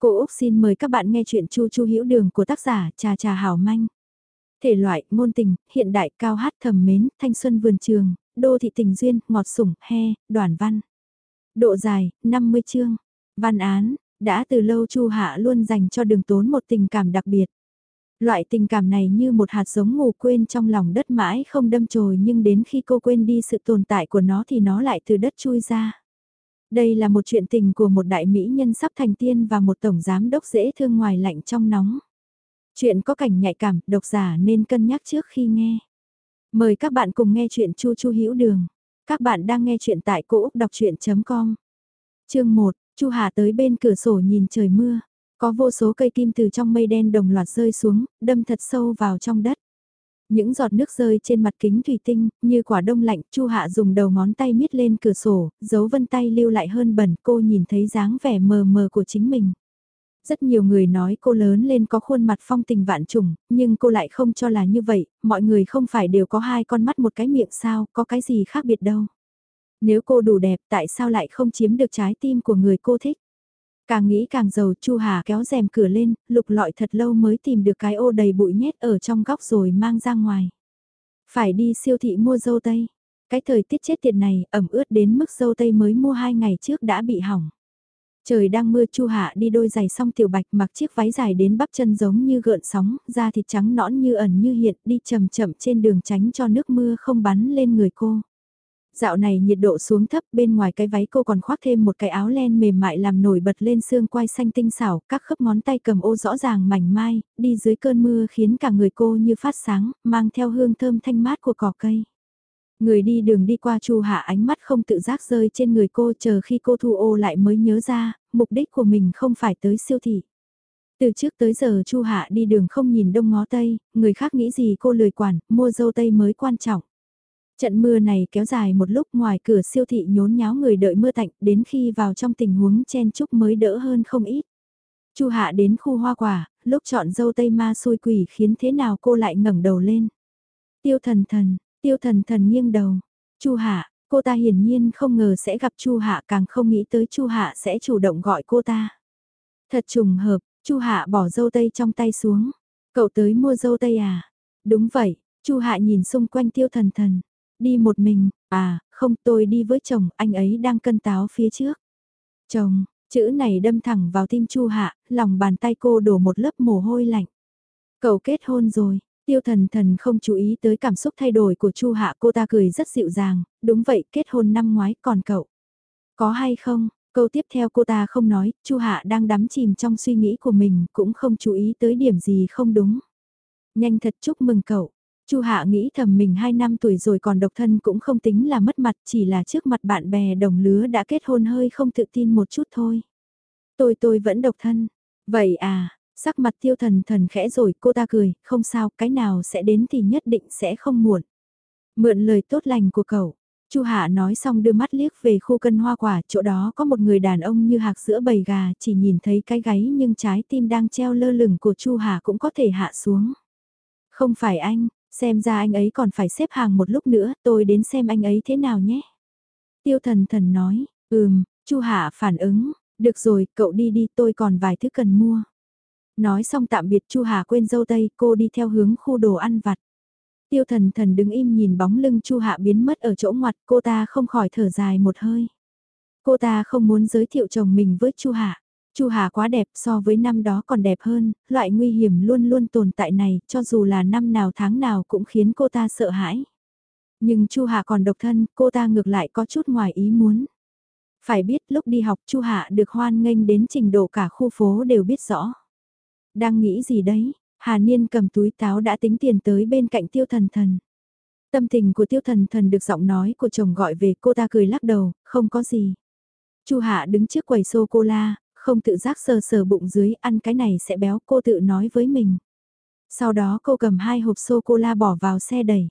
Cô Úc xin mời các bạn nghe chuyện Chu Chu Hữu Đường của tác giả Trà Trà Hảo Manh. Thể loại, ngôn tình, hiện đại, cao hát thầm mến, thanh xuân vườn trường, đô thị tình duyên, ngọt sủng, he, đoàn văn. Độ dài, 50 chương. Văn án, đã từ lâu Chu Hạ luôn dành cho đường tốn một tình cảm đặc biệt. Loại tình cảm này như một hạt giống ngủ quên trong lòng đất mãi không đâm chồi nhưng đến khi cô quên đi sự tồn tại của nó thì nó lại từ đất chui ra. Đây là một chuyện tình của một đại mỹ nhân sắp thành tiên và một tổng giám đốc dễ thương ngoài lạnh trong nóng. Chuyện có cảnh nhạy cảm, độc giả nên cân nhắc trước khi nghe. Mời các bạn cùng nghe chuyện Chu Chu Hữu Đường. Các bạn đang nghe chuyện tại cỗ Úc Đọc Chuyện.com Chương 1, Chu Hà tới bên cửa sổ nhìn trời mưa. Có vô số cây kim từ trong mây đen đồng loạt rơi xuống, đâm thật sâu vào trong đất. Những giọt nước rơi trên mặt kính thủy tinh, như quả đông lạnh, Chu Hạ dùng đầu ngón tay miết lên cửa sổ, dấu vân tay lưu lại hơn bẩn, cô nhìn thấy dáng vẻ mờ mờ của chính mình. Rất nhiều người nói cô lớn lên có khuôn mặt phong tình vạn trùng, nhưng cô lại không cho là như vậy, mọi người không phải đều có hai con mắt một cái miệng sao, có cái gì khác biệt đâu. Nếu cô đủ đẹp tại sao lại không chiếm được trái tim của người cô thích? Càng nghĩ càng giàu Chu Hà kéo rèm cửa lên, lục lọi thật lâu mới tìm được cái ô đầy bụi nhét ở trong góc rồi mang ra ngoài. Phải đi siêu thị mua dâu tây. Cái thời tiết chết tiệt này ẩm ướt đến mức dâu tây mới mua hai ngày trước đã bị hỏng. Trời đang mưa Chu Hạ đi đôi giày song tiểu bạch mặc chiếc váy dài đến bắp chân giống như gợn sóng, da thịt trắng nõn như ẩn như hiện đi chậm chậm trên đường tránh cho nước mưa không bắn lên người cô. Dạo này nhiệt độ xuống thấp bên ngoài cái váy cô còn khoác thêm một cái áo len mềm mại làm nổi bật lên xương quai xanh tinh xảo, các khớp ngón tay cầm ô rõ ràng mảnh mai, đi dưới cơn mưa khiến cả người cô như phát sáng, mang theo hương thơm thanh mát của cỏ cây. Người đi đường đi qua Chu Hạ ánh mắt không tự giác rơi trên người cô chờ khi cô thu ô lại mới nhớ ra, mục đích của mình không phải tới siêu thị. Từ trước tới giờ Chu Hạ đi đường không nhìn đông ngó tây, người khác nghĩ gì cô lười quản, mua dâu tây mới quan trọng. Trận mưa này kéo dài một lúc ngoài cửa siêu thị nhốn nháo người đợi mưa tạnh đến khi vào trong tình huống chen chúc mới đỡ hơn không ít. Chu Hạ đến khu hoa quả, lúc chọn dâu tây ma xôi quỷ khiến thế nào cô lại ngẩng đầu lên. Tiêu thần thần, tiêu thần thần nghiêng đầu. Chu Hạ, cô ta hiển nhiên không ngờ sẽ gặp Chu Hạ càng không nghĩ tới Chu Hạ sẽ chủ động gọi cô ta. Thật trùng hợp, Chu Hạ bỏ dâu tây trong tay xuống. Cậu tới mua dâu tây à? Đúng vậy, Chu Hạ nhìn xung quanh tiêu thần thần. Đi một mình, à, không tôi đi với chồng, anh ấy đang cân táo phía trước. Chồng, chữ này đâm thẳng vào tim Chu Hạ, lòng bàn tay cô đổ một lớp mồ hôi lạnh. Cậu kết hôn rồi, tiêu thần thần không chú ý tới cảm xúc thay đổi của Chu Hạ cô ta cười rất dịu dàng, đúng vậy kết hôn năm ngoái còn cậu. Có hay không? Câu tiếp theo cô ta không nói, Chu Hạ đang đắm chìm trong suy nghĩ của mình cũng không chú ý tới điểm gì không đúng. Nhanh thật chúc mừng cậu, Chu Hạ nghĩ thầm mình 2 năm tuổi rồi còn độc thân cũng không tính là mất mặt chỉ là trước mặt bạn bè đồng lứa đã kết hôn hơi không tự tin một chút thôi. Tôi tôi vẫn độc thân. Vậy à, sắc mặt tiêu thần thần khẽ rồi cô ta cười, không sao, cái nào sẽ đến thì nhất định sẽ không muộn. Mượn lời tốt lành của cậu. Chu Hạ nói xong đưa mắt liếc về khu cân hoa quả, chỗ đó có một người đàn ông như hạc sữa bầy gà, chỉ nhìn thấy cái gáy nhưng trái tim đang treo lơ lửng của Chu Hạ cũng có thể hạ xuống. Không phải anh, Xem ra anh ấy còn phải xếp hàng một lúc nữa, tôi đến xem anh ấy thế nào nhé. Tiêu thần thần nói, ừm, Chu Hạ phản ứng, được rồi, cậu đi đi, tôi còn vài thứ cần mua. Nói xong tạm biệt Chu Hà quên dâu tây, cô đi theo hướng khu đồ ăn vặt. Tiêu thần thần đứng im nhìn bóng lưng Chu Hạ biến mất ở chỗ ngoặt, cô ta không khỏi thở dài một hơi. Cô ta không muốn giới thiệu chồng mình với Chu Hạ. Chu Hà quá đẹp so với năm đó còn đẹp hơn, loại nguy hiểm luôn luôn tồn tại này, cho dù là năm nào tháng nào cũng khiến cô ta sợ hãi. Nhưng Chu Hà còn độc thân, cô ta ngược lại có chút ngoài ý muốn. Phải biết lúc đi học Chu Hạ được hoan nghênh đến trình độ cả khu phố đều biết rõ. Đang nghĩ gì đấy, Hà Niên cầm túi táo đã tính tiền tới bên cạnh tiêu thần thần. Tâm tình của tiêu thần thần được giọng nói của chồng gọi về cô ta cười lắc đầu, không có gì. Chu Hạ đứng trước quầy sô-cô-la, không tự giác sờ sờ bụng dưới ăn cái này sẽ béo cô tự nói với mình. Sau đó cô cầm hai hộp sô-cô-la bỏ vào xe đẩy.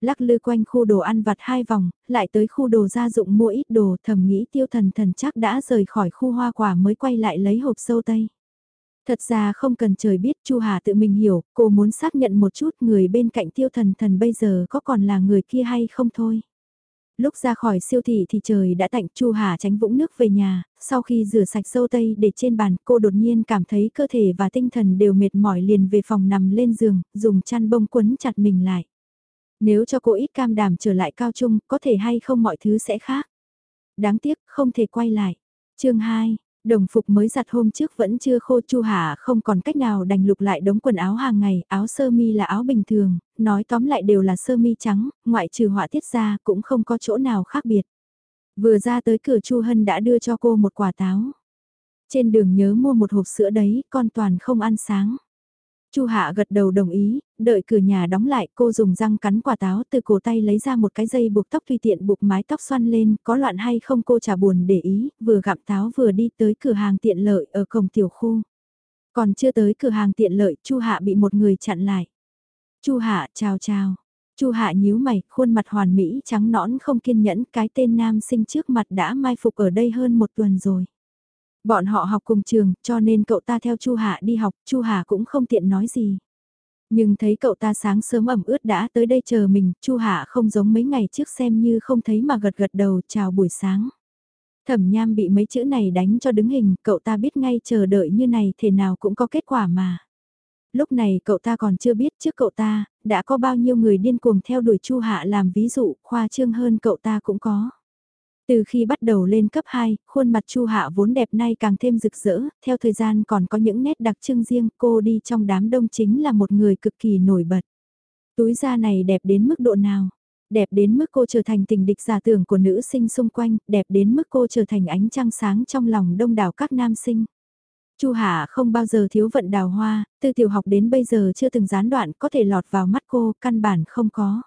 Lắc lư quanh khu đồ ăn vặt hai vòng, lại tới khu đồ gia dụng mua ít đồ thầm nghĩ tiêu thần thần chắc đã rời khỏi khu hoa quả mới quay lại lấy hộp sâu tây. Thật ra không cần trời biết Chu Hà tự mình hiểu, cô muốn xác nhận một chút người bên cạnh tiêu thần thần bây giờ có còn là người kia hay không thôi. Lúc ra khỏi siêu thị thì trời đã tạnh Chu Hà tránh vũng nước về nhà, sau khi rửa sạch sâu tây để trên bàn cô đột nhiên cảm thấy cơ thể và tinh thần đều mệt mỏi liền về phòng nằm lên giường, dùng chăn bông quấn chặt mình lại. Nếu cho cô ít cam đảm trở lại cao trung có thể hay không mọi thứ sẽ khác. Đáng tiếc không thể quay lại. chương 2, Đồng phục mới giặt hôm trước vẫn chưa khô Chu hà không còn cách nào đành lục lại đống quần áo hàng ngày, áo sơ mi là áo bình thường, nói tóm lại đều là sơ mi trắng, ngoại trừ họa tiết ra cũng không có chỗ nào khác biệt. Vừa ra tới cửa Chu Hân đã đưa cho cô một quả táo. Trên đường nhớ mua một hộp sữa đấy, con toàn không ăn sáng. Chu Hạ gật đầu đồng ý, đợi cửa nhà đóng lại cô dùng răng cắn quả táo từ cổ tay lấy ra một cái dây buộc tóc tùy tiện buộc mái tóc xoăn lên, có loạn hay không cô chả buồn để ý, vừa gặm táo vừa đi tới cửa hàng tiện lợi ở cổng tiểu khu. Còn chưa tới cửa hàng tiện lợi, Chu Hạ bị một người chặn lại. Chu Hạ, chào chào. Chu Hạ nhíu mày, khuôn mặt hoàn mỹ trắng nõn không kiên nhẫn, cái tên nam sinh trước mặt đã mai phục ở đây hơn một tuần rồi. Bọn họ học cùng trường, cho nên cậu ta theo Chu Hạ đi học, Chu Hạ cũng không tiện nói gì. Nhưng thấy cậu ta sáng sớm ẩm ướt đã tới đây chờ mình, Chu Hạ không giống mấy ngày trước xem như không thấy mà gật gật đầu chào buổi sáng. Thẩm Nham bị mấy chữ này đánh cho đứng hình, cậu ta biết ngay chờ đợi như này thế nào cũng có kết quả mà. Lúc này cậu ta còn chưa biết trước cậu ta, đã có bao nhiêu người điên cuồng theo đuổi Chu Hạ làm ví dụ, khoa trương hơn cậu ta cũng có. Từ khi bắt đầu lên cấp 2, khuôn mặt Chu Hạ vốn đẹp nay càng thêm rực rỡ, theo thời gian còn có những nét đặc trưng riêng, cô đi trong đám đông chính là một người cực kỳ nổi bật. Túi da này đẹp đến mức độ nào? Đẹp đến mức cô trở thành tình địch giả tưởng của nữ sinh xung quanh, đẹp đến mức cô trở thành ánh trăng sáng trong lòng đông đảo các nam sinh. Chu Hạ không bao giờ thiếu vận đào hoa, từ tiểu học đến bây giờ chưa từng gián đoạn có thể lọt vào mắt cô, căn bản không có.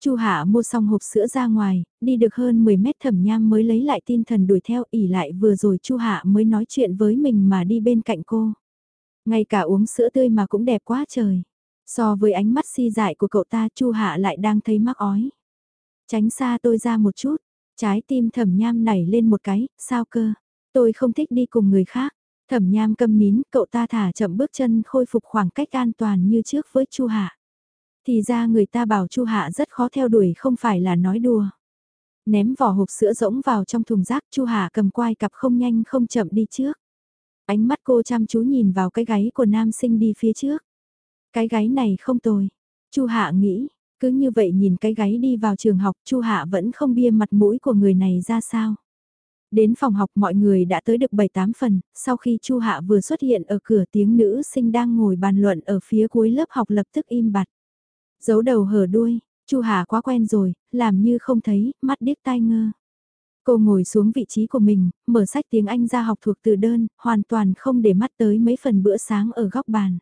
Chu Hạ mua xong hộp sữa ra ngoài, đi được hơn 10 mét thẩm nham mới lấy lại tinh thần đuổi theo ỉ lại vừa rồi Chu Hạ mới nói chuyện với mình mà đi bên cạnh cô. Ngay cả uống sữa tươi mà cũng đẹp quá trời. So với ánh mắt si dại của cậu ta Chu Hạ lại đang thấy mắc ói. Tránh xa tôi ra một chút, trái tim thẩm nham nảy lên một cái, sao cơ, tôi không thích đi cùng người khác. Thẩm nham câm nín, cậu ta thả chậm bước chân khôi phục khoảng cách an toàn như trước với Chu Hạ. Thì ra người ta bảo Chu Hạ rất khó theo đuổi không phải là nói đùa. Ném vỏ hộp sữa rỗng vào trong thùng rác Chu Hạ cầm quai cặp không nhanh không chậm đi trước. Ánh mắt cô chăm chú nhìn vào cái gáy của nam sinh đi phía trước. Cái gáy này không tồi. Chu Hạ nghĩ, cứ như vậy nhìn cái gáy đi vào trường học Chu Hạ vẫn không bia mặt mũi của người này ra sao. Đến phòng học mọi người đã tới được 7-8 phần, sau khi Chu Hạ vừa xuất hiện ở cửa tiếng nữ sinh đang ngồi bàn luận ở phía cuối lớp học lập tức im bặt. Giấu đầu hở đuôi, Chu Hà quá quen rồi, làm như không thấy, mắt điếc tai ngơ. Cô ngồi xuống vị trí của mình, mở sách tiếng Anh ra học thuộc từ đơn, hoàn toàn không để mắt tới mấy phần bữa sáng ở góc bàn.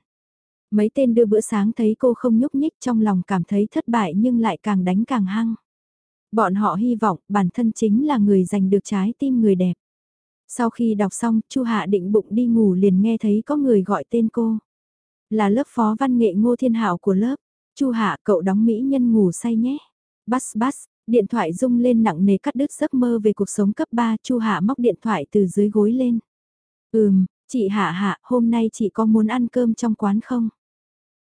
Mấy tên đưa bữa sáng thấy cô không nhúc nhích trong lòng cảm thấy thất bại nhưng lại càng đánh càng hăng. Bọn họ hy vọng bản thân chính là người giành được trái tim người đẹp. Sau khi đọc xong, Chu Hạ định bụng đi ngủ liền nghe thấy có người gọi tên cô. Là lớp phó văn nghệ Ngô Thiên Hảo của lớp. Chu Hạ cậu đóng mỹ nhân ngủ say nhé. Bus bus, điện thoại rung lên nặng nề cắt đứt giấc mơ về cuộc sống cấp 3, Chu Hạ móc điện thoại từ dưới gối lên. Ừm, chị Hạ Hạ, hôm nay chị có muốn ăn cơm trong quán không?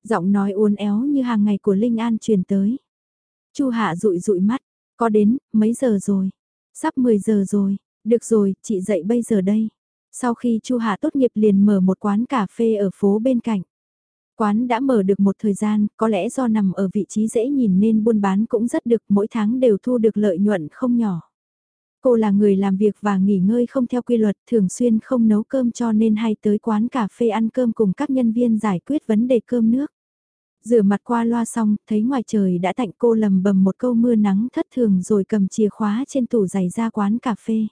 Giọng nói uốn éo như hàng ngày của Linh An truyền tới. Chu Hạ rụi rụi mắt, có đến, mấy giờ rồi? Sắp 10 giờ rồi, được rồi, chị dậy bây giờ đây. Sau khi Chu Hạ tốt nghiệp liền mở một quán cà phê ở phố bên cạnh. Quán đã mở được một thời gian, có lẽ do nằm ở vị trí dễ nhìn nên buôn bán cũng rất được, mỗi tháng đều thu được lợi nhuận không nhỏ. Cô là người làm việc và nghỉ ngơi không theo quy luật, thường xuyên không nấu cơm cho nên hay tới quán cà phê ăn cơm cùng các nhân viên giải quyết vấn đề cơm nước. Rửa mặt qua loa xong, thấy ngoài trời đã tạnh cô lầm bầm một câu mưa nắng thất thường rồi cầm chìa khóa trên tủ giày ra quán cà phê.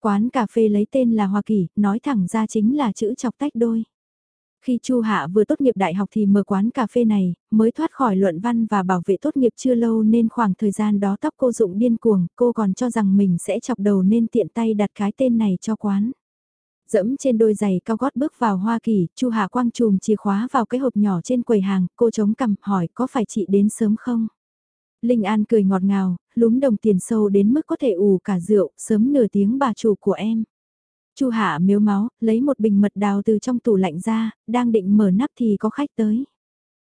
Quán cà phê lấy tên là Hoa Kỳ, nói thẳng ra chính là chữ chọc tách đôi. Khi Chu Hạ vừa tốt nghiệp đại học thì mở quán cà phê này, mới thoát khỏi luận văn và bảo vệ tốt nghiệp chưa lâu nên khoảng thời gian đó tóc cô dụng điên cuồng, cô còn cho rằng mình sẽ chọc đầu nên tiện tay đặt cái tên này cho quán. Dẫm trên đôi giày cao gót bước vào Hoa Kỳ, Chu Hạ quang chùm chìa khóa vào cái hộp nhỏ trên quầy hàng, cô chống cằm hỏi có phải chị đến sớm không? Linh An cười ngọt ngào, lúm đồng tiền sâu đến mức có thể ủ cả rượu, sớm nửa tiếng bà chủ của em. Chu Hạ miếu máu, lấy một bình mật đào từ trong tủ lạnh ra, đang định mở nắp thì có khách tới.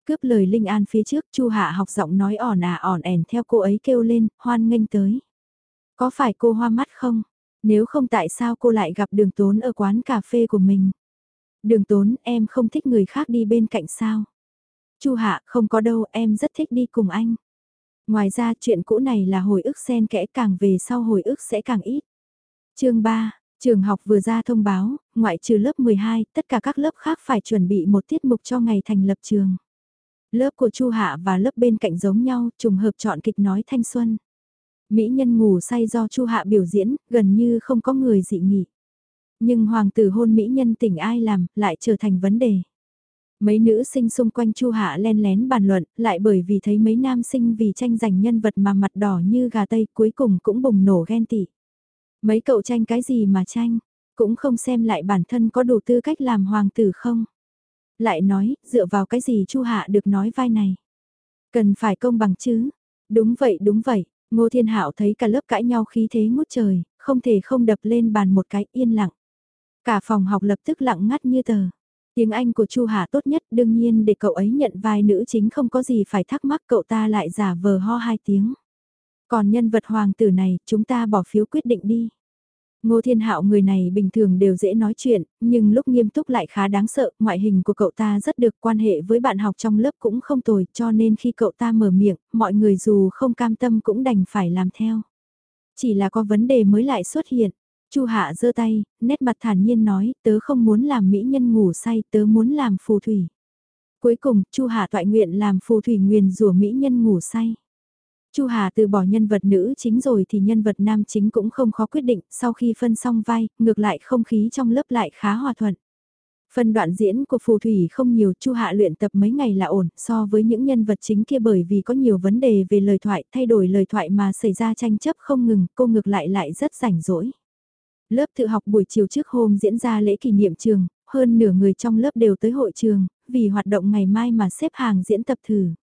Cướp lời Linh An phía trước Chu Hạ học giọng nói ỏn à ỏn ẻn theo cô ấy kêu lên, hoan nghênh tới. Có phải cô hoa mắt không? Nếu không tại sao cô lại gặp đường tốn ở quán cà phê của mình? Đường tốn em không thích người khác đi bên cạnh sao? Chu Hạ không có đâu em rất thích đi cùng anh. Ngoài ra chuyện cũ này là hồi ức xen kẽ càng về sau hồi ức sẽ càng ít. chương 3, trường học vừa ra thông báo, ngoại trừ lớp 12, tất cả các lớp khác phải chuẩn bị một tiết mục cho ngày thành lập trường. Lớp của Chu Hạ và lớp bên cạnh giống nhau, trùng hợp chọn kịch nói thanh xuân. Mỹ nhân ngủ say do Chu Hạ biểu diễn, gần như không có người dị nghị. Nhưng hoàng tử hôn Mỹ nhân tỉnh ai làm, lại trở thành vấn đề. Mấy nữ sinh xung quanh Chu Hạ len lén bàn luận, lại bởi vì thấy mấy nam sinh vì tranh giành nhân vật mà mặt đỏ như gà tây cuối cùng cũng bùng nổ ghen tị. Mấy cậu tranh cái gì mà tranh, cũng không xem lại bản thân có đủ tư cách làm hoàng tử không. Lại nói, dựa vào cái gì Chu Hạ được nói vai này. Cần phải công bằng chứ. Đúng vậy đúng vậy, Ngô Thiên Hạo thấy cả lớp cãi nhau khí thế ngút trời, không thể không đập lên bàn một cái yên lặng. Cả phòng học lập tức lặng ngắt như tờ. Tiếng Anh của Chu Hà tốt nhất đương nhiên để cậu ấy nhận vai nữ chính không có gì phải thắc mắc cậu ta lại giả vờ ho hai tiếng. Còn nhân vật hoàng tử này chúng ta bỏ phiếu quyết định đi. Ngô Thiên Hạo người này bình thường đều dễ nói chuyện, nhưng lúc nghiêm túc lại khá đáng sợ, ngoại hình của cậu ta rất được quan hệ với bạn học trong lớp cũng không tồi, cho nên khi cậu ta mở miệng, mọi người dù không cam tâm cũng đành phải làm theo. Chỉ là có vấn đề mới lại xuất hiện. Chu Hạ giơ tay, nét mặt thản nhiên nói, tớ không muốn làm mỹ nhân ngủ say, tớ muốn làm phù thủy. Cuối cùng, Chu Hạ toại nguyện làm phù thủy nguyền rủa mỹ nhân ngủ say. Chu Hà từ bỏ nhân vật nữ chính rồi thì nhân vật nam chính cũng không khó quyết định, sau khi phân xong vai, ngược lại không khí trong lớp lại khá hòa thuận. Phần đoạn diễn của phù thủy không nhiều, Chu Hạ luyện tập mấy ngày là ổn, so với những nhân vật chính kia bởi vì có nhiều vấn đề về lời thoại, thay đổi lời thoại mà xảy ra tranh chấp không ngừng, cô ngược lại lại rất rảnh rỗi. Lớp tự học buổi chiều trước hôm diễn ra lễ kỷ niệm trường, hơn nửa người trong lớp đều tới hội trường, vì hoạt động ngày mai mà xếp hàng diễn tập thử.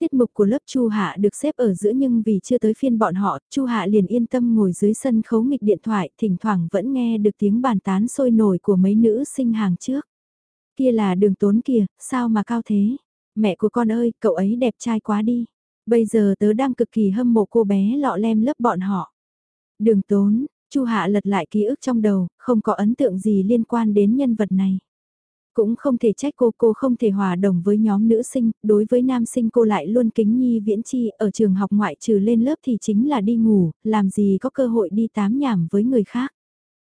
Tiết mục của lớp Chu Hạ được xếp ở giữa nhưng vì chưa tới phiên bọn họ, Chu Hạ liền yên tâm ngồi dưới sân khấu nghịch điện thoại, thỉnh thoảng vẫn nghe được tiếng bàn tán sôi nổi của mấy nữ sinh hàng trước. Kia là đường tốn kìa, sao mà cao thế? Mẹ của con ơi, cậu ấy đẹp trai quá đi. Bây giờ tớ đang cực kỳ hâm mộ cô bé lọ lem lớp bọn họ. Đường tốn, Chu Hạ lật lại ký ức trong đầu, không có ấn tượng gì liên quan đến nhân vật này. Cũng không thể trách cô, cô không thể hòa đồng với nhóm nữ sinh, đối với nam sinh cô lại luôn kính nhi viễn chi, ở trường học ngoại trừ lên lớp thì chính là đi ngủ, làm gì có cơ hội đi tám nhảm với người khác.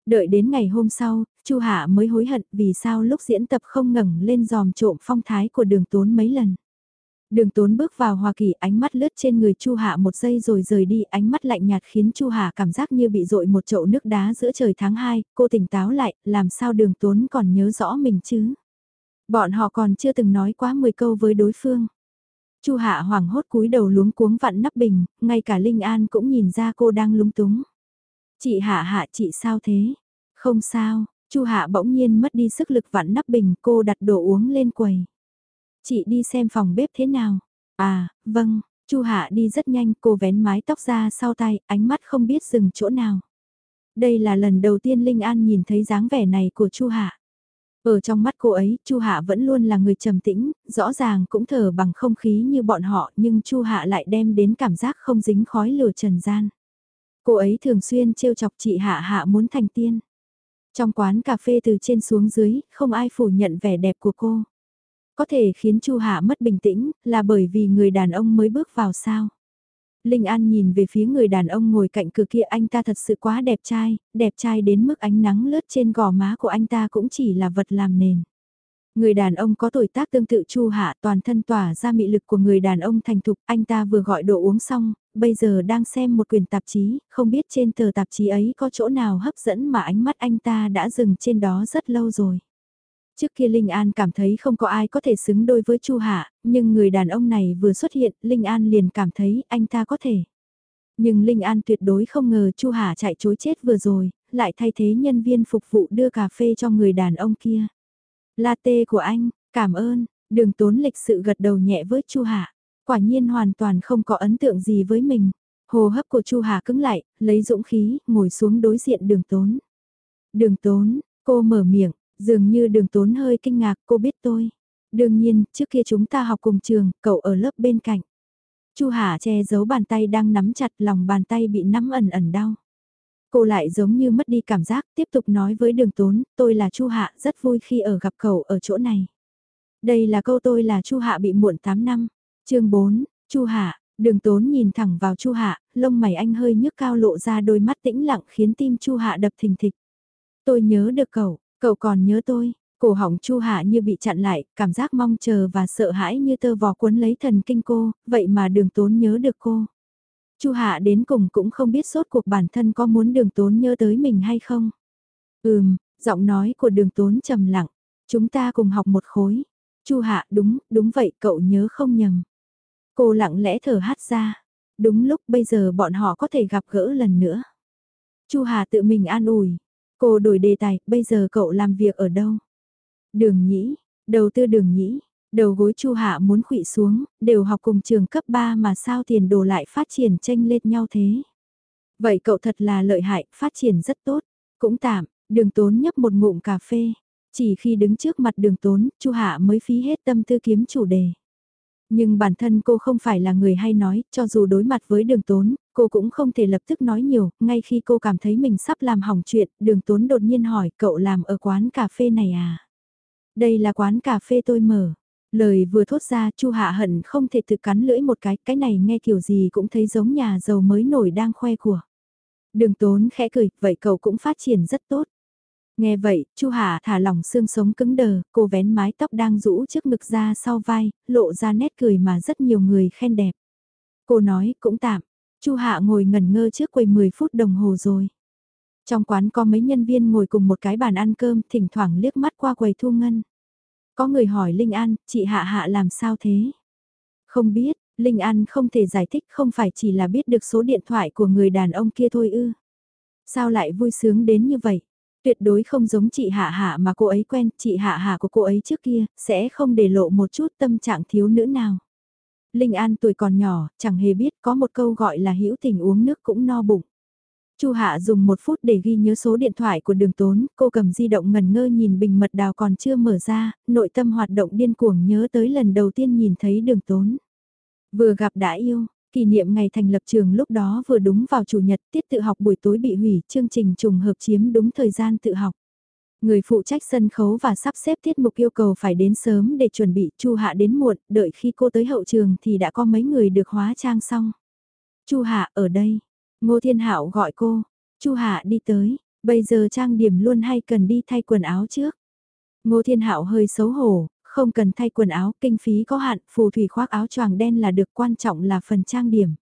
Đợi đến ngày hôm sau, Chu Hạ mới hối hận vì sao lúc diễn tập không ngẩng lên dòm trộm phong thái của đường tốn mấy lần. Đường tốn bước vào Hoa Kỳ ánh mắt lướt trên người Chu Hạ một giây rồi rời đi ánh mắt lạnh nhạt khiến Chu Hạ cảm giác như bị dội một chậu nước đá giữa trời tháng 2, cô tỉnh táo lại, làm sao đường tốn còn nhớ rõ mình chứ. Bọn họ còn chưa từng nói quá 10 câu với đối phương. Chu Hạ hoảng hốt cúi đầu luống cuống vặn nắp bình, ngay cả Linh An cũng nhìn ra cô đang lúng túng. Chị Hạ Hạ chị sao thế? Không sao, Chu Hạ bỗng nhiên mất đi sức lực vặn nắp bình cô đặt đồ uống lên quầy. Chị đi xem phòng bếp thế nào? À, vâng, Chu Hạ đi rất nhanh, cô vén mái tóc ra sau tay, ánh mắt không biết dừng chỗ nào. Đây là lần đầu tiên Linh An nhìn thấy dáng vẻ này của Chu Hạ. Ở trong mắt cô ấy, Chu Hạ vẫn luôn là người trầm tĩnh, rõ ràng cũng thở bằng không khí như bọn họ, nhưng Chu Hạ lại đem đến cảm giác không dính khói lửa trần gian. Cô ấy thường xuyên trêu chọc chị Hạ Hạ muốn thành tiên. Trong quán cà phê từ trên xuống dưới, không ai phủ nhận vẻ đẹp của cô. Có thể khiến Chu Hạ mất bình tĩnh, là bởi vì người đàn ông mới bước vào sao. Linh An nhìn về phía người đàn ông ngồi cạnh cửa kia anh ta thật sự quá đẹp trai, đẹp trai đến mức ánh nắng lướt trên gò má của anh ta cũng chỉ là vật làm nền. Người đàn ông có tuổi tác tương tự Chu Hạ toàn thân tỏa ra mị lực của người đàn ông thành thục, anh ta vừa gọi đồ uống xong, bây giờ đang xem một quyển tạp chí, không biết trên tờ tạp chí ấy có chỗ nào hấp dẫn mà ánh mắt anh ta đã dừng trên đó rất lâu rồi. Trước kia Linh An cảm thấy không có ai có thể xứng đôi với Chu Hạ, nhưng người đàn ông này vừa xuất hiện, Linh An liền cảm thấy anh ta có thể. Nhưng Linh An tuyệt đối không ngờ Chu Hạ chạy chối chết vừa rồi, lại thay thế nhân viên phục vụ đưa cà phê cho người đàn ông kia. Latte của anh, cảm ơn, đường tốn lịch sự gật đầu nhẹ với Chu Hạ. Quả nhiên hoàn toàn không có ấn tượng gì với mình. Hồ hấp của Chu Hà cứng lại, lấy dũng khí, ngồi xuống đối diện đường tốn. Đường tốn, cô mở miệng, Dường như đường tốn hơi kinh ngạc cô biết tôi. Đương nhiên, trước kia chúng ta học cùng trường, cậu ở lớp bên cạnh. Chu hà che giấu bàn tay đang nắm chặt lòng bàn tay bị nắm ẩn ẩn đau. Cô lại giống như mất đi cảm giác, tiếp tục nói với đường tốn, tôi là Chu Hạ, rất vui khi ở gặp cậu ở chỗ này. Đây là câu tôi là Chu Hạ bị muộn 8 năm. chương 4, Chu Hạ, đường tốn nhìn thẳng vào Chu Hạ, lông mày anh hơi nhức cao lộ ra đôi mắt tĩnh lặng khiến tim Chu Hạ đập thình thịch. Tôi nhớ được cậu, cậu còn nhớ tôi, cổ họng Chu Hạ như bị chặn lại, cảm giác mong chờ và sợ hãi như tơ vò cuốn lấy thần kinh cô, vậy mà đường tốn nhớ được cô. Chu Hạ đến cùng cũng không biết sốt cuộc bản thân có muốn đường tốn nhớ tới mình hay không. Ừm, giọng nói của đường tốn trầm lặng, chúng ta cùng học một khối. Chu Hạ đúng, đúng vậy cậu nhớ không nhầm. Cô lặng lẽ thở hát ra, đúng lúc bây giờ bọn họ có thể gặp gỡ lần nữa. Chu Hà tự mình an ủi, cô đổi đề tài, bây giờ cậu làm việc ở đâu? Đường nhĩ, đầu tư đường nhĩ, đầu gối Chu Hạ muốn khụy xuống, đều học cùng trường cấp 3 mà sao tiền đồ lại phát triển tranh lên nhau thế. Vậy cậu thật là lợi hại, phát triển rất tốt, cũng tạm, đường tốn nhấp một ngụm cà phê, chỉ khi đứng trước mặt đường tốn, Chu Hạ mới phí hết tâm tư kiếm chủ đề. Nhưng bản thân cô không phải là người hay nói, cho dù đối mặt với đường tốn, cô cũng không thể lập tức nói nhiều, ngay khi cô cảm thấy mình sắp làm hỏng chuyện, đường tốn đột nhiên hỏi cậu làm ở quán cà phê này à? Đây là quán cà phê tôi mở. Lời vừa thốt ra Chu Hạ Hận không thể tự cắn lưỡi một cái, cái này nghe kiểu gì cũng thấy giống nhà giàu mới nổi đang khoe của. Đường tốn khẽ cười, vậy cậu cũng phát triển rất tốt. Nghe vậy, Chu Hà thả lỏng xương sống cứng đờ, cô vén mái tóc đang rũ trước ngực ra sau vai, lộ ra nét cười mà rất nhiều người khen đẹp. Cô nói, cũng tạm. Chu Hạ ngồi ngẩn ngơ trước quầy 10 phút đồng hồ rồi. Trong quán có mấy nhân viên ngồi cùng một cái bàn ăn cơm, thỉnh thoảng liếc mắt qua quầy thu ngân. Có người hỏi Linh An, chị Hạ Hạ làm sao thế? Không biết, Linh An không thể giải thích không phải chỉ là biết được số điện thoại của người đàn ông kia thôi ư. Sao lại vui sướng đến như vậy? Tuyệt đối không giống chị Hạ Hạ mà cô ấy quen, chị Hạ Hạ của cô ấy trước kia, sẽ không để lộ một chút tâm trạng thiếu nữ nào. Linh An tuổi còn nhỏ, chẳng hề biết có một câu gọi là hữu tình uống nước cũng no bụng. Chu Hạ dùng một phút để ghi nhớ số điện thoại của đường tốn, cô cầm di động ngần ngơ nhìn bình mật đào còn chưa mở ra, nội tâm hoạt động điên cuồng nhớ tới lần đầu tiên nhìn thấy đường tốn. Vừa gặp đã yêu, Kỷ niệm ngày thành lập trường lúc đó vừa đúng vào chủ nhật tiết tự học buổi tối bị hủy, chương trình trùng hợp chiếm đúng thời gian tự học. Người phụ trách sân khấu và sắp xếp tiết mục yêu cầu phải đến sớm để chuẩn bị Chu Hạ đến muộn, đợi khi cô tới hậu trường thì đã có mấy người được hóa trang xong. Chu Hạ ở đây. Ngô Thiên Hạo gọi cô. Chu Hạ đi tới, bây giờ trang điểm luôn hay cần đi thay quần áo trước. Ngô Thiên Hạo hơi xấu hổ, không cần thay quần áo, kinh phí có hạn, phù thủy khoác áo choàng đen là được quan trọng là phần trang điểm.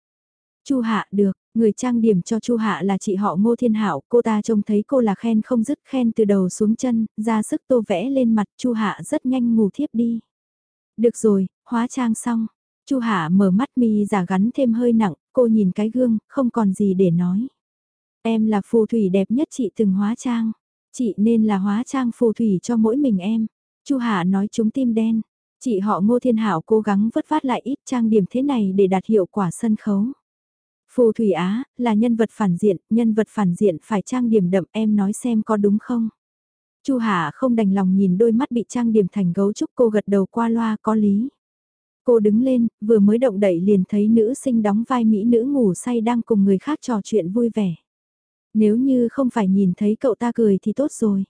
Chu Hạ được, người trang điểm cho Chu Hạ là chị họ Ngô Thiên Hảo, cô ta trông thấy cô là khen không dứt khen từ đầu xuống chân, ra sức tô vẽ lên mặt Chu Hạ rất nhanh ngủ thiếp đi. Được rồi, hóa trang xong. Chu Hạ mở mắt mi giả gắn thêm hơi nặng, cô nhìn cái gương, không còn gì để nói. Em là phù thủy đẹp nhất chị từng hóa trang. Chị nên là hóa trang phù thủy cho mỗi mình em. Chu Hạ nói chúng tim đen. Chị họ Ngô Thiên Hảo cố gắng vất vát lại ít trang điểm thế này để đạt hiệu quả sân khấu. Phù Thủy Á, là nhân vật phản diện, nhân vật phản diện phải trang điểm đậm em nói xem có đúng không? Chu Hạ không đành lòng nhìn đôi mắt bị trang điểm thành gấu trúc cô gật đầu qua loa có lý. Cô đứng lên, vừa mới động đậy liền thấy nữ sinh đóng vai mỹ nữ ngủ say đang cùng người khác trò chuyện vui vẻ. Nếu như không phải nhìn thấy cậu ta cười thì tốt rồi.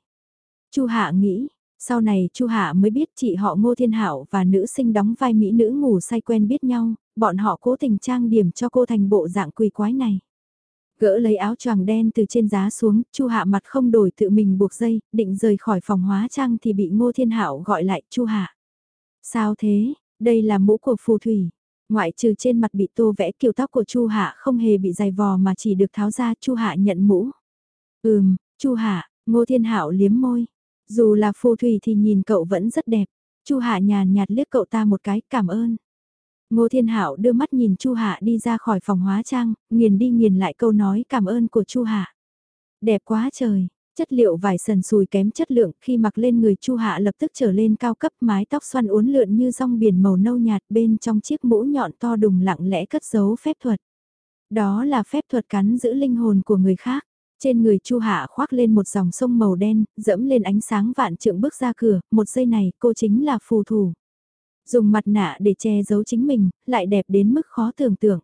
Chu Hạ nghĩ, sau này Chu Hạ mới biết chị họ Ngô Thiên hảo và nữ sinh đóng vai mỹ nữ ngủ say quen biết nhau, bọn họ cố tình trang điểm cho cô thành bộ dạng quỳ quái này. Gỡ lấy áo choàng đen từ trên giá xuống, Chu Hạ mặt không đổi tự mình buộc dây, định rời khỏi phòng hóa trang thì bị Ngô Thiên hảo gọi lại, "Chu Hạ." "Sao thế? Đây là mũ của phù thủy." Ngoại trừ trên mặt bị tô vẽ kiểu tóc của Chu Hạ không hề bị dày vò mà chỉ được tháo ra, Chu Hạ nhận mũ. "Ừm." Chu Hạ, Ngô Thiên hảo liếm môi. Dù là phù thủy thì nhìn cậu vẫn rất đẹp. Chu Hạ nhàn nhạt liếc cậu ta một cái, cảm ơn. Ngô Thiên Hạo đưa mắt nhìn Chu Hạ đi ra khỏi phòng hóa trang, nghiền đi nghiền lại câu nói cảm ơn của Chu Hạ. Đẹp quá trời, chất liệu vải sần sùi kém chất lượng khi mặc lên người Chu Hạ lập tức trở lên cao cấp mái tóc xoăn uốn lượn như rong biển màu nâu nhạt bên trong chiếc mũ nhọn to đùng lặng lẽ cất giấu phép thuật. Đó là phép thuật cắn giữ linh hồn của người khác. Trên người Chu Hạ khoác lên một dòng sông màu đen, dẫm lên ánh sáng vạn trượng bước ra cửa, một giây này cô chính là phù thủ. Dùng mặt nạ để che giấu chính mình, lại đẹp đến mức khó tưởng tượng.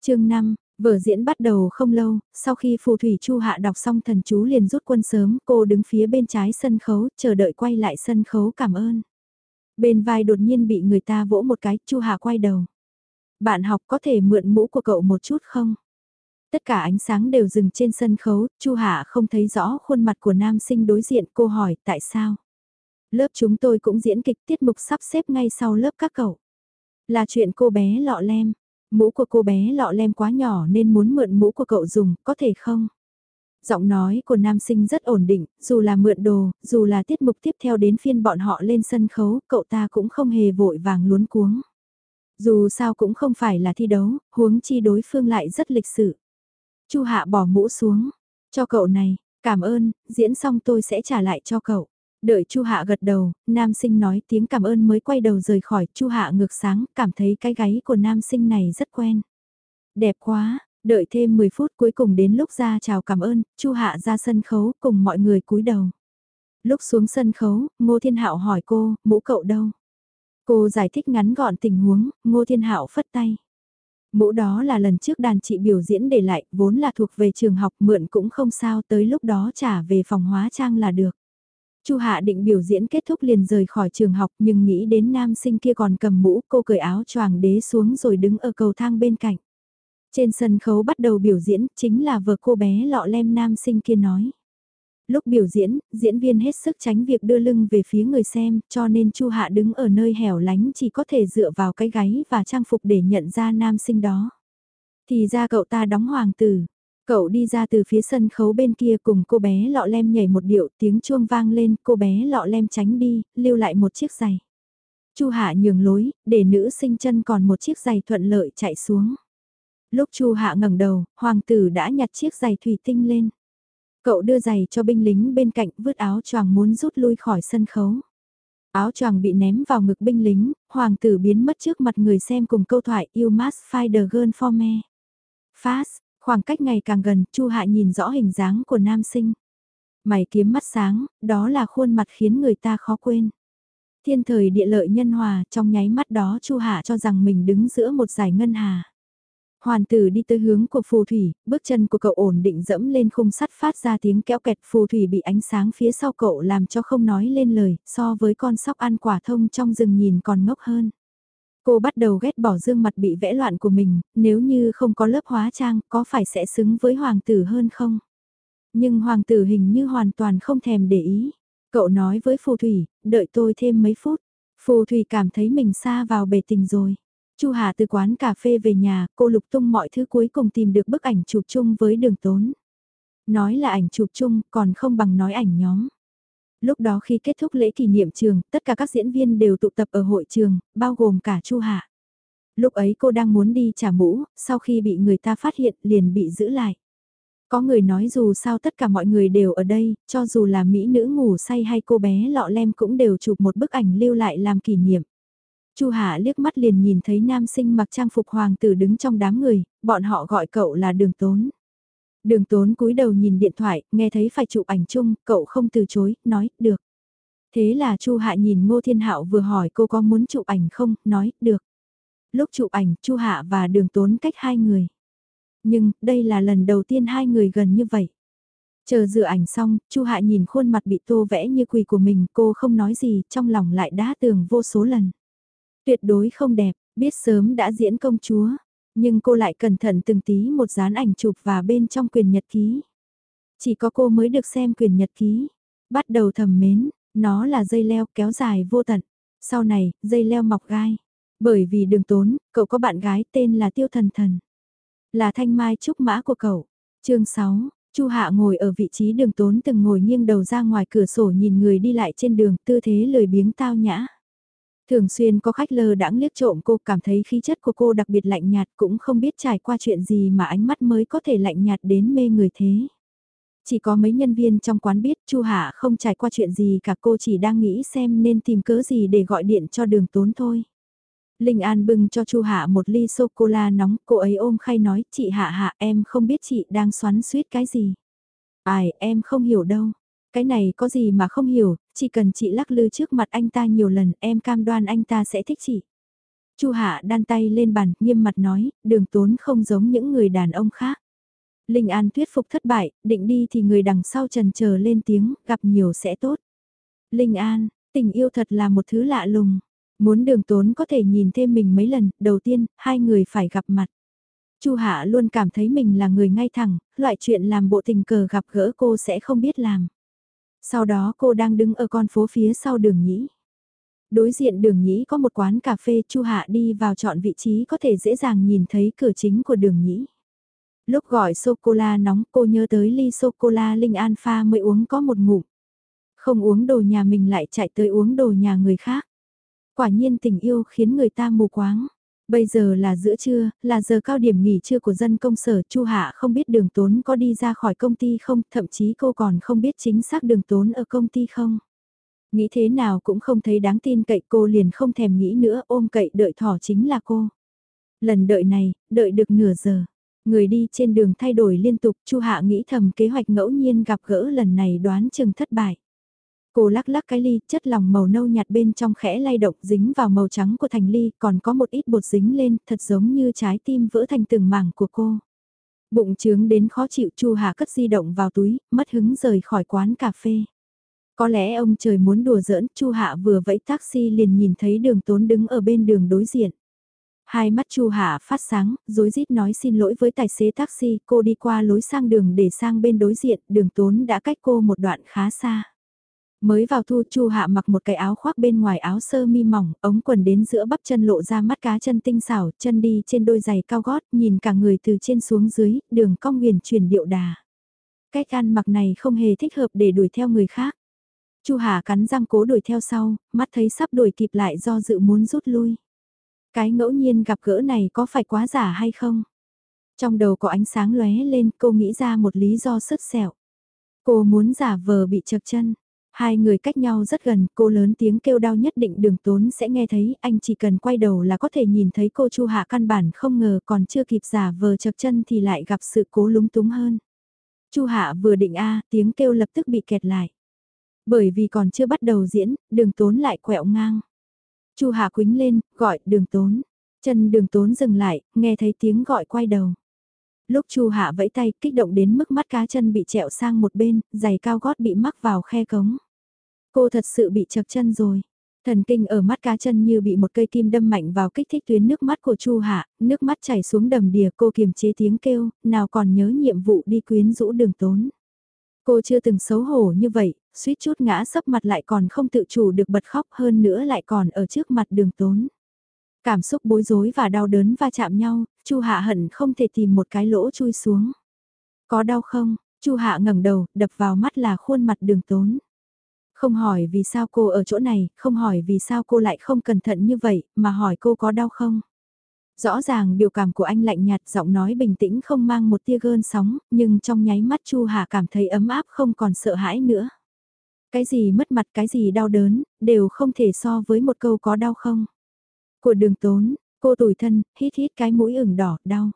chương 5, vở diễn bắt đầu không lâu, sau khi phù thủy Chu Hạ đọc xong thần chú liền rút quân sớm, cô đứng phía bên trái sân khấu, chờ đợi quay lại sân khấu cảm ơn. Bên vai đột nhiên bị người ta vỗ một cái, Chu Hạ quay đầu. Bạn học có thể mượn mũ của cậu một chút không? Tất cả ánh sáng đều dừng trên sân khấu, Chu Hạ không thấy rõ khuôn mặt của nam sinh đối diện cô hỏi tại sao. Lớp chúng tôi cũng diễn kịch tiết mục sắp xếp ngay sau lớp các cậu. Là chuyện cô bé lọ lem, mũ của cô bé lọ lem quá nhỏ nên muốn mượn mũ của cậu dùng, có thể không? Giọng nói của nam sinh rất ổn định, dù là mượn đồ, dù là tiết mục tiếp theo đến phiên bọn họ lên sân khấu, cậu ta cũng không hề vội vàng luống cuống. Dù sao cũng không phải là thi đấu, huống chi đối phương lại rất lịch sự. Chu Hạ bỏ mũ xuống, cho cậu này, cảm ơn, diễn xong tôi sẽ trả lại cho cậu. Đợi Chu Hạ gật đầu, nam sinh nói tiếng cảm ơn mới quay đầu rời khỏi, Chu Hạ ngược sáng, cảm thấy cái gáy của nam sinh này rất quen. Đẹp quá, đợi thêm 10 phút cuối cùng đến lúc ra chào cảm ơn, Chu Hạ ra sân khấu cùng mọi người cúi đầu. Lúc xuống sân khấu, Ngô Thiên Hạo hỏi cô, mũ cậu đâu? Cô giải thích ngắn gọn tình huống, Ngô Thiên Hạo phất tay. Mũ đó là lần trước đàn chị biểu diễn để lại, vốn là thuộc về trường học mượn cũng không sao tới lúc đó trả về phòng hóa trang là được. Chu Hạ định biểu diễn kết thúc liền rời khỏi trường học nhưng nghĩ đến nam sinh kia còn cầm mũ cô cởi áo choàng đế xuống rồi đứng ở cầu thang bên cạnh. Trên sân khấu bắt đầu biểu diễn chính là vợ cô bé lọ lem nam sinh kia nói. Lúc biểu diễn, diễn viên hết sức tránh việc đưa lưng về phía người xem cho nên Chu Hạ đứng ở nơi hẻo lánh chỉ có thể dựa vào cái gáy và trang phục để nhận ra nam sinh đó. Thì ra cậu ta đóng hoàng tử, Cậu đi ra từ phía sân khấu bên kia cùng cô bé lọ lem nhảy một điệu tiếng chuông vang lên, cô bé lọ lem tránh đi, lưu lại một chiếc giày. Chu Hạ nhường lối, để nữ sinh chân còn một chiếc giày thuận lợi chạy xuống. Lúc Chu Hạ ngẩng đầu, hoàng tử đã nhặt chiếc giày thủy tinh lên. Cậu đưa giày cho binh lính bên cạnh vứt áo choàng muốn rút lui khỏi sân khấu. Áo choàng bị ném vào ngực binh lính, hoàng tử biến mất trước mặt người xem cùng câu thoại You must find the girl for me. Fast, Khoảng cách ngày càng gần, Chu Hạ nhìn rõ hình dáng của nam sinh. Mày kiếm mắt sáng, đó là khuôn mặt khiến người ta khó quên. Thiên thời địa lợi nhân hòa, trong nháy mắt đó Chu Hạ cho rằng mình đứng giữa một giải ngân hà. Hoàn tử đi tới hướng của phù thủy, bước chân của cậu ổn định dẫm lên khung sắt phát ra tiếng kéo kẹt phù thủy bị ánh sáng phía sau cậu làm cho không nói lên lời, so với con sóc ăn quả thông trong rừng nhìn còn ngốc hơn. Cô bắt đầu ghét bỏ dương mặt bị vẽ loạn của mình, nếu như không có lớp hóa trang có phải sẽ xứng với hoàng tử hơn không? Nhưng hoàng tử hình như hoàn toàn không thèm để ý. Cậu nói với phù thủy, đợi tôi thêm mấy phút. Phù thủy cảm thấy mình xa vào bể tình rồi. Chu Hà từ quán cà phê về nhà, cô lục tung mọi thứ cuối cùng tìm được bức ảnh chụp chung với đường tốn. Nói là ảnh chụp chung, còn không bằng nói ảnh nhóm. Lúc đó khi kết thúc lễ kỷ niệm trường, tất cả các diễn viên đều tụ tập ở hội trường, bao gồm cả Chu Hạ. Lúc ấy cô đang muốn đi trả mũ, sau khi bị người ta phát hiện liền bị giữ lại. Có người nói dù sao tất cả mọi người đều ở đây, cho dù là mỹ nữ ngủ say hay cô bé lọ lem cũng đều chụp một bức ảnh lưu lại làm kỷ niệm. Chu Hạ liếc mắt liền nhìn thấy nam sinh mặc trang phục hoàng tử đứng trong đám người, bọn họ gọi cậu là đường tốn. Đường tốn cúi đầu nhìn điện thoại, nghe thấy phải chụp ảnh chung, cậu không từ chối, nói, được. Thế là Chu Hạ nhìn Ngô Thiên Hạo vừa hỏi cô có muốn chụp ảnh không, nói, được. Lúc chụp ảnh, Chu Hạ và đường tốn cách hai người. Nhưng, đây là lần đầu tiên hai người gần như vậy. Chờ dự ảnh xong, Chu Hạ nhìn khuôn mặt bị tô vẽ như quỳ của mình, cô không nói gì, trong lòng lại đá tường vô số lần. Tuyệt đối không đẹp, biết sớm đã diễn công chúa, nhưng cô lại cẩn thận từng tí một dán ảnh chụp và bên trong quyền nhật ký. Chỉ có cô mới được xem quyền nhật ký. Bắt đầu thầm mến, nó là dây leo kéo dài vô tận. Sau này, dây leo mọc gai. Bởi vì đường tốn, cậu có bạn gái tên là Tiêu Thần Thần. Là thanh mai trúc mã của cậu. chương 6, Chu Hạ ngồi ở vị trí đường tốn từng ngồi nghiêng đầu ra ngoài cửa sổ nhìn người đi lại trên đường tư thế lười biếng tao nhã. Thường xuyên có khách lơ đãng liếc trộm cô cảm thấy khí chất của cô đặc biệt lạnh nhạt cũng không biết trải qua chuyện gì mà ánh mắt mới có thể lạnh nhạt đến mê người thế. Chỉ có mấy nhân viên trong quán biết Chu Hạ không trải qua chuyện gì cả cô chỉ đang nghĩ xem nên tìm cớ gì để gọi điện cho đường tốn thôi. Linh An bưng cho Chu Hạ một ly sô-cô-la nóng, cô ấy ôm khay nói, chị Hạ Hạ em không biết chị đang xoắn suýt cái gì. Ai, em không hiểu đâu. Cái này có gì mà không hiểu, chỉ cần chị lắc lư trước mặt anh ta nhiều lần em cam đoan anh ta sẽ thích chị. Chu Hạ đan tay lên bàn, nghiêm mặt nói, đường tốn không giống những người đàn ông khác. Linh An thuyết phục thất bại, định đi thì người đằng sau trần chờ lên tiếng, gặp nhiều sẽ tốt. Linh An, tình yêu thật là một thứ lạ lùng. Muốn đường tốn có thể nhìn thêm mình mấy lần, đầu tiên, hai người phải gặp mặt. Chu Hạ luôn cảm thấy mình là người ngay thẳng, loại chuyện làm bộ tình cờ gặp gỡ cô sẽ không biết làm. Sau đó cô đang đứng ở con phố phía sau đường nhĩ. Đối diện đường nhĩ có một quán cà phê Chu Hạ đi vào chọn vị trí có thể dễ dàng nhìn thấy cửa chính của đường nhĩ. Lúc gọi sô-cô-la nóng, cô nhớ tới ly sô-cô-la Linh An pha mới uống có một ngụm. Không uống đồ nhà mình lại chạy tới uống đồ nhà người khác. Quả nhiên tình yêu khiến người ta mù quáng. Bây giờ là giữa trưa, là giờ cao điểm nghỉ trưa của dân công sở, Chu Hạ không biết đường tốn có đi ra khỏi công ty không, thậm chí cô còn không biết chính xác đường tốn ở công ty không. Nghĩ thế nào cũng không thấy đáng tin cậy cô liền không thèm nghĩ nữa ôm cậy đợi thỏ chính là cô. Lần đợi này, đợi được nửa giờ. Người đi trên đường thay đổi liên tục, Chu Hạ nghĩ thầm kế hoạch ngẫu nhiên gặp gỡ lần này đoán chừng thất bại. Cô lắc lắc cái ly, chất lòng màu nâu nhạt bên trong khẽ lay động dính vào màu trắng của thành ly, còn có một ít bột dính lên, thật giống như trái tim vỡ thành từng mảng của cô. Bụng trướng đến khó chịu Chu Hà cất di động vào túi, mất hứng rời khỏi quán cà phê. Có lẽ ông trời muốn đùa giỡn, Chu Hạ vừa vẫy taxi liền nhìn thấy đường tốn đứng ở bên đường đối diện. Hai mắt Chu Hạ phát sáng, rối rít nói xin lỗi với tài xế taxi, cô đi qua lối sang đường để sang bên đối diện, đường tốn đã cách cô một đoạn khá xa. Mới vào thu Chu Hạ mặc một cái áo khoác bên ngoài áo sơ mi mỏng, ống quần đến giữa bắp chân lộ ra mắt cá chân tinh xảo, chân đi trên đôi giày cao gót, nhìn cả người từ trên xuống dưới, đường cong huyền chuyển điệu đà. Cách ăn mặc này không hề thích hợp để đuổi theo người khác. Chu Hạ cắn răng cố đuổi theo sau, mắt thấy sắp đuổi kịp lại do dự muốn rút lui. Cái ngẫu nhiên gặp gỡ này có phải quá giả hay không? Trong đầu có ánh sáng lóe lên, cô nghĩ ra một lý do sứt sẹo. Cô muốn giả vờ bị chật chân, Hai người cách nhau rất gần, cô lớn tiếng kêu đau nhất định đường tốn sẽ nghe thấy, anh chỉ cần quay đầu là có thể nhìn thấy cô Chu Hạ căn bản không ngờ còn chưa kịp giả vờ chật chân thì lại gặp sự cố lúng túng hơn. Chu Hạ vừa định A, tiếng kêu lập tức bị kẹt lại. Bởi vì còn chưa bắt đầu diễn, đường tốn lại quẹo ngang. Chu Hạ quính lên, gọi đường tốn. Chân đường tốn dừng lại, nghe thấy tiếng gọi quay đầu. Lúc Chu Hạ vẫy tay, kích động đến mức mắt cá chân bị trẹo sang một bên, giày cao gót bị mắc vào khe cống. Cô thật sự bị chật chân rồi. Thần kinh ở mắt cá chân như bị một cây kim đâm mạnh vào kích thích tuyến nước mắt của Chu Hạ, nước mắt chảy xuống đầm đìa cô kiềm chế tiếng kêu, nào còn nhớ nhiệm vụ đi quyến rũ đường tốn. Cô chưa từng xấu hổ như vậy, suýt chút ngã sấp mặt lại còn không tự chủ được bật khóc hơn nữa lại còn ở trước mặt đường tốn. Cảm xúc bối rối và đau đớn va chạm nhau, Chu Hạ hận không thể tìm một cái lỗ chui xuống. Có đau không? Chu Hạ ngẩng đầu, đập vào mắt là khuôn mặt đường tốn. Không hỏi vì sao cô ở chỗ này, không hỏi vì sao cô lại không cẩn thận như vậy, mà hỏi cô có đau không. Rõ ràng biểu cảm của anh lạnh nhạt giọng nói bình tĩnh không mang một tia gơn sóng, nhưng trong nháy mắt Chu Hà cảm thấy ấm áp không còn sợ hãi nữa. Cái gì mất mặt cái gì đau đớn, đều không thể so với một câu có đau không. Của đường tốn, cô tủi thân, hít hít cái mũi ửng đỏ, đau.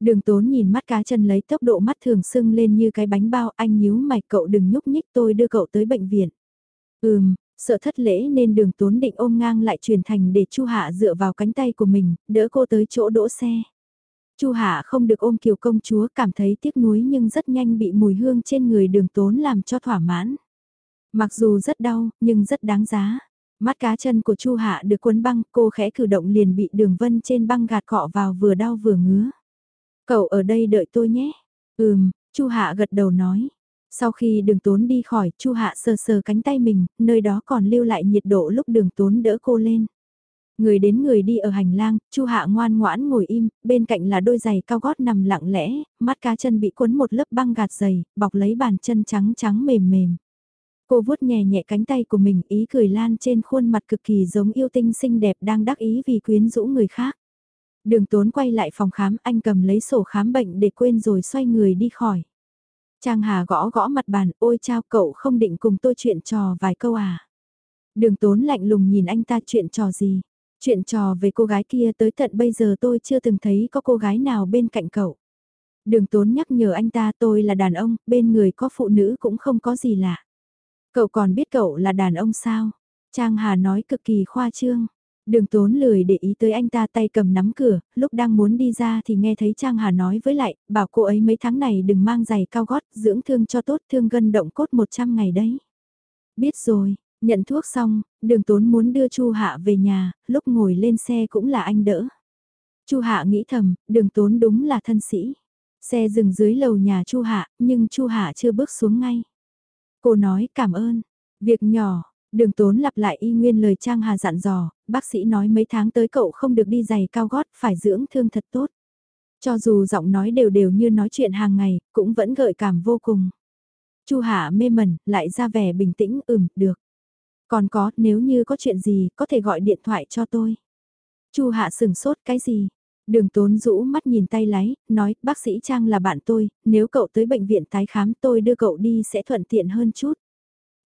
Đường tốn nhìn mắt cá chân lấy tốc độ mắt thường sưng lên như cái bánh bao, anh nhíu mày cậu đừng nhúc nhích tôi đưa cậu tới bệnh viện. Ừm, sợ thất lễ nên đường tốn định ôm ngang lại truyền thành để Chu Hạ dựa vào cánh tay của mình, đỡ cô tới chỗ đỗ xe. Chu Hạ không được ôm kiều công chúa cảm thấy tiếc nuối nhưng rất nhanh bị mùi hương trên người đường tốn làm cho thỏa mãn. Mặc dù rất đau, nhưng rất đáng giá. Mắt cá chân của Chu Hạ được cuốn băng, cô khẽ cử động liền bị đường vân trên băng gạt cọ vào vừa đau vừa ngứa. Cậu ở đây đợi tôi nhé. Ừm, Chu Hạ gật đầu nói. Sau khi đường tốn đi khỏi, Chu Hạ sờ sờ cánh tay mình, nơi đó còn lưu lại nhiệt độ lúc đường tốn đỡ cô lên. Người đến người đi ở hành lang, Chu Hạ ngoan ngoãn ngồi im, bên cạnh là đôi giày cao gót nằm lặng lẽ, mắt cá chân bị cuốn một lớp băng gạt giày, bọc lấy bàn chân trắng trắng mềm mềm. Cô vuốt nhẹ nhẹ cánh tay của mình, ý cười lan trên khuôn mặt cực kỳ giống yêu tinh xinh đẹp đang đắc ý vì quyến rũ người khác. Đường tốn quay lại phòng khám, anh cầm lấy sổ khám bệnh để quên rồi xoay người đi khỏi. Trang Hà gõ gõ mặt bàn, ôi chao cậu không định cùng tôi chuyện trò vài câu à. Đường tốn lạnh lùng nhìn anh ta chuyện trò gì. Chuyện trò về cô gái kia tới tận bây giờ tôi chưa từng thấy có cô gái nào bên cạnh cậu. Đường tốn nhắc nhở anh ta tôi là đàn ông, bên người có phụ nữ cũng không có gì lạ. Cậu còn biết cậu là đàn ông sao? Trang Hà nói cực kỳ khoa trương. Đường tốn lười để ý tới anh ta tay cầm nắm cửa, lúc đang muốn đi ra thì nghe thấy Trang Hà nói với lại, bảo cô ấy mấy tháng này đừng mang giày cao gót, dưỡng thương cho tốt thương gân động cốt 100 ngày đấy. Biết rồi, nhận thuốc xong, đường tốn muốn đưa Chu Hạ về nhà, lúc ngồi lên xe cũng là anh đỡ. Chu Hạ nghĩ thầm, đường tốn đúng là thân sĩ. Xe dừng dưới lầu nhà Chu Hạ, nhưng Chu Hạ chưa bước xuống ngay. Cô nói cảm ơn, việc nhỏ, Đường tốn lặp lại y nguyên lời Trang Hà dặn dò, bác sĩ nói mấy tháng tới cậu không được đi giày cao gót, phải dưỡng thương thật tốt. Cho dù giọng nói đều đều như nói chuyện hàng ngày, cũng vẫn gợi cảm vô cùng. Chu Hạ mê mẩn, lại ra vẻ bình tĩnh, ừm, được. Còn có, nếu như có chuyện gì, có thể gọi điện thoại cho tôi. Chu Hạ sừng sốt cái gì? Đường tốn rũ mắt nhìn tay lái, nói, bác sĩ Trang là bạn tôi, nếu cậu tới bệnh viện tái khám tôi đưa cậu đi sẽ thuận tiện hơn chút.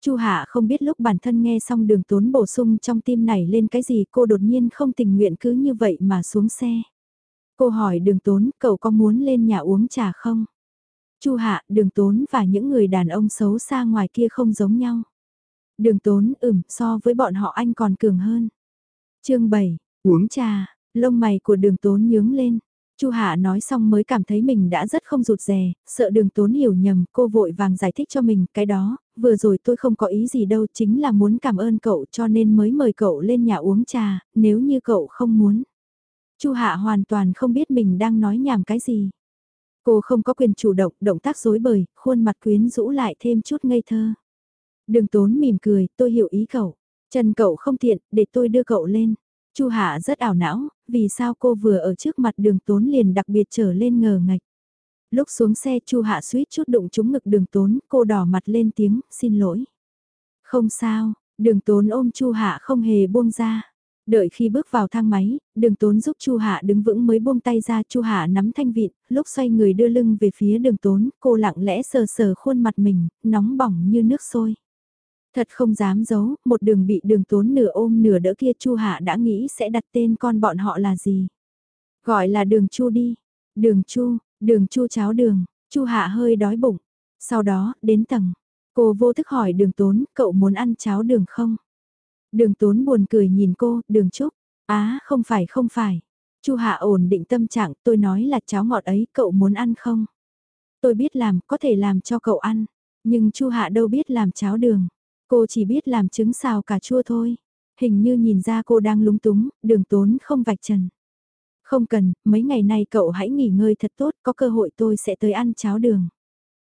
Chu Hạ không biết lúc bản thân nghe xong đường tốn bổ sung trong tim này lên cái gì cô đột nhiên không tình nguyện cứ như vậy mà xuống xe. Cô hỏi đường tốn cậu có muốn lên nhà uống trà không? Chu Hạ đường tốn và những người đàn ông xấu xa ngoài kia không giống nhau. Đường tốn ửm so với bọn họ anh còn cường hơn. chương 7, uống trà, lông mày của đường tốn nhướng lên. Chu Hạ nói xong mới cảm thấy mình đã rất không rụt rè, sợ đường tốn hiểu nhầm, cô vội vàng giải thích cho mình, cái đó, vừa rồi tôi không có ý gì đâu, chính là muốn cảm ơn cậu cho nên mới mời cậu lên nhà uống trà, nếu như cậu không muốn. Chu Hạ hoàn toàn không biết mình đang nói nhảm cái gì. Cô không có quyền chủ động, động tác dối bời, khuôn mặt quyến rũ lại thêm chút ngây thơ. Đường tốn mỉm cười, tôi hiểu ý cậu. Chân cậu không tiện, để tôi đưa cậu lên. Chu Hạ rất ảo não, vì sao cô vừa ở trước mặt đường tốn liền đặc biệt trở lên ngờ ngạch. Lúc xuống xe Chu Hạ suýt chút đụng trúng ngực đường tốn, cô đỏ mặt lên tiếng, xin lỗi. Không sao, đường tốn ôm Chu Hạ không hề buông ra. Đợi khi bước vào thang máy, đường tốn giúp Chu Hạ đứng vững mới buông tay ra Chu Hạ nắm thanh vịn, lúc xoay người đưa lưng về phía đường tốn, cô lặng lẽ sờ sờ khuôn mặt mình, nóng bỏng như nước sôi. Thật không dám giấu, một đường bị đường tốn nửa ôm nửa đỡ kia Chu Hạ đã nghĩ sẽ đặt tên con bọn họ là gì. Gọi là đường Chu đi. Đường Chu, đường Chu cháo đường, Chu Hạ hơi đói bụng. Sau đó, đến tầng. Cô vô thức hỏi đường tốn, cậu muốn ăn cháo đường không? Đường tốn buồn cười nhìn cô, đường Trúc. Á, không phải không phải. Chu Hạ ổn định tâm trạng, tôi nói là cháo ngọt ấy, cậu muốn ăn không? Tôi biết làm, có thể làm cho cậu ăn. Nhưng Chu Hạ đâu biết làm cháo đường. Cô chỉ biết làm trứng xào cà chua thôi. Hình như nhìn ra cô đang lúng túng, đường tốn không vạch trần. Không cần, mấy ngày nay cậu hãy nghỉ ngơi thật tốt, có cơ hội tôi sẽ tới ăn cháo đường.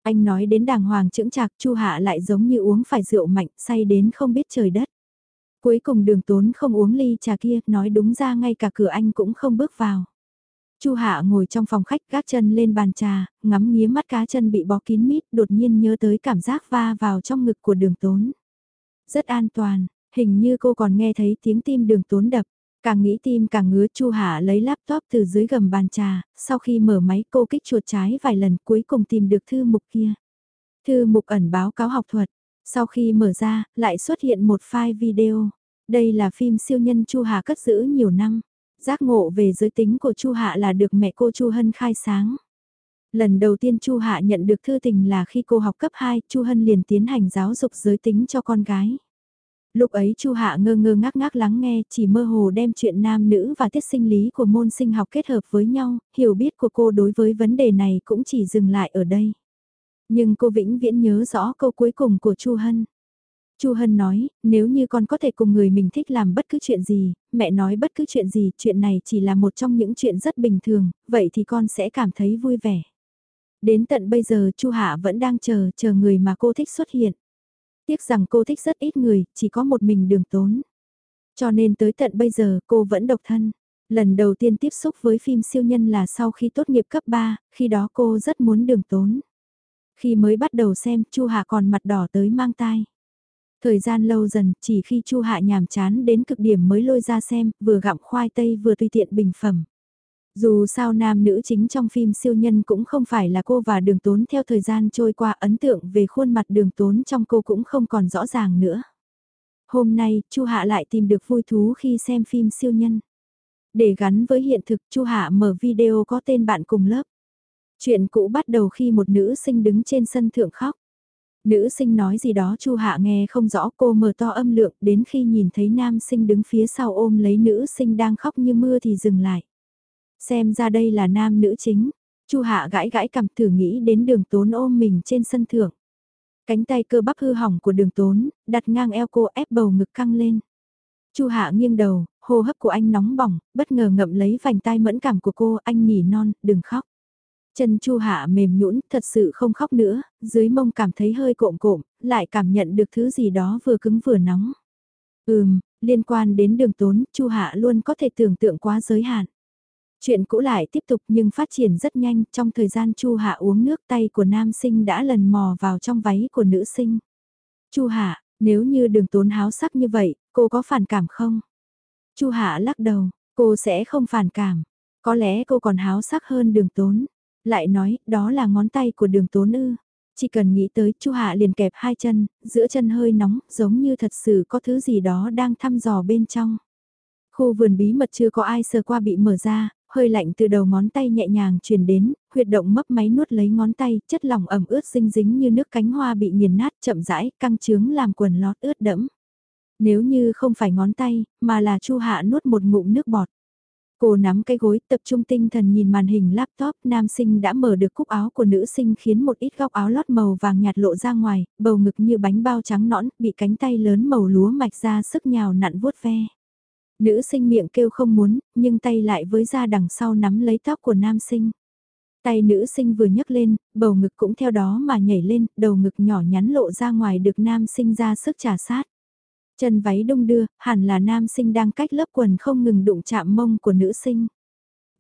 Anh nói đến đàng hoàng chững chạc chu hạ lại giống như uống phải rượu mạnh, say đến không biết trời đất. Cuối cùng đường tốn không uống ly trà kia, nói đúng ra ngay cả cửa anh cũng không bước vào. Chu Hạ ngồi trong phòng khách gác chân lên bàn trà, ngắm nghía mắt cá chân bị bó kín mít, đột nhiên nhớ tới cảm giác va vào trong ngực của đường tốn. Rất an toàn, hình như cô còn nghe thấy tiếng tim đường tốn đập. Càng nghĩ tim càng ngứa Chu Hạ lấy laptop từ dưới gầm bàn trà, sau khi mở máy cô kích chuột trái vài lần cuối cùng tìm được thư mục kia. Thư mục ẩn báo cáo học thuật, sau khi mở ra, lại xuất hiện một file video. Đây là phim siêu nhân Chu Hạ cất giữ nhiều năm. Giác ngộ về giới tính của Chu Hạ là được mẹ cô Chu Hân khai sáng. Lần đầu tiên Chu Hạ nhận được thư tình là khi cô học cấp 2, Chu Hân liền tiến hành giáo dục giới tính cho con gái. Lúc ấy Chu Hạ ngơ ngơ ngác ngác lắng nghe, chỉ mơ hồ đem chuyện nam nữ và tiết sinh lý của môn sinh học kết hợp với nhau, hiểu biết của cô đối với vấn đề này cũng chỉ dừng lại ở đây. Nhưng cô vĩnh viễn nhớ rõ câu cuối cùng của Chu Hân. Chu Hân nói, nếu như con có thể cùng người mình thích làm bất cứ chuyện gì, mẹ nói bất cứ chuyện gì, chuyện này chỉ là một trong những chuyện rất bình thường, vậy thì con sẽ cảm thấy vui vẻ. Đến tận bây giờ Chu Hạ vẫn đang chờ, chờ người mà cô thích xuất hiện. Tiếc rằng cô thích rất ít người, chỉ có một mình đường tốn. Cho nên tới tận bây giờ cô vẫn độc thân. Lần đầu tiên tiếp xúc với phim siêu nhân là sau khi tốt nghiệp cấp 3, khi đó cô rất muốn đường tốn. Khi mới bắt đầu xem, Chu Hạ còn mặt đỏ tới mang tai. Thời gian lâu dần, chỉ khi Chu Hạ nhàm chán đến cực điểm mới lôi ra xem, vừa gặm khoai tây vừa tùy tiện bình phẩm. Dù sao nam nữ chính trong phim siêu nhân cũng không phải là cô và đường tốn theo thời gian trôi qua ấn tượng về khuôn mặt đường tốn trong cô cũng không còn rõ ràng nữa. Hôm nay, Chu Hạ lại tìm được vui thú khi xem phim siêu nhân. Để gắn với hiện thực, Chu Hạ mở video có tên bạn cùng lớp. Chuyện cũ bắt đầu khi một nữ sinh đứng trên sân thượng khóc. Nữ sinh nói gì đó Chu Hạ nghe không rõ cô mở to âm lượng đến khi nhìn thấy nam sinh đứng phía sau ôm lấy nữ sinh đang khóc như mưa thì dừng lại. Xem ra đây là nam nữ chính. Chu Hạ gãi gãi cầm thử nghĩ đến đường tốn ôm mình trên sân thượng. Cánh tay cơ bắp hư hỏng của đường tốn, đặt ngang eo cô ép bầu ngực căng lên. Chu Hạ nghiêng đầu, hô hấp của anh nóng bỏng, bất ngờ ngậm lấy vành tai mẫn cảm của cô, anh nỉ non, đừng khóc. Chân Chu Hạ mềm nhũn, thật sự không khóc nữa, dưới mông cảm thấy hơi cộm cộm, lại cảm nhận được thứ gì đó vừa cứng vừa nóng. Ừm, liên quan đến đường tốn, Chu Hạ luôn có thể tưởng tượng quá giới hạn. Chuyện cũ lại tiếp tục nhưng phát triển rất nhanh, trong thời gian Chu Hạ uống nước tay của nam sinh đã lần mò vào trong váy của nữ sinh. Chu Hạ, nếu như đường tốn háo sắc như vậy, cô có phản cảm không? Chu Hạ lắc đầu, cô sẽ không phản cảm. Có lẽ cô còn háo sắc hơn đường tốn. Lại nói, đó là ngón tay của đường tốn ư. Chỉ cần nghĩ tới, Chu Hạ liền kẹp hai chân, giữa chân hơi nóng, giống như thật sự có thứ gì đó đang thăm dò bên trong. Khu vườn bí mật chưa có ai sờ qua bị mở ra, hơi lạnh từ đầu ngón tay nhẹ nhàng truyền đến, huyệt động mấp máy nuốt lấy ngón tay, chất lỏng ẩm ướt dinh dính như nước cánh hoa bị nghiền nát chậm rãi, căng trướng làm quần lót ướt đẫm. Nếu như không phải ngón tay, mà là Chu Hạ nuốt một ngụm nước bọt. Cô nắm cái gối, tập trung tinh thần nhìn màn hình laptop, nam sinh đã mở được cúc áo của nữ sinh khiến một ít góc áo lót màu vàng nhạt lộ ra ngoài, bầu ngực như bánh bao trắng nõn, bị cánh tay lớn màu lúa mạch ra sức nhào nặn vuốt ve. Nữ sinh miệng kêu không muốn, nhưng tay lại với ra đằng sau nắm lấy tóc của nam sinh. Tay nữ sinh vừa nhấc lên, bầu ngực cũng theo đó mà nhảy lên, đầu ngực nhỏ nhắn lộ ra ngoài được nam sinh ra sức trả sát. Chân váy đông đưa, hẳn là nam sinh đang cách lớp quần không ngừng đụng chạm mông của nữ sinh.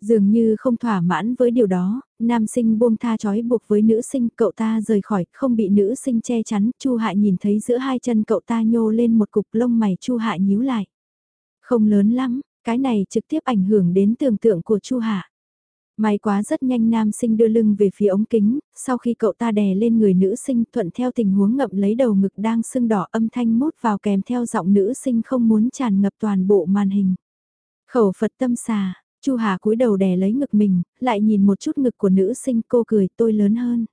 Dường như không thỏa mãn với điều đó, nam sinh buông tha chói buộc với nữ sinh, cậu ta rời khỏi, không bị nữ sinh che chắn, Chu Hại nhìn thấy giữa hai chân cậu ta nhô lên một cục lông mày Chu Hại nhíu lại. Không lớn lắm, cái này trực tiếp ảnh hưởng đến tưởng tượng của Chu Hạ. May quá rất nhanh nam sinh đưa lưng về phía ống kính, sau khi cậu ta đè lên người nữ sinh thuận theo tình huống ngậm lấy đầu ngực đang sưng đỏ âm thanh mút vào kèm theo giọng nữ sinh không muốn tràn ngập toàn bộ màn hình. Khẩu Phật tâm xà, Chu Hà cúi đầu đè lấy ngực mình, lại nhìn một chút ngực của nữ sinh cô cười tôi lớn hơn.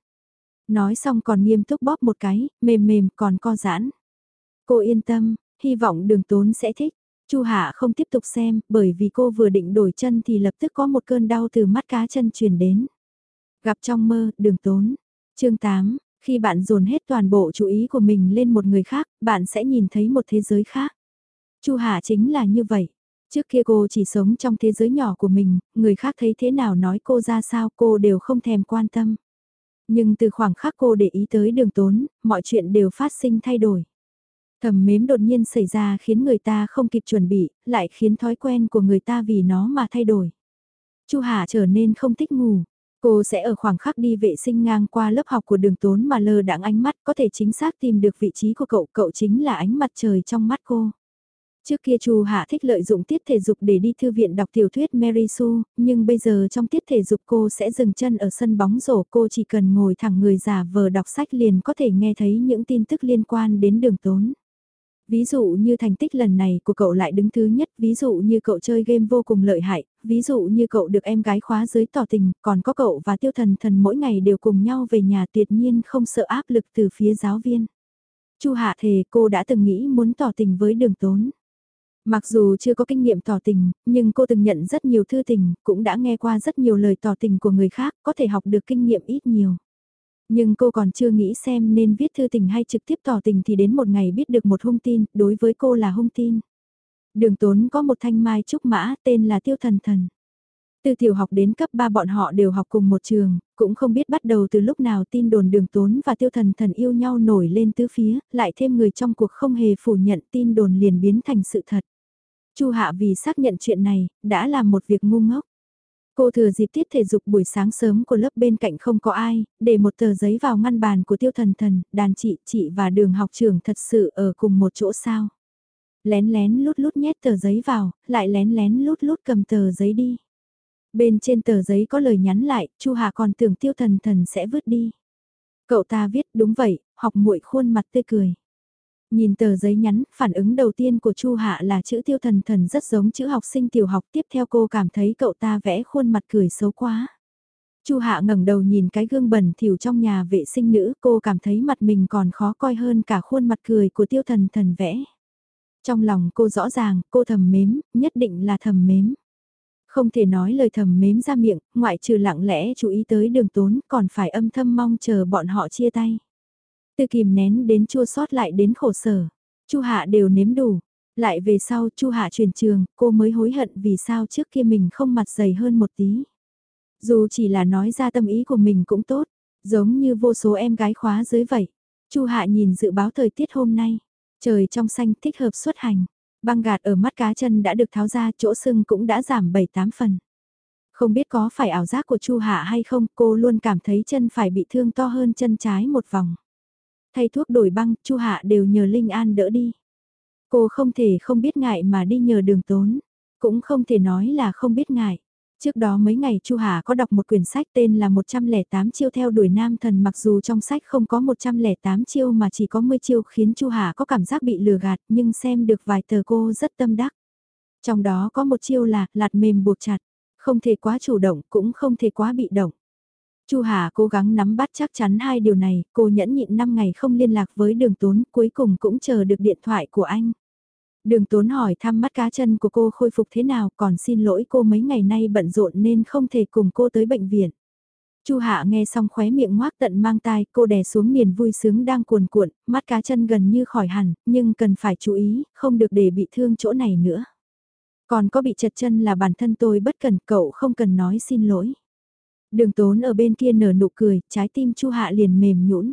Nói xong còn nghiêm túc bóp một cái, mềm mềm còn co giãn. Cô yên tâm, hy vọng đường tốn sẽ thích. Chu Hạ không tiếp tục xem, bởi vì cô vừa định đổi chân thì lập tức có một cơn đau từ mắt cá chân truyền đến. Gặp trong mơ, đường tốn. chương 8, khi bạn dồn hết toàn bộ chú ý của mình lên một người khác, bạn sẽ nhìn thấy một thế giới khác. Chu Hạ chính là như vậy. Trước kia cô chỉ sống trong thế giới nhỏ của mình, người khác thấy thế nào nói cô ra sao cô đều không thèm quan tâm. Nhưng từ khoảng khắc cô để ý tới đường tốn, mọi chuyện đều phát sinh thay đổi. Thầm mếm đột nhiên xảy ra khiến người ta không kịp chuẩn bị, lại khiến thói quen của người ta vì nó mà thay đổi. Chu Hà trở nên không thích ngủ. Cô sẽ ở khoảng khắc đi vệ sinh ngang qua lớp học của đường tốn mà lơ đãng ánh mắt có thể chính xác tìm được vị trí của cậu, cậu chính là ánh mặt trời trong mắt cô. Trước kia Chu Hạ thích lợi dụng tiết thể dục để đi thư viện đọc tiểu thuyết Mary Sue, nhưng bây giờ trong tiết thể dục cô sẽ dừng chân ở sân bóng rổ cô chỉ cần ngồi thẳng người giả vờ đọc sách liền có thể nghe thấy những tin tức liên quan đến đường tốn. Ví dụ như thành tích lần này của cậu lại đứng thứ nhất, ví dụ như cậu chơi game vô cùng lợi hại, ví dụ như cậu được em gái khóa dưới tỏ tình, còn có cậu và tiêu thần thần mỗi ngày đều cùng nhau về nhà tuyệt nhiên không sợ áp lực từ phía giáo viên. Chu Hạ thề cô đã từng nghĩ muốn tỏ tình với đường tốn. Mặc dù chưa có kinh nghiệm tỏ tình, nhưng cô từng nhận rất nhiều thư tình, cũng đã nghe qua rất nhiều lời tỏ tình của người khác, có thể học được kinh nghiệm ít nhiều. Nhưng cô còn chưa nghĩ xem nên viết thư tình hay trực tiếp tỏ tình thì đến một ngày biết được một hung tin, đối với cô là hung tin. Đường tốn có một thanh mai trúc mã tên là Tiêu Thần Thần. Từ tiểu học đến cấp 3 bọn họ đều học cùng một trường, cũng không biết bắt đầu từ lúc nào tin đồn đường tốn và tiêu thần thần yêu nhau nổi lên tứ phía, lại thêm người trong cuộc không hề phủ nhận tin đồn liền biến thành sự thật. Chu Hạ vì xác nhận chuyện này, đã làm một việc ngu ngốc. Cô thừa dịp tiết thể dục buổi sáng sớm của lớp bên cạnh không có ai, để một tờ giấy vào ngăn bàn của tiêu thần thần, đàn chị, chị và đường học trưởng thật sự ở cùng một chỗ sao. Lén lén lút lút nhét tờ giấy vào, lại lén lén lút lút cầm tờ giấy đi. Bên trên tờ giấy có lời nhắn lại, Chu Hà còn tưởng tiêu thần thần sẽ vứt đi. Cậu ta viết đúng vậy, học muội khuôn mặt tươi cười. Nhìn tờ giấy nhắn, phản ứng đầu tiên của Chu Hạ là chữ tiêu thần thần rất giống chữ học sinh tiểu học tiếp theo cô cảm thấy cậu ta vẽ khuôn mặt cười xấu quá. Chu Hạ ngẩng đầu nhìn cái gương bẩn thỉu trong nhà vệ sinh nữ, cô cảm thấy mặt mình còn khó coi hơn cả khuôn mặt cười của tiêu thần thần vẽ. Trong lòng cô rõ ràng, cô thầm mếm, nhất định là thầm mếm. Không thể nói lời thầm mếm ra miệng, ngoại trừ lặng lẽ chú ý tới đường tốn, còn phải âm thâm mong chờ bọn họ chia tay. Từ kìm nén đến chua sót lại đến khổ sở. Chu Hạ đều nếm đủ. Lại về sau Chu Hạ truyền trường, cô mới hối hận vì sao trước kia mình không mặt dày hơn một tí. Dù chỉ là nói ra tâm ý của mình cũng tốt, giống như vô số em gái khóa dưới vậy. Chu Hạ nhìn dự báo thời tiết hôm nay, trời trong xanh thích hợp xuất hành, băng gạt ở mắt cá chân đã được tháo ra, chỗ sưng cũng đã giảm 7-8 phần. Không biết có phải ảo giác của Chu Hạ hay không, cô luôn cảm thấy chân phải bị thương to hơn chân trái một vòng. Thay thuốc đổi băng, Chu Hạ đều nhờ Linh An đỡ đi. Cô không thể không biết ngại mà đi nhờ đường tốn, cũng không thể nói là không biết ngại. Trước đó mấy ngày Chu Hà có đọc một quyển sách tên là 108 chiêu theo đuổi nam thần mặc dù trong sách không có 108 chiêu mà chỉ có 10 chiêu khiến Chu Hà có cảm giác bị lừa gạt nhưng xem được vài tờ cô rất tâm đắc. Trong đó có một chiêu là lạt mềm buộc chặt, không thể quá chủ động cũng không thể quá bị động. Chu Hà cố gắng nắm bắt chắc chắn hai điều này, cô nhẫn nhịn 5 ngày không liên lạc với đường tốn, cuối cùng cũng chờ được điện thoại của anh. Đường tốn hỏi thăm mắt cá chân của cô khôi phục thế nào còn xin lỗi cô mấy ngày nay bận rộn nên không thể cùng cô tới bệnh viện. Chu Hạ nghe xong khóe miệng ngoác tận mang tai, cô đè xuống niềm vui sướng đang cuồn cuộn, mắt cá chân gần như khỏi hẳn, nhưng cần phải chú ý, không được để bị thương chỗ này nữa. Còn có bị chật chân là bản thân tôi bất cần, cậu không cần nói xin lỗi. Đường tốn ở bên kia nở nụ cười, trái tim Chu Hạ liền mềm nhũn.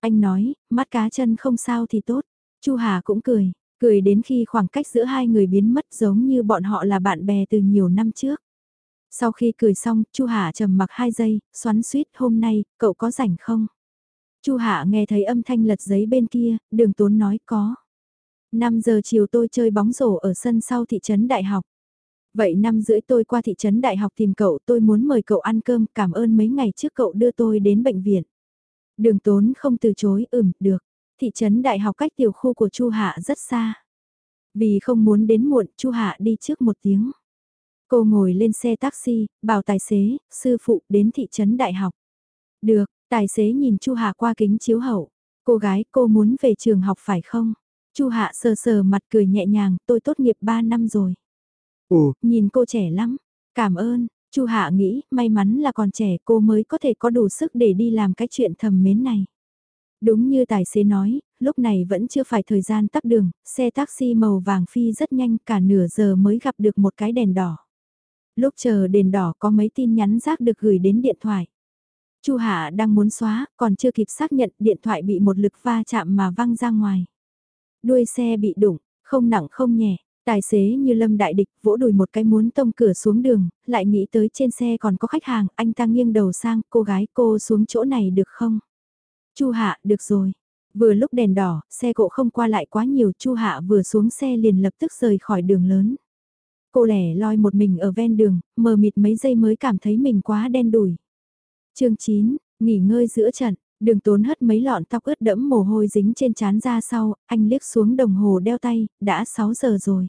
Anh nói, mắt cá chân không sao thì tốt. Chu Hà cũng cười, cười đến khi khoảng cách giữa hai người biến mất giống như bọn họ là bạn bè từ nhiều năm trước. Sau khi cười xong, Chu Hà trầm mặc hai giây, xoắn suýt hôm nay, cậu có rảnh không? Chu Hạ nghe thấy âm thanh lật giấy bên kia, đường tốn nói có. 5 giờ chiều tôi chơi bóng rổ ở sân sau thị trấn đại học. Vậy năm rưỡi tôi qua thị trấn đại học tìm cậu tôi muốn mời cậu ăn cơm cảm ơn mấy ngày trước cậu đưa tôi đến bệnh viện. Đường tốn không từ chối ừm được. Thị trấn đại học cách tiểu khu của Chu Hạ rất xa. Vì không muốn đến muộn Chu Hạ đi trước một tiếng. Cô ngồi lên xe taxi, bảo tài xế, sư phụ đến thị trấn đại học. Được, tài xế nhìn Chu Hạ qua kính chiếu hậu. Cô gái cô muốn về trường học phải không? Chu Hạ sờ sờ mặt cười nhẹ nhàng, tôi tốt nghiệp 3 năm rồi. Ồ, nhìn cô trẻ lắm. Cảm ơn, Chu Hạ nghĩ, may mắn là còn trẻ cô mới có thể có đủ sức để đi làm cái chuyện thầm mến này. Đúng như tài xế nói, lúc này vẫn chưa phải thời gian tắt đường, xe taxi màu vàng phi rất nhanh cả nửa giờ mới gặp được một cái đèn đỏ. Lúc chờ đèn đỏ có mấy tin nhắn rác được gửi đến điện thoại. Chu Hạ đang muốn xóa, còn chưa kịp xác nhận điện thoại bị một lực va chạm mà văng ra ngoài. Đuôi xe bị đụng, không nặng không nhẹ, Tài xế như lâm đại địch vỗ đùi một cái muốn tông cửa xuống đường, lại nghĩ tới trên xe còn có khách hàng, anh ta nghiêng đầu sang, cô gái cô xuống chỗ này được không? Chu Hạ, được rồi. Vừa lúc đèn đỏ, xe cộ không qua lại quá nhiều, Chu Hạ vừa xuống xe liền lập tức rời khỏi đường lớn. Cô lẻ loi một mình ở ven đường, mờ mịt mấy giây mới cảm thấy mình quá đen đủi. chương 9, nghỉ ngơi giữa trận, đường tốn hất mấy lọn tóc ướt đẫm mồ hôi dính trên chán ra sau, anh liếc xuống đồng hồ đeo tay, đã 6 giờ rồi.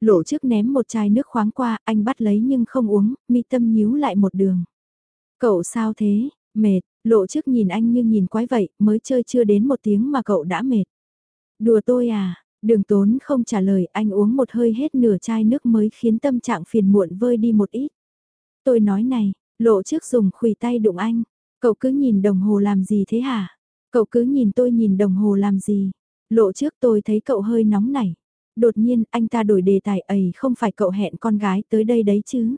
Lộ trước ném một chai nước khoáng qua, anh bắt lấy nhưng không uống, mi tâm nhíu lại một đường. Cậu sao thế, mệt, lộ trước nhìn anh như nhìn quái vậy, mới chơi chưa đến một tiếng mà cậu đã mệt. Đùa tôi à, đường tốn không trả lời, anh uống một hơi hết nửa chai nước mới khiến tâm trạng phiền muộn vơi đi một ít. Tôi nói này, lộ trước dùng khủy tay đụng anh, cậu cứ nhìn đồng hồ làm gì thế hả? Cậu cứ nhìn tôi nhìn đồng hồ làm gì? Lộ trước tôi thấy cậu hơi nóng nảy. Đột nhiên anh ta đổi đề tài ấy không phải cậu hẹn con gái tới đây đấy chứ.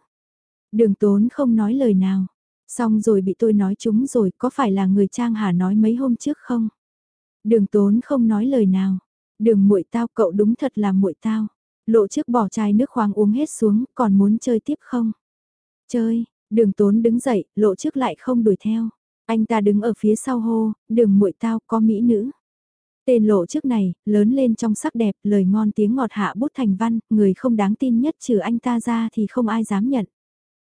Đường tốn không nói lời nào. Xong rồi bị tôi nói chúng rồi có phải là người Trang Hà nói mấy hôm trước không? Đường tốn không nói lời nào. Đường muội tao cậu đúng thật là muội tao. Lộ trước bỏ chai nước khoáng uống hết xuống còn muốn chơi tiếp không? Chơi, đường tốn đứng dậy, lộ trước lại không đuổi theo. Anh ta đứng ở phía sau hô, đường muội tao có mỹ nữ. Tên lộ trước này, lớn lên trong sắc đẹp, lời ngon tiếng ngọt hạ bút thành văn, người không đáng tin nhất trừ anh ta ra thì không ai dám nhận.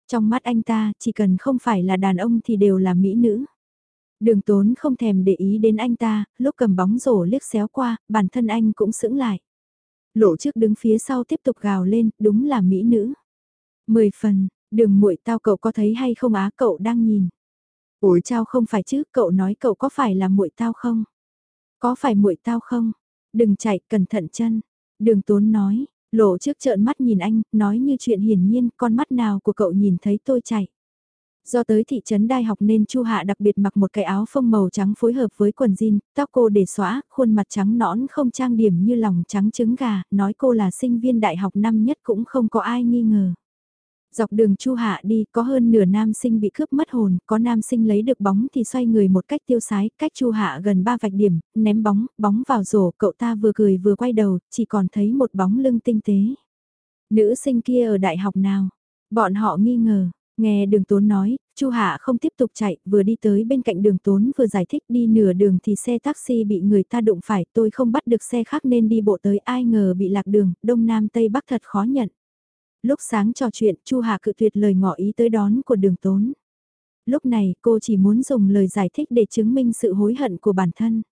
Trong mắt anh ta, chỉ cần không phải là đàn ông thì đều là mỹ nữ. Đường tốn không thèm để ý đến anh ta, lúc cầm bóng rổ liếc xéo qua, bản thân anh cũng sững lại. Lộ trước đứng phía sau tiếp tục gào lên, đúng là mỹ nữ. Mười phần, Đường muội tao cậu có thấy hay không á cậu đang nhìn. Ủi chao không phải chứ, cậu nói cậu có phải là muội tao không? Có phải muội tao không? Đừng chạy, cẩn thận chân. Đường tốn nói, lộ trước trợn mắt nhìn anh, nói như chuyện hiển nhiên, con mắt nào của cậu nhìn thấy tôi chạy. Do tới thị trấn đại học nên Chu Hạ đặc biệt mặc một cái áo phông màu trắng phối hợp với quần jean, tóc cô để xóa, khuôn mặt trắng nõn không trang điểm như lòng trắng trứng gà, nói cô là sinh viên đại học năm nhất cũng không có ai nghi ngờ. Dọc đường Chu Hạ đi, có hơn nửa nam sinh bị cướp mất hồn, có nam sinh lấy được bóng thì xoay người một cách tiêu sái, cách Chu Hạ gần ba vạch điểm, ném bóng, bóng vào rổ, cậu ta vừa cười vừa quay đầu, chỉ còn thấy một bóng lưng tinh tế. Nữ sinh kia ở đại học nào? Bọn họ nghi ngờ, nghe đường tốn nói, Chu Hạ không tiếp tục chạy, vừa đi tới bên cạnh đường tốn vừa giải thích đi nửa đường thì xe taxi bị người ta đụng phải, tôi không bắt được xe khác nên đi bộ tới ai ngờ bị lạc đường, đông nam tây bắc thật khó nhận lúc sáng trò chuyện Chu Hà cự tuyệt lời ngỏ ý tới đón của đường tốn. Lúc này cô chỉ muốn dùng lời giải thích để chứng minh sự hối hận của bản thân.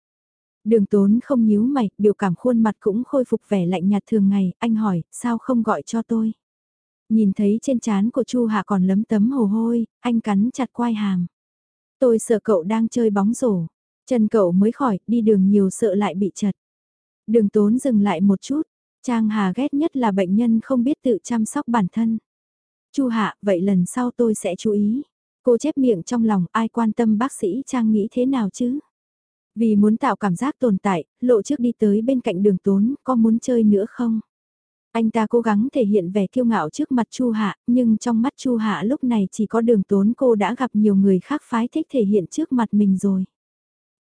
Đường tốn không nhíu mày, biểu cảm khuôn mặt cũng khôi phục vẻ lạnh nhạt thường ngày, anh hỏi, sao không gọi cho tôi? Nhìn thấy trên trán của Chu hà còn lấm tấm hồ hôi, anh cắn chặt quai hàm. Tôi sợ cậu đang chơi bóng rổ, chân cậu mới khỏi, đi đường nhiều sợ lại bị chật. Đường tốn dừng lại một chút, Trang Hà ghét nhất là bệnh nhân không biết tự chăm sóc bản thân. Chu Hạ, vậy lần sau tôi sẽ chú ý. Cô chép miệng trong lòng ai quan tâm bác sĩ Trang nghĩ thế nào chứ? Vì muốn tạo cảm giác tồn tại, lộ trước đi tới bên cạnh đường tốn, có muốn chơi nữa không? Anh ta cố gắng thể hiện vẻ kiêu ngạo trước mặt Chu Hạ, nhưng trong mắt Chu Hạ lúc này chỉ có đường tốn cô đã gặp nhiều người khác phái thích thể hiện trước mặt mình rồi.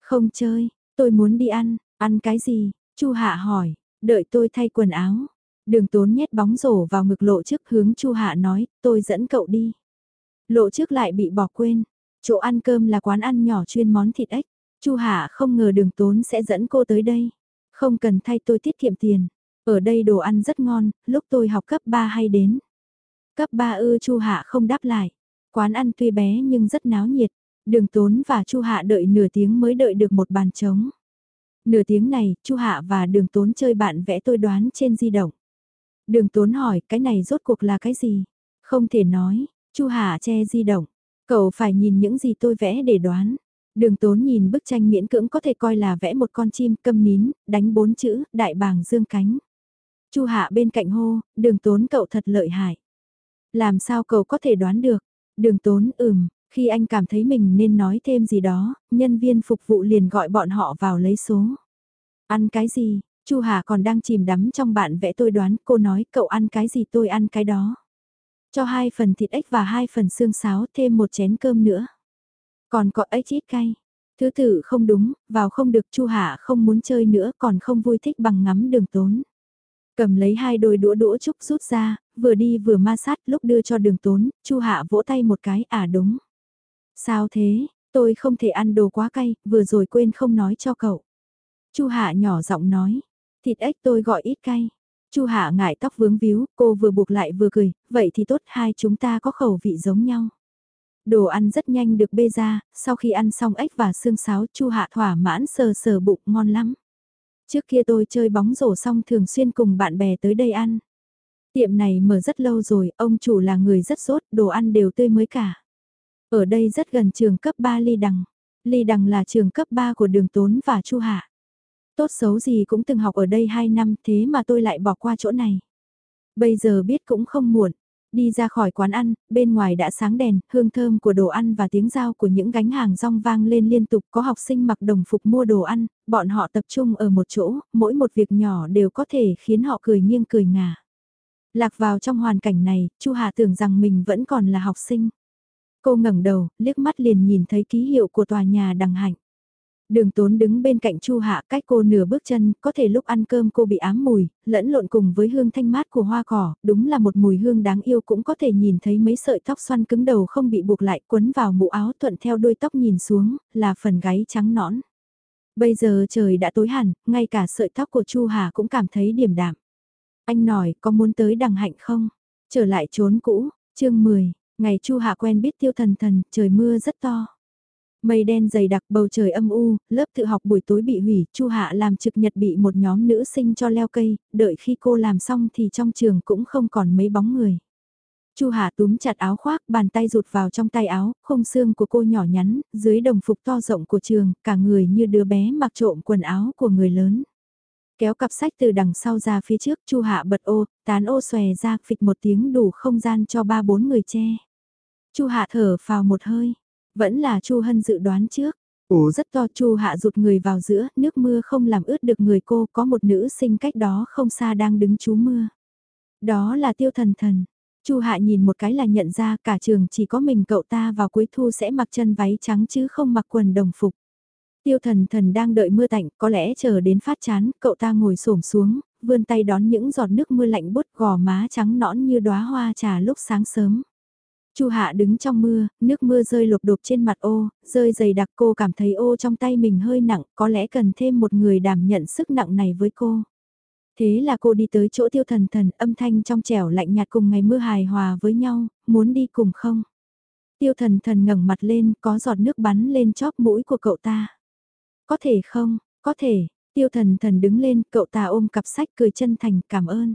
Không chơi, tôi muốn đi ăn, ăn cái gì? Chu Hạ hỏi, Đợi tôi thay quần áo. Đường tốn nhét bóng rổ vào ngực lộ trước hướng Chu Hạ nói, tôi dẫn cậu đi. Lộ trước lại bị bỏ quên. Chỗ ăn cơm là quán ăn nhỏ chuyên món thịt ếch. Chu Hạ không ngờ đường tốn sẽ dẫn cô tới đây. Không cần thay tôi tiết kiệm tiền. Ở đây đồ ăn rất ngon, lúc tôi học cấp 3 hay đến. Cấp 3 ư Chu Hạ không đáp lại. Quán ăn tuy bé nhưng rất náo nhiệt. Đường Tốn và Chu Hạ đợi nửa tiếng mới đợi được một bàn trống. Nửa tiếng này, Chu Hạ và Đường Tốn chơi bạn vẽ tôi đoán trên di động. Đường Tốn hỏi, cái này rốt cuộc là cái gì? Không thể nói, Chu Hạ che di động. Cậu phải nhìn những gì tôi vẽ để đoán. Đường Tốn nhìn bức tranh miễn cưỡng có thể coi là vẽ một con chim câm nín, đánh bốn chữ, đại bàng dương cánh. Chu Hạ bên cạnh hô, đường Tốn cậu thật lợi hại. Làm sao cậu có thể đoán được? Đường Tốn ừm, khi anh cảm thấy mình nên nói thêm gì đó, nhân viên phục vụ liền gọi bọn họ vào lấy số. Ăn cái gì? Chu Hà còn đang chìm đắm trong bạn vẽ tôi đoán cô nói cậu ăn cái gì tôi ăn cái đó. Cho hai phần thịt ếch và hai phần xương sáo thêm một chén cơm nữa. Còn có ếch ít cay. Thứ tự không đúng, vào không được Chu hà không muốn chơi nữa còn không vui thích bằng ngắm đường tốn. Cầm lấy hai đôi đũa đũa trúc rút ra, vừa đi vừa ma sát lúc đưa cho đường tốn, Chu Hạ vỗ tay một cái à đúng. Sao thế, tôi không thể ăn đồ quá cay, vừa rồi quên không nói cho cậu. Chu Hạ nhỏ giọng nói, thịt ếch tôi gọi ít cay. Chu Hạ ngại tóc vướng víu, cô vừa buộc lại vừa cười, vậy thì tốt hai chúng ta có khẩu vị giống nhau. Đồ ăn rất nhanh được bê ra, sau khi ăn xong ếch và xương sáo Chu Hạ thỏa mãn sờ sờ bụng ngon lắm. Trước kia tôi chơi bóng rổ xong thường xuyên cùng bạn bè tới đây ăn. Tiệm này mở rất lâu rồi, ông chủ là người rất sốt, đồ ăn đều tươi mới cả. Ở đây rất gần trường cấp 3 Ly Đằng. Ly Đằng là trường cấp 3 của Đường Tốn và Chu Hạ. Tốt xấu gì cũng từng học ở đây 2 năm thế mà tôi lại bỏ qua chỗ này. Bây giờ biết cũng không muộn. Đi ra khỏi quán ăn, bên ngoài đã sáng đèn, hương thơm của đồ ăn và tiếng giao của những gánh hàng rong vang lên liên tục có học sinh mặc đồng phục mua đồ ăn, bọn họ tập trung ở một chỗ, mỗi một việc nhỏ đều có thể khiến họ cười nghiêng cười ngả. Lạc vào trong hoàn cảnh này, Chu Hà tưởng rằng mình vẫn còn là học sinh. Cô ngẩng đầu, liếc mắt liền nhìn thấy ký hiệu của tòa nhà đằng hạnh. Đường tốn đứng bên cạnh Chu Hạ cách cô nửa bước chân, có thể lúc ăn cơm cô bị ám mùi, lẫn lộn cùng với hương thanh mát của hoa cỏ, đúng là một mùi hương đáng yêu cũng có thể nhìn thấy mấy sợi tóc xoăn cứng đầu không bị buộc lại quấn vào mũ áo thuận theo đôi tóc nhìn xuống, là phần gáy trắng nõn. Bây giờ trời đã tối hẳn, ngay cả sợi tóc của Chu Hà cũng cảm thấy điểm đạm. Anh nói, có muốn tới đằng hạnh không? Trở lại trốn cũ, chương 10, Ngày Chu Hạ quen biết tiêu thần thần, trời mưa rất to. Mây đen dày đặc bầu trời âm u, lớp tự học buổi tối bị hủy, Chu Hạ làm trực nhật bị một nhóm nữ sinh cho leo cây, đợi khi cô làm xong thì trong trường cũng không còn mấy bóng người. Chu Hạ túm chặt áo khoác, bàn tay rụt vào trong tay áo, khung xương của cô nhỏ nhắn, dưới đồng phục to rộng của trường, cả người như đứa bé mặc trộm quần áo của người lớn. Kéo cặp sách từ đằng sau ra phía trước, Chu Hạ bật ô, tán ô xòe ra, phịch một tiếng đủ không gian cho ba bốn người che. Chu Hạ thở vào một hơi, vẫn là Chu Hân dự đoán trước. Ồ rất to Chu Hạ rụt người vào giữa, nước mưa không làm ướt được người cô, có một nữ sinh cách đó không xa đang đứng trú mưa. Đó là Tiêu Thần Thần. Chu Hạ nhìn một cái là nhận ra cả trường chỉ có mình cậu ta vào cuối thu sẽ mặc chân váy trắng chứ không mặc quần đồng phục. Tiêu thần thần đang đợi mưa tạnh, có lẽ chờ đến phát chán, cậu ta ngồi xổm xuống, vươn tay đón những giọt nước mưa lạnh bút gò má trắng nõn như đóa hoa trà lúc sáng sớm. Chu Hạ đứng trong mưa, nước mưa rơi lộp đột trên mặt ô, rơi dày đặc cô cảm thấy ô trong tay mình hơi nặng, có lẽ cần thêm một người đảm nhận sức nặng này với cô. Thế là cô đi tới chỗ tiêu thần thần, âm thanh trong trẻo lạnh nhạt cùng ngày mưa hài hòa với nhau, muốn đi cùng không? Tiêu thần thần ngẩng mặt lên, có giọt nước bắn lên chóp mũi của cậu ta. Có thể không, có thể, tiêu thần thần đứng lên, cậu ta ôm cặp sách cười chân thành cảm ơn.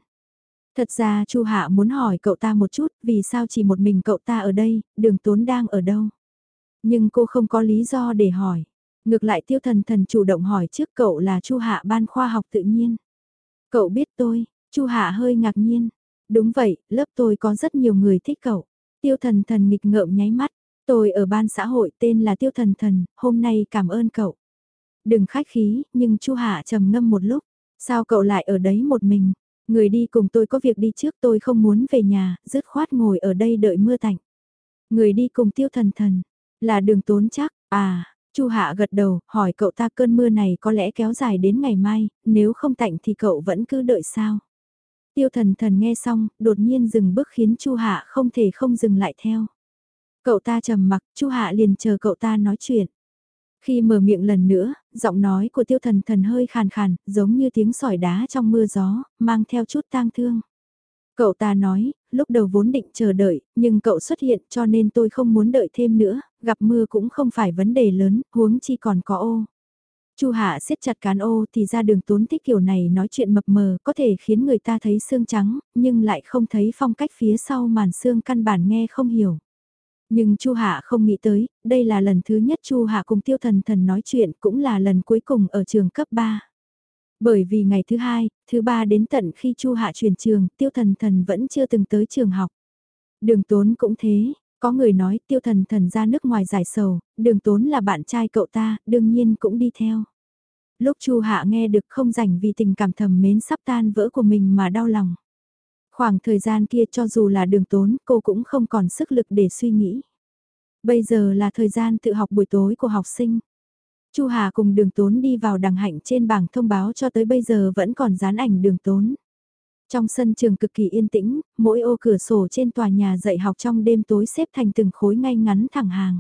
Thật ra Chu Hạ muốn hỏi cậu ta một chút, vì sao chỉ một mình cậu ta ở đây, đường tốn đang ở đâu. Nhưng cô không có lý do để hỏi. Ngược lại tiêu thần thần chủ động hỏi trước cậu là Chu Hạ ban khoa học tự nhiên. Cậu biết tôi, Chu Hạ hơi ngạc nhiên. Đúng vậy, lớp tôi có rất nhiều người thích cậu. Tiêu thần thần nghịch ngợm nháy mắt. Tôi ở ban xã hội tên là Tiêu thần thần, hôm nay cảm ơn cậu. Đừng khách khí, nhưng Chu Hạ trầm ngâm một lúc. Sao cậu lại ở đấy một mình? Người đi cùng tôi có việc đi trước tôi không muốn về nhà, dứt khoát ngồi ở đây đợi mưa tạnh. Người đi cùng tiêu thần thần, là đường tốn chắc, à, Chu Hạ gật đầu, hỏi cậu ta cơn mưa này có lẽ kéo dài đến ngày mai, nếu không tạnh thì cậu vẫn cứ đợi sao. Tiêu thần thần nghe xong, đột nhiên dừng bước khiến Chu Hạ không thể không dừng lại theo. Cậu ta trầm mặc, Chu Hạ liền chờ cậu ta nói chuyện. Khi mở miệng lần nữa, giọng nói của tiêu thần thần hơi khàn khàn, giống như tiếng sỏi đá trong mưa gió, mang theo chút tang thương. Cậu ta nói, lúc đầu vốn định chờ đợi, nhưng cậu xuất hiện cho nên tôi không muốn đợi thêm nữa, gặp mưa cũng không phải vấn đề lớn, huống chi còn có ô. Chu Hạ siết chặt cán ô thì ra đường tốn thích kiểu này nói chuyện mập mờ có thể khiến người ta thấy xương trắng, nhưng lại không thấy phong cách phía sau màn xương căn bản nghe không hiểu. Nhưng Chu Hạ không nghĩ tới, đây là lần thứ nhất Chu Hạ cùng Tiêu Thần Thần nói chuyện, cũng là lần cuối cùng ở trường cấp 3. Bởi vì ngày thứ hai, thứ ba đến tận khi Chu Hạ chuyển trường, Tiêu Thần Thần vẫn chưa từng tới trường học. Đường Tốn cũng thế, có người nói Tiêu Thần Thần ra nước ngoài giải sầu, Đường Tốn là bạn trai cậu ta, đương nhiên cũng đi theo. Lúc Chu Hạ nghe được không rảnh vì tình cảm thầm mến sắp tan vỡ của mình mà đau lòng. Khoảng thời gian kia cho dù là đường tốn, cô cũng không còn sức lực để suy nghĩ. Bây giờ là thời gian tự học buổi tối của học sinh. Chu Hà cùng đường tốn đi vào đằng hạnh trên bảng thông báo cho tới bây giờ vẫn còn dán ảnh đường tốn. Trong sân trường cực kỳ yên tĩnh, mỗi ô cửa sổ trên tòa nhà dạy học trong đêm tối xếp thành từng khối ngay ngắn thẳng hàng.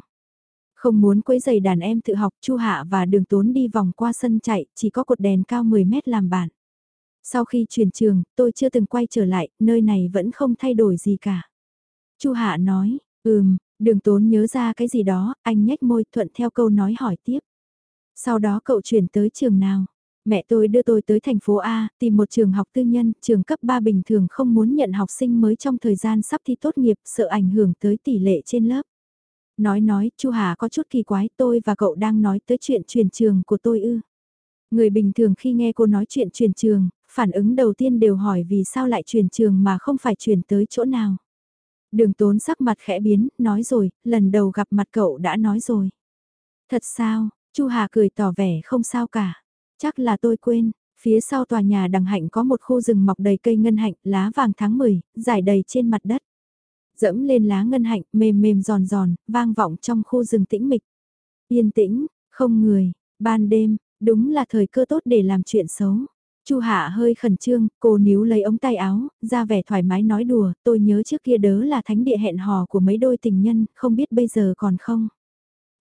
Không muốn quấy giày đàn em tự học, Chu Hạ và Đường Tốn đi vòng qua sân chạy, chỉ có cột đèn cao 10 mét làm bạn. Sau khi chuyển trường, tôi chưa từng quay trở lại, nơi này vẫn không thay đổi gì cả. Chu Hạ nói, ừm, đường tốn nhớ ra cái gì đó, anh nhếch môi thuận theo câu nói hỏi tiếp. Sau đó cậu chuyển tới trường nào? Mẹ tôi đưa tôi tới thành phố A, tìm một trường học tư nhân, trường cấp 3 bình thường không muốn nhận học sinh mới trong thời gian sắp thi tốt nghiệp, sợ ảnh hưởng tới tỷ lệ trên lớp. Nói nói, Chu Hà có chút kỳ quái, tôi và cậu đang nói tới chuyện chuyển trường của tôi ư. Người bình thường khi nghe cô nói chuyện chuyển trường, phản ứng đầu tiên đều hỏi vì sao lại chuyển trường mà không phải chuyển tới chỗ nào. Đường tốn sắc mặt khẽ biến, nói rồi, lần đầu gặp mặt cậu đã nói rồi. Thật sao, Chu Hà cười tỏ vẻ không sao cả. Chắc là tôi quên, phía sau tòa nhà đằng hạnh có một khu rừng mọc đầy cây ngân hạnh, lá vàng tháng 10, dài đầy trên mặt đất. Dẫm lên lá ngân hạnh, mềm mềm giòn giòn, vang vọng trong khu rừng tĩnh mịch. Yên tĩnh, không người, ban đêm, đúng là thời cơ tốt để làm chuyện xấu. Chu Hạ hơi khẩn trương, cô níu lấy ống tay áo, ra vẻ thoải mái nói đùa, tôi nhớ trước kia đớ là thánh địa hẹn hò của mấy đôi tình nhân, không biết bây giờ còn không.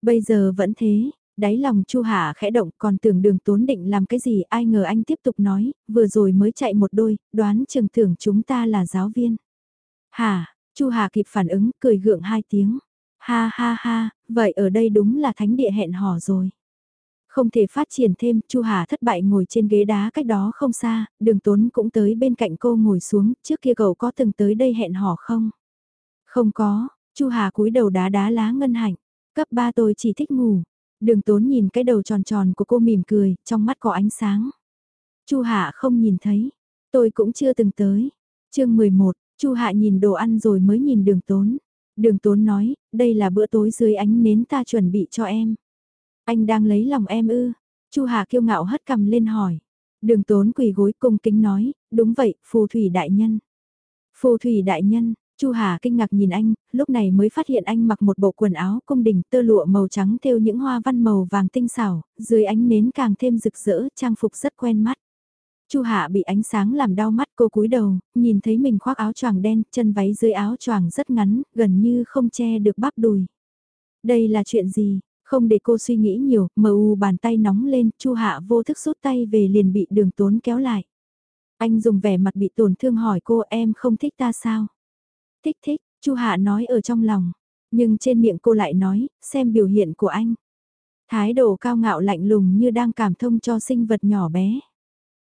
Bây giờ vẫn thế, đáy lòng Chu Hạ khẽ động còn tưởng đường tốn định làm cái gì ai ngờ anh tiếp tục nói, vừa rồi mới chạy một đôi, đoán trường tưởng chúng ta là giáo viên. Hà, Chu Hà kịp phản ứng, cười gượng hai tiếng. Ha ha ha, vậy ở đây đúng là thánh địa hẹn hò rồi. Không thể phát triển thêm, Chu Hà thất bại ngồi trên ghế đá cách đó không xa, đường tốn cũng tới bên cạnh cô ngồi xuống, trước kia cậu có từng tới đây hẹn hò không? Không có, Chu Hà cúi đầu đá đá lá ngân hạnh, cấp 3 tôi chỉ thích ngủ. Đường tốn nhìn cái đầu tròn tròn của cô mỉm cười, trong mắt có ánh sáng. Chu Hạ không nhìn thấy, tôi cũng chưa từng tới. chương 11, Chu Hạ nhìn đồ ăn rồi mới nhìn đường tốn. Đường tốn nói, đây là bữa tối dưới ánh nến ta chuẩn bị cho em. Anh đang lấy lòng em ư. Chu Hà kiêu ngạo hất cầm lên hỏi. Đường tốn quỳ gối cung kính nói, đúng vậy, phù thủy đại nhân. Phù thủy đại nhân, Chu Hà kinh ngạc nhìn anh, lúc này mới phát hiện anh mặc một bộ quần áo cung đình tơ lụa màu trắng thêu những hoa văn màu vàng tinh xảo, dưới ánh nến càng thêm rực rỡ, trang phục rất quen mắt. Chu Hạ bị ánh sáng làm đau mắt cô cúi đầu, nhìn thấy mình khoác áo choàng đen, chân váy dưới áo choàng rất ngắn, gần như không che được bắp đùi. Đây là chuyện gì? Không để cô suy nghĩ nhiều, mờ u bàn tay nóng lên, Chu Hạ vô thức rút tay về liền bị đường tốn kéo lại. Anh dùng vẻ mặt bị tổn thương hỏi cô em không thích ta sao? Thích thích, Chu Hạ nói ở trong lòng, nhưng trên miệng cô lại nói, xem biểu hiện của anh. Thái độ cao ngạo lạnh lùng như đang cảm thông cho sinh vật nhỏ bé.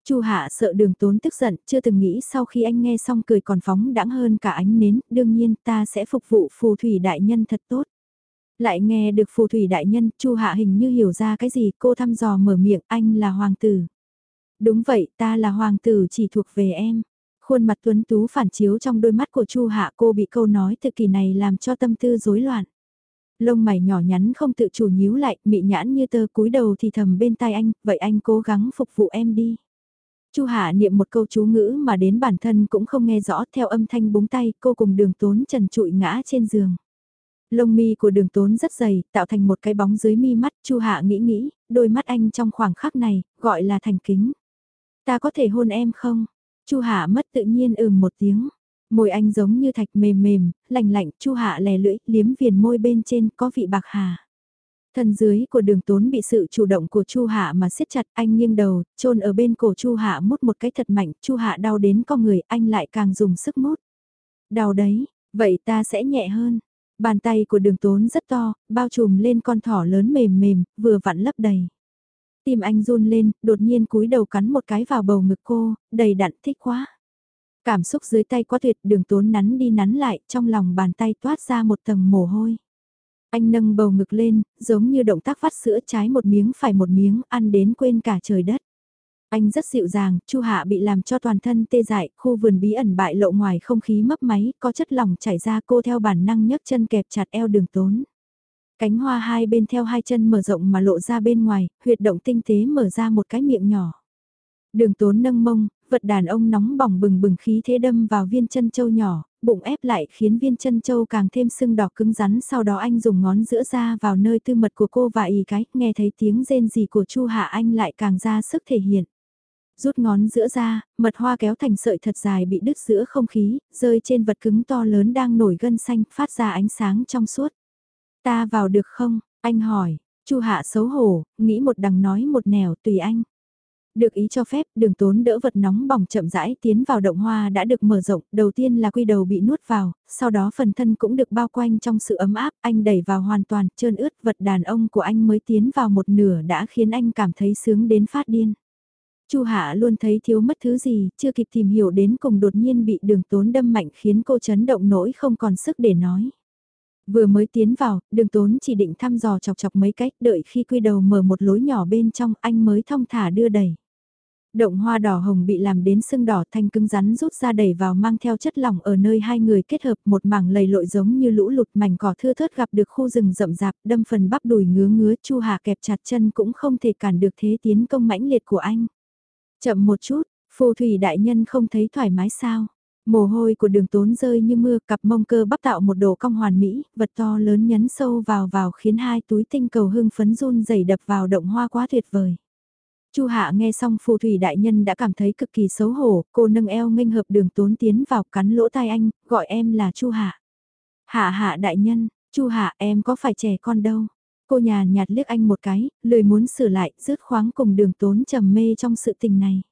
Chu Hạ sợ đường tốn tức giận, chưa từng nghĩ sau khi anh nghe xong cười còn phóng đãng hơn cả ánh nến, đương nhiên ta sẽ phục vụ phù thủy đại nhân thật tốt. Lại nghe được phù thủy đại nhân, Chu Hạ hình như hiểu ra cái gì, cô thăm dò mở miệng, anh là hoàng tử. Đúng vậy, ta là hoàng tử chỉ thuộc về em. Khuôn mặt tuấn tú phản chiếu trong đôi mắt của Chu Hạ cô bị câu nói thực kỳ này làm cho tâm tư rối loạn. Lông mày nhỏ nhắn không tự chủ nhíu lại, mị nhãn như tơ cúi đầu thì thầm bên tai anh, vậy anh cố gắng phục vụ em đi. Chu Hạ niệm một câu chú ngữ mà đến bản thân cũng không nghe rõ theo âm thanh búng tay cô cùng đường tốn trần trụi ngã trên giường. Lông mi của đường tốn rất dày, tạo thành một cái bóng dưới mi mắt, Chu Hạ nghĩ nghĩ, đôi mắt anh trong khoảng khắc này, gọi là thành kính. Ta có thể hôn em không? Chu Hạ mất tự nhiên ừm một tiếng. Môi anh giống như thạch mềm mềm, lạnh lạnh, Chu Hạ lè lưỡi, liếm viền môi bên trên có vị bạc hà. Thân dưới của đường tốn bị sự chủ động của Chu Hạ mà siết chặt, anh nghiêng đầu, trôn ở bên cổ Chu Hạ mút một cái thật mạnh, Chu Hạ đau đến con người, anh lại càng dùng sức mút. Đau đấy, vậy ta sẽ nhẹ hơn. Bàn tay của đường tốn rất to, bao trùm lên con thỏ lớn mềm mềm, vừa vặn lấp đầy. Tim anh run lên, đột nhiên cúi đầu cắn một cái vào bầu ngực cô, đầy đặn thích quá. Cảm xúc dưới tay quá tuyệt, đường tốn nắn đi nắn lại, trong lòng bàn tay toát ra một tầng mồ hôi. Anh nâng bầu ngực lên, giống như động tác vắt sữa trái một miếng phải một miếng, ăn đến quên cả trời đất. Anh rất dịu dàng, Chu Hạ bị làm cho toàn thân tê dại, khu vườn bí ẩn bại lộ ngoài không khí mấp máy, có chất lỏng chảy ra cô theo bản năng nhấc chân kẹp chặt eo đường tốn. Cánh hoa hai bên theo hai chân mở rộng mà lộ ra bên ngoài, huyệt động tinh tế mở ra một cái miệng nhỏ. Đường tốn nâng mông, vật đàn ông nóng bỏng bừng bừng khí thế đâm vào viên chân châu nhỏ, bụng ép lại khiến viên chân châu càng thêm sưng đỏ cứng rắn sau đó anh dùng ngón giữa ra vào nơi tư mật của cô và ý cái, nghe thấy tiếng rên gì của Chu Hạ Anh lại càng ra sức thể hiện. Rút ngón giữa ra, mật hoa kéo thành sợi thật dài bị đứt giữa không khí, rơi trên vật cứng to lớn đang nổi gân xanh, phát ra ánh sáng trong suốt. Ta vào được không? Anh hỏi, Chu Hạ xấu hổ, nghĩ một đằng nói một nẻo tùy anh. Được ý cho phép, đường tốn đỡ vật nóng bỏng chậm rãi tiến vào động hoa đã được mở rộng, đầu tiên là quy đầu bị nuốt vào, sau đó phần thân cũng được bao quanh trong sự ấm áp, anh đẩy vào hoàn toàn, trơn ướt vật đàn ông của anh mới tiến vào một nửa đã khiến anh cảm thấy sướng đến phát điên. Chu Hạ luôn thấy thiếu mất thứ gì, chưa kịp tìm hiểu đến cùng đột nhiên bị đường tốn đâm mạnh khiến cô chấn động nỗi không còn sức để nói. Vừa mới tiến vào, đường tốn chỉ định thăm dò chọc chọc mấy cách, đợi khi quy đầu mở một lối nhỏ bên trong anh mới thong thả đưa đẩy. Động hoa đỏ hồng bị làm đến sưng đỏ thanh cứng rắn rút ra đẩy vào mang theo chất lỏng ở nơi hai người kết hợp một mảng lầy lội giống như lũ lụt mảnh cỏ thưa thớt gặp được khu rừng rậm rạp đâm phần bắp đùi ngứa ngứa chu hạ kẹp chặt chân cũng không thể cản được thế tiến công mãnh liệt của anh. Chậm một chút, phù thủy đại nhân không thấy thoải mái sao. Mồ hôi của đường tốn rơi như mưa cặp mông cơ bắp tạo một đồ cong hoàn mỹ, vật to lớn nhấn sâu vào vào khiến hai túi tinh cầu hưng phấn run dày đập vào động hoa quá tuyệt vời. Chu Hạ nghe xong phù thủy đại nhân đã cảm thấy cực kỳ xấu hổ, cô nâng eo nghênh hợp đường tốn tiến vào cắn lỗ tai anh, gọi em là Chu Hạ. Hạ hạ đại nhân, Chu Hạ em có phải trẻ con đâu. Cô nhà nhạt liếc anh một cái, lười muốn sửa lại, rớt khoáng cùng đường tốn trầm mê trong sự tình này.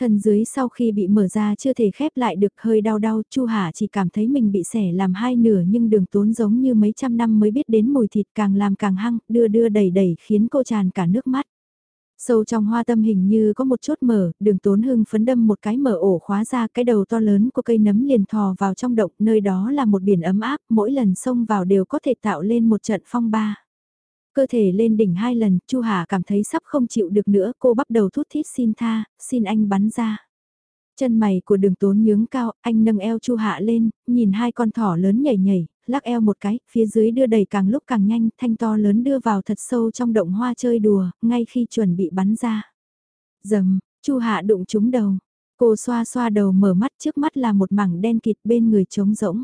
Thân dưới sau khi bị mở ra chưa thể khép lại được hơi đau đau, Chu Hà chỉ cảm thấy mình bị xẻ làm hai nửa nhưng đường tốn giống như mấy trăm năm mới biết đến mùi thịt càng làm càng hăng, đưa đưa đẩy đẩy khiến cô tràn cả nước mắt. Sâu trong hoa tâm hình như có một chốt mở, đường tốn hưng phấn đâm một cái mở ổ khóa ra cái đầu to lớn của cây nấm liền thò vào trong động, nơi đó là một biển ấm áp, mỗi lần xông vào đều có thể tạo lên một trận phong ba. Cơ thể lên đỉnh hai lần, Chu Hà cảm thấy sắp không chịu được nữa, cô bắt đầu thút thít xin tha, xin anh bắn ra. Chân mày của đường tốn nhướng cao, anh nâng eo Chu Hạ lên, nhìn hai con thỏ lớn nhảy nhảy, lắc eo một cái, phía dưới đưa đầy càng lúc càng nhanh, thanh to lớn đưa vào thật sâu trong động hoa chơi đùa, ngay khi chuẩn bị bắn ra. Dầm, Chu Hạ đụng trúng đầu. Cô xoa xoa đầu mở mắt trước mắt là một mảng đen kịt bên người trống rỗng.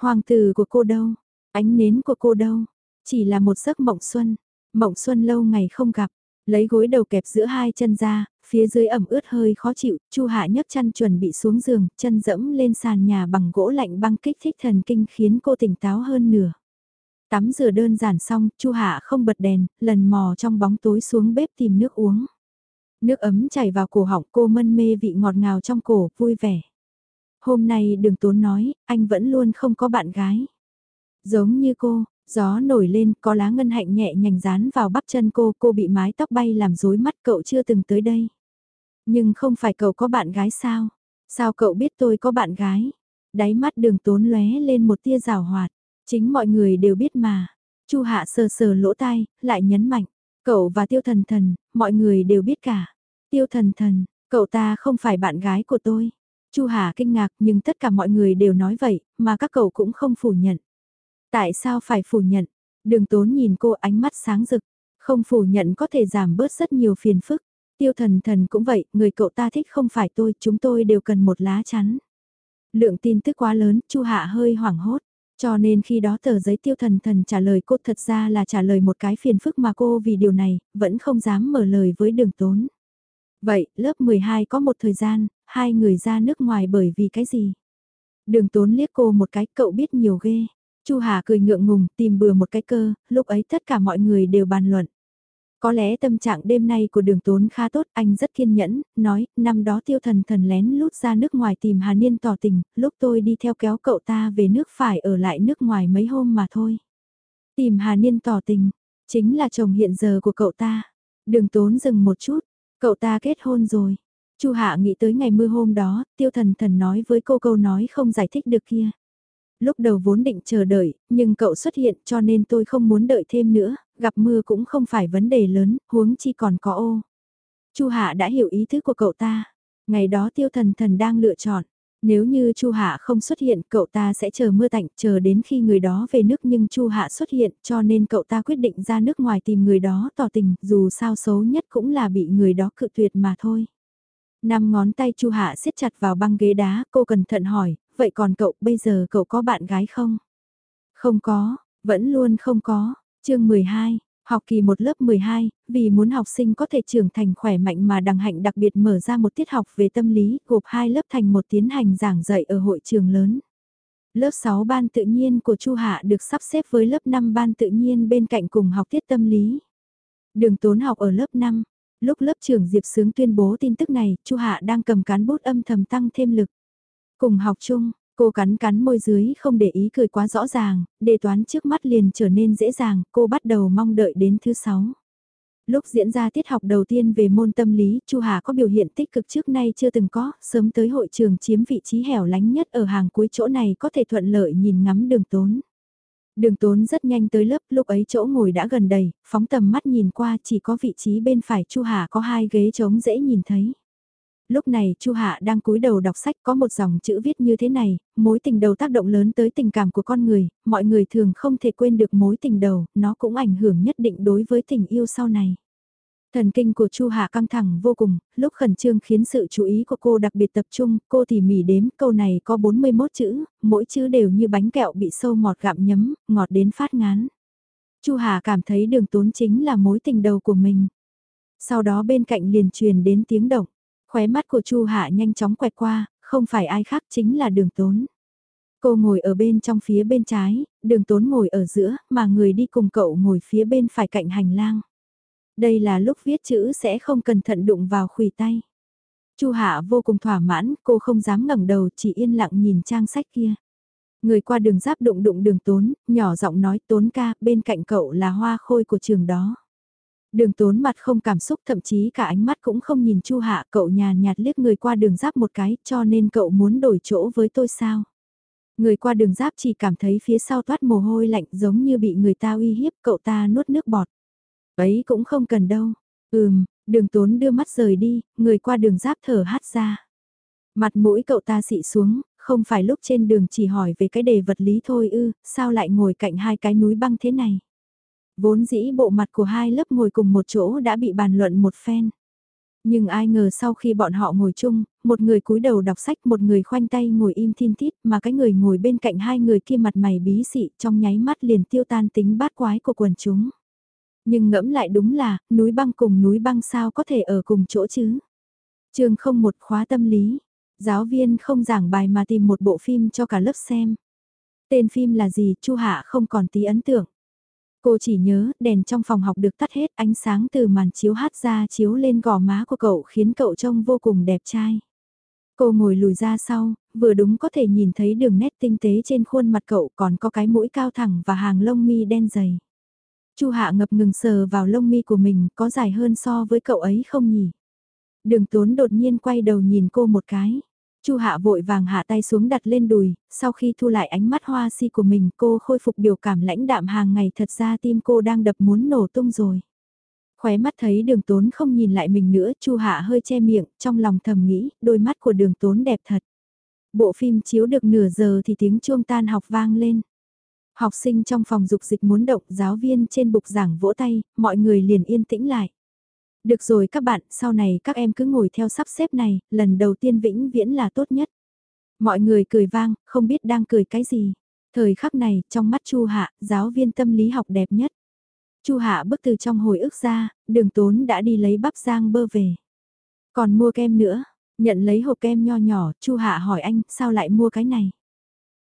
Hoàng tử của cô đâu? Ánh nến của cô đâu? Chỉ là một giấc mộng xuân. Mộng xuân lâu ngày không gặp. Lấy gối đầu kẹp giữa hai chân ra, phía dưới ẩm ướt hơi khó chịu, Chu Hạ nhấc chân chuẩn bị xuống giường, chân dẫm lên sàn nhà bằng gỗ lạnh băng kích thích thần kinh khiến cô tỉnh táo hơn nửa. Tắm rửa đơn giản xong, Chu Hạ không bật đèn, lần mò trong bóng tối xuống bếp tìm nước uống. Nước ấm chảy vào cổ họng cô mân mê vị ngọt ngào trong cổ, vui vẻ. Hôm nay đừng tốn nói, anh vẫn luôn không có bạn gái. Giống như cô, Gió nổi lên, có lá ngân hạnh nhẹ nhành dán vào bắp chân cô, cô bị mái tóc bay làm rối mắt cậu chưa từng tới đây. Nhưng không phải cậu có bạn gái sao? Sao cậu biết tôi có bạn gái? Đáy mắt đường tốn lóe lên một tia rào hoạt. Chính mọi người đều biết mà. Chu hạ sờ sờ lỗ tai, lại nhấn mạnh. Cậu và tiêu thần thần, mọi người đều biết cả. Tiêu thần thần, cậu ta không phải bạn gái của tôi. Chu Hà kinh ngạc nhưng tất cả mọi người đều nói vậy, mà các cậu cũng không phủ nhận. Tại sao phải phủ nhận? Đường tốn nhìn cô ánh mắt sáng rực. Không phủ nhận có thể giảm bớt rất nhiều phiền phức. Tiêu thần thần cũng vậy, người cậu ta thích không phải tôi, chúng tôi đều cần một lá chắn. Lượng tin tức quá lớn, Chu Hạ hơi hoảng hốt. Cho nên khi đó tờ giấy tiêu thần thần trả lời cô thật ra là trả lời một cái phiền phức mà cô vì điều này, vẫn không dám mở lời với đường tốn. Vậy, lớp 12 có một thời gian, hai người ra nước ngoài bởi vì cái gì? Đường tốn liếc cô một cái, cậu biết nhiều ghê. Chu Hà cười ngượng ngùng, tìm bừa một cái cơ, lúc ấy tất cả mọi người đều bàn luận. Có lẽ tâm trạng đêm nay của đường tốn khá tốt, anh rất kiên nhẫn, nói, năm đó tiêu thần thần lén lút ra nước ngoài tìm Hà Niên tỏ tình, lúc tôi đi theo kéo cậu ta về nước phải ở lại nước ngoài mấy hôm mà thôi. Tìm Hà Niên tỏ tình, chính là chồng hiện giờ của cậu ta. Đường tốn dừng một chút, cậu ta kết hôn rồi. Chu Hạ nghĩ tới ngày mưa hôm đó, tiêu thần thần nói với cô câu nói không giải thích được kia lúc đầu vốn định chờ đợi, nhưng cậu xuất hiện cho nên tôi không muốn đợi thêm nữa, gặp mưa cũng không phải vấn đề lớn, huống chi còn có ô. Chu Hạ đã hiểu ý thức của cậu ta. Ngày đó tiêu thần thần đang lựa chọn. Nếu như Chu Hạ không xuất hiện, cậu ta sẽ chờ mưa tạnh, chờ đến khi người đó về nước nhưng Chu Hạ xuất hiện, cho nên cậu ta quyết định ra nước ngoài tìm người đó tỏ tình, dù sao xấu nhất cũng là bị người đó cự tuyệt mà thôi. Năm ngón tay Chu Hạ siết chặt vào băng ghế đá, cô cẩn thận hỏi, vậy còn cậu bây giờ cậu có bạn gái không? Không có, vẫn luôn không có. chương 12, học kỳ một lớp 12, vì muốn học sinh có thể trưởng thành khỏe mạnh mà đằng hạnh đặc biệt mở ra một tiết học về tâm lý gộp hai lớp thành một tiến hành giảng dạy ở hội trường lớn. Lớp 6 ban tự nhiên của Chu Hạ được sắp xếp với lớp 5 ban tự nhiên bên cạnh cùng học tiết tâm lý. Đường tốn học ở lớp 5, lúc lớp trưởng Diệp Sướng tuyên bố tin tức này, Chu Hạ đang cầm cán bút âm thầm tăng thêm lực. Cùng học chung, cô cắn cắn môi dưới không để ý cười quá rõ ràng, đề toán trước mắt liền trở nên dễ dàng, cô bắt đầu mong đợi đến thứ sáu. Lúc diễn ra tiết học đầu tiên về môn tâm lý, Chu Hà có biểu hiện tích cực trước nay chưa từng có, sớm tới hội trường chiếm vị trí hẻo lánh nhất ở hàng cuối chỗ này có thể thuận lợi nhìn ngắm đường tốn. Đường tốn rất nhanh tới lớp, lúc ấy chỗ ngồi đã gần đầy, phóng tầm mắt nhìn qua chỉ có vị trí bên phải Chu Hà có hai ghế trống dễ nhìn thấy. Lúc này Chu Hạ đang cúi đầu đọc sách có một dòng chữ viết như thế này, mối tình đầu tác động lớn tới tình cảm của con người, mọi người thường không thể quên được mối tình đầu, nó cũng ảnh hưởng nhất định đối với tình yêu sau này. Thần kinh của Chu Hạ căng thẳng vô cùng, lúc khẩn trương khiến sự chú ý của cô đặc biệt tập trung, cô tỉ mỉ đếm, câu này có 41 chữ, mỗi chữ đều như bánh kẹo bị sâu mọt gặm nhấm, ngọt đến phát ngán. Chu Hà cảm thấy đường tốn chính là mối tình đầu của mình. Sau đó bên cạnh liền truyền đến tiếng động. Khóe mắt của Chu Hạ nhanh chóng quẹt qua, không phải ai khác chính là đường tốn. Cô ngồi ở bên trong phía bên trái, đường tốn ngồi ở giữa, mà người đi cùng cậu ngồi phía bên phải cạnh hành lang. Đây là lúc viết chữ sẽ không cẩn thận đụng vào khủy tay. Chu Hạ vô cùng thỏa mãn, cô không dám ngẩng đầu chỉ yên lặng nhìn trang sách kia. Người qua đường giáp đụng đụng đường tốn, nhỏ giọng nói tốn ca, bên cạnh cậu là hoa khôi của trường đó. Đường tốn mặt không cảm xúc thậm chí cả ánh mắt cũng không nhìn Chu Hạ cậu nhàn nhạt liếc người qua đường giáp một cái cho nên cậu muốn đổi chỗ với tôi sao. Người qua đường giáp chỉ cảm thấy phía sau toát mồ hôi lạnh giống như bị người ta uy hiếp cậu ta nuốt nước bọt. Ấy cũng không cần đâu. Ừm, đường tốn đưa mắt rời đi, người qua đường giáp thở hát ra. Mặt mũi cậu ta xị xuống, không phải lúc trên đường chỉ hỏi về cái đề vật lý thôi ư, sao lại ngồi cạnh hai cái núi băng thế này. Vốn dĩ bộ mặt của hai lớp ngồi cùng một chỗ đã bị bàn luận một phen. Nhưng ai ngờ sau khi bọn họ ngồi chung, một người cúi đầu đọc sách một người khoanh tay ngồi im thiên tít mà cái người ngồi bên cạnh hai người kia mặt mày bí xị trong nháy mắt liền tiêu tan tính bát quái của quần chúng. Nhưng ngẫm lại đúng là, núi băng cùng núi băng sao có thể ở cùng chỗ chứ? chương không một khóa tâm lý, giáo viên không giảng bài mà tìm một bộ phim cho cả lớp xem. Tên phim là gì Chu Hạ không còn tí ấn tượng. Cô chỉ nhớ đèn trong phòng học được tắt hết ánh sáng từ màn chiếu hát ra chiếu lên gò má của cậu khiến cậu trông vô cùng đẹp trai. Cô ngồi lùi ra sau, vừa đúng có thể nhìn thấy đường nét tinh tế trên khuôn mặt cậu còn có cái mũi cao thẳng và hàng lông mi đen dày. Chu Hạ ngập ngừng sờ vào lông mi của mình có dài hơn so với cậu ấy không nhỉ? Đường tốn đột nhiên quay đầu nhìn cô một cái. Chu Hạ vội vàng hạ tay xuống đặt lên đùi, sau khi thu lại ánh mắt hoa si của mình cô khôi phục biểu cảm lãnh đạm hàng ngày thật ra tim cô đang đập muốn nổ tung rồi. Khóe mắt thấy đường tốn không nhìn lại mình nữa, Chu Hạ hơi che miệng, trong lòng thầm nghĩ, đôi mắt của đường tốn đẹp thật. Bộ phim chiếu được nửa giờ thì tiếng chuông tan học vang lên. Học sinh trong phòng dục dịch muốn động giáo viên trên bục giảng vỗ tay, mọi người liền yên tĩnh lại. Được rồi các bạn, sau này các em cứ ngồi theo sắp xếp này, lần đầu tiên vĩnh viễn là tốt nhất. Mọi người cười vang, không biết đang cười cái gì. Thời khắc này, trong mắt Chu Hạ, giáo viên tâm lý học đẹp nhất. Chu Hạ bước từ trong hồi ức ra, đường tốn đã đi lấy bắp rang bơ về. Còn mua kem nữa, nhận lấy hộp kem nho nhỏ, Chu Hạ hỏi anh, sao lại mua cái này?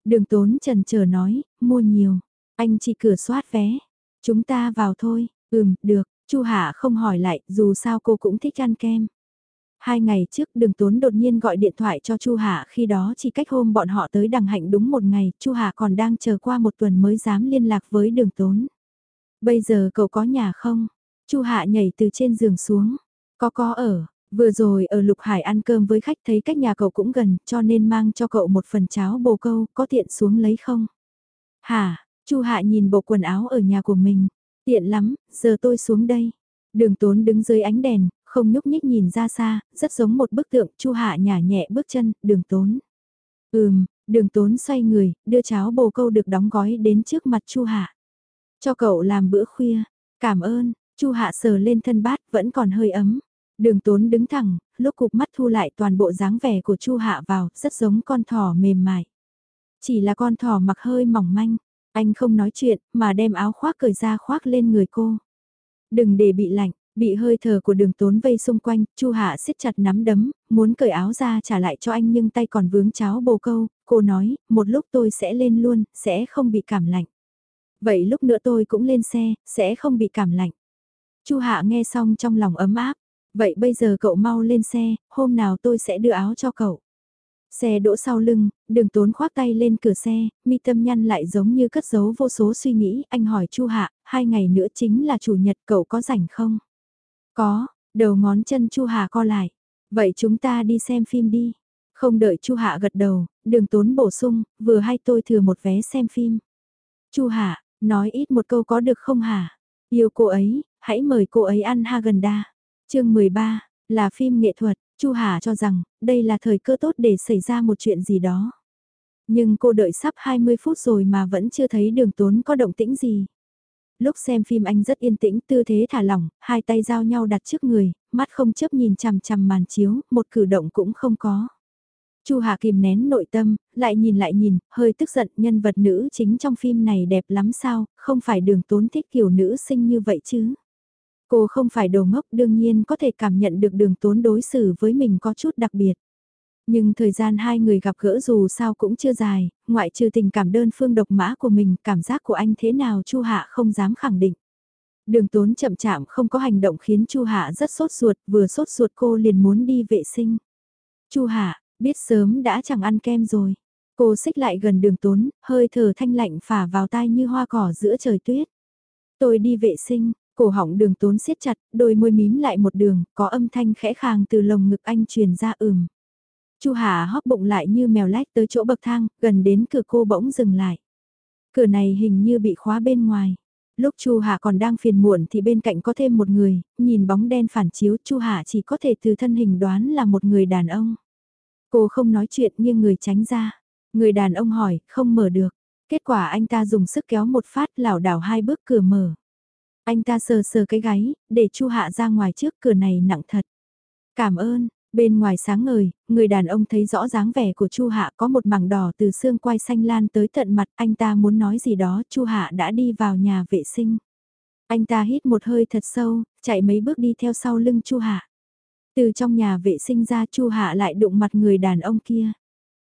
Đường tốn trần chờ nói, mua nhiều, anh chỉ cửa soát vé. Chúng ta vào thôi, ừm, được, Chu Hạ không hỏi lại, dù sao cô cũng thích ăn kem. Hai ngày trước đường tốn đột nhiên gọi điện thoại cho Chu Hạ khi đó chỉ cách hôm bọn họ tới đằng hạnh đúng một ngày, Chu Hạ còn đang chờ qua một tuần mới dám liên lạc với đường tốn. Bây giờ cậu có nhà không? Chu Hạ nhảy từ trên giường xuống. Có có ở, vừa rồi ở Lục Hải ăn cơm với khách thấy cách nhà cậu cũng gần cho nên mang cho cậu một phần cháo bồ câu, có tiện xuống lấy không? Hả, Chu Hạ nhìn bộ quần áo ở nhà của mình. Tiện lắm, giờ tôi xuống đây. Đường tốn đứng dưới ánh đèn, không nhúc nhích nhìn ra xa, rất giống một bức tượng, Chu Hạ nhả nhẹ bước chân, đường tốn. Ừm, đường tốn xoay người, đưa cháo bồ câu được đóng gói đến trước mặt Chu Hạ. Cho cậu làm bữa khuya, cảm ơn, Chu Hạ sờ lên thân bát vẫn còn hơi ấm. Đường tốn đứng thẳng, lúc cục mắt thu lại toàn bộ dáng vẻ của Chu Hạ vào, rất giống con thỏ mềm mại. Chỉ là con thỏ mặc hơi mỏng manh, anh không nói chuyện, mà đem áo khoác cởi ra khoác lên người cô. Đừng để bị lạnh, bị hơi thở của đường tốn vây xung quanh, Chu Hạ siết chặt nắm đấm, muốn cởi áo ra trả lại cho anh nhưng tay còn vướng cháo bồ câu, cô nói, một lúc tôi sẽ lên luôn, sẽ không bị cảm lạnh. Vậy lúc nữa tôi cũng lên xe, sẽ không bị cảm lạnh. Chu Hạ nghe xong trong lòng ấm áp, vậy bây giờ cậu mau lên xe, hôm nào tôi sẽ đưa áo cho cậu. Xe đỗ sau lưng, đường tốn khoác tay lên cửa xe, mi tâm nhăn lại giống như cất giấu vô số suy nghĩ, anh hỏi Chu Hạ, hai ngày nữa chính là chủ nhật cậu có rảnh không? Có, đầu ngón chân Chu Hạ co lại. Vậy chúng ta đi xem phim đi. Không đợi Chu Hạ gật đầu, đường tốn bổ sung, vừa hay tôi thừa một vé xem phim. Chu Hạ, nói ít một câu có được không hả? Yêu cô ấy, hãy mời cô ấy ăn Haagen-Dazs. Chương 13, là phim nghệ thuật, Chu Hà cho rằng, đây là thời cơ tốt để xảy ra một chuyện gì đó. Nhưng cô đợi sắp 20 phút rồi mà vẫn chưa thấy đường tốn có động tĩnh gì. Lúc xem phim anh rất yên tĩnh, tư thế thả lỏng, hai tay giao nhau đặt trước người, mắt không chớp nhìn chằm chằm màn chiếu, một cử động cũng không có. Chu Hà kìm nén nội tâm, lại nhìn lại nhìn, hơi tức giận nhân vật nữ chính trong phim này đẹp lắm sao, không phải đường tốn thích kiểu nữ sinh như vậy chứ. Cô không phải đồ ngốc đương nhiên có thể cảm nhận được đường tốn đối xử với mình có chút đặc biệt. Nhưng thời gian hai người gặp gỡ dù sao cũng chưa dài, ngoại trừ tình cảm đơn phương độc mã của mình, cảm giác của anh thế nào Chu Hạ không dám khẳng định. Đường tốn chậm chạm không có hành động khiến Chu Hạ rất sốt ruột, vừa sốt ruột cô liền muốn đi vệ sinh. Chu Hạ, biết sớm đã chẳng ăn kem rồi. Cô xích lại gần đường tốn, hơi thở thanh lạnh phả vào tai như hoa cỏ giữa trời tuyết. Tôi đi vệ sinh, Cổ họng đường tốn siết chặt, đôi môi mím lại một đường, có âm thanh khẽ khàng từ lồng ngực anh truyền ra ừm. Chu hà hóp bụng lại như mèo lách tới chỗ bậc thang, gần đến cửa cô bỗng dừng lại. Cửa này hình như bị khóa bên ngoài. Lúc Chu hà còn đang phiền muộn thì bên cạnh có thêm một người, nhìn bóng đen phản chiếu Chu hà chỉ có thể từ thân hình đoán là một người đàn ông. Cô không nói chuyện nhưng người tránh ra. Người đàn ông hỏi, không mở được. Kết quả anh ta dùng sức kéo một phát lảo đảo hai bước cửa mở. Anh ta sờ sờ cái gáy, để Chu Hạ ra ngoài trước cửa này nặng thật. Cảm ơn, bên ngoài sáng ngời, người đàn ông thấy rõ dáng vẻ của Chu Hạ có một mảng đỏ từ xương quai xanh lan tới tận mặt, anh ta muốn nói gì đó, Chu Hạ đã đi vào nhà vệ sinh. Anh ta hít một hơi thật sâu, chạy mấy bước đi theo sau lưng Chu Hạ. Từ trong nhà vệ sinh ra Chu Hạ lại đụng mặt người đàn ông kia.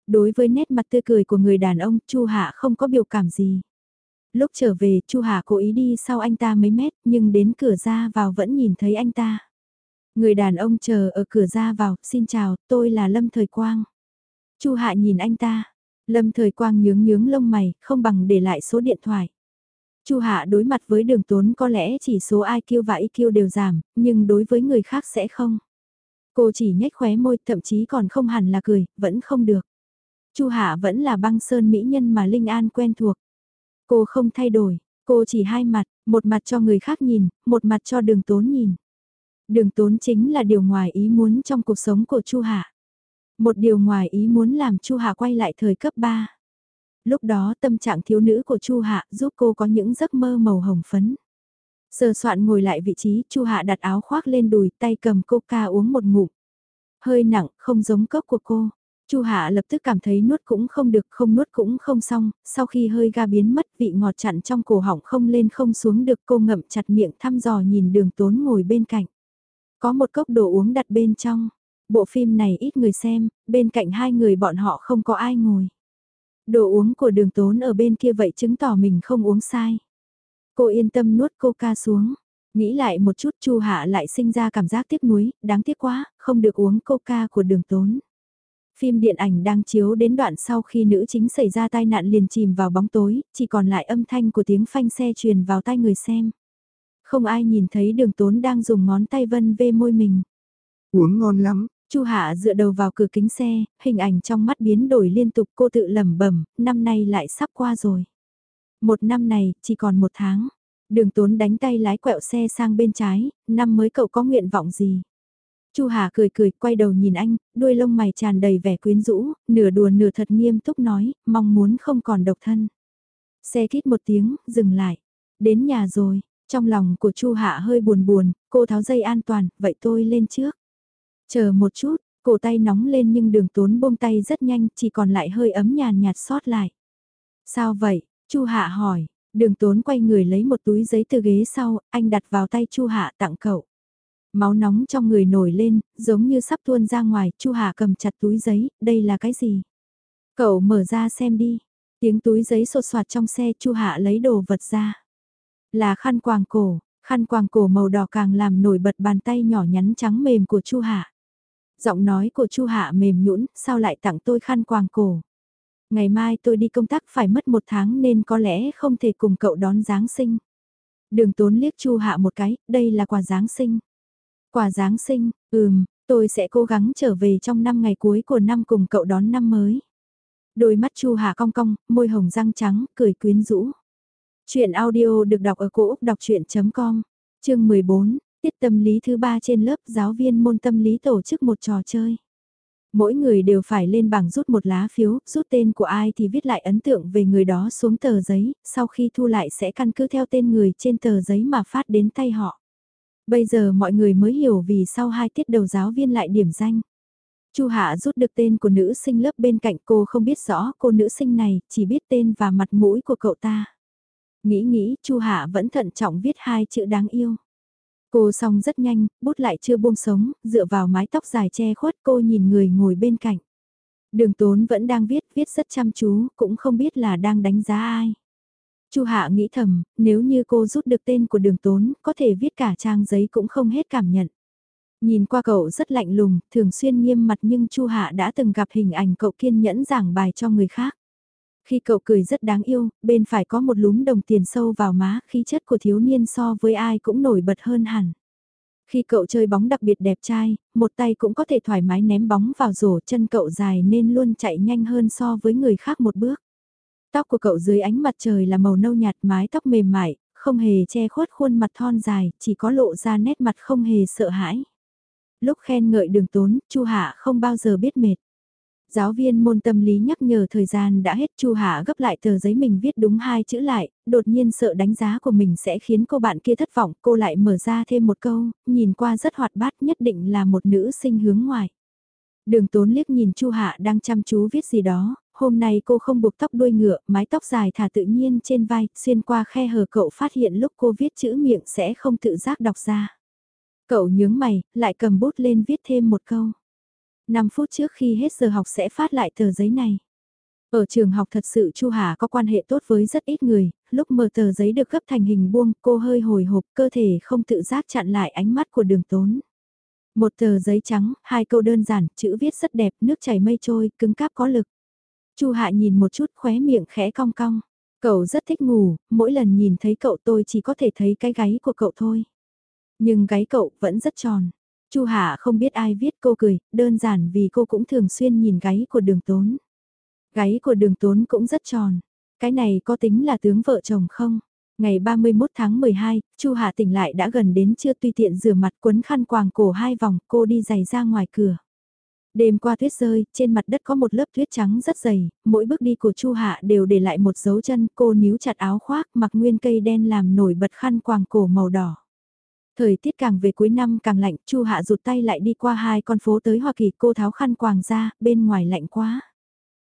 Đối với nét mặt tươi cười của người đàn ông, Chu Hạ không có biểu cảm gì. Lúc trở về, Chu hà cố ý đi sau anh ta mấy mét, nhưng đến cửa ra vào vẫn nhìn thấy anh ta. Người đàn ông chờ ở cửa ra vào, xin chào, tôi là Lâm Thời Quang. Chu Hạ nhìn anh ta, Lâm Thời Quang nhướng nhướng lông mày, không bằng để lại số điện thoại. Chu Hạ đối mặt với đường tốn có lẽ chỉ số IQ và EQ đều giảm, nhưng đối với người khác sẽ không. Cô chỉ nhếch khóe môi, thậm chí còn không hẳn là cười, vẫn không được. Chu Hạ vẫn là băng sơn mỹ nhân mà Linh An quen thuộc. Cô không thay đổi, cô chỉ hai mặt, một mặt cho người khác nhìn, một mặt cho đường tốn nhìn. Đường tốn chính là điều ngoài ý muốn trong cuộc sống của Chu Hạ. Một điều ngoài ý muốn làm Chu Hạ quay lại thời cấp 3. Lúc đó tâm trạng thiếu nữ của Chu Hạ giúp cô có những giấc mơ màu hồng phấn. Sờ soạn ngồi lại vị trí, Chu Hạ đặt áo khoác lên đùi, tay cầm coca uống một ngụm. Hơi nặng, không giống cốc của cô. Chu Hạ lập tức cảm thấy nuốt cũng không được, không nuốt cũng không xong, sau khi hơi ga biến mất vị ngọt chặn trong cổ họng không lên không xuống được cô ngậm chặt miệng thăm dò nhìn đường tốn ngồi bên cạnh. Có một cốc đồ uống đặt bên trong, bộ phim này ít người xem, bên cạnh hai người bọn họ không có ai ngồi. Đồ uống của đường tốn ở bên kia vậy chứng tỏ mình không uống sai. Cô yên tâm nuốt coca xuống. Nghĩ lại một chút Chu Hạ lại sinh ra cảm giác tiếc nuối, đáng tiếc quá, không được uống coca của đường tốn. Phim điện ảnh đang chiếu đến đoạn sau khi nữ chính xảy ra tai nạn liền chìm vào bóng tối, chỉ còn lại âm thanh của tiếng phanh xe truyền vào tai người xem. Không ai nhìn thấy đường tốn đang dùng ngón tay vân vê môi mình. Uống ngon lắm. Chu Hạ dựa đầu vào cửa kính xe, hình ảnh trong mắt biến đổi liên tục cô tự lẩm bẩm, năm nay lại sắp qua rồi. Một năm này, chỉ còn một tháng. Đường tốn đánh tay lái quẹo xe sang bên trái, năm mới cậu có nguyện vọng gì? Chu Hà cười cười, quay đầu nhìn anh, đuôi lông mày tràn đầy vẻ quyến rũ, nửa đùa nửa thật nghiêm túc nói, mong muốn không còn độc thân. Xe kít một tiếng, dừng lại. Đến nhà rồi, trong lòng của Chu Hạ hơi buồn buồn, cô tháo dây an toàn, vậy tôi lên trước. Chờ một chút, cổ tay nóng lên nhưng đường tốn buông tay rất nhanh, chỉ còn lại hơi ấm nhàn nhạt sót lại. Sao vậy? Chu Hạ hỏi, đường tốn quay người lấy một túi giấy từ ghế sau, anh đặt vào tay Chu Hạ tặng cậu. Máu nóng trong người nổi lên, giống như sắp tuôn ra ngoài, Chu Hạ cầm chặt túi giấy, đây là cái gì? Cậu mở ra xem đi. Tiếng túi giấy sột soạt trong xe Chu Hạ lấy đồ vật ra. Là khăn quàng cổ, khăn quàng cổ màu đỏ càng làm nổi bật bàn tay nhỏ nhắn trắng mềm của Chu Hạ. Giọng nói của Chu Hạ mềm nhũn, sao lại tặng tôi khăn quàng cổ? Ngày mai tôi đi công tác phải mất một tháng nên có lẽ không thể cùng cậu đón Giáng sinh. Đường tốn liếc Chu Hạ một cái, đây là quà Giáng sinh. Quà Giáng sinh, ừm, tôi sẽ cố gắng trở về trong năm ngày cuối của năm cùng cậu đón năm mới. Đôi mắt Chu hà cong cong, môi hồng răng trắng, cười quyến rũ. Chuyện audio được đọc ở cổ đọc chuyện.com, chương 14, tiết tâm lý thứ ba trên lớp giáo viên môn tâm lý tổ chức một trò chơi. Mỗi người đều phải lên bảng rút một lá phiếu, rút tên của ai thì viết lại ấn tượng về người đó xuống tờ giấy, sau khi thu lại sẽ căn cứ theo tên người trên tờ giấy mà phát đến tay họ. Bây giờ mọi người mới hiểu vì sau hai tiết đầu giáo viên lại điểm danh. Chu Hạ rút được tên của nữ sinh lớp bên cạnh cô không biết rõ cô nữ sinh này, chỉ biết tên và mặt mũi của cậu ta. Nghĩ nghĩ, Chu Hạ vẫn thận trọng viết hai chữ đáng yêu. Cô xong rất nhanh, bút lại chưa buông sống, dựa vào mái tóc dài che khuất cô nhìn người ngồi bên cạnh. Đường tốn vẫn đang viết, viết rất chăm chú, cũng không biết là đang đánh giá ai. Chu Hạ nghĩ thầm, nếu như cô rút được tên của đường tốn, có thể viết cả trang giấy cũng không hết cảm nhận. Nhìn qua cậu rất lạnh lùng, thường xuyên nghiêm mặt nhưng Chu Hạ đã từng gặp hình ảnh cậu kiên nhẫn giảng bài cho người khác. Khi cậu cười rất đáng yêu, bên phải có một lúm đồng tiền sâu vào má, khí chất của thiếu niên so với ai cũng nổi bật hơn hẳn. Khi cậu chơi bóng đặc biệt đẹp trai, một tay cũng có thể thoải mái ném bóng vào rổ chân cậu dài nên luôn chạy nhanh hơn so với người khác một bước. Tóc của cậu dưới ánh mặt trời là màu nâu nhạt mái tóc mềm mại, không hề che khuất khuôn mặt thon dài, chỉ có lộ ra nét mặt không hề sợ hãi. Lúc khen ngợi đường tốn, Chu Hạ không bao giờ biết mệt. Giáo viên môn tâm lý nhắc nhở thời gian đã hết Chu Hạ gấp lại tờ giấy mình viết đúng hai chữ lại, đột nhiên sợ đánh giá của mình sẽ khiến cô bạn kia thất vọng, cô lại mở ra thêm một câu, nhìn qua rất hoạt bát nhất định là một nữ sinh hướng ngoài. Đường tốn liếc nhìn Chu Hạ đang chăm chú viết gì đó, hôm nay cô không buộc tóc đuôi ngựa, mái tóc dài thả tự nhiên trên vai, xuyên qua khe hở cậu phát hiện lúc cô viết chữ miệng sẽ không tự giác đọc ra. Cậu nhướng mày, lại cầm bút lên viết thêm một câu. 5 phút trước khi hết giờ học sẽ phát lại tờ giấy này. Ở trường học thật sự Chu Hà có quan hệ tốt với rất ít người, lúc mở tờ giấy được gấp thành hình buông, cô hơi hồi hộp, cơ thể không tự giác chặn lại ánh mắt của đường tốn. Một tờ giấy trắng, hai câu đơn giản, chữ viết rất đẹp, nước chảy mây trôi, cứng cáp có lực. Chu Hạ nhìn một chút khóe miệng khẽ cong cong. Cậu rất thích ngủ, mỗi lần nhìn thấy cậu tôi chỉ có thể thấy cái gáy của cậu thôi. Nhưng gáy cậu vẫn rất tròn. Chu Hạ không biết ai viết cô cười, đơn giản vì cô cũng thường xuyên nhìn gáy của đường tốn. Gáy của đường tốn cũng rất tròn. Cái này có tính là tướng vợ chồng không? Ngày 31 tháng 12, Chu Hạ tỉnh lại đã gần đến chưa tùy tiện rửa mặt quấn khăn quàng cổ hai vòng, cô đi giày ra ngoài cửa. Đêm qua tuyết rơi, trên mặt đất có một lớp tuyết trắng rất dày, mỗi bước đi của Chu Hạ đều để lại một dấu chân, cô níu chặt áo khoác, mặc nguyên cây đen làm nổi bật khăn quàng cổ màu đỏ. Thời tiết càng về cuối năm càng lạnh, Chu Hạ rụt tay lại đi qua hai con phố tới Hoa Kỳ, cô tháo khăn quàng ra, bên ngoài lạnh quá.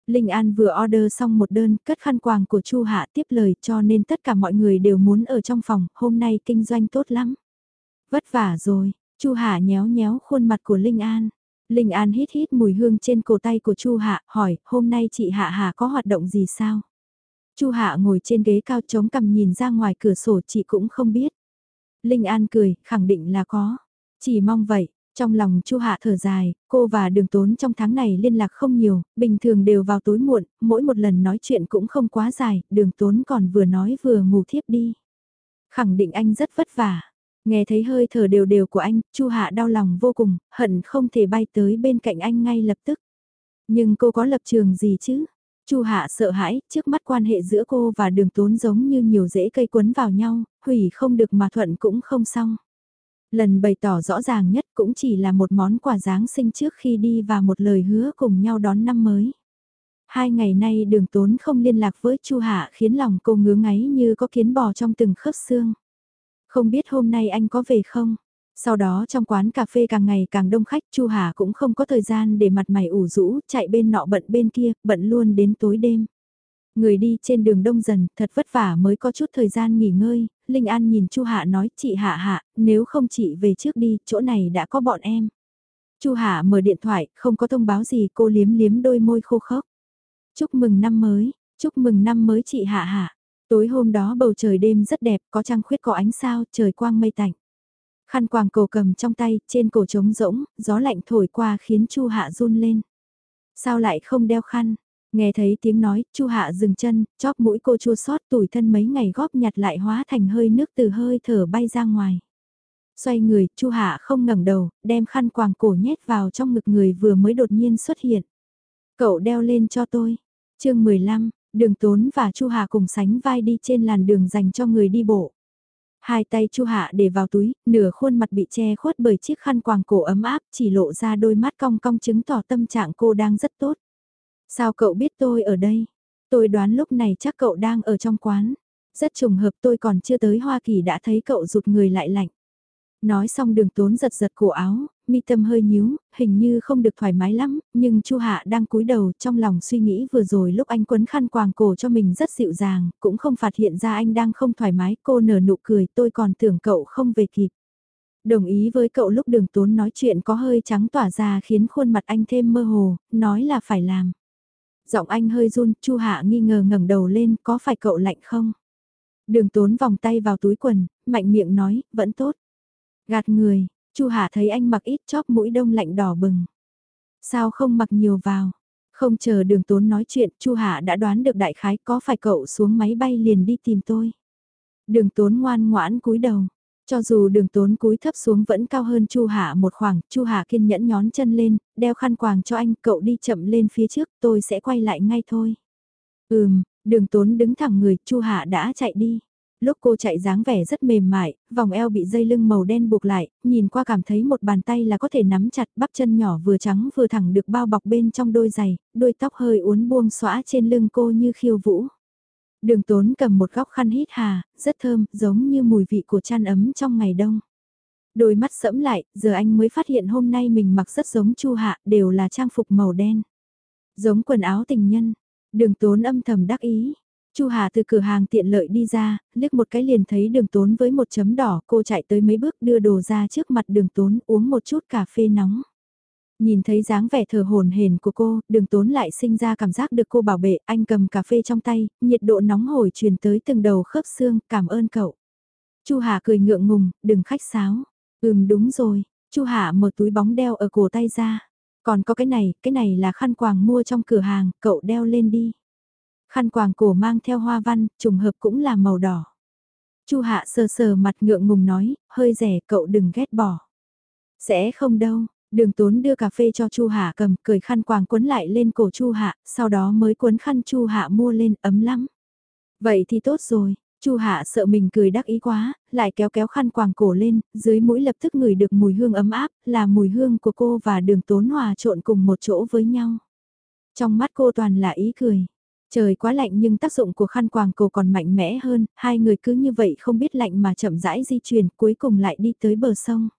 Linh An vừa order xong một đơn, cất khăn quàng của Chu Hạ tiếp lời cho nên tất cả mọi người đều muốn ở trong phòng, hôm nay kinh doanh tốt lắm. Vất vả rồi, Chu Hạ nhéo nhéo khuôn mặt của Linh An. Linh An hít hít mùi hương trên cổ tay của Chu Hạ, hỏi, hôm nay chị Hạ Hạ có hoạt động gì sao? Chu Hạ ngồi trên ghế cao chống cằm nhìn ra ngoài cửa sổ chị cũng không biết. Linh An cười, khẳng định là có. Chỉ mong vậy, trong lòng Chu Hạ thở dài, cô và Đường Tốn trong tháng này liên lạc không nhiều, bình thường đều vào tối muộn, mỗi một lần nói chuyện cũng không quá dài, Đường Tốn còn vừa nói vừa ngủ thiếp đi. Khẳng định anh rất vất vả. Nghe thấy hơi thở đều đều của anh, Chu Hạ đau lòng vô cùng, hận không thể bay tới bên cạnh anh ngay lập tức. Nhưng cô có lập trường gì chứ? Chu Hạ sợ hãi, trước mắt quan hệ giữa cô và đường tốn giống như nhiều rễ cây quấn vào nhau, hủy không được mà thuận cũng không xong. Lần bày tỏ rõ ràng nhất cũng chỉ là một món quà Giáng sinh trước khi đi và một lời hứa cùng nhau đón năm mới. Hai ngày nay đường tốn không liên lạc với Chu Hạ khiến lòng cô ngứa ngáy như có kiến bò trong từng khớp xương. Không biết hôm nay anh có về không? Sau đó trong quán cà phê càng ngày càng đông khách Chu Hà cũng không có thời gian để mặt mày ủ rũ, chạy bên nọ bận bên kia, bận luôn đến tối đêm. Người đi trên đường đông dần, thật vất vả mới có chút thời gian nghỉ ngơi, Linh An nhìn Chu Hạ nói, chị Hạ Hạ, nếu không chị về trước đi, chỗ này đã có bọn em. Chu Hạ mở điện thoại, không có thông báo gì, cô liếm liếm đôi môi khô khốc. Chúc mừng năm mới, chúc mừng năm mới chị Hạ Hạ. Tối hôm đó bầu trời đêm rất đẹp, có trăng khuyết có ánh sao, trời quang mây tạnh. Khăn quàng cổ cầm trong tay, trên cổ trống rỗng, gió lạnh thổi qua khiến Chu Hạ run lên. Sao lại không đeo khăn? Nghe thấy tiếng nói, Chu Hạ dừng chân, chóp mũi cô chua xót tủi thân mấy ngày góp nhặt lại hóa thành hơi nước từ hơi thở bay ra ngoài. Xoay người, Chu Hạ không ngẩng đầu, đem khăn quàng cổ nhét vào trong ngực người vừa mới đột nhiên xuất hiện. Cậu đeo lên cho tôi. Chương 15, Đường Tốn và Chu Hạ cùng sánh vai đi trên làn đường dành cho người đi bộ. Hai tay Chu Hạ để vào túi, nửa khuôn mặt bị che khuất bởi chiếc khăn quàng cổ ấm áp, chỉ lộ ra đôi mắt cong cong chứng tỏ tâm trạng cô đang rất tốt. Sao cậu biết tôi ở đây? Tôi đoán lúc này chắc cậu đang ở trong quán. Rất trùng hợp tôi còn chưa tới Hoa Kỳ đã thấy cậu rụt người lại lạnh. Nói xong đường tốn giật giật cổ áo, mi tâm hơi nhíu, hình như không được thoải mái lắm, nhưng Chu Hạ đang cúi đầu trong lòng suy nghĩ vừa rồi lúc anh quấn khăn quàng cổ cho mình rất dịu dàng, cũng không phát hiện ra anh đang không thoải mái, cô nở nụ cười tôi còn tưởng cậu không về kịp. Đồng ý với cậu lúc đường tốn nói chuyện có hơi trắng tỏa ra khiến khuôn mặt anh thêm mơ hồ, nói là phải làm. Giọng anh hơi run, Chu Hạ nghi ngờ ngẩng đầu lên, có phải cậu lạnh không? Đường tốn vòng tay vào túi quần, mạnh miệng nói, vẫn tốt. Gạt người, Chu Hạ thấy anh mặc ít chóp mũi đông lạnh đỏ bừng. Sao không mặc nhiều vào? Không chờ đường tốn nói chuyện, Chu Hạ đã đoán được đại khái có phải cậu xuống máy bay liền đi tìm tôi. Đường tốn ngoan ngoãn cúi đầu. Cho dù đường tốn cúi thấp xuống vẫn cao hơn Chu Hạ một khoảng, Chu Hạ kiên nhẫn nhón chân lên, đeo khăn quàng cho anh, cậu đi chậm lên phía trước, tôi sẽ quay lại ngay thôi. Ừm, đường tốn đứng thẳng người, Chu Hạ đã chạy đi. Lúc cô chạy dáng vẻ rất mềm mại, vòng eo bị dây lưng màu đen buộc lại, nhìn qua cảm thấy một bàn tay là có thể nắm chặt bắp chân nhỏ vừa trắng vừa thẳng được bao bọc bên trong đôi giày, đôi tóc hơi uốn buông xõa trên lưng cô như khiêu vũ. Đường tốn cầm một góc khăn hít hà, rất thơm, giống như mùi vị của chăn ấm trong ngày đông. Đôi mắt sẫm lại, giờ anh mới phát hiện hôm nay mình mặc rất giống Chu Hạ, đều là trang phục màu đen. Giống quần áo tình nhân. Đường tốn âm thầm đắc ý. Chu Hà từ cửa hàng tiện lợi đi ra, liếc một cái liền thấy đường tốn với một chấm đỏ, cô chạy tới mấy bước đưa đồ ra trước mặt đường tốn uống một chút cà phê nóng. Nhìn thấy dáng vẻ thờ hồn hền của cô, đường tốn lại sinh ra cảm giác được cô bảo vệ, anh cầm cà phê trong tay, nhiệt độ nóng hổi truyền tới từng đầu khớp xương, cảm ơn cậu. Chu Hà cười ngượng ngùng, đừng khách sáo. Ừm đúng rồi, Chu Hà mở túi bóng đeo ở cổ tay ra. Còn có cái này, cái này là khăn quàng mua trong cửa hàng, cậu đeo lên đi. Khăn quàng cổ mang theo hoa văn, trùng hợp cũng là màu đỏ. Chu Hạ sờ sờ mặt ngượng ngùng nói, hơi rẻ cậu đừng ghét bỏ. Sẽ không đâu, đường tốn đưa cà phê cho Chu Hạ cầm, cười khăn quàng quấn lại lên cổ Chu Hạ, sau đó mới quấn khăn Chu Hạ mua lên ấm lắm. Vậy thì tốt rồi, Chu Hạ sợ mình cười đắc ý quá, lại kéo kéo khăn quàng cổ lên, dưới mũi lập tức ngửi được mùi hương ấm áp, là mùi hương của cô và đường tốn hòa trộn cùng một chỗ với nhau. Trong mắt cô toàn là ý cười. Trời quá lạnh nhưng tác dụng của khăn quàng cổ còn mạnh mẽ hơn, hai người cứ như vậy không biết lạnh mà chậm rãi di chuyển cuối cùng lại đi tới bờ sông.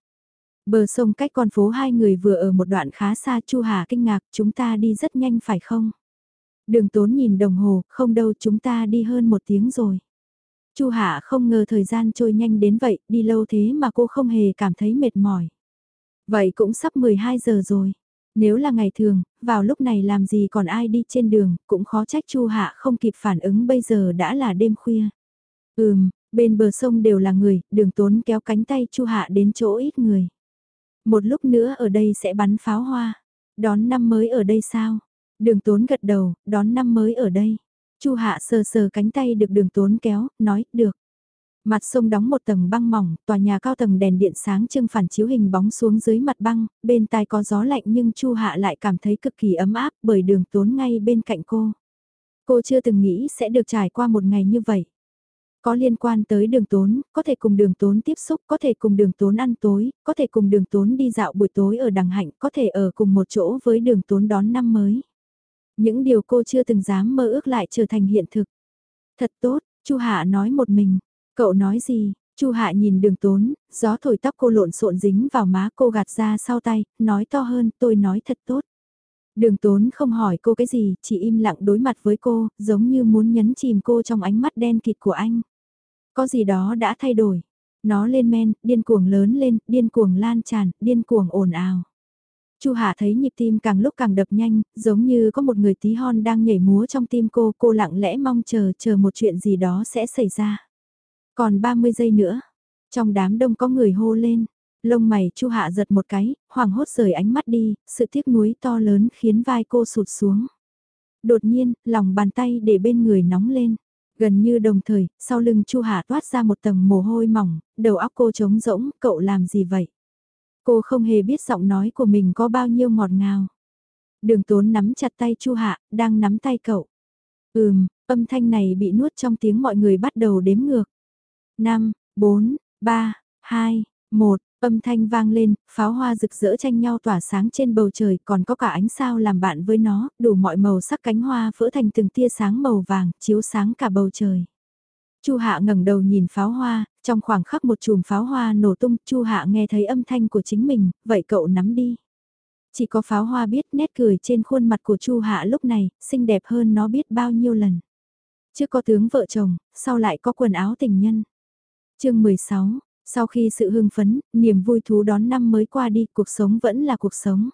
Bờ sông cách con phố hai người vừa ở một đoạn khá xa Chu Hà kinh ngạc chúng ta đi rất nhanh phải không? Đường tốn nhìn đồng hồ, không đâu chúng ta đi hơn một tiếng rồi. Chu Hạ không ngờ thời gian trôi nhanh đến vậy, đi lâu thế mà cô không hề cảm thấy mệt mỏi. Vậy cũng sắp 12 giờ rồi. Nếu là ngày thường, vào lúc này làm gì còn ai đi trên đường, cũng khó trách Chu Hạ không kịp phản ứng bây giờ đã là đêm khuya. Ừm, bên bờ sông đều là người, đường tốn kéo cánh tay Chu Hạ đến chỗ ít người. Một lúc nữa ở đây sẽ bắn pháo hoa. Đón năm mới ở đây sao? Đường tốn gật đầu, đón năm mới ở đây. Chu Hạ sờ sờ cánh tay được đường tốn kéo, nói, được. Mặt sông đóng một tầng băng mỏng, tòa nhà cao tầng đèn điện sáng trưng phản chiếu hình bóng xuống dưới mặt băng, bên tai có gió lạnh nhưng Chu Hạ lại cảm thấy cực kỳ ấm áp bởi đường tốn ngay bên cạnh cô. Cô chưa từng nghĩ sẽ được trải qua một ngày như vậy. Có liên quan tới đường tốn, có thể cùng đường tốn tiếp xúc, có thể cùng đường tốn ăn tối, có thể cùng đường tốn đi dạo buổi tối ở đằng hạnh, có thể ở cùng một chỗ với đường tốn đón năm mới. Những điều cô chưa từng dám mơ ước lại trở thành hiện thực. Thật tốt, Chu Hạ nói một mình, Cậu nói gì? Chu Hạ nhìn đường tốn, gió thổi tóc cô lộn xộn dính vào má cô gạt ra sau tay, nói to hơn, tôi nói thật tốt. Đường tốn không hỏi cô cái gì, chỉ im lặng đối mặt với cô, giống như muốn nhấn chìm cô trong ánh mắt đen kịt của anh. Có gì đó đã thay đổi. Nó lên men, điên cuồng lớn lên, điên cuồng lan tràn, điên cuồng ồn ào. Chu Hạ thấy nhịp tim càng lúc càng đập nhanh, giống như có một người tí hon đang nhảy múa trong tim cô, cô lặng lẽ mong chờ, chờ một chuyện gì đó sẽ xảy ra. Còn 30 giây nữa, trong đám đông có người hô lên, lông mày Chu Hạ giật một cái, hoảng hốt rời ánh mắt đi, sự tiếc nuối to lớn khiến vai cô sụt xuống. Đột nhiên, lòng bàn tay để bên người nóng lên. Gần như đồng thời, sau lưng Chu Hạ toát ra một tầng mồ hôi mỏng, đầu óc cô trống rỗng, cậu làm gì vậy? Cô không hề biết giọng nói của mình có bao nhiêu ngọt ngào. Đường tốn nắm chặt tay Chu Hạ, đang nắm tay cậu. Ừm, âm thanh này bị nuốt trong tiếng mọi người bắt đầu đếm ngược. 5, 4, 3, 2, 1, âm thanh vang lên, pháo hoa rực rỡ tranh nhau tỏa sáng trên bầu trời còn có cả ánh sao làm bạn với nó, đủ mọi màu sắc cánh hoa vỡ thành từng tia sáng màu vàng, chiếu sáng cả bầu trời. Chu Hạ ngẩng đầu nhìn pháo hoa, trong khoảng khắc một chùm pháo hoa nổ tung, Chu Hạ nghe thấy âm thanh của chính mình, vậy cậu nắm đi. Chỉ có pháo hoa biết nét cười trên khuôn mặt của Chu Hạ lúc này, xinh đẹp hơn nó biết bao nhiêu lần. Trước có tướng vợ chồng, sau lại có quần áo tình nhân chương 16, sau khi sự hưng phấn, niềm vui thú đón năm mới qua đi, cuộc sống vẫn là cuộc sống.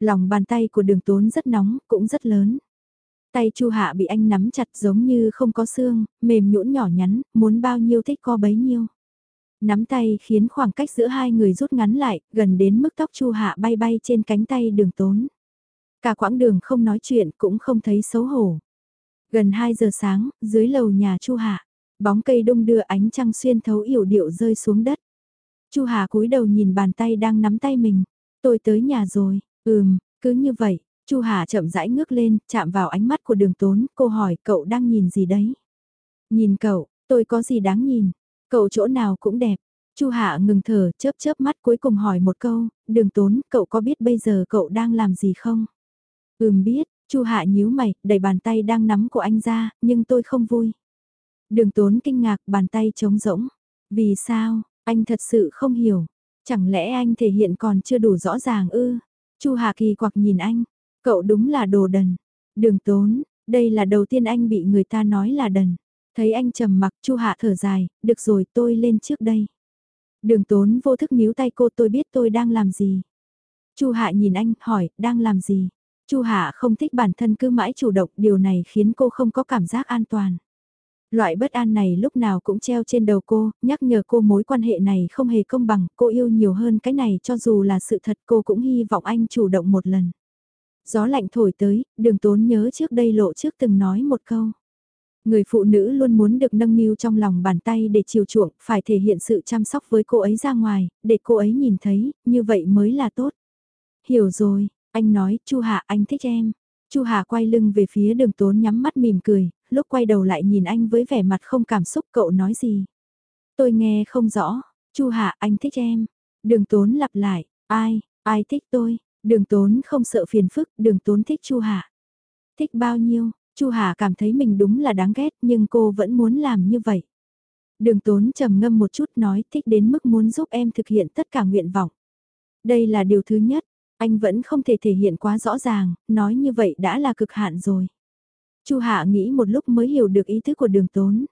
Lòng bàn tay của đường tốn rất nóng, cũng rất lớn. Tay Chu Hạ bị anh nắm chặt giống như không có xương, mềm nhũn nhỏ nhắn, muốn bao nhiêu thích co bấy nhiêu. Nắm tay khiến khoảng cách giữa hai người rút ngắn lại, gần đến mức tóc Chu Hạ bay bay trên cánh tay đường tốn. Cả quãng đường không nói chuyện cũng không thấy xấu hổ. Gần 2 giờ sáng, dưới lầu nhà Chu Hạ, bóng cây đung đưa ánh trăng xuyên thấu yểu điệu rơi xuống đất. Chu Hà cúi đầu nhìn bàn tay đang nắm tay mình. Tôi tới nhà rồi, ừm, cứ như vậy. Chu Hà chậm rãi ngước lên, chạm vào ánh mắt của đường tốn, cô hỏi cậu đang nhìn gì đấy? Nhìn cậu, tôi có gì đáng nhìn? Cậu chỗ nào cũng đẹp. Chu Hạ ngừng thở, chớp chớp mắt cuối cùng hỏi một câu, đường tốn, cậu có biết bây giờ cậu đang làm gì không? Ừm biết, Chu Hạ nhíu mày, đẩy bàn tay đang nắm của anh ra, nhưng tôi không vui. Đường tốn kinh ngạc, bàn tay trống rỗng. Vì sao, anh thật sự không hiểu. Chẳng lẽ anh thể hiện còn chưa đủ rõ ràng ư? Chu Hà kỳ quặc nhìn anh, cậu đúng là đồ đần. Đường tốn, đây là đầu tiên anh bị người ta nói là đần. Thấy anh trầm mặc Chu Hạ thở dài, được rồi tôi lên trước đây. Đường tốn vô thức níu tay cô tôi biết tôi đang làm gì. Chu Hạ nhìn anh, hỏi, đang làm gì? Chu Hạ không thích bản thân cứ mãi chủ động, điều này khiến cô không có cảm giác an toàn. Loại bất an này lúc nào cũng treo trên đầu cô, nhắc nhở cô mối quan hệ này không hề công bằng, cô yêu nhiều hơn cái này cho dù là sự thật cô cũng hy vọng anh chủ động một lần. Gió lạnh thổi tới, đường tốn nhớ trước đây lộ trước từng nói một câu. Người phụ nữ luôn muốn được nâng niu trong lòng bàn tay để chiều chuộng, phải thể hiện sự chăm sóc với cô ấy ra ngoài, để cô ấy nhìn thấy, như vậy mới là tốt. Hiểu rồi, anh nói, Chu Hạ anh thích em. Chu Hà quay lưng về phía đường tốn nhắm mắt mỉm cười, lúc quay đầu lại nhìn anh với vẻ mặt không cảm xúc cậu nói gì. Tôi nghe không rõ, Chu Hà anh thích em. Đường tốn lặp lại, ai, ai thích tôi, đường tốn không sợ phiền phức, đường tốn thích Chu Hà. Thích bao nhiêu, Chu Hà cảm thấy mình đúng là đáng ghét nhưng cô vẫn muốn làm như vậy. Đường tốn trầm ngâm một chút nói thích đến mức muốn giúp em thực hiện tất cả nguyện vọng. Đây là điều thứ nhất, anh vẫn không thể thể hiện quá rõ ràng, nói như vậy đã là cực hạn rồi. Chu Hạ nghĩ một lúc mới hiểu được ý thức của đường tốn.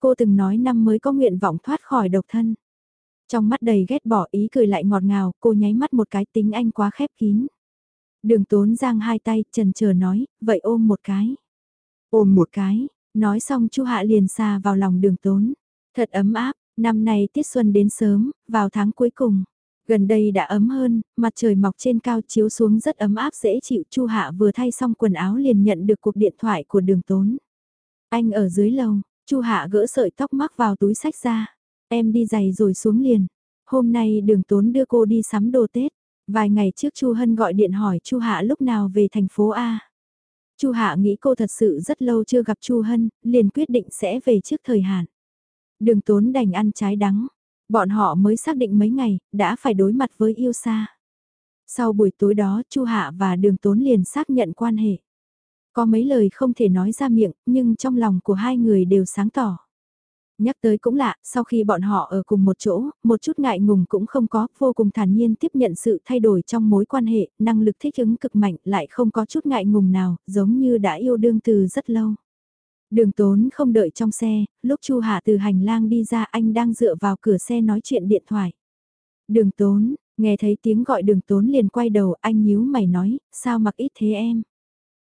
Cô từng nói năm mới có nguyện vọng thoát khỏi độc thân. Trong mắt đầy ghét bỏ ý cười lại ngọt ngào, cô nháy mắt một cái tính anh quá khép kín. Đường tốn giang hai tay, trần chờ nói, vậy ôm một cái. Ôm một cái, nói xong Chu Hạ liền xa vào lòng đường tốn. Thật ấm áp, năm nay tiết xuân đến sớm, vào tháng cuối cùng. Gần đây đã ấm hơn, mặt trời mọc trên cao chiếu xuống rất ấm áp dễ chịu. Chu Hạ vừa thay xong quần áo liền nhận được cuộc điện thoại của đường tốn. Anh ở dưới lầu, Chu Hạ gỡ sợi tóc mắc vào túi sách ra. Em đi giày rồi xuống liền. Hôm nay đường tốn đưa cô đi sắm đồ Tết. Vài ngày trước Chu Hân gọi điện hỏi Chu Hạ lúc nào về thành phố A. Chu Hạ nghĩ cô thật sự rất lâu chưa gặp Chu Hân, liền quyết định sẽ về trước thời hạn. Đường tốn đành ăn trái đắng, Bọn họ mới xác định mấy ngày, đã phải đối mặt với yêu xa. Sau buổi tối đó, Chu Hạ và Đường Tốn liền xác nhận quan hệ. Có mấy lời không thể nói ra miệng, nhưng trong lòng của hai người đều sáng tỏ. Nhắc tới cũng lạ, sau khi bọn họ ở cùng một chỗ, một chút ngại ngùng cũng không có, vô cùng thản nhiên tiếp nhận sự thay đổi trong mối quan hệ, năng lực thích ứng cực mạnh lại không có chút ngại ngùng nào, giống như đã yêu đương từ rất lâu. Đường tốn không đợi trong xe, lúc Chu Hạ từ hành lang đi ra anh đang dựa vào cửa xe nói chuyện điện thoại. Đường tốn, nghe thấy tiếng gọi đường tốn liền quay đầu anh nhíu mày nói, sao mặc ít thế em?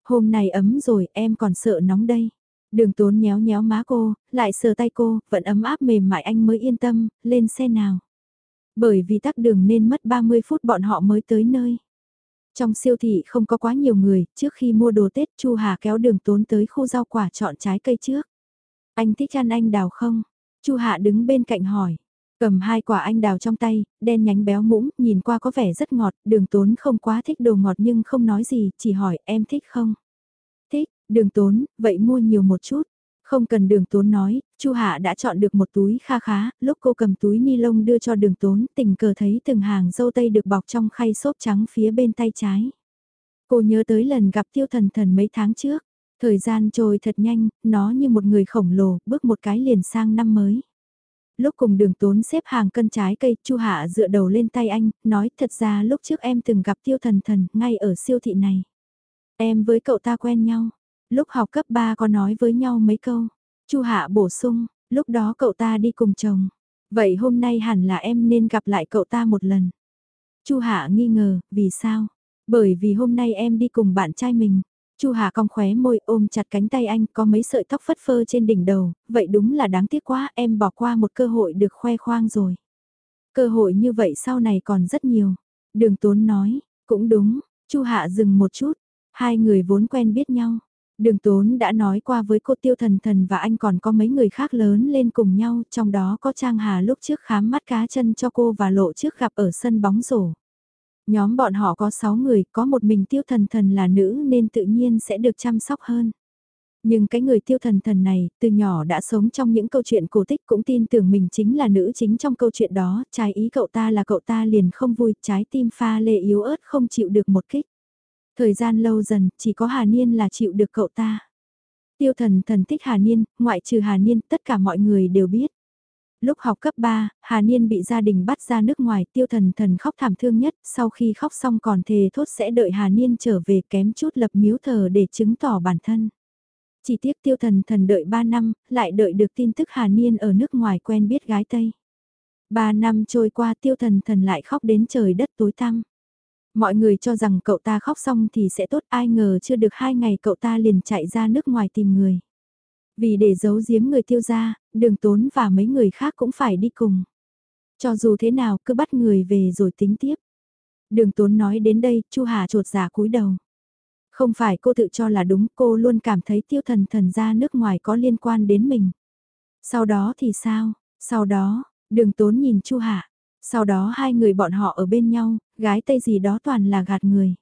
Hôm nay ấm rồi em còn sợ nóng đây. Đường tốn nhéo nhéo má cô, lại sờ tay cô, vẫn ấm áp mềm mại anh mới yên tâm, lên xe nào. Bởi vì tắc đường nên mất 30 phút bọn họ mới tới nơi. Trong siêu thị không có quá nhiều người, trước khi mua đồ Tết Chu Hà kéo đường tốn tới khu rau quả chọn trái cây trước. Anh thích ăn anh đào không? Chu Hạ đứng bên cạnh hỏi. Cầm hai quả anh đào trong tay, đen nhánh béo mũm, nhìn qua có vẻ rất ngọt, đường tốn không quá thích đồ ngọt nhưng không nói gì, chỉ hỏi em thích không? Thích, đường tốn, vậy mua nhiều một chút. Không cần đường tốn nói, Chu Hạ đã chọn được một túi kha khá, lúc cô cầm túi ni lông đưa cho đường tốn, tình cờ thấy từng hàng dâu tây được bọc trong khay xốp trắng phía bên tay trái. Cô nhớ tới lần gặp tiêu thần thần mấy tháng trước, thời gian trôi thật nhanh, nó như một người khổng lồ, bước một cái liền sang năm mới. Lúc cùng đường tốn xếp hàng cân trái cây, Chu Hạ dựa đầu lên tay anh, nói thật ra lúc trước em từng gặp tiêu thần thần, ngay ở siêu thị này. Em với cậu ta quen nhau, Lúc học cấp 3 có nói với nhau mấy câu. Chu Hạ bổ sung, lúc đó cậu ta đi cùng chồng. Vậy hôm nay hẳn là em nên gặp lại cậu ta một lần. Chu Hạ nghi ngờ, vì sao? Bởi vì hôm nay em đi cùng bạn trai mình. Chu Hà cong khóe môi ôm chặt cánh tay anh có mấy sợi tóc phất phơ trên đỉnh đầu, vậy đúng là đáng tiếc quá em bỏ qua một cơ hội được khoe khoang rồi. Cơ hội như vậy sau này còn rất nhiều. Đường Tốn nói, cũng đúng, Chu Hạ dừng một chút, hai người vốn quen biết nhau. Đường Tốn đã nói qua với cô Tiêu Thần Thần và anh còn có mấy người khác lớn lên cùng nhau, trong đó có Trang Hà lúc trước khám mắt cá chân cho cô và lộ trước gặp ở sân bóng rổ. Nhóm bọn họ có 6 người, có một mình Tiêu Thần Thần là nữ nên tự nhiên sẽ được chăm sóc hơn. Nhưng cái người tiêu thần thần này, từ nhỏ đã sống trong những câu chuyện cổ tích cũng tin tưởng mình chính là nữ chính trong câu chuyện đó, trái ý cậu ta là cậu ta liền không vui, trái tim pha lê yếu ớt không chịu được một kích. Thời gian lâu dần, chỉ có Hà Niên là chịu được cậu ta. Tiêu thần thần thích Hà Niên, ngoại trừ Hà Niên, tất cả mọi người đều biết. Lúc học cấp 3, Hà Niên bị gia đình bắt ra nước ngoài, tiêu thần thần khóc thảm thương nhất, sau khi khóc xong còn thề thốt sẽ đợi Hà Niên trở về kém chút lập miếu thờ để chứng tỏ bản thân. Chỉ tiếc tiêu thần thần đợi 3 năm, lại đợi được tin tức Hà Niên ở nước ngoài quen biết gái Tây. 3 năm trôi qua tiêu thần thần lại khóc đến trời đất tối tăm. Mọi người cho rằng cậu ta khóc xong thì sẽ tốt ai ngờ chưa được hai ngày cậu ta liền chạy ra nước ngoài tìm người. Vì để giấu giếm người tiêu gia, đường tốn và mấy người khác cũng phải đi cùng. Cho dù thế nào cứ bắt người về rồi tính tiếp. Đường tốn nói đến đây, chu Hà trột giả cúi đầu. Không phải cô tự cho là đúng, cô luôn cảm thấy tiêu thần thần ra nước ngoài có liên quan đến mình. Sau đó thì sao? Sau đó, đường tốn nhìn chu hà Sau đó hai người bọn họ ở bên nhau, gái tây gì đó toàn là gạt người.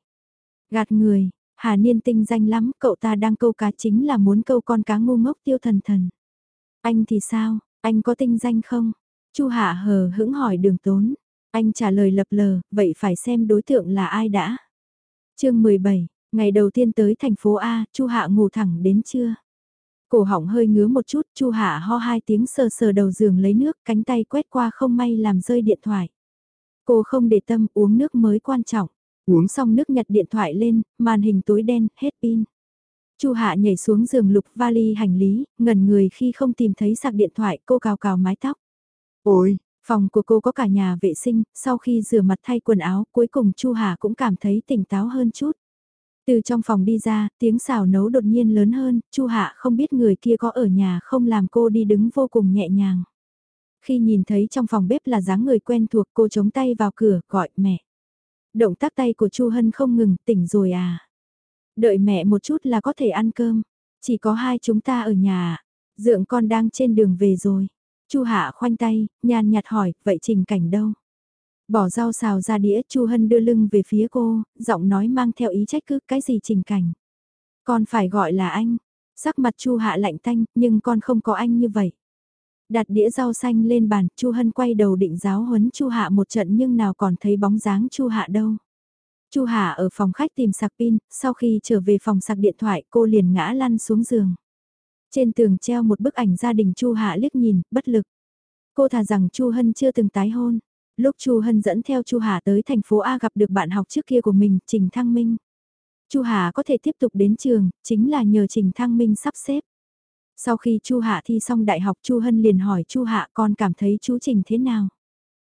Gạt người, Hà Niên tinh danh lắm, cậu ta đang câu cá chính là muốn câu con cá ngu ngốc tiêu thần thần. Anh thì sao, anh có tinh danh không? Chu Hạ hờ hững hỏi đường tốn. Anh trả lời lập lờ, vậy phải xem đối tượng là ai đã. chương 17, ngày đầu tiên tới thành phố A, Chu Hạ ngủ thẳng đến trưa. Cổ họng hơi ngứa một chút, Chu Hạ ho hai tiếng sờ sờ đầu giường lấy nước, cánh tay quét qua không may làm rơi điện thoại. Cô không để tâm uống nước mới quan trọng. Uống xong nước nhặt điện thoại lên, màn hình tối đen, hết pin. Chu Hạ nhảy xuống giường lục vali hành lý, ngẩn người khi không tìm thấy sạc điện thoại, cô cào cào mái tóc. Ôi, phòng của cô có cả nhà vệ sinh, sau khi rửa mặt thay quần áo, cuối cùng Chu Hà cũng cảm thấy tỉnh táo hơn chút. Từ trong phòng đi ra, tiếng xào nấu đột nhiên lớn hơn, Chu Hạ không biết người kia có ở nhà không làm cô đi đứng vô cùng nhẹ nhàng. Khi nhìn thấy trong phòng bếp là dáng người quen thuộc cô chống tay vào cửa gọi mẹ. Động tác tay của Chu Hân không ngừng, tỉnh rồi à. Đợi mẹ một chút là có thể ăn cơm. Chỉ có hai chúng ta ở nhà. Dượng con đang trên đường về rồi. Chu Hạ khoanh tay, nhàn nhạt hỏi, vậy trình cảnh đâu? Bỏ rau xào ra đĩa, Chu Hân đưa lưng về phía cô, giọng nói mang theo ý trách cứ, cái gì trình cảnh? Con phải gọi là anh. Sắc mặt Chu Hạ lạnh tanh, nhưng con không có anh như vậy. Đặt đĩa rau xanh lên bàn, Chu Hân quay đầu định giáo huấn Chu Hạ một trận nhưng nào còn thấy bóng dáng Chu Hạ đâu. Chu Hạ ở phòng khách tìm sạc pin, sau khi trở về phòng sạc điện thoại cô liền ngã lăn xuống giường. Trên tường treo một bức ảnh gia đình Chu Hạ liếc nhìn, bất lực. Cô thà rằng Chu Hân chưa từng tái hôn. Lúc Chu Hân dẫn theo Chu Hạ tới thành phố A gặp được bạn học trước kia của mình, Trình Thăng Minh. Chu Hạ có thể tiếp tục đến trường, chính là nhờ Trình Thăng Minh sắp xếp. Sau khi Chu Hạ thi xong đại học Chu Hân liền hỏi Chu Hạ con cảm thấy chú Trình thế nào?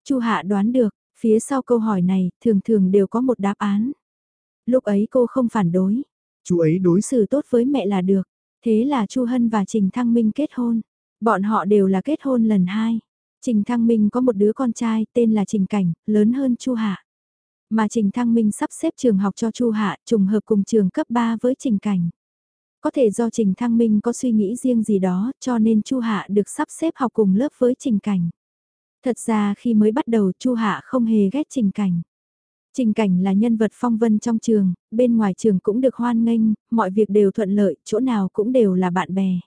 Chu Hạ đoán được, phía sau câu hỏi này thường thường đều có một đáp án. Lúc ấy cô không phản đối. Chú ấy đối xử tốt với mẹ là được. Thế là Chu Hân và Trình Thăng Minh kết hôn. Bọn họ đều là kết hôn lần hai. Trình Thăng Minh có một đứa con trai tên là Trình Cảnh, lớn hơn Chu Hạ. Mà Trình Thăng Minh sắp xếp trường học cho Chu Hạ trùng hợp cùng trường cấp 3 với Trình Cảnh. Có thể do Trình Thăng Minh có suy nghĩ riêng gì đó cho nên Chu Hạ được sắp xếp học cùng lớp với Trình Cảnh. Thật ra khi mới bắt đầu Chu Hạ không hề ghét Trình Cảnh. Trình Cảnh là nhân vật phong vân trong trường, bên ngoài trường cũng được hoan nghênh, mọi việc đều thuận lợi, chỗ nào cũng đều là bạn bè.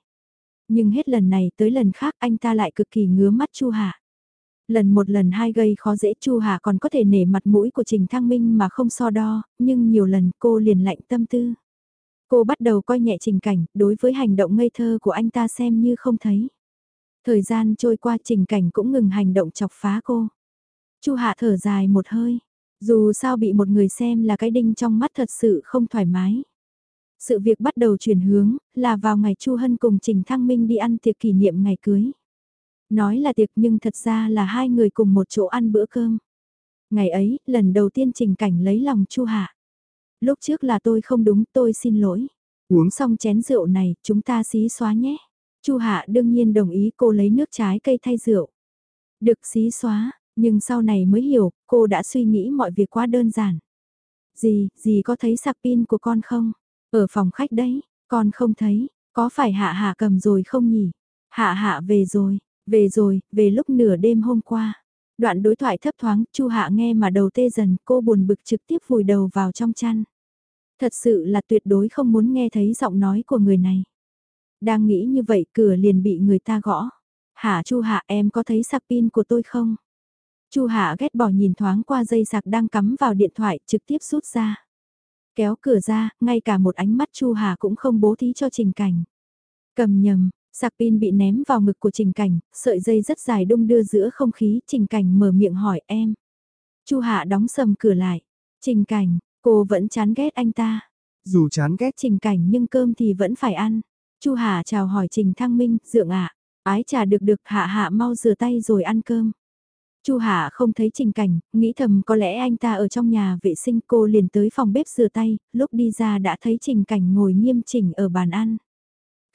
Nhưng hết lần này tới lần khác anh ta lại cực kỳ ngứa mắt Chu Hạ. Lần một lần hai gây khó dễ Chu Hạ còn có thể nể mặt mũi của Trình Thăng Minh mà không so đo, nhưng nhiều lần cô liền lạnh tâm tư. Cô bắt đầu coi nhẹ trình cảnh, đối với hành động ngây thơ của anh ta xem như không thấy. Thời gian trôi qua trình cảnh cũng ngừng hành động chọc phá cô. Chu Hạ thở dài một hơi, dù sao bị một người xem là cái đinh trong mắt thật sự không thoải mái. Sự việc bắt đầu chuyển hướng, là vào ngày Chu Hân cùng Trình Thăng Minh đi ăn tiệc kỷ niệm ngày cưới. Nói là tiệc nhưng thật ra là hai người cùng một chỗ ăn bữa cơm. Ngày ấy, lần đầu tiên Trình Cảnh lấy lòng Chu Hạ lúc trước là tôi không đúng, tôi xin lỗi. Uống xong chén rượu này, chúng ta xí xóa nhé. Chu Hạ đương nhiên đồng ý cô lấy nước trái cây thay rượu. Được xí xóa, nhưng sau này mới hiểu, cô đã suy nghĩ mọi việc quá đơn giản. Gì, gì có thấy sạc pin của con không? Ở phòng khách đấy, con không thấy, có phải hạ hạ cầm rồi không nhỉ? Hạ hạ về rồi, về rồi, về lúc nửa đêm hôm qua. Đoạn đối thoại thấp thoáng, Chu Hạ nghe mà đầu tê dần, cô buồn bực trực tiếp vùi đầu vào trong chăn. Thật sự là tuyệt đối không muốn nghe thấy giọng nói của người này. Đang nghĩ như vậy cửa liền bị người ta gõ. Hả Chu Hạ em có thấy sạc pin của tôi không? Chu Hạ ghét bỏ nhìn thoáng qua dây sạc đang cắm vào điện thoại trực tiếp rút ra. Kéo cửa ra, ngay cả một ánh mắt Chu hạ cũng không bố thí cho Trình Cảnh. Cầm nhầm, sạc pin bị ném vào ngực của Trình Cảnh, sợi dây rất dài đung đưa giữa không khí, Trình Cảnh mở miệng hỏi em. Chu Hạ đóng sầm cửa lại. Trình Cảnh, cô vẫn chán ghét anh ta. Dù chán ghét Trình Cảnh nhưng cơm thì vẫn phải ăn. Chu Hà chào hỏi Trình Thăng Minh, dượng ạ. Ái trà được được hạ hạ mau rửa tay rồi ăn cơm. Chu Hạ không thấy trình cảnh, nghĩ thầm có lẽ anh ta ở trong nhà vệ sinh cô liền tới phòng bếp rửa tay, lúc đi ra đã thấy trình cảnh ngồi nghiêm chỉnh ở bàn ăn.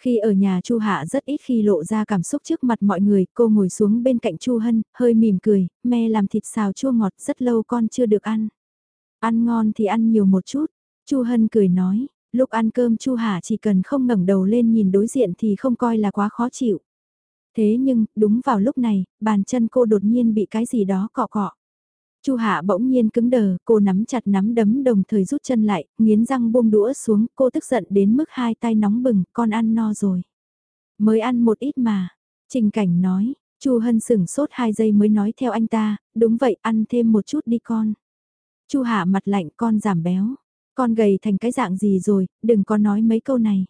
Khi ở nhà Chu Hạ rất ít khi lộ ra cảm xúc trước mặt mọi người, cô ngồi xuống bên cạnh Chu Hân, hơi mỉm cười, me làm thịt xào chua ngọt rất lâu con chưa được ăn. Ăn ngon thì ăn nhiều một chút, Chu Hân cười nói, lúc ăn cơm Chu Hạ chỉ cần không ngẩng đầu lên nhìn đối diện thì không coi là quá khó chịu. Thế nhưng, đúng vào lúc này, bàn chân cô đột nhiên bị cái gì đó cọ cọ. Chu Hạ bỗng nhiên cứng đờ, cô nắm chặt nắm đấm đồng thời rút chân lại, nghiến răng buông đũa xuống, cô tức giận đến mức hai tay nóng bừng, con ăn no rồi. Mới ăn một ít mà. Trình cảnh nói, Chu Hân sửng sốt hai giây mới nói theo anh ta, đúng vậy ăn thêm một chút đi con. Chu Hạ mặt lạnh con giảm béo, con gầy thành cái dạng gì rồi, đừng có nói mấy câu này.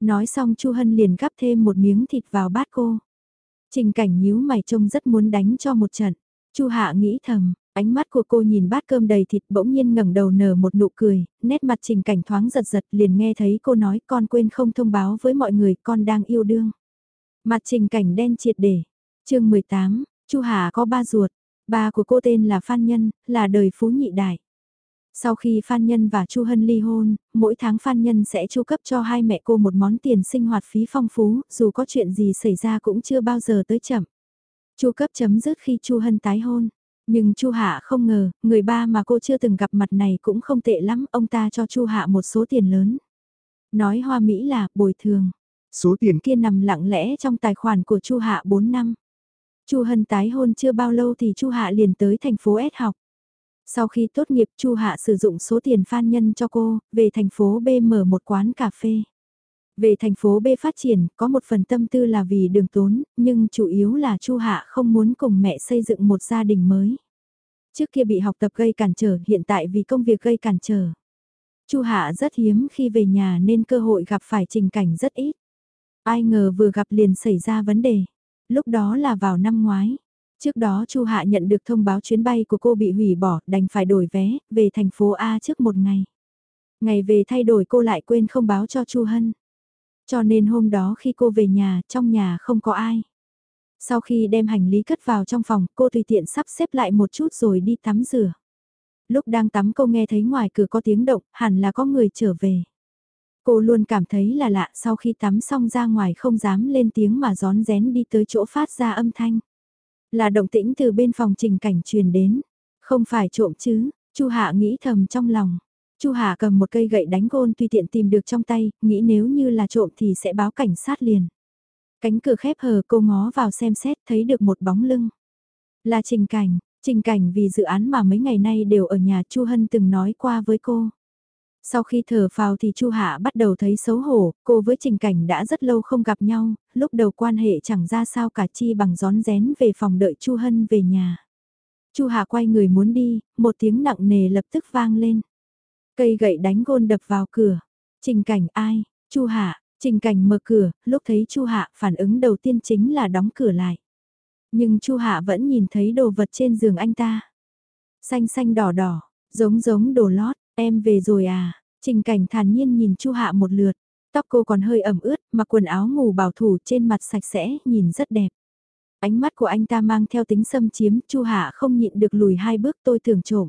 Nói xong Chu Hân liền gắp thêm một miếng thịt vào bát cô. Trình cảnh nhíu mày trông rất muốn đánh cho một trận. Chu Hạ nghĩ thầm, ánh mắt của cô nhìn bát cơm đầy thịt bỗng nhiên ngẩng đầu nở một nụ cười, nét mặt trình cảnh thoáng giật giật liền nghe thấy cô nói con quên không thông báo với mọi người con đang yêu đương. Mặt trình cảnh đen triệt để. chương 18, Chu Hà có ba ruột, ba của cô tên là Phan Nhân, là đời phú nhị đại. Sau khi Phan Nhân và Chu Hân ly hôn, mỗi tháng Phan Nhân sẽ chu cấp cho hai mẹ cô một món tiền sinh hoạt phí phong phú, dù có chuyện gì xảy ra cũng chưa bao giờ tới chậm. Chu cấp chấm dứt khi Chu Hân tái hôn. Nhưng Chu Hạ không ngờ, người ba mà cô chưa từng gặp mặt này cũng không tệ lắm, ông ta cho Chu Hạ một số tiền lớn. Nói hoa Mỹ là bồi thường. Số tiền kia nằm lặng lẽ trong tài khoản của Chu Hạ 4 năm. Chu Hân tái hôn chưa bao lâu thì Chu Hạ liền tới thành phố S học. Sau khi tốt nghiệp Chu Hạ sử dụng số tiền phan nhân cho cô, về thành phố B mở một quán cà phê. Về thành phố B phát triển, có một phần tâm tư là vì đường tốn, nhưng chủ yếu là Chu Hạ không muốn cùng mẹ xây dựng một gia đình mới. Trước kia bị học tập gây cản trở, hiện tại vì công việc gây cản trở. Chu Hạ rất hiếm khi về nhà nên cơ hội gặp phải trình cảnh rất ít. Ai ngờ vừa gặp liền xảy ra vấn đề. Lúc đó là vào năm ngoái. Trước đó Chu Hạ nhận được thông báo chuyến bay của cô bị hủy bỏ, đành phải đổi vé, về thành phố A trước một ngày. Ngày về thay đổi cô lại quên không báo cho Chu Hân. Cho nên hôm đó khi cô về nhà, trong nhà không có ai. Sau khi đem hành lý cất vào trong phòng, cô tùy tiện sắp xếp lại một chút rồi đi tắm rửa. Lúc đang tắm cô nghe thấy ngoài cửa có tiếng động, hẳn là có người trở về. Cô luôn cảm thấy là lạ sau khi tắm xong ra ngoài không dám lên tiếng mà gión rén đi tới chỗ phát ra âm thanh. Là động tĩnh từ bên phòng trình cảnh truyền đến. Không phải trộm chứ, Chu Hạ nghĩ thầm trong lòng. Chu Hạ cầm một cây gậy đánh gôn tùy tiện tìm được trong tay, nghĩ nếu như là trộm thì sẽ báo cảnh sát liền. Cánh cửa khép hờ cô ngó vào xem xét thấy được một bóng lưng. Là trình cảnh, trình cảnh vì dự án mà mấy ngày nay đều ở nhà Chu Hân từng nói qua với cô. Sau khi thở phào thì Chu Hạ bắt đầu thấy xấu hổ, cô với Trình Cảnh đã rất lâu không gặp nhau, lúc đầu quan hệ chẳng ra sao cả chi bằng gión rén về phòng đợi Chu Hân về nhà. Chu Hạ quay người muốn đi, một tiếng nặng nề lập tức vang lên. Cây gậy đánh gôn đập vào cửa. Trình Cảnh ai? Chu Hạ, Trình Cảnh mở cửa, lúc thấy Chu Hạ phản ứng đầu tiên chính là đóng cửa lại. Nhưng Chu Hạ vẫn nhìn thấy đồ vật trên giường anh ta. Xanh xanh đỏ đỏ, giống giống đồ lót, Em về rồi à? Trình cảnh thản nhiên nhìn Chu Hạ một lượt. Tóc cô còn hơi ẩm ướt, mặc quần áo ngủ bảo thủ trên mặt sạch sẽ, nhìn rất đẹp. Ánh mắt của anh ta mang theo tính xâm chiếm, Chu Hạ không nhịn được lùi hai bước tôi tưởng trộm.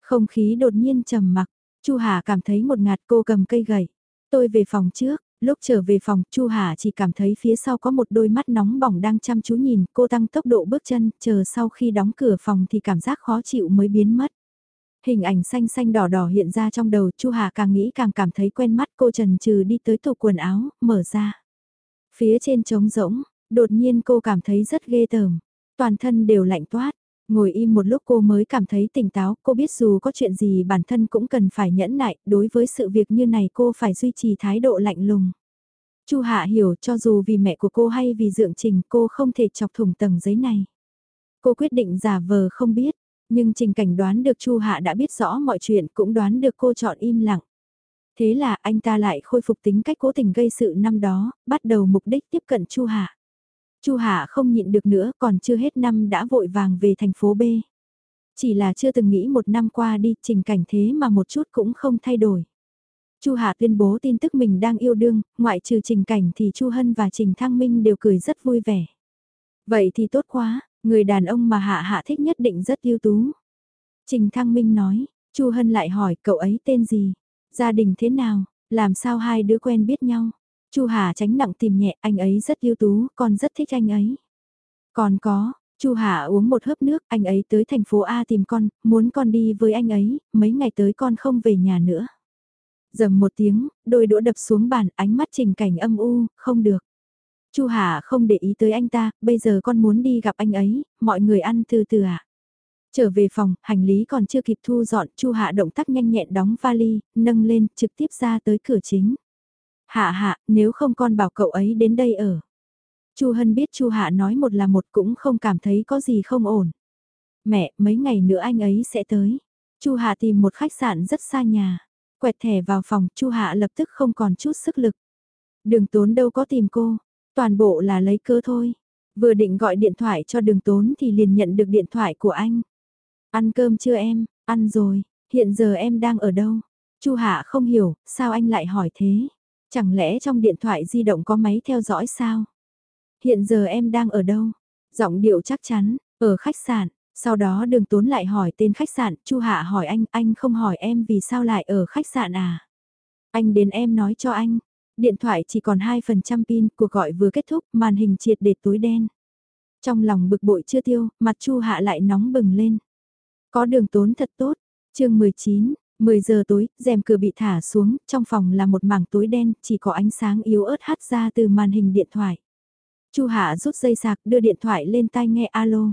Không khí đột nhiên trầm mặc, Chu Hà cảm thấy một ngạt cô cầm cây gậy. Tôi về phòng trước, lúc trở về phòng, Chu Hà chỉ cảm thấy phía sau có một đôi mắt nóng bỏng đang chăm chú nhìn, cô tăng tốc độ bước chân, chờ sau khi đóng cửa phòng thì cảm giác khó chịu mới biến mất. Hình ảnh xanh xanh đỏ đỏ hiện ra trong đầu, Chu Hà càng nghĩ càng cảm thấy quen mắt, cô trần trừ đi tới tủ quần áo, mở ra. Phía trên trống rỗng, đột nhiên cô cảm thấy rất ghê tởm, toàn thân đều lạnh toát. Ngồi im một lúc cô mới cảm thấy tỉnh táo, cô biết dù có chuyện gì bản thân cũng cần phải nhẫn nại, đối với sự việc như này cô phải duy trì thái độ lạnh lùng. Chu Hạ hiểu cho dù vì mẹ của cô hay vì dượng trình cô không thể chọc thủng tầng giấy này. Cô quyết định giả vờ không biết, nhưng trình cảnh đoán được Chu Hạ đã biết rõ mọi chuyện cũng đoán được cô chọn im lặng. Thế là anh ta lại khôi phục tính cách cố tình gây sự năm đó, bắt đầu mục đích tiếp cận Chu Hạ. Chu Hạ không nhịn được nữa còn chưa hết năm đã vội vàng về thành phố B. Chỉ là chưa từng nghĩ một năm qua đi trình cảnh thế mà một chút cũng không thay đổi. Chu Hạ tuyên bố tin tức mình đang yêu đương, ngoại trừ trình cảnh thì Chu Hân và Trình Thăng Minh đều cười rất vui vẻ. Vậy thì tốt quá, người đàn ông mà Hạ Hạ thích nhất định rất ưu tú. Trình Thăng Minh nói, Chu Hân lại hỏi cậu ấy tên gì, gia đình thế nào, làm sao hai đứa quen biết nhau. Chu Hà tránh nặng tìm nhẹ, anh ấy rất ưu tú, con rất thích anh ấy. Còn có, Chu Hà uống một hớp nước, anh ấy tới thành phố A tìm con, muốn con đi với anh ấy, mấy ngày tới con không về nhà nữa. Dầm một tiếng, đôi đũa đập xuống bàn, ánh mắt trình cảnh âm u, không được. Chu Hà không để ý tới anh ta, bây giờ con muốn đi gặp anh ấy, mọi người ăn từ từ à. Trở về phòng, hành lý còn chưa kịp thu dọn, Chu Hạ động tác nhanh nhẹn đóng vali, nâng lên, trực tiếp ra tới cửa chính. Hạ hạ, nếu không con bảo cậu ấy đến đây ở. Chu Hân biết Chu Hạ nói một là một cũng không cảm thấy có gì không ổn. Mẹ, mấy ngày nữa anh ấy sẽ tới. Chu Hạ tìm một khách sạn rất xa nhà. Quẹt thẻ vào phòng, Chu Hạ lập tức không còn chút sức lực. Đường tốn đâu có tìm cô, toàn bộ là lấy cơ thôi. Vừa định gọi điện thoại cho đường tốn thì liền nhận được điện thoại của anh. Ăn cơm chưa em, ăn rồi, hiện giờ em đang ở đâu? Chu Hạ không hiểu, sao anh lại hỏi thế? Chẳng lẽ trong điện thoại di động có máy theo dõi sao? Hiện giờ em đang ở đâu? Giọng điệu chắc chắn, ở khách sạn. Sau đó đường tốn lại hỏi tên khách sạn, Chu Hạ hỏi anh, anh không hỏi em vì sao lại ở khách sạn à? Anh đến em nói cho anh. Điện thoại chỉ còn 2% pin, cuộc gọi vừa kết thúc, màn hình triệt để tối đen. Trong lòng bực bội chưa tiêu, mặt Chu Hạ lại nóng bừng lên. Có đường tốn thật tốt. chương 19, 10 giờ tối, rèm cửa bị thả xuống, trong phòng là một mảng tối đen, chỉ có ánh sáng yếu ớt hắt ra từ màn hình điện thoại. Chu Hạ rút dây sạc, đưa điện thoại lên tai nghe alo.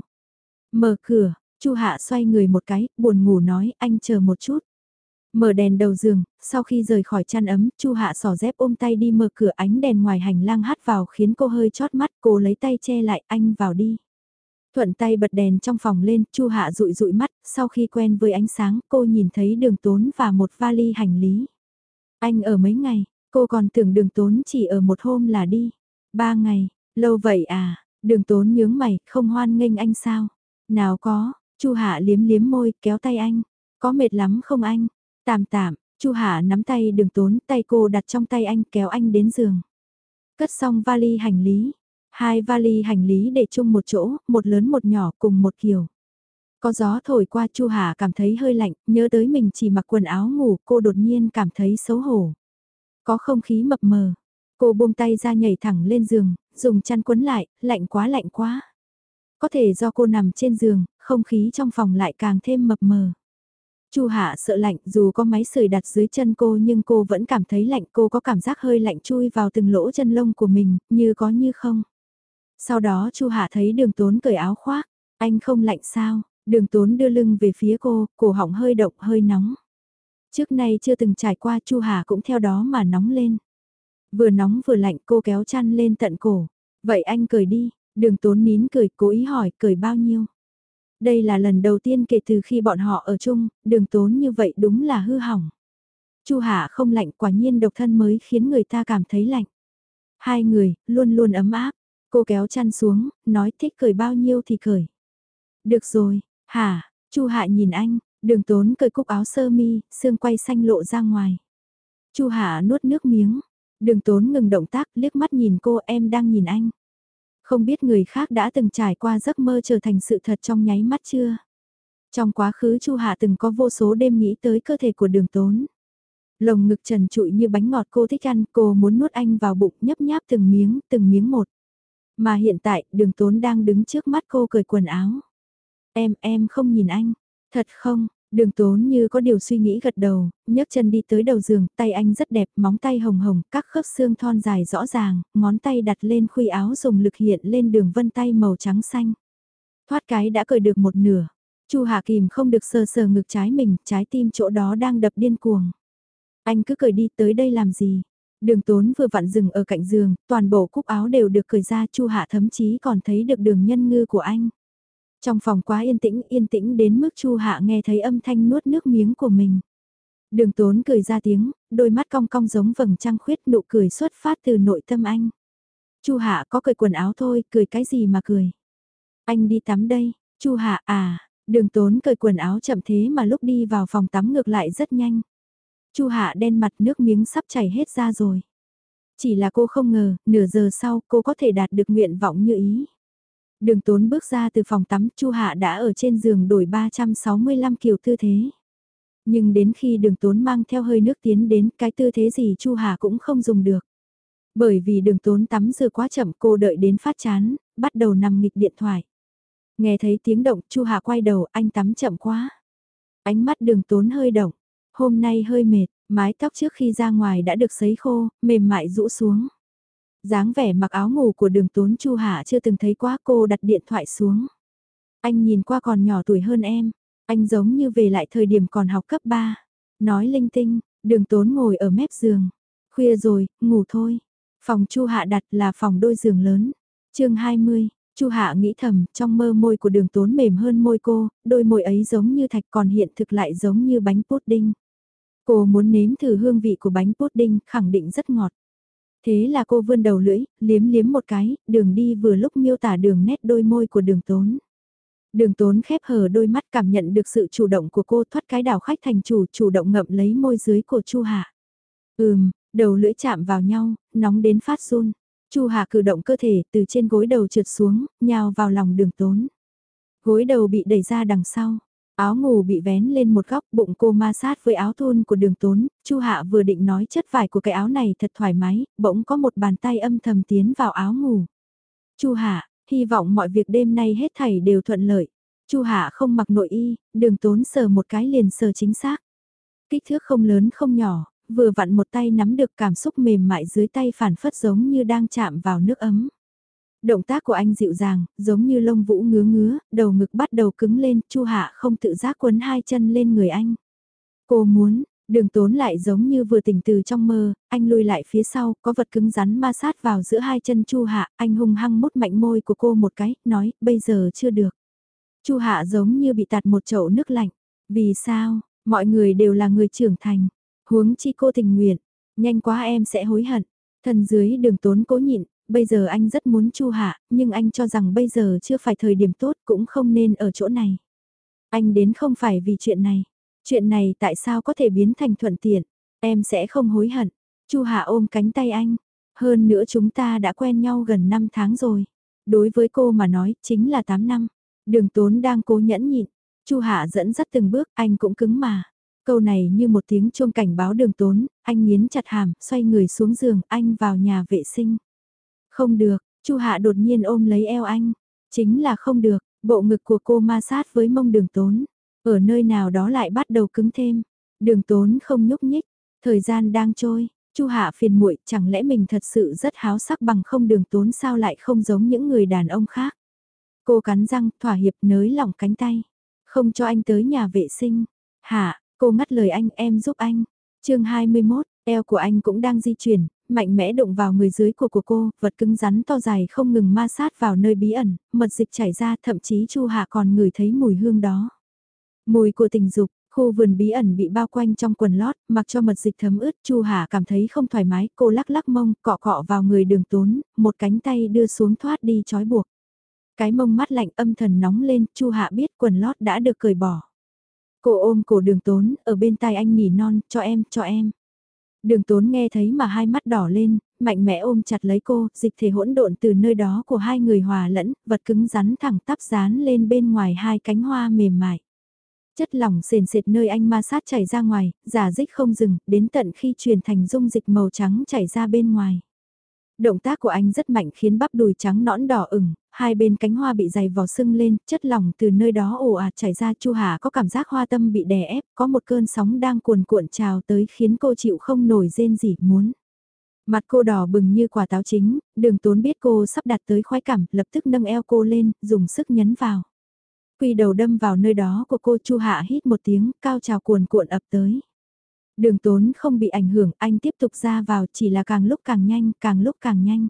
Mở cửa, Chu Hạ xoay người một cái, buồn ngủ nói, anh chờ một chút. Mở đèn đầu giường, sau khi rời khỏi chăn ấm, Chu Hạ sỏ dép ôm tay đi mở cửa ánh đèn ngoài hành lang hắt vào khiến cô hơi chót mắt, cô lấy tay che lại, anh vào đi. Thuận tay bật đèn trong phòng lên, Chu Hạ dụi dụi mắt, sau khi quen với ánh sáng, cô nhìn thấy đường tốn và một vali hành lý. Anh ở mấy ngày, cô còn tưởng đường tốn chỉ ở một hôm là đi. Ba ngày, lâu vậy à, đường tốn nhướng mày, không hoan nghênh anh sao? Nào có, Chu Hạ liếm liếm môi, kéo tay anh. Có mệt lắm không anh? Tạm tạm, Chu Hạ nắm tay đường tốn, tay cô đặt trong tay anh kéo anh đến giường. Cất xong vali hành lý, Hai vali hành lý để chung một chỗ, một lớn một nhỏ cùng một kiểu. Có gió thổi qua Chu Hà cảm thấy hơi lạnh, nhớ tới mình chỉ mặc quần áo ngủ, cô đột nhiên cảm thấy xấu hổ. Có không khí mập mờ, cô buông tay ra nhảy thẳng lên giường, dùng chăn quấn lại, lạnh quá lạnh quá. Có thể do cô nằm trên giường, không khí trong phòng lại càng thêm mập mờ. Chu Hạ sợ lạnh, dù có máy sưởi đặt dưới chân cô nhưng cô vẫn cảm thấy lạnh, cô có cảm giác hơi lạnh chui vào từng lỗ chân lông của mình, như có như không. Sau đó Chu Hạ thấy đường tốn cởi áo khoác, anh không lạnh sao, đường tốn đưa lưng về phía cô, cổ họng hơi động hơi nóng. Trước nay chưa từng trải qua Chu Hà cũng theo đó mà nóng lên. Vừa nóng vừa lạnh cô kéo chăn lên tận cổ. Vậy anh cười đi, đường tốn nín cười cố ý hỏi cười bao nhiêu. Đây là lần đầu tiên kể từ khi bọn họ ở chung, đường tốn như vậy đúng là hư hỏng. Chu Hạ không lạnh quả nhiên độc thân mới khiến người ta cảm thấy lạnh. Hai người, luôn luôn ấm áp, Cô kéo chăn xuống, nói thích cười bao nhiêu thì cười. Được rồi, hả, Chu Hạ nhìn anh, đường tốn cởi cúc áo sơ mi, xương quay xanh lộ ra ngoài. Chu Hạ nuốt nước miếng, đường tốn ngừng động tác liếc mắt nhìn cô em đang nhìn anh. Không biết người khác đã từng trải qua giấc mơ trở thành sự thật trong nháy mắt chưa? Trong quá khứ Chu Hạ từng có vô số đêm nghĩ tới cơ thể của đường tốn. Lồng ngực trần trụi như bánh ngọt cô thích ăn, cô muốn nuốt anh vào bụng nhấp nháp từng miếng, từng miếng một. Mà hiện tại, đường tốn đang đứng trước mắt cô cởi quần áo. Em, em không nhìn anh. Thật không, Đường tốn như có điều suy nghĩ gật đầu, nhấc chân đi tới đầu giường, tay anh rất đẹp, móng tay hồng hồng, các khớp xương thon dài rõ ràng, ngón tay đặt lên khuy áo dùng lực hiện lên đường vân tay màu trắng xanh. Thoát cái đã cởi được một nửa, Chu Hạ Kìm không được sờ sờ ngực trái mình, trái tim chỗ đó đang đập điên cuồng. Anh cứ cởi đi tới đây làm gì? Đường tốn vừa vặn dừng ở cạnh giường, toàn bộ cúc áo đều được cởi ra Chu Hạ thậm chí còn thấy được đường nhân ngư của anh. Trong phòng quá yên tĩnh, yên tĩnh đến mức Chu Hạ nghe thấy âm thanh nuốt nước miếng của mình. Đường tốn cười ra tiếng, đôi mắt cong cong giống vầng trăng khuyết nụ cười xuất phát từ nội tâm anh. Chu Hạ có cười quần áo thôi, cười cái gì mà cười. Anh đi tắm đây, Chu Hạ à, đường tốn cười quần áo chậm thế mà lúc đi vào phòng tắm ngược lại rất nhanh. Chu Hạ đen mặt nước miếng sắp chảy hết ra rồi. Chỉ là cô không ngờ, nửa giờ sau cô có thể đạt được nguyện vọng như ý. Đường tốn bước ra từ phòng tắm, Chu Hạ đã ở trên giường đổi 365 kiểu tư thế. Nhưng đến khi đường tốn mang theo hơi nước tiến đến cái tư thế gì Chu Hạ cũng không dùng được. Bởi vì đường tốn tắm giờ quá chậm cô đợi đến phát chán, bắt đầu nằm nghịch điện thoại. Nghe thấy tiếng động Chu Hạ quay đầu anh tắm chậm quá. Ánh mắt đường tốn hơi động. Hôm nay hơi mệt, mái tóc trước khi ra ngoài đã được sấy khô, mềm mại rũ xuống dáng vẻ mặc áo ngủ của đường tốn Chu Hạ chưa từng thấy quá cô đặt điện thoại xuống. Anh nhìn qua còn nhỏ tuổi hơn em, anh giống như về lại thời điểm còn học cấp 3. Nói linh tinh, đường tốn ngồi ở mép giường. Khuya rồi, ngủ thôi. Phòng Chu Hạ đặt là phòng đôi giường lớn. chương 20, Chu Hạ nghĩ thầm, trong mơ môi của đường tốn mềm hơn môi cô, đôi môi ấy giống như thạch còn hiện thực lại giống như bánh pudding. Cô muốn nếm thử hương vị của bánh pudding, khẳng định rất ngọt. Thế là cô vươn đầu lưỡi, liếm liếm một cái, đường đi vừa lúc miêu tả đường nét đôi môi của đường tốn. Đường tốn khép hờ đôi mắt cảm nhận được sự chủ động của cô thoát cái đảo khách thành chủ chủ động ngậm lấy môi dưới của Chu Hạ. Ừm, đầu lưỡi chạm vào nhau, nóng đến phát run. Chu Hạ cử động cơ thể từ trên gối đầu trượt xuống, nhào vào lòng đường tốn. Gối đầu bị đẩy ra đằng sau. Áo ngủ bị vén lên một góc, bụng cô ma sát với áo thun của đường tốn, Chu Hạ vừa định nói chất vải của cái áo này thật thoải mái, bỗng có một bàn tay âm thầm tiến vào áo ngủ. Chu Hạ, hy vọng mọi việc đêm nay hết thảy đều thuận lợi. Chu Hạ không mặc nội y, đường tốn sờ một cái liền sờ chính xác. Kích thước không lớn không nhỏ, vừa vặn một tay nắm được cảm xúc mềm mại dưới tay phản phất giống như đang chạm vào nước ấm. Động tác của anh dịu dàng, giống như lông vũ ngứa ngứa, đầu ngực bắt đầu cứng lên, Chu Hạ không tự giác quấn hai chân lên người anh. Cô muốn, đường tốn lại giống như vừa tỉnh từ trong mơ, anh lùi lại phía sau, có vật cứng rắn ma sát vào giữa hai chân Chu Hạ, anh hung hăng mút mạnh môi của cô một cái, nói, bây giờ chưa được. Chu Hạ giống như bị tạt một chậu nước lạnh. Vì sao, mọi người đều là người trưởng thành. Huống chi cô tình nguyện, nhanh quá em sẽ hối hận. Thần dưới đường tốn cố nhịn, bây giờ anh rất muốn chu hạ, nhưng anh cho rằng bây giờ chưa phải thời điểm tốt cũng không nên ở chỗ này. Anh đến không phải vì chuyện này. Chuyện này tại sao có thể biến thành thuận tiện? Em sẽ không hối hận. Chu Hạ ôm cánh tay anh. Hơn nữa chúng ta đã quen nhau gần 5 tháng rồi. Đối với cô mà nói, chính là 8 năm. Đường tốn đang cố nhẫn nhịn. Chu Hạ dẫn dắt từng bước, anh cũng cứng mà. Câu này như một tiếng chuông cảnh báo đường tốn, anh nghiến chặt hàm, xoay người xuống giường, anh vào nhà vệ sinh. Không được, Chu Hạ đột nhiên ôm lấy eo anh. Chính là không được, bộ ngực của cô ma sát với mông đường tốn. Ở nơi nào đó lại bắt đầu cứng thêm. Đường tốn không nhúc nhích, thời gian đang trôi. Chu Hạ phiền muội, chẳng lẽ mình thật sự rất háo sắc bằng không đường tốn sao lại không giống những người đàn ông khác. Cô cắn răng, thỏa hiệp nới lỏng cánh tay. Không cho anh tới nhà vệ sinh. Hạ, cô ngắt lời anh em giúp anh. chương 21, eo của anh cũng đang di chuyển, mạnh mẽ đụng vào người dưới của của cô, vật cứng rắn to dài không ngừng ma sát vào nơi bí ẩn, mật dịch chảy ra thậm chí Chu Hạ còn ngửi thấy mùi hương đó. Mùi của tình dục, khu vườn bí ẩn bị bao quanh trong quần lót, mặc cho mật dịch thấm ướt, Chu Hà cảm thấy không thoải mái, cô lắc lắc mông, cọ cọ vào người đường tốn, một cánh tay đưa xuống thoát đi trói buộc. Cái mông mắt lạnh âm thần nóng lên, Chu Hạ biết quần lót đã được cởi bỏ. Cô ôm cổ đường tốn, ở bên tai anh nhỉ non, cho em, cho em. Đường tốn nghe thấy mà hai mắt đỏ lên, mạnh mẽ ôm chặt lấy cô, dịch thể hỗn độn từ nơi đó của hai người hòa lẫn, vật cứng rắn thẳng tắp dán lên bên ngoài hai cánh hoa mềm mại. Chất lỏng sền sệt nơi anh ma sát chảy ra ngoài, giả dích không dừng, đến tận khi truyền thành dung dịch màu trắng chảy ra bên ngoài. Động tác của anh rất mạnh khiến bắp đùi trắng nõn đỏ ửng, hai bên cánh hoa bị dày vò sưng lên, chất lỏng từ nơi đó ồ ạt chảy ra Chu Hà có cảm giác hoa tâm bị đè ép, có một cơn sóng đang cuồn cuộn trào tới khiến cô chịu không nổi rên gì muốn. Mặt cô đỏ bừng như quả táo chính, đường tốn biết cô sắp đạt tới khoái cảm, lập tức nâng eo cô lên, dùng sức nhấn vào. Quy đầu đâm vào nơi đó của cô Chu Hạ hít một tiếng, cao trào cuồn cuộn ập tới. Đường tốn không bị ảnh hưởng, anh tiếp tục ra vào chỉ là càng lúc càng nhanh, càng lúc càng nhanh.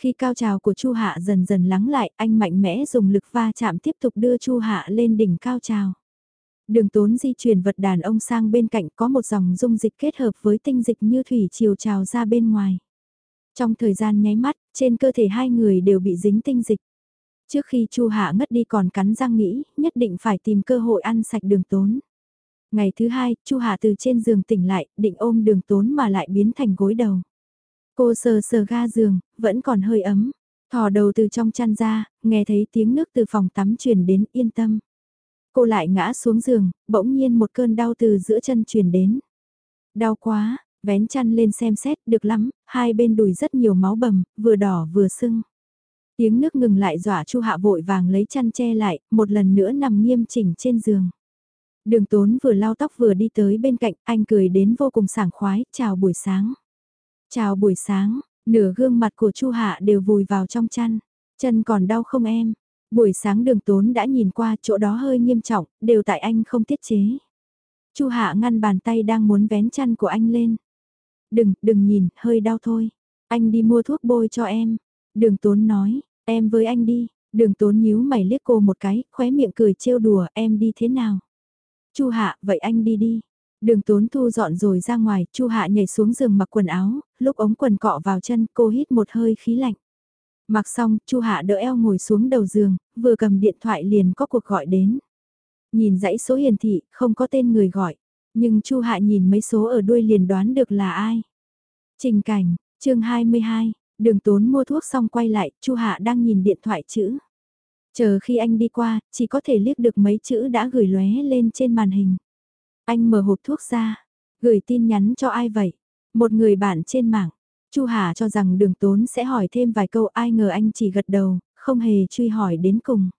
Khi cao trào của Chu Hạ dần dần lắng lại, anh mạnh mẽ dùng lực va chạm tiếp tục đưa Chu Hạ lên đỉnh cao trào. Đường tốn di chuyển vật đàn ông sang bên cạnh có một dòng dung dịch kết hợp với tinh dịch như thủy chiều trào ra bên ngoài. Trong thời gian nháy mắt, trên cơ thể hai người đều bị dính tinh dịch. Trước khi Chu Hạ ngất đi còn cắn răng nghĩ, nhất định phải tìm cơ hội ăn sạch đường tốn. Ngày thứ hai, Chu Hạ từ trên giường tỉnh lại, định ôm đường tốn mà lại biến thành gối đầu. Cô sờ sờ ga giường, vẫn còn hơi ấm. Thò đầu từ trong chăn ra, nghe thấy tiếng nước từ phòng tắm truyền đến yên tâm. Cô lại ngã xuống giường, bỗng nhiên một cơn đau từ giữa chân truyền đến. Đau quá, vén chăn lên xem xét, được lắm, hai bên đùi rất nhiều máu bầm, vừa đỏ vừa sưng. Tiếng nước ngừng lại dọa Chu Hạ vội vàng lấy chăn che lại, một lần nữa nằm nghiêm chỉnh trên giường. Đường tốn vừa lau tóc vừa đi tới bên cạnh, anh cười đến vô cùng sảng khoái, chào buổi sáng. Chào buổi sáng, nửa gương mặt của Chu Hạ đều vùi vào trong chăn. Chân còn đau không em? Buổi sáng đường tốn đã nhìn qua chỗ đó hơi nghiêm trọng, đều tại anh không tiết chế. Chu Hạ ngăn bàn tay đang muốn vén chăn của anh lên. Đừng, đừng nhìn, hơi đau thôi. Anh đi mua thuốc bôi cho em. Đường tốn nói, em với anh đi. Đường tốn nhíu mày liếc cô một cái, khóe miệng cười trêu đùa, em đi thế nào? Chu Hạ, vậy anh đi đi. Đường tốn thu dọn rồi ra ngoài, Chu Hạ nhảy xuống giường mặc quần áo, lúc ống quần cọ vào chân cô hít một hơi khí lạnh. Mặc xong, Chu Hạ đỡ eo ngồi xuống đầu giường, vừa cầm điện thoại liền có cuộc gọi đến. Nhìn dãy số hiển thị, không có tên người gọi, nhưng Chu Hạ nhìn mấy số ở đuôi liền đoán được là ai. Trình cảnh, chương 22, đường tốn mua thuốc xong quay lại, Chu Hạ đang nhìn điện thoại chữ. Chờ khi anh đi qua, chỉ có thể liếc được mấy chữ đã gửi lóe lên trên màn hình. Anh mở hộp thuốc ra, gửi tin nhắn cho ai vậy? Một người bạn trên mạng. Chu Hà cho rằng đường tốn sẽ hỏi thêm vài câu ai ngờ anh chỉ gật đầu, không hề truy hỏi đến cùng.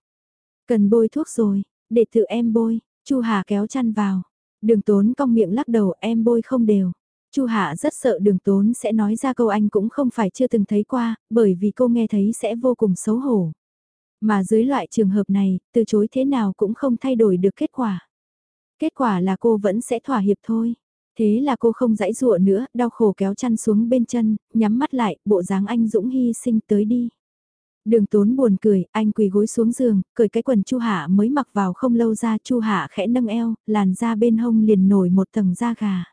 Cần bôi thuốc rồi, để tự em bôi, Chu Hà kéo chăn vào. Đường tốn cong miệng lắc đầu em bôi không đều. Chu Hạ rất sợ đường tốn sẽ nói ra câu anh cũng không phải chưa từng thấy qua, bởi vì cô nghe thấy sẽ vô cùng xấu hổ. Mà dưới loại trường hợp này, từ chối thế nào cũng không thay đổi được kết quả. Kết quả là cô vẫn sẽ thỏa hiệp thôi. Thế là cô không dãy dụa nữa, đau khổ kéo chăn xuống bên chân, nhắm mắt lại, bộ dáng anh Dũng hy sinh tới đi. Đường tốn buồn cười, anh quỳ gối xuống giường, cởi cái quần Chu Hạ mới mặc vào không lâu ra Chu Hạ khẽ nâng eo, làn da bên hông liền nổi một tầng da gà.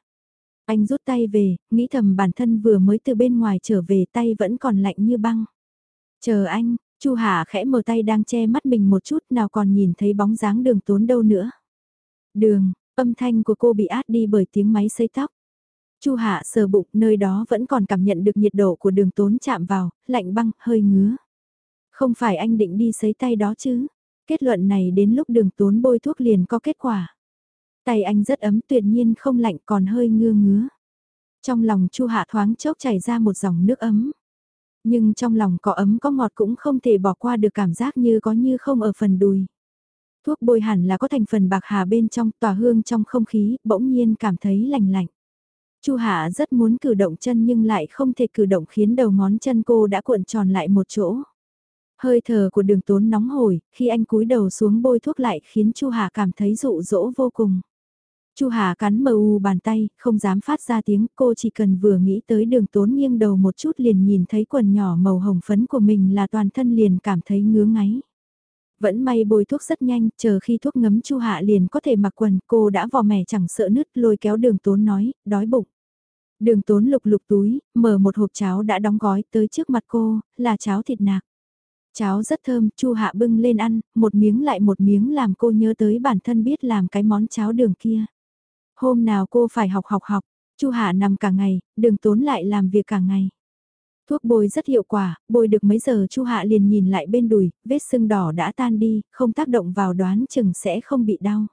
Anh rút tay về, nghĩ thầm bản thân vừa mới từ bên ngoài trở về tay vẫn còn lạnh như băng. Chờ anh, Chu Hạ khẽ mở tay đang che mắt mình một chút nào còn nhìn thấy bóng dáng đường tốn đâu nữa. Đường, âm thanh của cô bị át đi bởi tiếng máy xây tóc. Chu Hạ sờ bụng, nơi đó vẫn còn cảm nhận được nhiệt độ của đường tốn chạm vào, lạnh băng, hơi ngứa. Không phải anh định đi sấy tay đó chứ? Kết luận này đến lúc đường tốn bôi thuốc liền có kết quả. Tay anh rất ấm tuyệt nhiên không lạnh còn hơi ngưa ngứa. Trong lòng Chu Hạ thoáng chốc chảy ra một dòng nước ấm. Nhưng trong lòng có ấm có ngọt cũng không thể bỏ qua được cảm giác như có như không ở phần đùi. Thuốc bôi hẳn là có thành phần bạc hà bên trong tỏa hương trong không khí, bỗng nhiên cảm thấy lành lạnh. Chu Hạ rất muốn cử động chân nhưng lại không thể cử động khiến đầu ngón chân cô đã cuộn tròn lại một chỗ. Hơi thở của đường tốn nóng hổi, khi anh cúi đầu xuống bôi thuốc lại khiến Chu Hạ cảm thấy dụ dỗ vô cùng. Chu Hà cắn mờ u bàn tay, không dám phát ra tiếng, cô chỉ cần vừa nghĩ tới đường tốn nghiêng đầu một chút liền nhìn thấy quần nhỏ màu hồng phấn của mình là toàn thân liền cảm thấy ngứa ngáy. Vẫn may bôi thuốc rất nhanh, chờ khi thuốc ngấm Chu Hạ liền có thể mặc quần, cô đã vò mẻ chẳng sợ nứt lôi kéo đường tốn nói, đói bụng. Đường tốn lục lục túi, mở một hộp cháo đã đóng gói tới trước mặt cô, là cháo thịt nạc. Cháo rất thơm, Chu Hạ bưng lên ăn, một miếng lại một miếng làm cô nhớ tới bản thân biết làm cái món cháo đường kia. Hôm nào cô phải học học học, Chu Hạ nằm cả ngày, đường tốn lại làm việc cả ngày. Thuốc bôi rất hiệu quả, bôi được mấy giờ Chu Hạ liền nhìn lại bên đùi, vết sưng đỏ đã tan đi, không tác động vào đoán chừng sẽ không bị đau.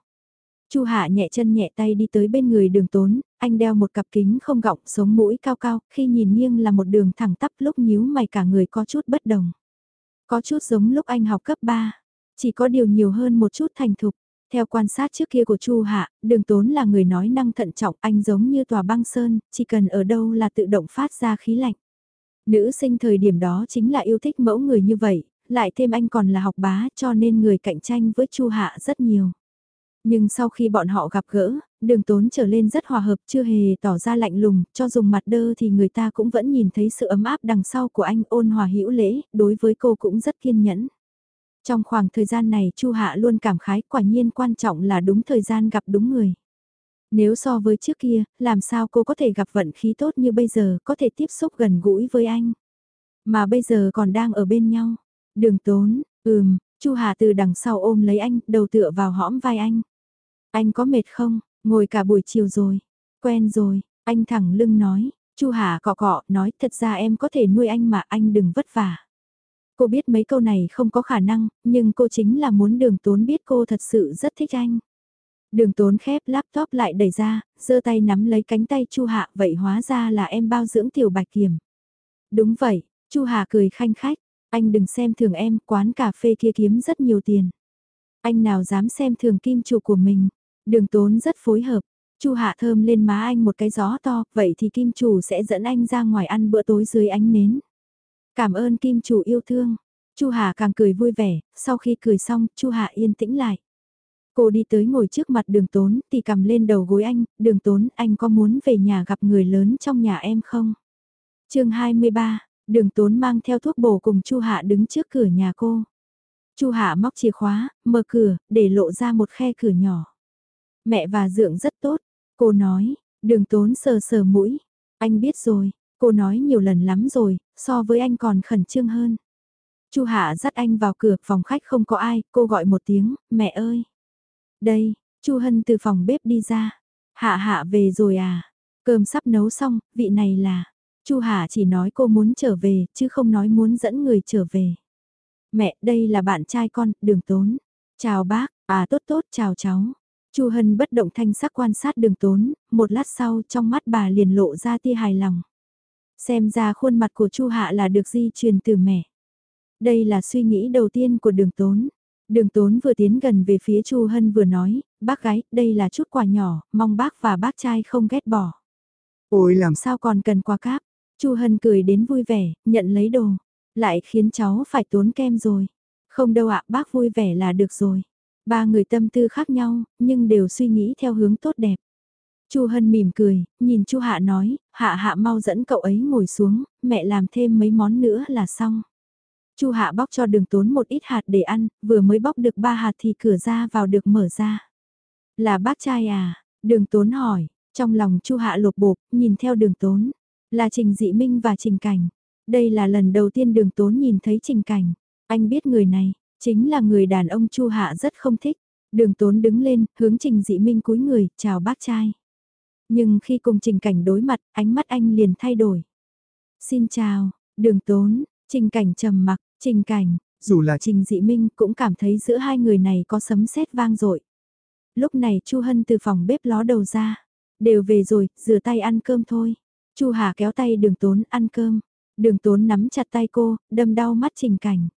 Chu Hạ nhẹ chân nhẹ tay đi tới bên người đường tốn, anh đeo một cặp kính không gọng, sống mũi cao cao, khi nhìn nghiêng là một đường thẳng tắp lúc nhíu mày cả người có chút bất đồng. Có chút giống lúc anh học cấp 3, chỉ có điều nhiều hơn một chút thành thục. Theo quan sát trước kia của Chu Hạ, đường tốn là người nói năng thận trọng anh giống như tòa băng sơn, chỉ cần ở đâu là tự động phát ra khí lạnh. Nữ sinh thời điểm đó chính là yêu thích mẫu người như vậy, lại thêm anh còn là học bá cho nên người cạnh tranh với Chu Hạ rất nhiều. Nhưng sau khi bọn họ gặp gỡ, đường tốn trở lên rất hòa hợp chưa hề tỏ ra lạnh lùng, cho dùng mặt đơ thì người ta cũng vẫn nhìn thấy sự ấm áp đằng sau của anh ôn hòa hữu lễ, đối với cô cũng rất kiên nhẫn. Trong khoảng thời gian này Chu Hạ luôn cảm khái quả nhiên quan trọng là đúng thời gian gặp đúng người. Nếu so với trước kia, làm sao cô có thể gặp vận khí tốt như bây giờ, có thể tiếp xúc gần gũi với anh. Mà bây giờ còn đang ở bên nhau. Đường tốn, ừm, Chu Hà từ đằng sau ôm lấy anh, đầu tựa vào hõm vai anh. Anh có mệt không? Ngồi cả buổi chiều rồi. Quen rồi, anh thẳng lưng nói. Chu Hà cọ cọ, nói thật ra em có thể nuôi anh mà anh đừng vất vả. Cô biết mấy câu này không có khả năng, nhưng cô chính là muốn đường tốn biết cô thật sự rất thích anh. Đường tốn khép laptop lại đẩy ra, giơ tay nắm lấy cánh tay Chu Hạ vậy hóa ra là em bao dưỡng tiểu bạch kiểm. Đúng vậy, Chu Hạ cười khanh khách, anh đừng xem thường em, quán cà phê kia kiếm rất nhiều tiền. Anh nào dám xem thường kim chủ của mình, đường tốn rất phối hợp. Chu Hạ thơm lên má anh một cái gió to, vậy thì kim chủ sẽ dẫn anh ra ngoài ăn bữa tối dưới ánh nến. Cảm ơn kim chủ yêu thương. Chu Hà càng cười vui vẻ, sau khi cười xong, Chu Hà yên tĩnh lại. Cô đi tới ngồi trước mặt đường tốn, thì cầm lên đầu gối anh, đường tốn, anh có muốn về nhà gặp người lớn trong nhà em không? chương 23, đường tốn mang theo thuốc bổ cùng Chu Hạ đứng trước cửa nhà cô. Chu Hạ móc chìa khóa, mở cửa, để lộ ra một khe cửa nhỏ. Mẹ và dượng rất tốt, cô nói, đường tốn sờ sờ mũi, anh biết rồi, cô nói nhiều lần lắm rồi, so với anh còn khẩn trương hơn. Chu Hạ dắt anh vào cửa, phòng khách không có ai, cô gọi một tiếng, mẹ ơi. Đây, Chu Hân từ phòng bếp đi ra. Hạ hạ về rồi à? Cơm sắp nấu xong, vị này là... Chu Hạ chỉ nói cô muốn trở về, chứ không nói muốn dẫn người trở về. Mẹ, đây là bạn trai con, đường tốn. Chào bác, à tốt tốt, chào cháu. Chu Hân bất động thanh sắc quan sát đường tốn, một lát sau trong mắt bà liền lộ ra tia hài lòng. Xem ra khuôn mặt của Chu Hạ là được di truyền từ mẹ. Đây là suy nghĩ đầu tiên của đường tốn. Đường tốn vừa tiến gần về phía Chu Hân vừa nói, bác gái, đây là chút quà nhỏ, mong bác và bác trai không ghét bỏ. Ôi làm sao còn cần quà cáp. Chu Hân cười đến vui vẻ, nhận lấy đồ. Lại khiến cháu phải tốn kem rồi. Không đâu ạ, bác vui vẻ là được rồi. Ba người tâm tư khác nhau, nhưng đều suy nghĩ theo hướng tốt đẹp. Chu Hân mỉm cười, nhìn Chu Hạ nói, Hạ Hạ mau dẫn cậu ấy ngồi xuống, mẹ làm thêm mấy món nữa là xong. Chu Hạ bóc cho đường tốn một ít hạt để ăn, vừa mới bóc được ba hạt thì cửa ra vào được mở ra. Là bác trai à? Đường tốn hỏi, trong lòng Chu Hạ lột bột, nhìn theo đường tốn. Là Trình Dị Minh và Trình Cảnh. Đây là lần đầu tiên đường tốn nhìn thấy Trình Cảnh. Anh biết người này, chính là người đàn ông Chu Hạ rất không thích. Đường tốn đứng lên, hướng Trình Dị Minh cúi người, chào bác trai. Nhưng khi cùng Trình Cảnh đối mặt, ánh mắt anh liền thay đổi. Xin chào, đường tốn, Trình Cảnh trầm mặc, Trình Cảnh, dù là Trình Dị Minh cũng cảm thấy giữa hai người này có sấm sét vang dội. Lúc này Chu Hân từ phòng bếp ló đầu ra, đều về rồi, rửa tay ăn cơm thôi. Chu Hà kéo tay đường tốn ăn cơm, đường tốn nắm chặt tay cô, đâm đau mắt Trình Cảnh.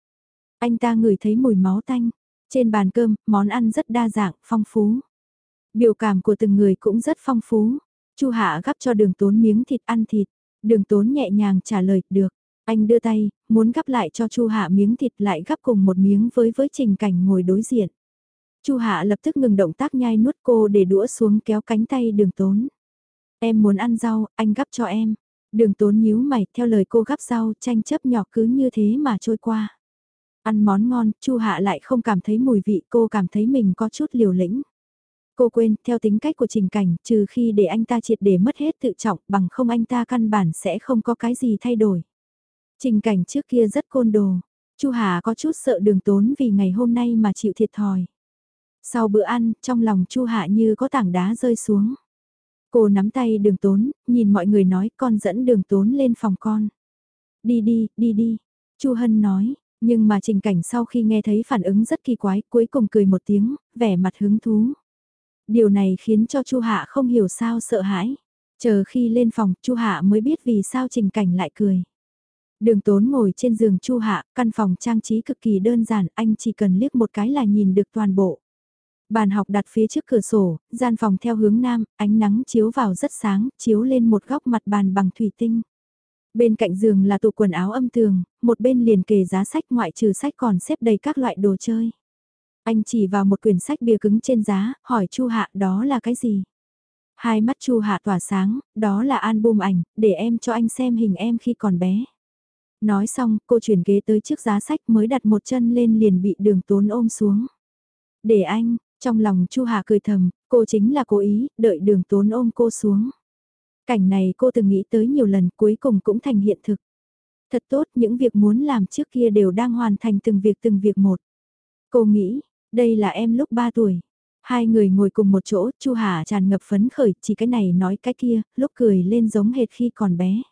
Anh ta ngửi thấy mùi máu tanh, trên bàn cơm, món ăn rất đa dạng, phong phú. Biểu cảm của từng người cũng rất phong phú. Chu Hạ gắp cho đường tốn miếng thịt ăn thịt. Đường tốn nhẹ nhàng trả lời, được. Anh đưa tay, muốn gắp lại cho Chu Hạ miếng thịt lại gắp cùng một miếng với với trình cảnh ngồi đối diện. Chu Hạ lập tức ngừng động tác nhai nuốt cô để đũa xuống kéo cánh tay đường tốn. Em muốn ăn rau, anh gắp cho em. Đường tốn nhíu mày theo lời cô gắp rau tranh chấp nhỏ cứ như thế mà trôi qua. Ăn món ngon, Chu Hạ lại không cảm thấy mùi vị cô cảm thấy mình có chút liều lĩnh. Cô quên, theo tính cách của trình cảnh, trừ khi để anh ta triệt để mất hết tự trọng, bằng không anh ta căn bản sẽ không có cái gì thay đổi. Trình cảnh trước kia rất côn đồ, Chu Hà có chút sợ đường tốn vì ngày hôm nay mà chịu thiệt thòi. Sau bữa ăn, trong lòng Chu Hạ như có tảng đá rơi xuống. Cô nắm tay đường tốn, nhìn mọi người nói con dẫn đường tốn lên phòng con. Đi đi, đi đi. Chu Hân nói, nhưng mà trình cảnh sau khi nghe thấy phản ứng rất kỳ quái cuối cùng cười một tiếng, vẻ mặt hứng thú. Điều này khiến cho Chu Hạ không hiểu sao sợ hãi. Chờ khi lên phòng, Chu Hạ mới biết vì sao Trình Cảnh lại cười. Đường Tốn ngồi trên giường Chu Hạ, căn phòng trang trí cực kỳ đơn giản, anh chỉ cần liếc một cái là nhìn được toàn bộ. Bàn học đặt phía trước cửa sổ, gian phòng theo hướng nam, ánh nắng chiếu vào rất sáng, chiếu lên một góc mặt bàn bằng thủy tinh. Bên cạnh giường là tủ quần áo âm tường, một bên liền kề giá sách ngoại trừ sách còn xếp đầy các loại đồ chơi. Anh chỉ vào một quyển sách bìa cứng trên giá, hỏi Chu Hạ đó là cái gì? Hai mắt Chu Hạ tỏa sáng, đó là album ảnh, để em cho anh xem hình em khi còn bé. Nói xong, cô chuyển ghế tới trước giá sách mới đặt một chân lên liền bị đường tốn ôm xuống. Để anh, trong lòng Chu Hạ cười thầm, cô chính là cố ý, đợi đường tốn ôm cô xuống. Cảnh này cô từng nghĩ tới nhiều lần cuối cùng cũng thành hiện thực. Thật tốt, những việc muốn làm trước kia đều đang hoàn thành từng việc từng việc một. Cô nghĩ, đây là em lúc 3 tuổi. Hai người ngồi cùng một chỗ, Chu Hà tràn ngập phấn khởi, chỉ cái này nói cái kia, lúc cười lên giống hệt khi còn bé.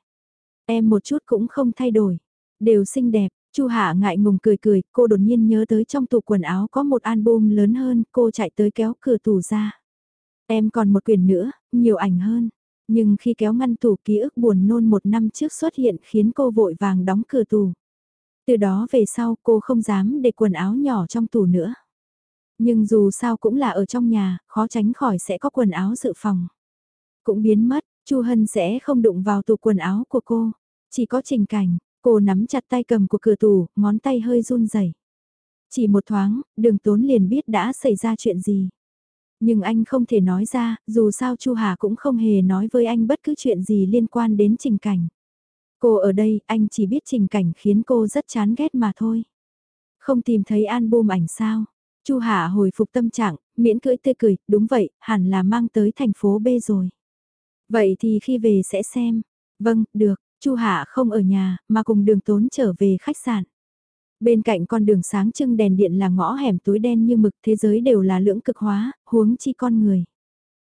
Em một chút cũng không thay đổi, đều xinh đẹp, Chu Hạ ngại ngùng cười cười, cô đột nhiên nhớ tới trong tủ quần áo có một album lớn hơn, cô chạy tới kéo cửa tủ ra. Em còn một quyển nữa, nhiều ảnh hơn. Nhưng khi kéo ngăn tủ ký ức buồn nôn một năm trước xuất hiện khiến cô vội vàng đóng cửa tủ. Từ đó về sau cô không dám để quần áo nhỏ trong tủ nữa. Nhưng dù sao cũng là ở trong nhà, khó tránh khỏi sẽ có quần áo dự phòng. Cũng biến mất, Chu Hân sẽ không đụng vào tủ quần áo của cô. Chỉ có trình cảnh, cô nắm chặt tay cầm của cửa tủ, ngón tay hơi run rẩy. Chỉ một thoáng, đường tốn liền biết đã xảy ra chuyện gì. Nhưng anh không thể nói ra, dù sao Chu Hà cũng không hề nói với anh bất cứ chuyện gì liên quan đến trình cảnh. Cô ở đây, anh chỉ biết trình cảnh khiến cô rất chán ghét mà thôi. Không tìm thấy album ảnh sao? Chu Hà hồi phục tâm trạng, miễn cưỡi tươi cười, đúng vậy, hẳn là mang tới thành phố B rồi. Vậy thì khi về sẽ xem. Vâng, được, Chu Hạ không ở nhà, mà cùng đường tốn trở về khách sạn. Bên cạnh con đường sáng trưng đèn điện là ngõ hẻm tối đen như mực thế giới đều là lưỡng cực hóa, huống chi con người.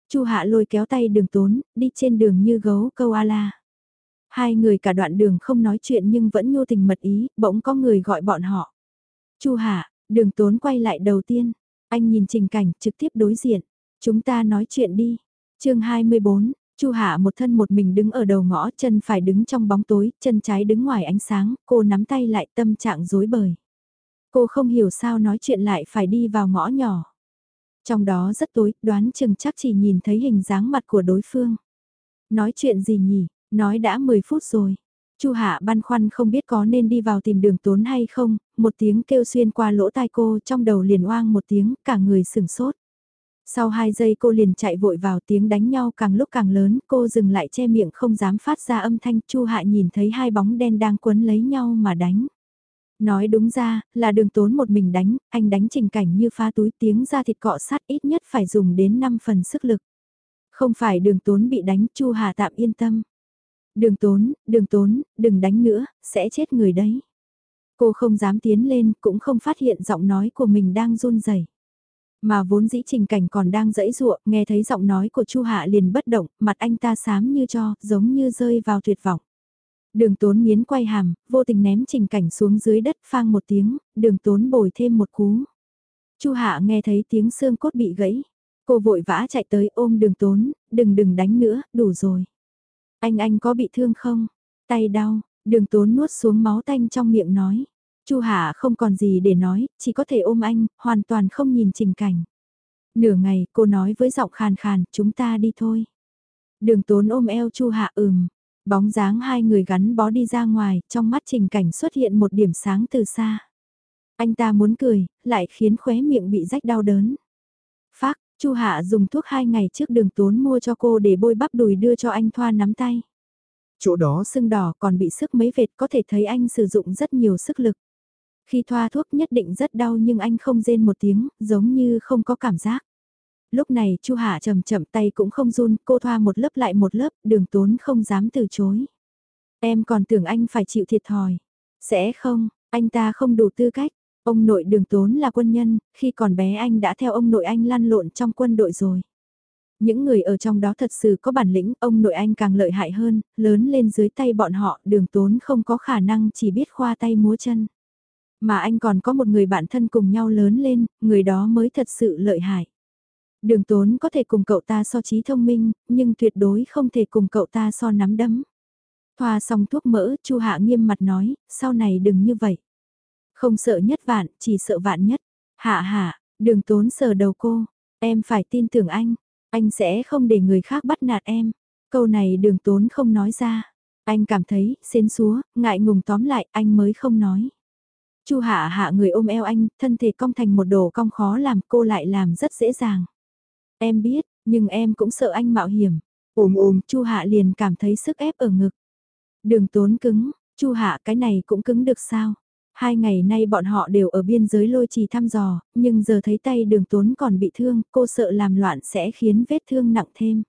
Chu Hạ lôi kéo tay đường tốn, đi trên đường như gấu câu ala. Hai người cả đoạn đường không nói chuyện nhưng vẫn nhô tình mật ý, bỗng có người gọi bọn họ. Chu Hạ, đường tốn quay lại đầu tiên. Anh nhìn trình cảnh trực tiếp đối diện. Chúng ta nói chuyện đi. chương 24, Chu Hạ một thân một mình đứng ở đầu ngõ, chân phải đứng trong bóng tối, chân trái đứng ngoài ánh sáng, cô nắm tay lại tâm trạng rối bời. Cô không hiểu sao nói chuyện lại phải đi vào ngõ nhỏ. Trong đó rất tối, đoán chừng chắc chỉ nhìn thấy hình dáng mặt của đối phương. Nói chuyện gì nhỉ, nói đã 10 phút rồi. Chu Hạ băn khoăn không biết có nên đi vào tìm đường tốn hay không, một tiếng kêu xuyên qua lỗ tai cô trong đầu liền oang một tiếng, cả người sừng sốt. Sau hai giây cô liền chạy vội vào tiếng đánh nhau càng lúc càng lớn, cô dừng lại che miệng không dám phát ra âm thanh, Chu Hạ nhìn thấy hai bóng đen đang quấn lấy nhau mà đánh. Nói đúng ra, là đường tốn một mình đánh, anh đánh trình cảnh như phá túi tiếng ra thịt cọ sát ít nhất phải dùng đến 5 phần sức lực. Không phải đường tốn bị đánh, Chu Hà tạm yên tâm. Đường tốn, đường tốn, đừng đánh nữa, sẽ chết người đấy. Cô không dám tiến lên, cũng không phát hiện giọng nói của mình đang run rẩy. Mà vốn dĩ trình cảnh còn đang dẫy ruộng nghe thấy giọng nói của Chu Hạ liền bất động, mặt anh ta xám như cho, giống như rơi vào tuyệt vọng. Đường tốn miến quay hàm, vô tình ném trình cảnh xuống dưới đất phang một tiếng, đường tốn bồi thêm một cú. Chu Hạ nghe thấy tiếng xương cốt bị gãy. Cô vội vã chạy tới ôm đường tốn, đừng đừng đánh nữa, đủ rồi. Anh anh có bị thương không? Tay đau, đường tốn nuốt xuống máu tanh trong miệng nói. Chu Hạ không còn gì để nói, chỉ có thể ôm anh, hoàn toàn không nhìn trình cảnh. Nửa ngày, cô nói với giọng khàn khàn, chúng ta đi thôi. Đường tốn ôm eo Chu Hạ ừm, bóng dáng hai người gắn bó đi ra ngoài, trong mắt trình cảnh xuất hiện một điểm sáng từ xa. Anh ta muốn cười, lại khiến khóe miệng bị rách đau đớn. Phác, Chu Hạ dùng thuốc hai ngày trước đường tốn mua cho cô để bôi bắp đùi đưa cho anh thoa nắm tay. Chỗ đó sưng đỏ còn bị sức mấy vệt có thể thấy anh sử dụng rất nhiều sức lực. Khi thoa thuốc nhất định rất đau nhưng anh không rên một tiếng, giống như không có cảm giác. Lúc này Chu Hạ chậm chậm tay cũng không run, cô thoa một lớp lại một lớp, đường tốn không dám từ chối. Em còn tưởng anh phải chịu thiệt thòi. Sẽ không, anh ta không đủ tư cách. Ông nội đường tốn là quân nhân, khi còn bé anh đã theo ông nội anh lăn lộn trong quân đội rồi. Những người ở trong đó thật sự có bản lĩnh, ông nội anh càng lợi hại hơn, lớn lên dưới tay bọn họ, đường tốn không có khả năng chỉ biết khoa tay múa chân. Mà anh còn có một người bạn thân cùng nhau lớn lên, người đó mới thật sự lợi hại. Đường tốn có thể cùng cậu ta so trí thông minh, nhưng tuyệt đối không thể cùng cậu ta so nắm đấm. Thoa xong thuốc mỡ, Chu Hạ nghiêm mặt nói, sau này đừng như vậy. Không sợ nhất vạn, chỉ sợ vạn nhất. Hạ hạ, đường tốn sờ đầu cô, em phải tin tưởng anh, anh sẽ không để người khác bắt nạt em. Câu này đường tốn không nói ra. Anh cảm thấy, xến xúa, ngại ngùng tóm lại, anh mới không nói. Chu hạ hạ người ôm eo anh, thân thể cong thành một đồ cong khó làm cô lại làm rất dễ dàng. Em biết, nhưng em cũng sợ anh mạo hiểm. Ồm ồm, Chu hạ liền cảm thấy sức ép ở ngực. Đường tốn cứng, Chu hạ cái này cũng cứng được sao? Hai ngày nay bọn họ đều ở biên giới lôi trì thăm dò, nhưng giờ thấy tay đường tốn còn bị thương, cô sợ làm loạn sẽ khiến vết thương nặng thêm.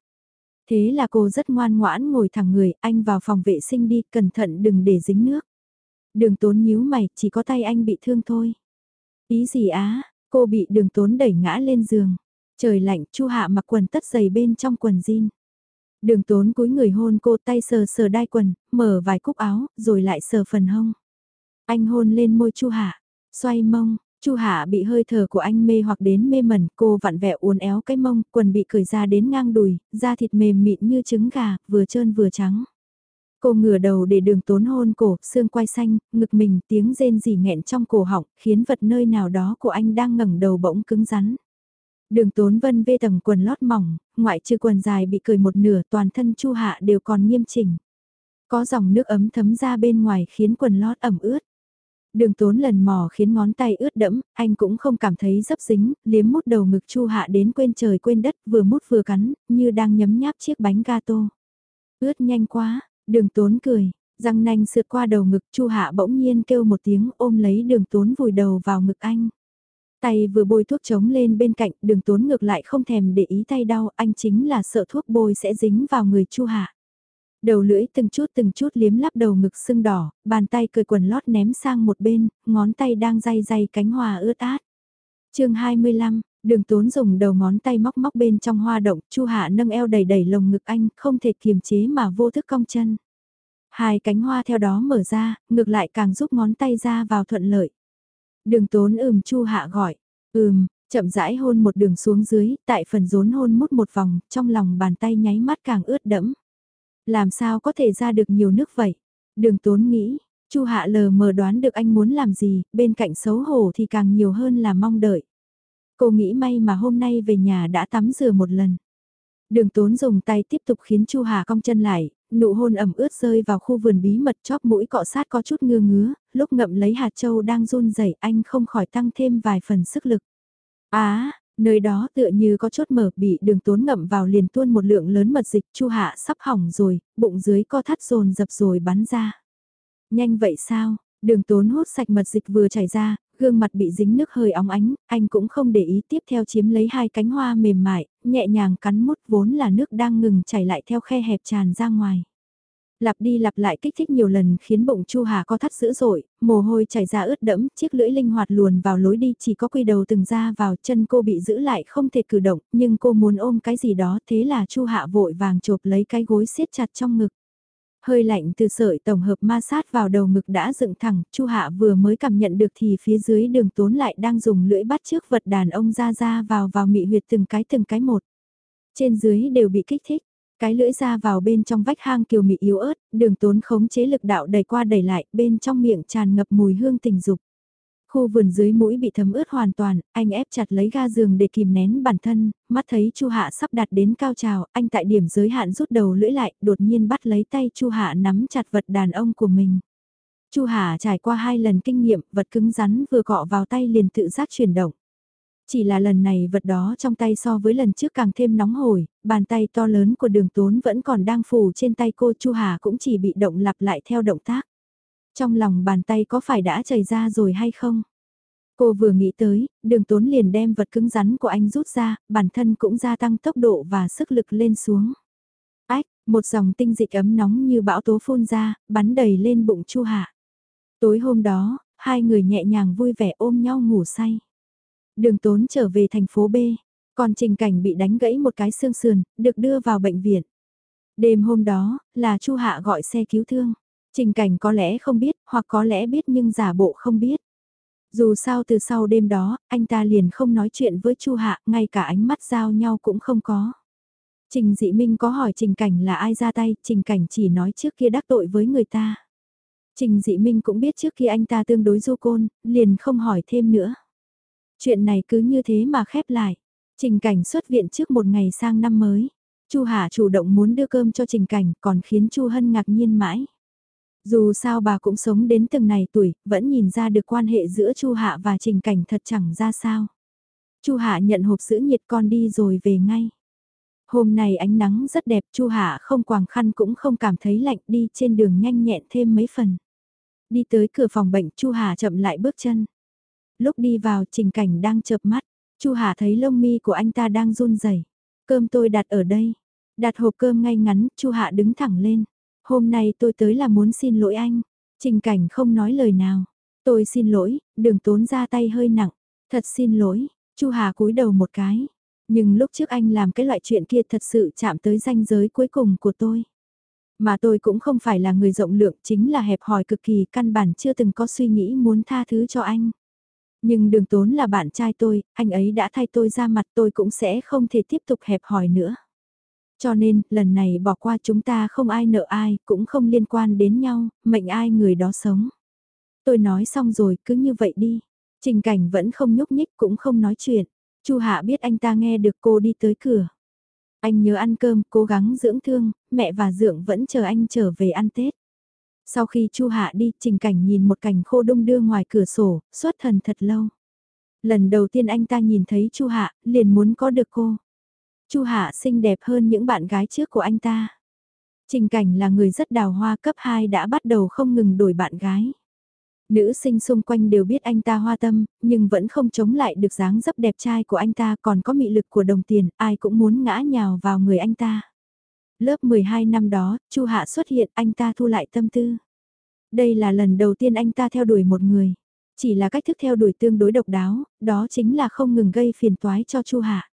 Thế là cô rất ngoan ngoãn ngồi thẳng người, anh vào phòng vệ sinh đi, cẩn thận đừng để dính nước. Đường tốn nhíu mày, chỉ có tay anh bị thương thôi. Ý gì á, cô bị đường tốn đẩy ngã lên giường. Trời lạnh, chu hạ mặc quần tất giày bên trong quần jean. Đường tốn cúi người hôn cô tay sờ sờ đai quần, mở vài cúc áo, rồi lại sờ phần hông. Anh hôn lên môi chu hạ, xoay mông, Chu Hạ bị hơi thở của anh mê hoặc đến mê mẩn, cô vặn vẹo uốn éo cái mông, quần bị cởi ra đến ngang đùi, da thịt mềm mịn như trứng gà, vừa trơn vừa trắng. Cô ngửa đầu để đường tốn hôn cổ, xương quai xanh, ngực mình tiếng rên rỉ nghẹn trong cổ họng, khiến vật nơi nào đó của anh đang ngẩng đầu bỗng cứng rắn. Đường tốn vân vê tầng quần lót mỏng, ngoại trừ quần dài bị cởi một nửa toàn thân chu hạ đều còn nghiêm chỉnh. Có dòng nước ấm thấm ra bên ngoài khiến quần lót ẩm ướt. Đường tốn lần mò khiến ngón tay ướt đẫm, anh cũng không cảm thấy dấp dính, liếm mút đầu ngực chu hạ đến quên trời quên đất vừa mút vừa cắn, như đang nhấm nháp chiếc bánh gato. Ướt nhanh quá, đường tốn cười, răng nanh sượt qua đầu ngực chu hạ bỗng nhiên kêu một tiếng ôm lấy đường tốn vùi đầu vào ngực anh. Tay vừa bôi thuốc chống lên bên cạnh, đường tốn ngược lại không thèm để ý tay đau, anh chính là sợ thuốc bôi sẽ dính vào người chu hạ. Đầu lưỡi từng chút từng chút liếm lắp đầu ngực sưng đỏ, bàn tay cười quần lót ném sang một bên, ngón tay đang day day cánh hoa ướt át. chương 25, đường tốn dùng đầu ngón tay móc móc bên trong hoa động, chu hạ nâng eo đầy đầy lồng ngực anh, không thể kiềm chế mà vô thức cong chân. Hai cánh hoa theo đó mở ra, ngược lại càng giúp ngón tay ra vào thuận lợi. Đường tốn ừm chu hạ gọi, ừm, chậm rãi hôn một đường xuống dưới, tại phần rốn hôn mút một vòng, trong lòng bàn tay nháy mắt càng ướt đẫm. Làm sao có thể ra được nhiều nước vậy? Đường tốn nghĩ, Chu Hạ lờ mờ đoán được anh muốn làm gì, bên cạnh xấu hổ thì càng nhiều hơn là mong đợi. Cô nghĩ may mà hôm nay về nhà đã tắm rửa một lần. Đường tốn dùng tay tiếp tục khiến Chu Hà cong chân lại, nụ hôn ẩm ướt rơi vào khu vườn bí mật chóp mũi cọ sát có chút ngơ ngứa, lúc ngậm lấy hạt châu đang run rẩy anh không khỏi tăng thêm vài phần sức lực. Á, Nơi đó tựa như có chốt mở bị đường tốn ngậm vào liền tuôn một lượng lớn mật dịch chu hạ sắp hỏng rồi, bụng dưới co thắt dồn dập rồi bắn ra. Nhanh vậy sao, đường tốn hút sạch mật dịch vừa chảy ra, gương mặt bị dính nước hơi óng ánh, anh cũng không để ý tiếp theo chiếm lấy hai cánh hoa mềm mại, nhẹ nhàng cắn mút vốn là nước đang ngừng chảy lại theo khe hẹp tràn ra ngoài lặp đi lặp lại kích thích nhiều lần khiến bụng Chu Hà co thắt dữ dội, mồ hôi chảy ra ướt đẫm, chiếc lưỡi linh hoạt luồn vào lối đi chỉ có quy đầu từng ra vào chân cô bị giữ lại không thể cử động, nhưng cô muốn ôm cái gì đó thế là Chu Hạ vội vàng chộp lấy cái gối siết chặt trong ngực. Hơi lạnh từ sợi tổng hợp ma sát vào đầu ngực đã dựng thẳng, Chu Hạ vừa mới cảm nhận được thì phía dưới đường tốn lại đang dùng lưỡi bắt trước vật đàn ông ra ra vào vào mị huyệt từng cái từng cái một. Trên dưới đều bị kích thích. Cái lưỡi ra vào bên trong vách hang kiều mị yếu ớt, đường tốn khống chế lực đạo đẩy qua đẩy lại, bên trong miệng tràn ngập mùi hương tình dục. Khu vườn dưới mũi bị thấm ướt hoàn toàn, anh ép chặt lấy ga giường để kìm nén bản thân, mắt thấy Chu Hạ sắp đạt đến cao trào, anh tại điểm giới hạn rút đầu lưỡi lại, đột nhiên bắt lấy tay Chu Hạ nắm chặt vật đàn ông của mình. Chu Hạ trải qua hai lần kinh nghiệm, vật cứng rắn vừa cọ vào tay liền tự giác chuyển động. Chỉ là lần này vật đó trong tay so với lần trước càng thêm nóng hổi, bàn tay to lớn của đường tốn vẫn còn đang phủ trên tay cô Chu Hà cũng chỉ bị động lặp lại theo động tác. Trong lòng bàn tay có phải đã chảy ra rồi hay không? Cô vừa nghĩ tới, đường tốn liền đem vật cứng rắn của anh rút ra, bản thân cũng gia tăng tốc độ và sức lực lên xuống. Ách, một dòng tinh dịch ấm nóng như bão tố phun ra, bắn đầy lên bụng Chu Hạ. Tối hôm đó, hai người nhẹ nhàng vui vẻ ôm nhau ngủ say. Đường tốn trở về thành phố B, còn trình cảnh bị đánh gãy một cái xương sườn, được đưa vào bệnh viện. Đêm hôm đó, là Chu Hạ gọi xe cứu thương. Trình cảnh có lẽ không biết, hoặc có lẽ biết nhưng giả bộ không biết. Dù sao từ sau đêm đó, anh ta liền không nói chuyện với Chu Hạ, ngay cả ánh mắt giao nhau cũng không có. Trình Dị Minh có hỏi Trình Cảnh là ai ra tay, Trình Cảnh chỉ nói trước kia đắc tội với người ta. Trình Dị Minh cũng biết trước khi anh ta tương đối du côn, liền không hỏi thêm nữa. Chuyện này cứ như thế mà khép lại. Trình Cảnh xuất viện trước một ngày sang năm mới. Chu hà chủ động muốn đưa cơm cho Trình Cảnh, còn khiến Chu Hân ngạc nhiên mãi. Dù sao bà cũng sống đến từng này tuổi, vẫn nhìn ra được quan hệ giữa Chu Hạ và Trình Cảnh thật chẳng ra sao. Chu Hạ nhận hộp sữa nhiệt con đi rồi về ngay. Hôm nay ánh nắng rất đẹp, Chu Hạ không quàng khăn cũng không cảm thấy lạnh đi trên đường nhanh nhẹn thêm mấy phần. Đi tới cửa phòng bệnh, Chu Hạ chậm lại bước chân. Lúc đi vào, Trình Cảnh đang chợp mắt, Chu hà thấy lông mi của anh ta đang run rẩy. Cơm tôi đặt ở đây. Đặt hộp cơm ngay ngắn, Chu Hạ đứng thẳng lên. Hôm nay tôi tới là muốn xin lỗi anh. Trình cảnh không nói lời nào. Tôi xin lỗi, đừng tốn ra tay hơi nặng. Thật xin lỗi, Chu Hà cúi đầu một cái. Nhưng lúc trước anh làm cái loại chuyện kia thật sự chạm tới ranh giới cuối cùng của tôi. Mà tôi cũng không phải là người rộng lượng, chính là hẹp hòi cực kỳ, căn bản chưa từng có suy nghĩ muốn tha thứ cho anh. Nhưng đường tốn là bạn trai tôi, anh ấy đã thay tôi ra mặt tôi cũng sẽ không thể tiếp tục hẹp hòi nữa. Cho nên, lần này bỏ qua chúng ta không ai nợ ai, cũng không liên quan đến nhau, mệnh ai người đó sống. Tôi nói xong rồi, cứ như vậy đi. Trình cảnh vẫn không nhúc nhích cũng không nói chuyện. Chu Hạ biết anh ta nghe được cô đi tới cửa. Anh nhớ ăn cơm, cố gắng dưỡng thương, mẹ và dưỡng vẫn chờ anh trở về ăn Tết. Sau khi Chu Hạ đi, Trình Cảnh nhìn một cảnh khô đông đưa ngoài cửa sổ, xuất thần thật lâu. Lần đầu tiên anh ta nhìn thấy Chu Hạ, liền muốn có được cô. Chu Hạ xinh đẹp hơn những bạn gái trước của anh ta. Trình cảnh là người rất đào hoa cấp 2 đã bắt đầu không ngừng đổi bạn gái. Nữ sinh xung quanh đều biết anh ta hoa tâm, nhưng vẫn không chống lại được dáng dấp đẹp trai của anh ta còn có mị lực của đồng tiền, ai cũng muốn ngã nhào vào người anh ta. Lớp 12 năm đó, Chu Hạ xuất hiện, anh ta thu lại tâm tư. Đây là lần đầu tiên anh ta theo đuổi một người. Chỉ là cách thức theo đuổi tương đối độc đáo, đó chính là không ngừng gây phiền toái cho Chu Hạ.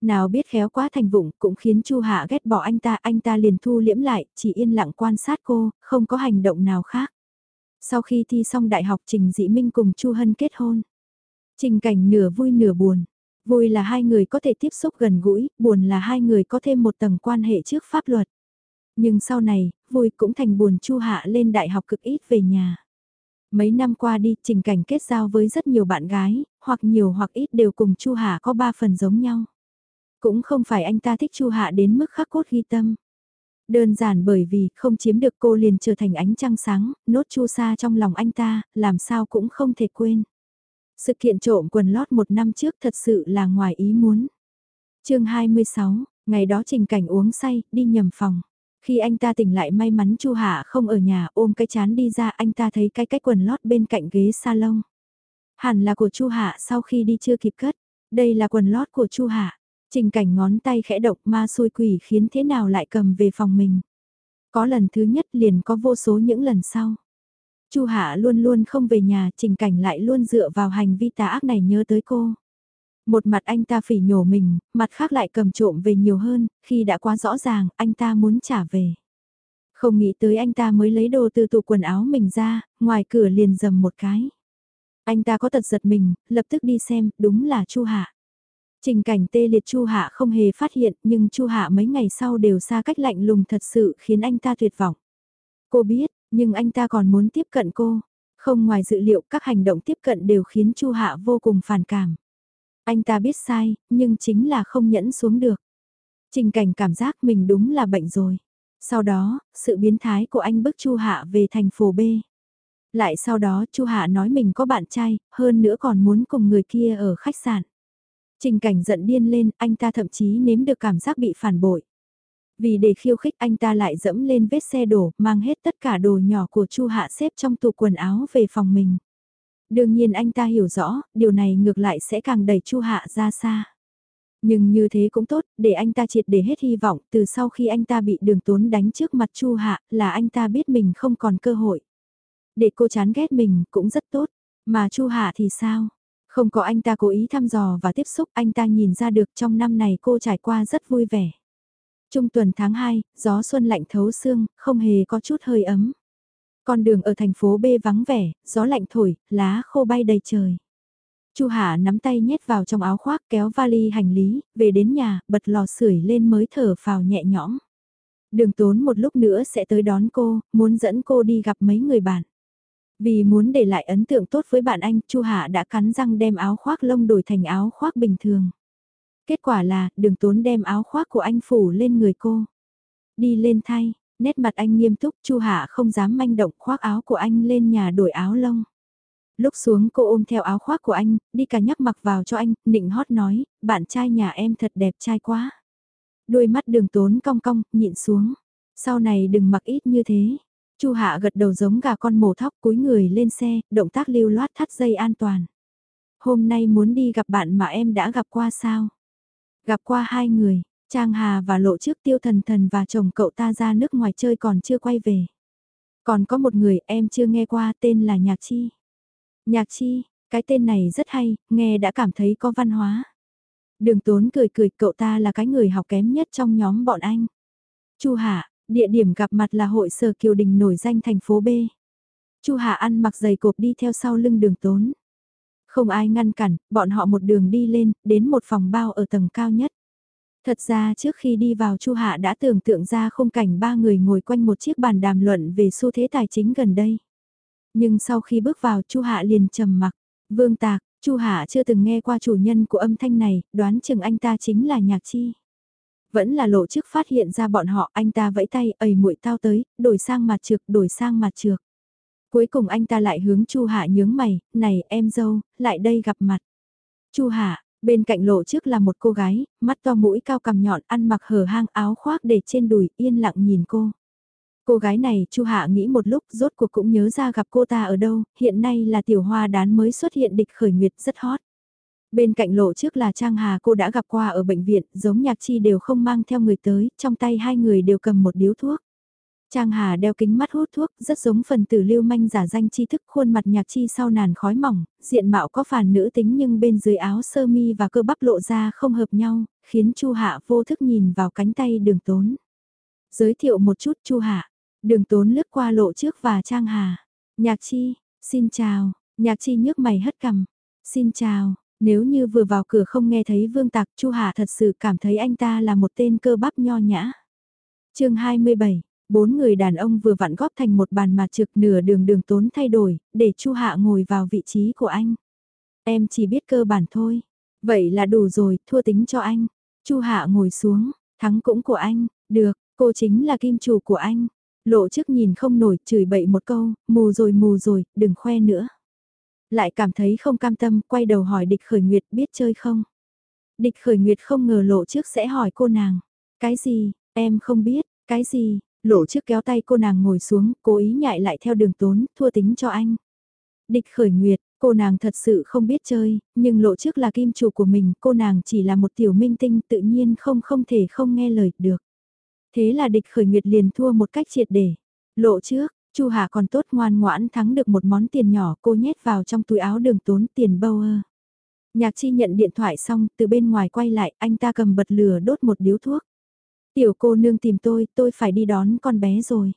Nào biết khéo quá thành vụng cũng khiến Chu Hạ ghét bỏ anh ta, anh ta liền thu liễm lại, chỉ yên lặng quan sát cô, không có hành động nào khác. Sau khi thi xong đại học Trình Dĩ Minh cùng Chu Hân kết hôn. Trình cảnh nửa vui nửa buồn. Vui là hai người có thể tiếp xúc gần gũi, buồn là hai người có thêm một tầng quan hệ trước pháp luật. Nhưng sau này, vui cũng thành buồn Chu Hạ lên đại học cực ít về nhà. Mấy năm qua đi, Trình Cảnh kết giao với rất nhiều bạn gái, hoặc nhiều hoặc ít đều cùng Chu Hạ có ba phần giống nhau. Cũng không phải anh ta thích Chu Hạ đến mức khắc cốt ghi tâm. Đơn giản bởi vì không chiếm được cô liền trở thành ánh trăng sáng, nốt Chu Sa trong lòng anh ta, làm sao cũng không thể quên. Sự kiện trộm quần lót một năm trước thật sự là ngoài ý muốn. chương 26, ngày đó trình cảnh uống say, đi nhầm phòng. Khi anh ta tỉnh lại may mắn Chu Hạ không ở nhà ôm cái chán đi ra anh ta thấy cái cái quần lót bên cạnh ghế salon. Hẳn là của Chu Hạ sau khi đi chưa kịp cất. Đây là quần lót của Chu Hạ. Trình cảnh ngón tay khẽ động ma xôi quỷ khiến thế nào lại cầm về phòng mình. Có lần thứ nhất liền có vô số những lần sau. Chu Hạ luôn luôn không về nhà, trình cảnh lại luôn dựa vào hành vi tà ác này nhớ tới cô. Một mặt anh ta phỉ nhổ mình, mặt khác lại cầm trộm về nhiều hơn, khi đã quá rõ ràng, anh ta muốn trả về. Không nghĩ tới anh ta mới lấy đồ từ tủ quần áo mình ra, ngoài cửa liền dầm một cái. Anh ta có tật giật mình, lập tức đi xem, đúng là Chu Hạ. Trình cảnh tê liệt Chu Hạ không hề phát hiện nhưng Chu Hạ mấy ngày sau đều xa cách lạnh lùng thật sự khiến anh ta tuyệt vọng. Cô biết, nhưng anh ta còn muốn tiếp cận cô. Không ngoài dự liệu các hành động tiếp cận đều khiến Chu Hạ vô cùng phản cảm. Anh ta biết sai, nhưng chính là không nhẫn xuống được. Trình cảnh cảm giác mình đúng là bệnh rồi. Sau đó, sự biến thái của anh bức Chu Hạ về thành phố B. Lại sau đó Chu Hạ nói mình có bạn trai, hơn nữa còn muốn cùng người kia ở khách sạn. Trình cảnh giận điên lên, anh ta thậm chí nếm được cảm giác bị phản bội. Vì để khiêu khích anh ta lại dẫm lên vết xe đổ, mang hết tất cả đồ nhỏ của Chu Hạ xếp trong tủ quần áo về phòng mình. Đương nhiên anh ta hiểu rõ, điều này ngược lại sẽ càng đẩy Chu Hạ ra xa. Nhưng như thế cũng tốt, để anh ta triệt để hết hy vọng, từ sau khi anh ta bị đường tốn đánh trước mặt Chu Hạ, là anh ta biết mình không còn cơ hội. Để cô chán ghét mình cũng rất tốt, mà Chu Hạ thì sao? Không có anh ta cố ý thăm dò và tiếp xúc anh ta nhìn ra được trong năm này cô trải qua rất vui vẻ. Trung tuần tháng 2, gió xuân lạnh thấu xương, không hề có chút hơi ấm. Con đường ở thành phố B vắng vẻ, gió lạnh thổi, lá khô bay đầy trời. Chu Hạ nắm tay nhét vào trong áo khoác kéo vali hành lý, về đến nhà, bật lò sưởi lên mới thở phào nhẹ nhõm. Đường tốn một lúc nữa sẽ tới đón cô, muốn dẫn cô đi gặp mấy người bạn. Vì muốn để lại ấn tượng tốt với bạn anh, Chu Hạ đã cắn răng đem áo khoác lông đổi thành áo khoác bình thường. Kết quả là, đường tốn đem áo khoác của anh phủ lên người cô. Đi lên thay, nét mặt anh nghiêm túc, Chu Hạ không dám manh động khoác áo của anh lên nhà đổi áo lông. Lúc xuống cô ôm theo áo khoác của anh, đi cả nhắc mặc vào cho anh, nịnh hót nói, bạn trai nhà em thật đẹp trai quá. Đôi mắt đường tốn cong cong, nhịn xuống. Sau này đừng mặc ít như thế. Chu Hạ gật đầu giống gà con mổ thóc cúi người lên xe, động tác lưu loát thắt dây an toàn. Hôm nay muốn đi gặp bạn mà em đã gặp qua sao? Gặp qua hai người, Trang Hà và Lộ trước tiêu thần thần và chồng cậu ta ra nước ngoài chơi còn chưa quay về. Còn có một người em chưa nghe qua tên là Nhạc Chi. Nhạc Chi, cái tên này rất hay, nghe đã cảm thấy có văn hóa. Đường tốn cười cười cậu ta là cái người học kém nhất trong nhóm bọn anh. Chu Hạ, địa điểm gặp mặt là hội sở kiều đình nổi danh thành phố B. Chu Hạ ăn mặc giày cộp đi theo sau lưng đường tốn. Không ai ngăn cản, bọn họ một đường đi lên, đến một phòng bao ở tầng cao nhất. Thật ra trước khi đi vào Chu Hạ đã tưởng tượng ra khung cảnh ba người ngồi quanh một chiếc bàn đàm luận về xu thế tài chính gần đây. Nhưng sau khi bước vào Chu Hạ liền trầm mặc, vương tạc, Chu Hạ chưa từng nghe qua chủ nhân của âm thanh này, đoán chừng anh ta chính là nhạc chi. Vẫn là lộ trước phát hiện ra bọn họ, anh ta vẫy tay, ầy muội tao tới, đổi sang mặt trược, đổi sang mặt trược. Cuối cùng anh ta lại hướng Chu Hạ nhướng mày, này em dâu, lại đây gặp mặt. Chu Hạ, bên cạnh lộ trước là một cô gái, mắt to mũi cao cằm nhọn, ăn mặc hở hang áo khoác để trên đùi, yên lặng nhìn cô. Cô gái này, Chu Hạ nghĩ một lúc, rốt cuộc cũng nhớ ra gặp cô ta ở đâu, hiện nay là tiểu hoa đán mới xuất hiện địch khởi nguyệt rất hot. Bên cạnh lộ trước là Trang Hà cô đã gặp qua ở bệnh viện, giống nhạc chi đều không mang theo người tới, trong tay hai người đều cầm một điếu thuốc. Trang Hà đeo kính mắt hút thuốc, rất giống phần tử lưu manh giả danh tri thức khuôn mặt nhạc chi sau nàn khói mỏng, diện mạo có phản nữ tính nhưng bên dưới áo sơ mi và cơ bắp lộ ra không hợp nhau, khiến Chu Hạ vô thức nhìn vào cánh tay đường tốn. Giới thiệu một chút Chu Hạ, Đường tốn lướt qua lộ trước và Trang Hà. Nhạc chi, xin chào, nhạc chi nhước mày hất cằm. Xin chào, nếu như vừa vào cửa không nghe thấy vương tạc Chu Hà thật sự cảm thấy anh ta là một tên cơ bắp nho nhã. chương 27 Bốn người đàn ông vừa vặn góp thành một bàn mà trực nửa đường đường tốn thay đổi, để Chu Hạ ngồi vào vị trí của anh. Em chỉ biết cơ bản thôi. Vậy là đủ rồi, thua tính cho anh. Chu Hạ ngồi xuống, thắng cũng của anh, được, cô chính là kim chủ của anh. Lộ trước nhìn không nổi, chửi bậy một câu, mù rồi mù rồi, đừng khoe nữa. Lại cảm thấy không cam tâm, quay đầu hỏi địch khởi nguyệt biết chơi không? Địch khởi nguyệt không ngờ lộ trước sẽ hỏi cô nàng. Cái gì, em không biết, cái gì, lộ trước kéo tay cô nàng ngồi xuống, cố ý nhại lại theo đường tốn, thua tính cho anh. Địch khởi nguyệt, cô nàng thật sự không biết chơi, nhưng lộ trước là kim chủ của mình, cô nàng chỉ là một tiểu minh tinh tự nhiên không không thể không nghe lời được. Thế là địch khởi nguyệt liền thua một cách triệt để. Lộ trước, Chu Hà còn tốt ngoan ngoãn thắng được một món tiền nhỏ cô nhét vào trong túi áo đường tốn tiền bâu ơ. Nhạc chi nhận điện thoại xong, từ bên ngoài quay lại, anh ta cầm bật lửa đốt một điếu thuốc. Tiểu cô nương tìm tôi, tôi phải đi đón con bé rồi.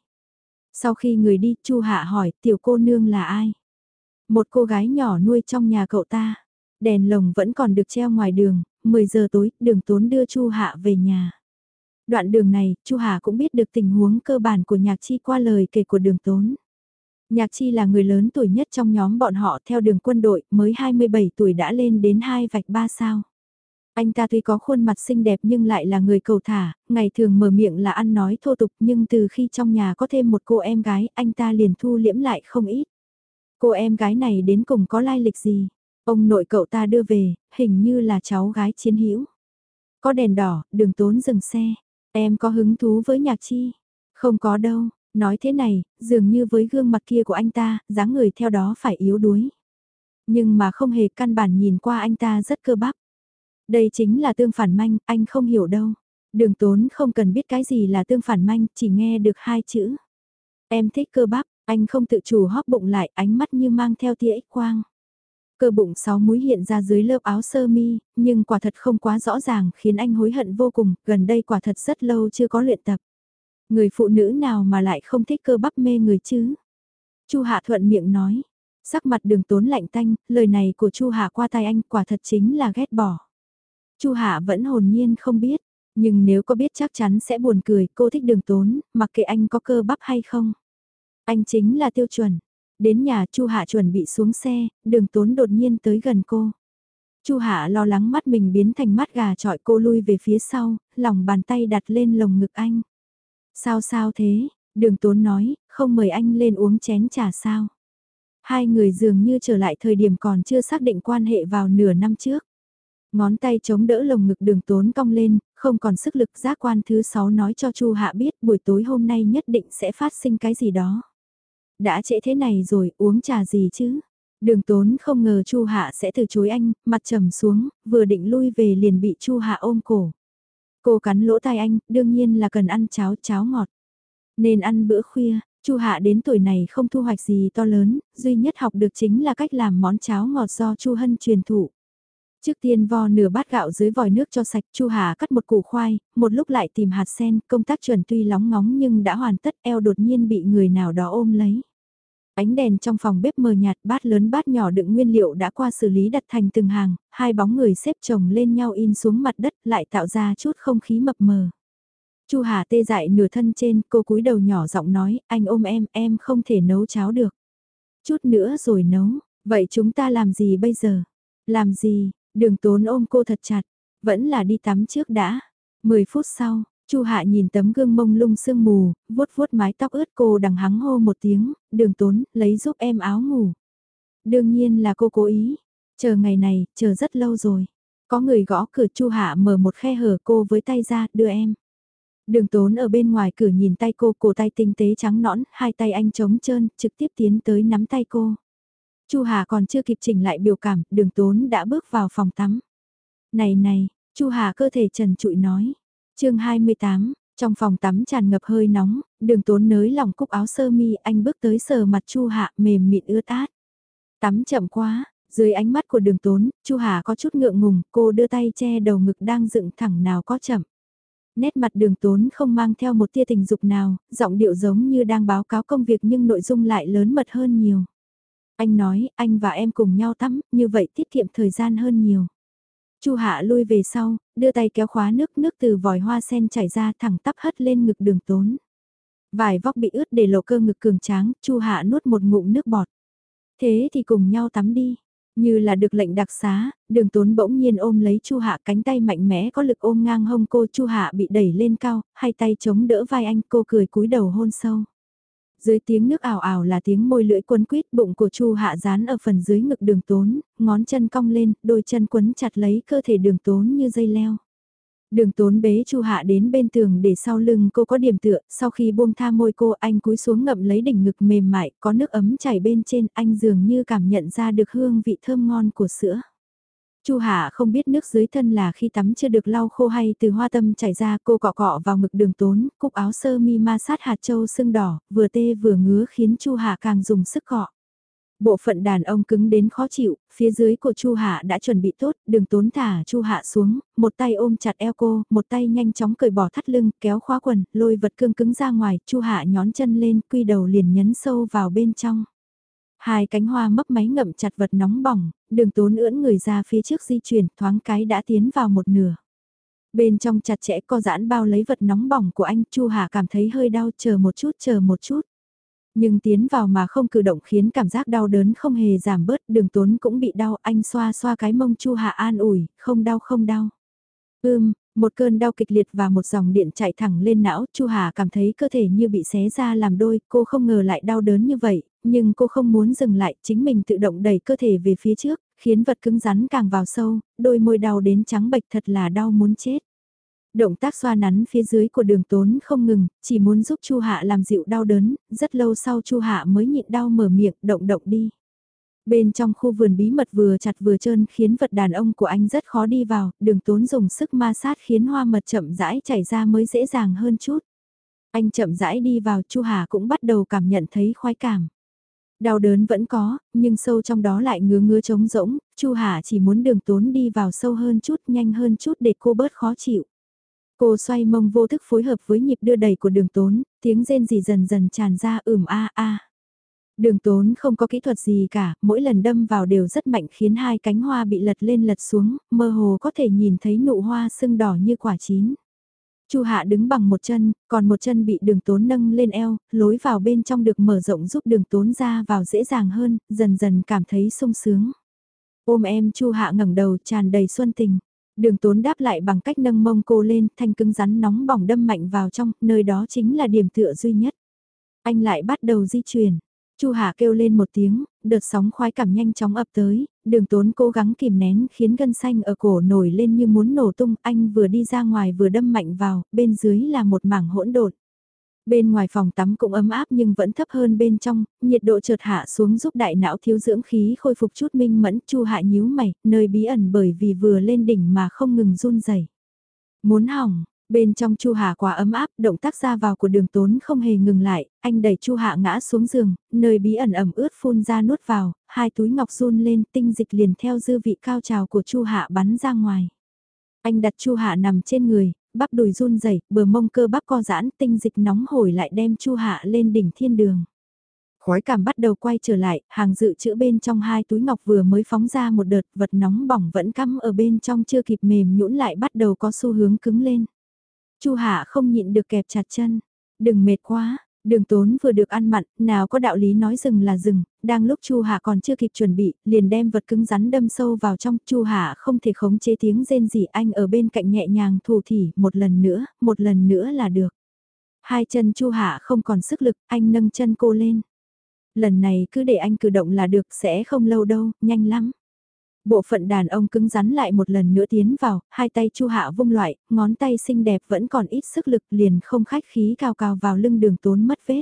Sau khi người đi, Chu Hạ hỏi, tiểu cô nương là ai? Một cô gái nhỏ nuôi trong nhà cậu ta. Đèn lồng vẫn còn được treo ngoài đường, 10 giờ tối, đường tốn đưa Chu Hạ về nhà. Đoạn đường này, Chu Hà cũng biết được tình huống cơ bản của Nhạc Chi qua lời kể của đường tốn. Nhạc Chi là người lớn tuổi nhất trong nhóm bọn họ theo đường quân đội, mới 27 tuổi đã lên đến hai vạch ba sao. Anh ta tuy có khuôn mặt xinh đẹp nhưng lại là người cầu thả, ngày thường mở miệng là ăn nói thô tục nhưng từ khi trong nhà có thêm một cô em gái, anh ta liền thu liễm lại không ít. Cô em gái này đến cùng có lai lịch gì? Ông nội cậu ta đưa về, hình như là cháu gái chiến hữu. Có đèn đỏ, đường tốn dừng xe. Em có hứng thú với nhạc chi? Không có đâu, nói thế này, dường như với gương mặt kia của anh ta, dáng người theo đó phải yếu đuối. Nhưng mà không hề căn bản nhìn qua anh ta rất cơ bắp. Đây chính là tương phản manh, anh không hiểu đâu. Đường tốn không cần biết cái gì là tương phản manh, chỉ nghe được hai chữ. Em thích cơ bắp, anh không tự chủ hóp bụng lại, ánh mắt như mang theo tia ích quang cơ bụng sáu múi hiện ra dưới lớp áo sơ mi, nhưng quả thật không quá rõ ràng khiến anh hối hận vô cùng, gần đây quả thật rất lâu chưa có luyện tập. Người phụ nữ nào mà lại không thích cơ bắp mê người chứ? Chu Hạ thuận miệng nói. Sắc mặt đường tốn lạnh tanh, lời này của Chu Hạ qua tai anh quả thật chính là ghét bỏ. Chu Hạ vẫn hồn nhiên không biết, nhưng nếu có biết chắc chắn sẽ buồn cười, cô thích đường tốn, mặc kệ anh có cơ bắp hay không. Anh chính là tiêu chuẩn. Đến nhà Chu Hạ chuẩn bị xuống xe, đường tốn đột nhiên tới gần cô. Chu Hạ lo lắng mắt mình biến thành mắt gà trọi cô lui về phía sau, lòng bàn tay đặt lên lồng ngực anh. Sao sao thế, đường tốn nói, không mời anh lên uống chén trà sao. Hai người dường như trở lại thời điểm còn chưa xác định quan hệ vào nửa năm trước. Ngón tay chống đỡ lồng ngực đường tốn cong lên, không còn sức lực giác quan thứ sáu nói cho Chu Hạ biết buổi tối hôm nay nhất định sẽ phát sinh cái gì đó. Đã trễ thế này rồi, uống trà gì chứ? Đường tốn không ngờ Chu Hạ sẽ từ chối anh, mặt trầm xuống, vừa định lui về liền bị Chu Hạ ôm cổ. Cô cắn lỗ tai anh, đương nhiên là cần ăn cháo cháo ngọt. Nên ăn bữa khuya, Chu Hạ đến tuổi này không thu hoạch gì to lớn, duy nhất học được chính là cách làm món cháo ngọt do Chu Hân truyền thụ. Trước tiên vo nửa bát gạo dưới vòi nước cho sạch, Chu Hà cắt một củ khoai, một lúc lại tìm hạt sen, công tác chuẩn tuy lóng ngóng nhưng đã hoàn tất, eo đột nhiên bị người nào đó ôm lấy. Ánh đèn trong phòng bếp mờ nhạt, bát lớn bát nhỏ đựng nguyên liệu đã qua xử lý đặt thành từng hàng, hai bóng người xếp chồng lên nhau in xuống mặt đất lại tạo ra chút không khí mập mờ. Chu Hà tê dại nửa thân trên, cô cúi đầu nhỏ giọng nói, anh ôm em, em không thể nấu cháo được. Chút nữa rồi nấu, vậy chúng ta làm gì bây giờ? Làm gì, Đường tốn ôm cô thật chặt, vẫn là đi tắm trước đã. Mười phút sau, Chu Hạ nhìn tấm gương mông lung sương mù, vuốt vuốt mái tóc ướt cô đằng hắng hô một tiếng, đường tốn, lấy giúp em áo ngủ. Đương nhiên là cô cố ý, chờ ngày này, chờ rất lâu rồi. Có người gõ cửa Chu Hạ mở một khe hở cô với tay ra, đưa em. Đường tốn ở bên ngoài cửa nhìn tay cô, cổ tay tinh tế trắng nõn, hai tay anh trống trơn, trực tiếp tiến tới nắm tay cô. Chu Hà còn chưa kịp chỉnh lại biểu cảm, đường tốn đã bước vào phòng tắm. Này này, Chu Hà cơ thể trần trụi nói. chương 28, trong phòng tắm tràn ngập hơi nóng, đường tốn nới lòng cúc áo sơ mi anh bước tới sờ mặt Chu Hạ mềm mịn ướt át. Tắm chậm quá, dưới ánh mắt của đường tốn, Chu Hà có chút ngượng ngùng, cô đưa tay che đầu ngực đang dựng thẳng nào có chậm. Nét mặt đường tốn không mang theo một tia tình dục nào, giọng điệu giống như đang báo cáo công việc nhưng nội dung lại lớn mật hơn nhiều. Anh nói, anh và em cùng nhau tắm, như vậy tiết kiệm thời gian hơn nhiều. Chu Hạ lui về sau, đưa tay kéo khóa nước, nước từ vòi hoa sen chảy ra thẳng tắp hất lên ngực đường tốn. Vài vóc bị ướt để lộ cơ ngực cường tráng, Chu Hạ nuốt một ngụm nước bọt. Thế thì cùng nhau tắm đi. Như là được lệnh đặc xá, đường tốn bỗng nhiên ôm lấy Chu Hạ cánh tay mạnh mẽ có lực ôm ngang hông cô Chu Hạ bị đẩy lên cao, hai tay chống đỡ vai anh cô cười cúi đầu hôn sâu dưới tiếng nước ảo ảo là tiếng môi lưỡi quấn quýt bụng của Chu Hạ dán ở phần dưới ngực đường tốn, ngón chân cong lên, đôi chân quấn chặt lấy cơ thể đường tốn như dây leo. Đường tốn bế Chu Hạ đến bên tường để sau lưng cô có điểm tựa, sau khi buông tha môi cô anh cúi xuống ngậm lấy đỉnh ngực mềm mại, có nước ấm chảy bên trên, anh dường như cảm nhận ra được hương vị thơm ngon của sữa. Chu Hạ không biết nước dưới thân là khi tắm chưa được lau khô hay từ hoa tâm chảy ra cô cọ cọ vào ngực đường tốn, cúc áo sơ mi ma sát hạt châu sưng đỏ, vừa tê vừa ngứa khiến Chu Hạ càng dùng sức cọ. Bộ phận đàn ông cứng đến khó chịu, phía dưới của Chu Hạ đã chuẩn bị tốt, đường tốn thả Chu Hạ xuống, một tay ôm chặt eo cô, một tay nhanh chóng cởi bỏ thắt lưng, kéo khóa quần, lôi vật cương cứng ra ngoài, Chu Hạ nhón chân lên, quy đầu liền nhấn sâu vào bên trong. Hai cánh hoa mấp máy ngậm chặt vật nóng bỏng, đường tốn ưỡn người ra phía trước di chuyển thoáng cái đã tiến vào một nửa. Bên trong chặt chẽ co giãn bao lấy vật nóng bỏng của anh Chu Hà cảm thấy hơi đau chờ một chút chờ một chút. Nhưng tiến vào mà không cử động khiến cảm giác đau đớn không hề giảm bớt đường tốn cũng bị đau anh xoa xoa cái mông Chu Hà an ủi, không đau không đau. Ưm, một cơn đau kịch liệt và một dòng điện chạy thẳng lên não, Chu Hà cảm thấy cơ thể như bị xé ra làm đôi, cô không ngờ lại đau đớn như vậy, nhưng cô không muốn dừng lại, chính mình tự động đẩy cơ thể về phía trước, khiến vật cứng rắn càng vào sâu, đôi môi đau đến trắng bệch thật là đau muốn chết. Động tác xoa nắn phía dưới của đường tốn không ngừng, chỉ muốn giúp Chu Hạ làm dịu đau đớn, rất lâu sau Chu Hạ mới nhịn đau mở miệng, động động đi. Bên trong khu vườn bí mật vừa chặt vừa trơn khiến vật đàn ông của anh rất khó đi vào, đường tốn dùng sức ma sát khiến hoa mật chậm rãi chảy ra mới dễ dàng hơn chút. Anh chậm rãi đi vào Chu Hà cũng bắt đầu cảm nhận thấy khoái cảm. Đau đớn vẫn có, nhưng sâu trong đó lại ngứa ngứa trống rỗng, Chu Hà chỉ muốn đường tốn đi vào sâu hơn chút, nhanh hơn chút để cô bớt khó chịu. Cô xoay mông vô thức phối hợp với nhịp đưa đẩy của đường tốn, tiếng rên rỉ dần dần tràn ra ửm a a. Đường tốn không có kỹ thuật gì cả, mỗi lần đâm vào đều rất mạnh khiến hai cánh hoa bị lật lên lật xuống, mơ hồ có thể nhìn thấy nụ hoa sưng đỏ như quả chín. Chu Hạ đứng bằng một chân, còn một chân bị đường tốn nâng lên eo, lối vào bên trong được mở rộng giúp đường tốn ra vào dễ dàng hơn, dần dần cảm thấy sung sướng. Ôm em Chu Hạ ngẩng đầu tràn đầy xuân tình. Đường tốn đáp lại bằng cách nâng mông cô lên, thanh cứng rắn nóng bỏng đâm mạnh vào trong, nơi đó chính là điểm tựa duy nhất. Anh lại bắt đầu di chuyển. Chu Hạ kêu lên một tiếng, đợt sóng khoái cảm nhanh chóng ập tới, đường tốn cố gắng kìm nén khiến gân xanh ở cổ nổi lên như muốn nổ tung, anh vừa đi ra ngoài vừa đâm mạnh vào, bên dưới là một mảng hỗn độn. Bên ngoài phòng tắm cũng ấm áp nhưng vẫn thấp hơn bên trong, nhiệt độ chợt hạ xuống giúp đại não thiếu dưỡng khí khôi phục chút minh mẫn, Chu Hạ nhíu mày, nơi bí ẩn bởi vì vừa lên đỉnh mà không ngừng run rẩy. Muốn hỏng, Bên trong Chu Hạ quá ấm áp, động tác ra vào của đường tốn không hề ngừng lại, anh đẩy Chu Hạ ngã xuống giường, nơi bí ẩn ẩm ướt phun ra nuốt vào, hai túi ngọc run lên tinh dịch liền theo dư vị cao trào của Chu Hạ bắn ra ngoài. Anh đặt Chu Hạ nằm trên người, bắp đùi run rẩy, bờ mông cơ bắp co giãn, tinh dịch nóng hổi lại đem Chu Hạ lên đỉnh thiên đường. Khói cảm bắt đầu quay trở lại, hàng dự trữ bên trong hai túi ngọc vừa mới phóng ra một đợt vật nóng bỏng vẫn cắm ở bên trong chưa kịp mềm nhũn lại bắt đầu có xu hướng cứng lên. Chu Hạ không nhịn được kẹp chặt chân. Đừng mệt quá, đường tốn vừa được ăn mặn, nào có đạo lý nói rừng là rừng, đang lúc Chu Hạ còn chưa kịp chuẩn bị, liền đem vật cứng rắn đâm sâu vào trong, Chu Hạ không thể khống chế tiếng rên gì anh ở bên cạnh nhẹ nhàng thủ thỉ, một lần nữa, một lần nữa là được. Hai chân Chu Hạ không còn sức lực, anh nâng chân cô lên. Lần này cứ để anh cử động là được, sẽ không lâu đâu, nhanh lắm. Bộ phận đàn ông cứng rắn lại một lần nữa tiến vào, hai tay chu hạ vung loại, ngón tay xinh đẹp vẫn còn ít sức lực liền không khách khí cao cao vào lưng đường tốn mất vết.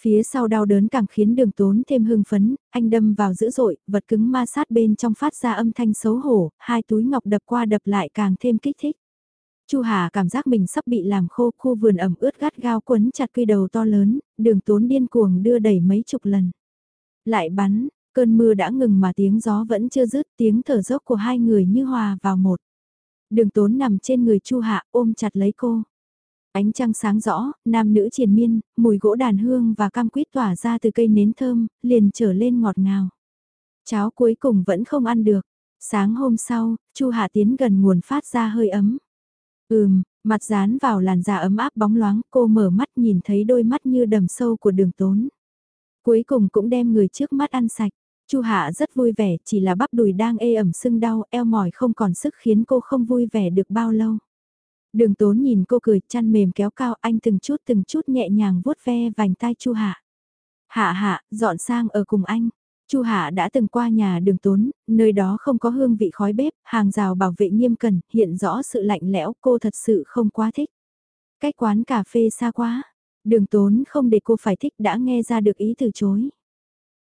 Phía sau đau đớn càng khiến đường tốn thêm hưng phấn, anh đâm vào dữ dội, vật cứng ma sát bên trong phát ra âm thanh xấu hổ, hai túi ngọc đập qua đập lại càng thêm kích thích. Chu Hà cảm giác mình sắp bị làm khô, khu vườn ẩm ướt gắt gao quấn chặt quy đầu to lớn, đường tốn điên cuồng đưa đẩy mấy chục lần. Lại bắn, Cơn mưa đã ngừng mà tiếng gió vẫn chưa dứt tiếng thở dốc của hai người như hòa vào một. Đường tốn nằm trên người Chu Hạ ôm chặt lấy cô. Ánh trăng sáng rõ, nam nữ triền miên, mùi gỗ đàn hương và cam quýt tỏa ra từ cây nến thơm, liền trở lên ngọt ngào. Cháo cuối cùng vẫn không ăn được. Sáng hôm sau, Chu Hạ tiến gần nguồn phát ra hơi ấm. Ừm, mặt dán vào làn da ấm áp bóng loáng, cô mở mắt nhìn thấy đôi mắt như đầm sâu của đường tốn. Cuối cùng cũng đem người trước mắt ăn sạch. Chu Hạ rất vui vẻ, chỉ là bắp đùi đang ê ẩm sưng đau, eo mỏi không còn sức khiến cô không vui vẻ được bao lâu. Đường tốn nhìn cô cười, chăn mềm kéo cao anh từng chút từng chút nhẹ nhàng vuốt ve vành tai Chu Hạ. Hạ hạ, dọn sang ở cùng anh. Chu Hạ đã từng qua nhà đường tốn, nơi đó không có hương vị khói bếp, hàng rào bảo vệ nghiêm cẩn, hiện rõ sự lạnh lẽo, cô thật sự không quá thích. Cách quán cà phê xa quá, đường tốn không để cô phải thích đã nghe ra được ý từ chối.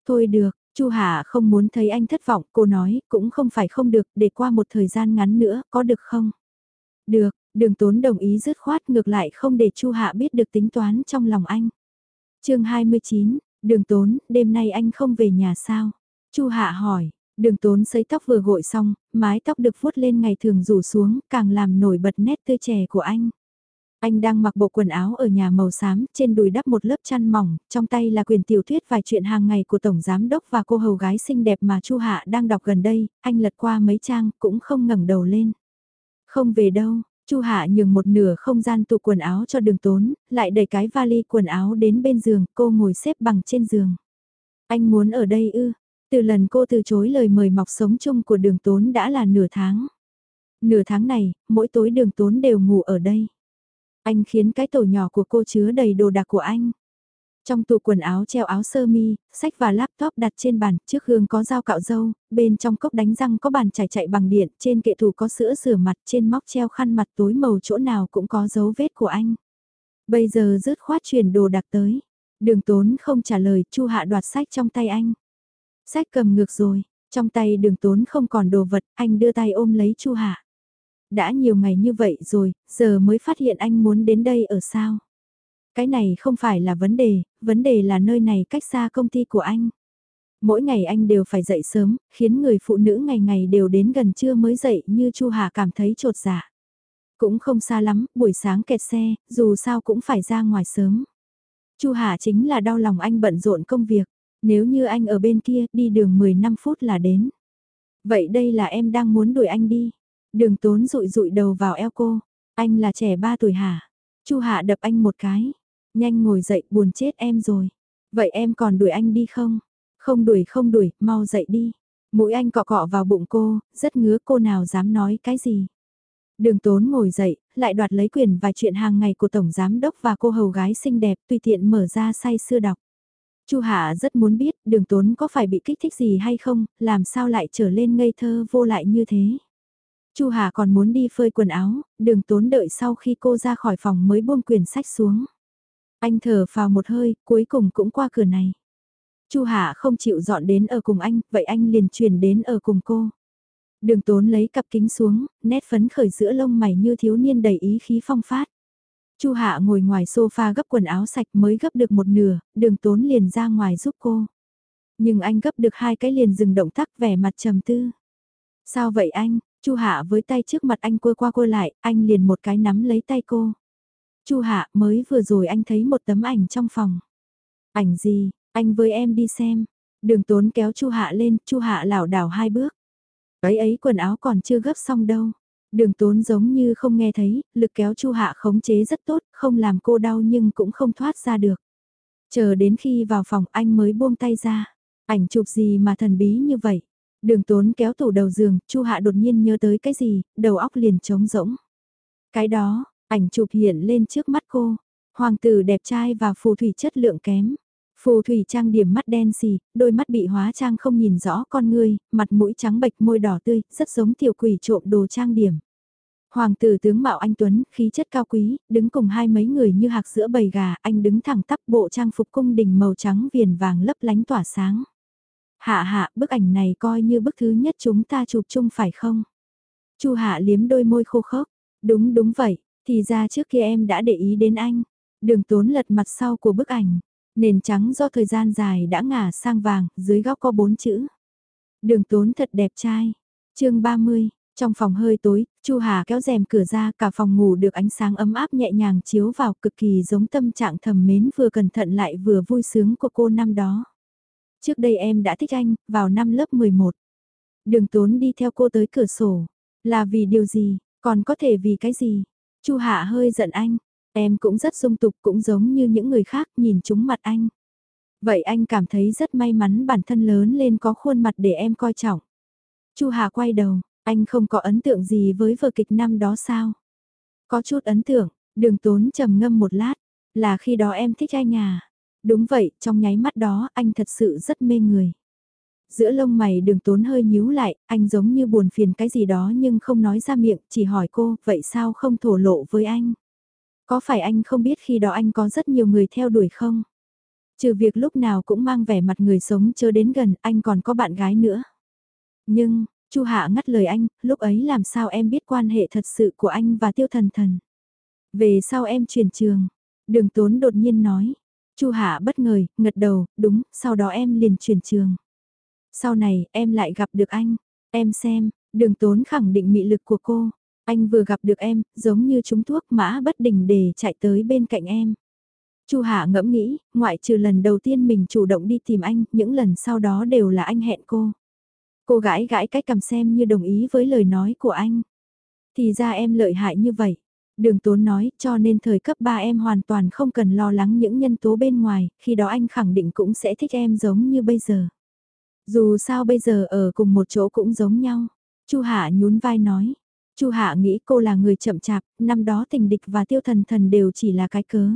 Thôi được, Chu Hà không muốn thấy anh thất vọng, cô nói, cũng không phải không được, để qua một thời gian ngắn nữa, có được không? Được, đường tốn đồng ý dứt khoát ngược lại không để Chu Hạ biết được tính toán trong lòng anh. chương 29, đường tốn, đêm nay anh không về nhà sao? Chu Hạ hỏi, đường tốn sấy tóc vừa gội xong, mái tóc được vuốt lên ngày thường rủ xuống, càng làm nổi bật nét tươi trẻ của anh. Anh đang mặc bộ quần áo ở nhà màu xám, trên đùi đắp một lớp chăn mỏng, trong tay là quyền tiểu thuyết vài chuyện hàng ngày của Tổng Giám Đốc và cô hầu gái xinh đẹp mà Chu Hạ đang đọc gần đây, anh lật qua mấy trang, cũng không ngẩng đầu lên. Không về đâu, Chu Hạ nhường một nửa không gian tụ quần áo cho đường tốn, lại đẩy cái vali quần áo đến bên giường, cô ngồi xếp bằng trên giường. Anh muốn ở đây ư, từ lần cô từ chối lời mời mọc sống chung của đường tốn đã là nửa tháng. Nửa tháng này, mỗi tối đường tốn đều ngủ ở đây. Anh khiến cái tổ nhỏ của cô chứa đầy đồ đạc của anh. Trong tủ quần áo treo áo sơ mi, sách và laptop đặt trên bàn, trước gương có dao cạo râu, bên trong cốc đánh răng có bàn chải chạy bằng điện, trên kệ tủ có sữa rửa mặt, trên móc treo khăn mặt tối màu chỗ nào cũng có dấu vết của anh. Bây giờ rứt khoát chuyển đồ đặc tới. Đường tốn không trả lời, Chu Hạ đoạt sách trong tay anh. Sách cầm ngược rồi, trong tay đường tốn không còn đồ vật, anh đưa tay ôm lấy Chu Hạ. Đã nhiều ngày như vậy rồi, giờ mới phát hiện anh muốn đến đây ở sao? Cái này không phải là vấn đề, vấn đề là nơi này cách xa công ty của anh. Mỗi ngày anh đều phải dậy sớm, khiến người phụ nữ ngày ngày đều đến gần trưa mới dậy như Chu Hà cảm thấy trột dạ. Cũng không xa lắm, buổi sáng kẹt xe, dù sao cũng phải ra ngoài sớm. Chu Hà chính là đau lòng anh bận rộn công việc. Nếu như anh ở bên kia, đi đường 15 phút là đến. Vậy đây là em đang muốn đuổi anh đi. Đường tốn rụi rụi đầu vào eo cô. Anh là trẻ 3 tuổi hả? Chu Hạ đập anh một cái. Nhanh ngồi dậy, buồn chết em rồi. Vậy em còn đuổi anh đi không? Không đuổi không đuổi, mau dậy đi. Mũi anh cọ cọ vào bụng cô, rất ngứa cô nào dám nói cái gì. Đường tốn ngồi dậy, lại đoạt lấy quyền vài chuyện hàng ngày của Tổng Giám Đốc và cô hầu gái xinh đẹp tùy tiện mở ra say sưa đọc. Chu Hạ rất muốn biết đường tốn có phải bị kích thích gì hay không, làm sao lại trở lên ngây thơ vô lại như thế. Chu Hà còn muốn đi phơi quần áo, đường tốn đợi sau khi cô ra khỏi phòng mới buông quyển sách xuống. Anh thở vào một hơi, cuối cùng cũng qua cửa này. Chu Hà không chịu dọn đến ở cùng anh, vậy anh liền chuyển đến ở cùng cô. Đường tốn lấy cặp kính xuống, nét phấn khởi giữa lông mày như thiếu niên đầy ý khí phong phát. Chu Hạ ngồi ngoài sofa gấp quần áo sạch mới gấp được một nửa, đường tốn liền ra ngoài giúp cô. Nhưng anh gấp được hai cái liền dừng động tác vẻ mặt trầm tư. Sao vậy anh? Chu Hạ với tay trước mặt anh quơ qua quơ lại, anh liền một cái nắm lấy tay cô. Chu Hạ, mới vừa rồi anh thấy một tấm ảnh trong phòng. Ảnh gì? Anh với em đi xem. Đường Tốn kéo Chu Hạ lên, Chu Hạ lảo đảo hai bước. Ấy ấy quần áo còn chưa gấp xong đâu. Đường Tốn giống như không nghe thấy, lực kéo Chu Hạ khống chế rất tốt, không làm cô đau nhưng cũng không thoát ra được. Chờ đến khi vào phòng anh mới buông tay ra. Ảnh chụp gì mà thần bí như vậy? Đường tốn kéo tủ đầu giường, Chu Hạ đột nhiên nhớ tới cái gì, đầu óc liền trống rỗng. Cái đó, ảnh chụp hiện lên trước mắt cô. Hoàng tử đẹp trai và phù thủy chất lượng kém. Phù thủy trang điểm mắt đen xì, đôi mắt bị hóa trang không nhìn rõ con người, mặt mũi trắng bệch môi đỏ tươi, rất giống tiểu quỷ trộm đồ trang điểm. Hoàng tử tướng mạo anh Tuấn, khí chất cao quý, đứng cùng hai mấy người như hạc giữa bầy gà, anh đứng thẳng tắp bộ trang phục cung đình màu trắng viền vàng lấp lánh tỏa sáng. Hạ hạ, bức ảnh này coi như bức thứ nhất chúng ta chụp chung phải không? Chu hạ liếm đôi môi khô khốc. Đúng đúng vậy, thì ra trước kia em đã để ý đến anh. Đường tốn lật mặt sau của bức ảnh. Nền trắng do thời gian dài đã ngả sang vàng, dưới góc có bốn chữ. Đường tốn thật đẹp trai. chương 30, trong phòng hơi tối, Chu Hà kéo rèm cửa ra, cả phòng ngủ được ánh sáng ấm áp nhẹ nhàng chiếu vào cực kỳ giống tâm trạng thầm mến vừa cẩn thận lại vừa vui sướng của cô năm đó. Trước đây em đã thích anh, vào năm lớp 11. Đường tốn đi theo cô tới cửa sổ. Là vì điều gì, còn có thể vì cái gì? Chu Hạ hơi giận anh. Em cũng rất dung tục cũng giống như những người khác nhìn chúng mặt anh. Vậy anh cảm thấy rất may mắn bản thân lớn lên có khuôn mặt để em coi trọng. Chu Hà quay đầu, anh không có ấn tượng gì với vở kịch năm đó sao? Có chút ấn tượng, đường tốn trầm ngâm một lát, là khi đó em thích anh à? Đúng vậy, trong nháy mắt đó anh thật sự rất mê người. Giữa lông mày đường tốn hơi nhíu lại, anh giống như buồn phiền cái gì đó nhưng không nói ra miệng, chỉ hỏi cô, vậy sao không thổ lộ với anh? Có phải anh không biết khi đó anh có rất nhiều người theo đuổi không? Trừ việc lúc nào cũng mang vẻ mặt người sống chớ đến gần, anh còn có bạn gái nữa. Nhưng, Chu Hạ ngắt lời anh, lúc ấy làm sao em biết quan hệ thật sự của anh và tiêu thần thần? Về sau em chuyển trường, đường tốn đột nhiên nói, Chu Hạ bất ngờ, ngật đầu, đúng, sau đó em liền chuyển trường. Sau này, em lại gặp được anh. Em xem, đường tốn khẳng định mị lực của cô. Anh vừa gặp được em, giống như chúng thuốc mã bất đình để chạy tới bên cạnh em. Chu Hạ ngẫm nghĩ, ngoại trừ lần đầu tiên mình chủ động đi tìm anh, những lần sau đó đều là anh hẹn cô. Cô gãi gãi cái cầm xem như đồng ý với lời nói của anh. Thì ra em lợi hại như vậy. Đường Tốn nói, cho nên thời cấp 3 em hoàn toàn không cần lo lắng những nhân tố bên ngoài, khi đó anh khẳng định cũng sẽ thích em giống như bây giờ. Dù sao bây giờ ở cùng một chỗ cũng giống nhau. Chu Hạ nhún vai nói. Chu Hạ nghĩ cô là người chậm chạp, năm đó tình địch và tiêu thần thần đều chỉ là cái cớ.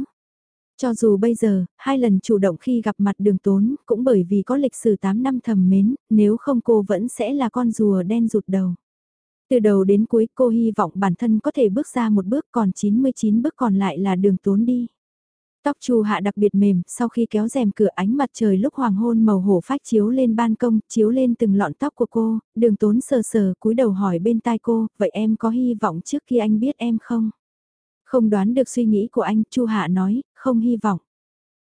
Cho dù bây giờ, hai lần chủ động khi gặp mặt đường tốn, cũng bởi vì có lịch sử 8 năm thầm mến, nếu không cô vẫn sẽ là con rùa đen rụt đầu. Từ đầu đến cuối cô hy vọng bản thân có thể bước ra một bước còn 99 bước còn lại là đường tốn đi. Tóc Chu Hạ đặc biệt mềm, sau khi kéo rèm cửa ánh mặt trời lúc hoàng hôn màu hổ phách chiếu lên ban công, chiếu lên từng lọn tóc của cô, đường tốn sờ sờ cúi đầu hỏi bên tai cô, vậy em có hy vọng trước khi anh biết em không? Không đoán được suy nghĩ của anh, Chu Hạ nói, không hy vọng.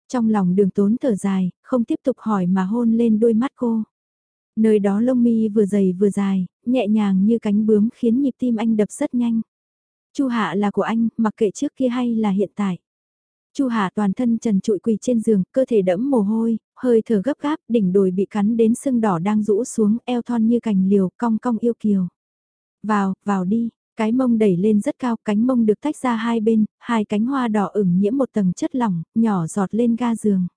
Trong lòng đường tốn thở dài, không tiếp tục hỏi mà hôn lên đôi mắt cô. Nơi đó lông mi vừa dày vừa dài, nhẹ nhàng như cánh bướm khiến nhịp tim anh đập rất nhanh. Chu Hạ là của anh, mặc kệ trước kia hay là hiện tại. Chu Hạ toàn thân trần trụi quỳ trên giường, cơ thể đẫm mồ hôi, hơi thở gấp gáp, đỉnh đồi bị cắn đến sưng đỏ đang rũ xuống, eo thon như cành liều, cong cong yêu kiều. Vào, vào đi, cái mông đẩy lên rất cao, cánh mông được tách ra hai bên, hai cánh hoa đỏ ửng nhiễm một tầng chất lỏng, nhỏ giọt lên ga giường.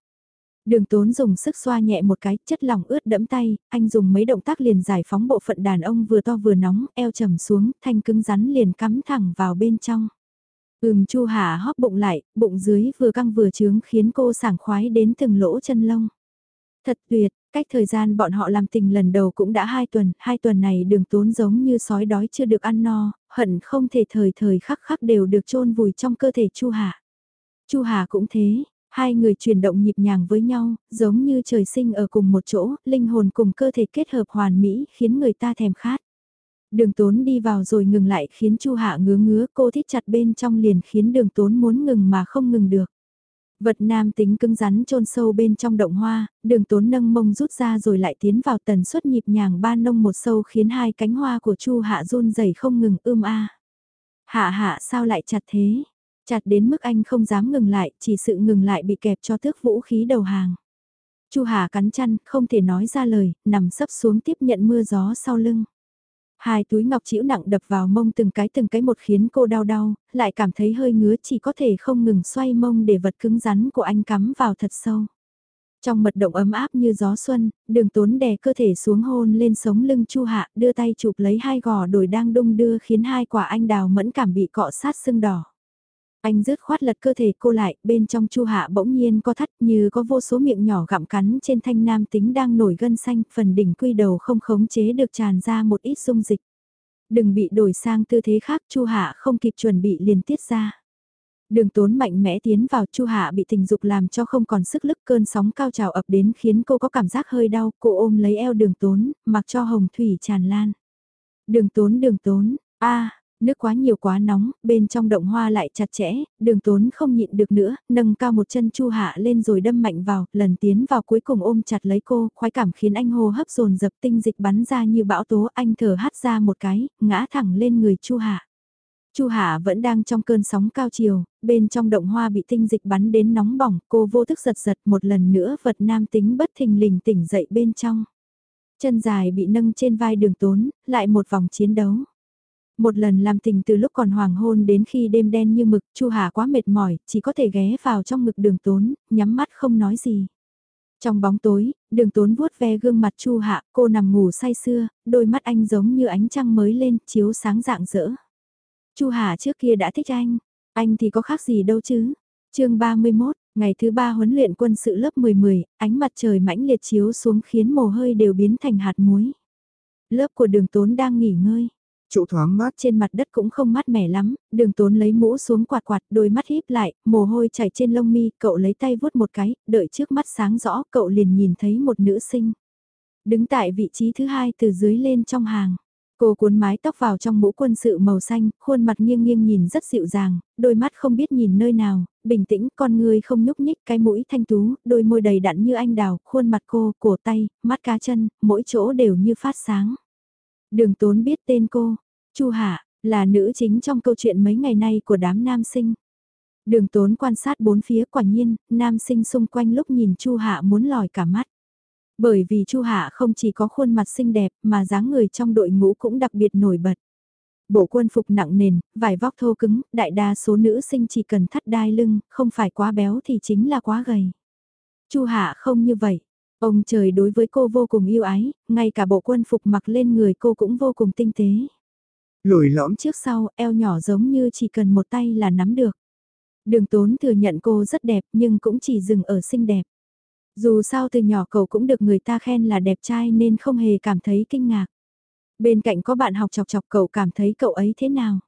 Đường tốn dùng sức xoa nhẹ một cái, chất lỏng ướt đẫm tay, anh dùng mấy động tác liền giải phóng bộ phận đàn ông vừa to vừa nóng, eo trầm xuống, thanh cứng rắn liền cắm thẳng vào bên trong. Ừm Chu Hạ hóp bụng lại, bụng dưới vừa căng vừa trướng khiến cô sảng khoái đến từng lỗ chân lông. Thật tuyệt, cách thời gian bọn họ làm tình lần đầu cũng đã hai tuần, hai tuần này đường tốn giống như sói đói chưa được ăn no, hận không thể thời thời khắc khắc đều được chôn vùi trong cơ thể Chu Hạ. Chu Hà cũng thế, hai người chuyển động nhịp nhàng với nhau, giống như trời sinh ở cùng một chỗ, linh hồn cùng cơ thể kết hợp hoàn mỹ khiến người ta thèm khát. Đường tốn đi vào rồi ngừng lại khiến Chu Hạ ngứa ngứa cô thích chặt bên trong liền khiến đường tốn muốn ngừng mà không ngừng được. Vật nam tính cứng rắn chôn sâu bên trong động hoa, đường tốn nâng mông rút ra rồi lại tiến vào tần suất nhịp nhàng ba nông một sâu khiến hai cánh hoa của Chu Hạ run rẩy không ngừng ươm a. Hạ hạ sao lại chặt thế? Chặt đến mức anh không dám ngừng lại, chỉ sự ngừng lại bị kẹp cho thước vũ khí đầu hàng. Chu Hà cắn chăn, không thể nói ra lời, nằm sấp xuống tiếp nhận mưa gió sau lưng. Hai túi ngọc chĩu nặng đập vào mông từng cái từng cái một khiến cô đau đau, lại cảm thấy hơi ngứa chỉ có thể không ngừng xoay mông để vật cứng rắn của anh cắm vào thật sâu. Trong mật động ấm áp như gió xuân, đường tốn đè cơ thể xuống hôn lên sống lưng chu hạ, đưa tay chụp lấy hai gò đồi đang đung đưa khiến hai quả anh đào mẫn cảm bị cọ sát sưng đỏ. Anh rứt khoát lật cơ thể cô lại, bên trong chu hạ bỗng nhiên có thắt như có vô số miệng nhỏ gặm cắn trên thanh nam tính đang nổi gân xanh, phần đỉnh quy đầu không khống chế được tràn ra một ít dung dịch. Đừng bị đổi sang tư thế khác, chu hạ không kịp chuẩn bị liền tiết ra. Đường tốn mạnh mẽ tiến vào chu hạ bị tình dục làm cho không còn sức lực cơn sóng cao trào ập đến khiến cô có cảm giác hơi đau, cô ôm lấy eo đường tốn, mặc cho hồng thủy tràn lan. Đường tốn đường tốn, a nước quá nhiều quá nóng, bên trong động hoa lại chặt chẽ, đường tốn không nhịn được nữa, nâng cao một chân chu hạ lên rồi đâm mạnh vào, lần tiến vào cuối cùng ôm chặt lấy cô, khoái cảm khiến anh hô hấp dồn dập tinh dịch bắn ra như bão tố, anh thở hắt ra một cái, ngã thẳng lên người chu hạ. Chu Hạ vẫn đang trong cơn sóng cao chiều, bên trong động hoa bị tinh dịch bắn đến nóng bỏng, cô vô thức giật giật một lần nữa vật nam tính bất thình lình tỉnh dậy bên trong. Chân dài bị nâng trên vai đường tốn, lại một vòng chiến đấu. Một lần làm tình từ lúc còn hoàng hôn đến khi đêm đen như mực, Chu Hà quá mệt mỏi, chỉ có thể ghé vào trong ngực đường tốn, nhắm mắt không nói gì. Trong bóng tối, đường tốn vuốt ve gương mặt Chu Hạ, cô nằm ngủ say sưa, đôi mắt anh giống như ánh trăng mới lên, chiếu sáng rạng rỡ. Chu Hạ trước kia đã thích anh, anh thì có khác gì đâu chứ. chương 31, ngày thứ ba huấn luyện quân sự lớp 10-10, ánh mặt trời mãnh liệt chiếu xuống khiến mồ hơi đều biến thành hạt muối. Lớp của đường tốn đang nghỉ ngơi. Chỗ thoáng mát trên mặt đất cũng không mát mẻ lắm, đường tốn lấy mũ xuống quạt quạt, đôi mắt híp lại, mồ hôi chảy trên lông mi, cậu lấy tay vuốt một cái, đợi trước mắt sáng rõ, cậu liền nhìn thấy một nữ sinh. Đứng tại vị trí thứ hai từ dưới lên trong hàng. Cô cuốn mái tóc vào trong mũ quân sự màu xanh, khuôn mặt nghiêng nghiêng nhìn rất dịu dàng, đôi mắt không biết nhìn nơi nào, bình tĩnh, con người không nhúc nhích, cái mũi thanh tú, đôi môi đầy đặn như anh đào, khuôn mặt cô, cổ tay, mắt cá chân, mỗi chỗ đều như phát sáng. Đường tốn biết tên cô, Chu Hạ, là nữ chính trong câu chuyện mấy ngày nay của đám nam sinh. Đường tốn quan sát bốn phía quả nhiên, nam sinh xung quanh lúc nhìn Chu Hạ muốn lòi cả mắt. Bởi vì Chu Hạ không chỉ có khuôn mặt xinh đẹp mà dáng người trong đội ngũ cũng đặc biệt nổi bật. Bộ quân phục nặng nền, vải vóc thô cứng, đại đa số nữ sinh chỉ cần thắt đai lưng, không phải quá béo thì chính là quá gầy. Chu Hạ không như vậy. Ông trời đối với cô vô cùng yêu ái, ngay cả bộ quân phục mặc lên người cô cũng vô cùng tinh tế. Lồi lõm trước sau, eo nhỏ giống như chỉ cần một tay là nắm được. Đường tốn thừa nhận cô rất đẹp nhưng cũng chỉ dừng ở xinh đẹp. Dù sao từ nhỏ cậu cũng được người ta khen là đẹp trai nên không hề cảm thấy kinh ngạc. Bên cạnh có bạn học chọc chọc cậu cảm thấy cậu ấy thế nào?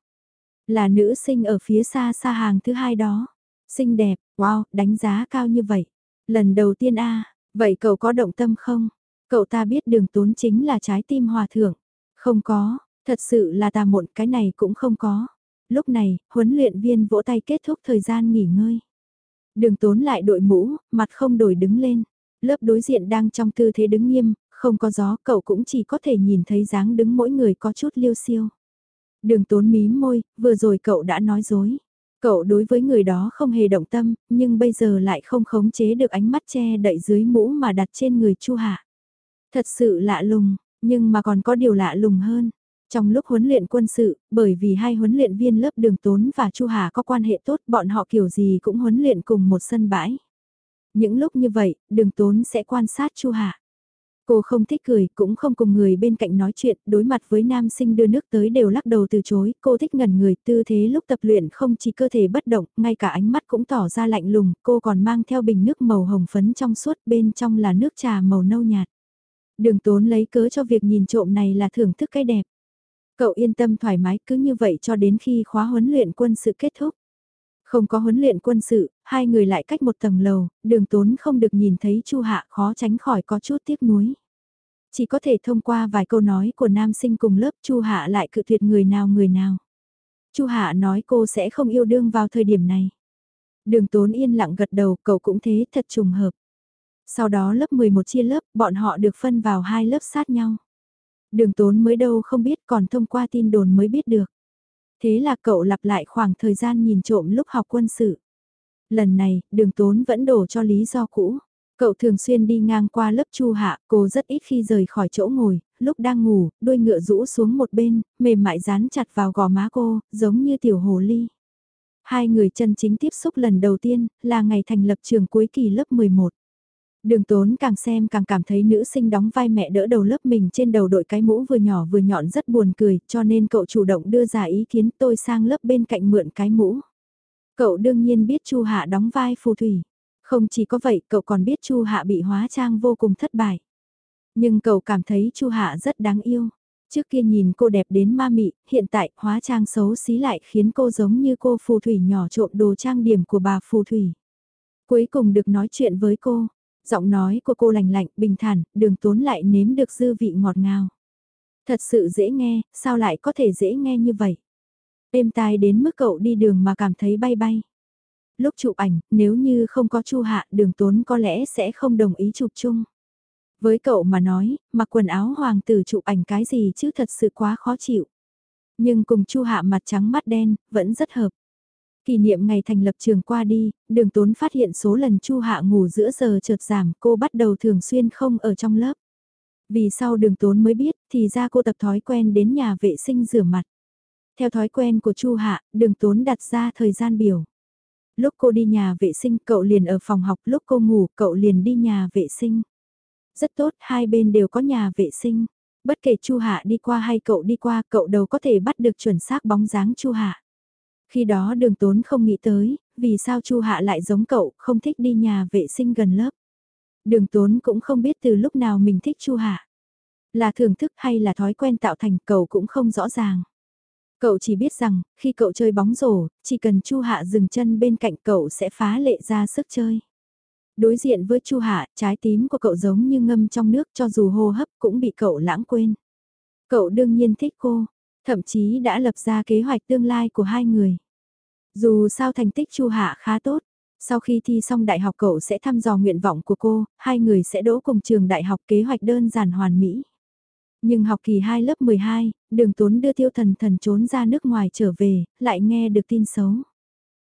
Là nữ sinh ở phía xa xa hàng thứ hai đó. Xinh đẹp, wow, đánh giá cao như vậy. Lần đầu tiên a vậy cậu có động tâm không? Cậu ta biết đường tốn chính là trái tim hòa thượng. Không có, thật sự là tà muộn cái này cũng không có. Lúc này, huấn luyện viên vỗ tay kết thúc thời gian nghỉ ngơi. Đường tốn lại đội mũ, mặt không đổi đứng lên. Lớp đối diện đang trong tư thế đứng nghiêm, không có gió cậu cũng chỉ có thể nhìn thấy dáng đứng mỗi người có chút liêu siêu. Đường tốn mí môi, vừa rồi cậu đã nói dối. Cậu đối với người đó không hề động tâm, nhưng bây giờ lại không khống chế được ánh mắt che đậy dưới mũ mà đặt trên người Chu Hạ. Thật sự lạ lùng, nhưng mà còn có điều lạ lùng hơn. Trong lúc huấn luyện quân sự, bởi vì hai huấn luyện viên lớp đường tốn và Chu Hà có quan hệ tốt bọn họ kiểu gì cũng huấn luyện cùng một sân bãi. Những lúc như vậy, đường tốn sẽ quan sát Chu Hà. Cô không thích cười, cũng không cùng người bên cạnh nói chuyện, đối mặt với nam sinh đưa nước tới đều lắc đầu từ chối, cô thích ngẩn người, tư thế lúc tập luyện không chỉ cơ thể bất động, ngay cả ánh mắt cũng tỏ ra lạnh lùng, cô còn mang theo bình nước màu hồng phấn trong suốt, bên trong là nước trà màu nâu nhạt. Đường tốn lấy cớ cho việc nhìn trộm này là thưởng thức cái đẹp. Cậu yên tâm thoải mái cứ như vậy cho đến khi khóa huấn luyện quân sự kết thúc. Không có huấn luyện quân sự, hai người lại cách một tầng lầu, đường tốn không được nhìn thấy Chu Hạ khó tránh khỏi có chút tiếc nuối. Chỉ có thể thông qua vài câu nói của nam sinh cùng lớp Chu Hạ lại cự tuyệt người nào người nào. Chu Hạ nói cô sẽ không yêu đương vào thời điểm này. Đường tốn yên lặng gật đầu, cậu cũng thế thật trùng hợp. Sau đó lớp 11 chia lớp, bọn họ được phân vào hai lớp sát nhau. Đường tốn mới đâu không biết còn thông qua tin đồn mới biết được. Thế là cậu lặp lại khoảng thời gian nhìn trộm lúc học quân sự. Lần này, đường tốn vẫn đổ cho lý do cũ. Cậu thường xuyên đi ngang qua lớp chu hạ, cô rất ít khi rời khỏi chỗ ngồi, lúc đang ngủ, đôi ngựa rũ xuống một bên, mềm mại dán chặt vào gò má cô, giống như tiểu hồ ly. Hai người chân chính tiếp xúc lần đầu tiên, là ngày thành lập trường cuối kỳ lớp 11. Đường tốn càng xem càng cảm thấy nữ sinh đóng vai mẹ đỡ đầu lớp mình trên đầu đội cái mũ vừa nhỏ vừa nhọn rất buồn cười, cho nên cậu chủ động đưa ra ý kiến tôi sang lớp bên cạnh mượn cái mũ. Cậu đương nhiên biết Chu Hạ đóng vai phù thủy. Không chỉ có vậy, cậu còn biết Chu Hạ bị hóa trang vô cùng thất bại. Nhưng cậu cảm thấy Chu Hạ rất đáng yêu. Trước kia nhìn cô đẹp đến ma mị, hiện tại hóa trang xấu xí lại khiến cô giống như cô phù thủy nhỏ trộm đồ trang điểm của bà phù thủy. Cuối cùng được nói chuyện với cô, Giọng nói của cô lành lạnh, bình thản, đường tốn lại nếm được dư vị ngọt ngào. Thật sự dễ nghe, sao lại có thể dễ nghe như vậy? Êm tai đến mức cậu đi đường mà cảm thấy bay bay. Lúc chụp ảnh, nếu như không có chu hạ, đường tốn có lẽ sẽ không đồng ý chụp chung. Với cậu mà nói, mặc quần áo hoàng tử chụp ảnh cái gì chứ thật sự quá khó chịu. Nhưng cùng chu hạ mặt trắng mắt đen, vẫn rất hợp. Kỷ niệm ngày thành lập trường qua đi, đường tốn phát hiện số lần Chu Hạ ngủ giữa giờ chợt giảm cô bắt đầu thường xuyên không ở trong lớp. Vì sau đường tốn mới biết thì ra cô tập thói quen đến nhà vệ sinh rửa mặt. Theo thói quen của Chu Hạ, đường tốn đặt ra thời gian biểu. Lúc cô đi nhà vệ sinh cậu liền ở phòng học, lúc cô ngủ cậu liền đi nhà vệ sinh. Rất tốt, hai bên đều có nhà vệ sinh. Bất kể Chu Hạ đi qua hay cậu đi qua, cậu đều có thể bắt được chuẩn xác bóng dáng Chu Hạ. Khi đó đường tốn không nghĩ tới, vì sao Chu Hạ lại giống cậu, không thích đi nhà vệ sinh gần lớp. Đường tốn cũng không biết từ lúc nào mình thích Chu Hạ. Là thưởng thức hay là thói quen tạo thành cậu cũng không rõ ràng. Cậu chỉ biết rằng, khi cậu chơi bóng rổ, chỉ cần Chu Hạ dừng chân bên cạnh cậu sẽ phá lệ ra sức chơi. Đối diện với Chu Hạ, trái tím của cậu giống như ngâm trong nước cho dù hô hấp cũng bị cậu lãng quên. Cậu đương nhiên thích cô, Thậm chí đã lập ra kế hoạch tương lai của hai người. Dù sao thành tích Chu Hạ khá tốt, sau khi thi xong đại học cậu sẽ thăm dò nguyện vọng của cô, hai người sẽ đỗ cùng trường đại học kế hoạch đơn giản hoàn mỹ. Nhưng học kỳ 2 lớp 12, đường tốn đưa tiêu thần thần trốn ra nước ngoài trở về, lại nghe được tin xấu.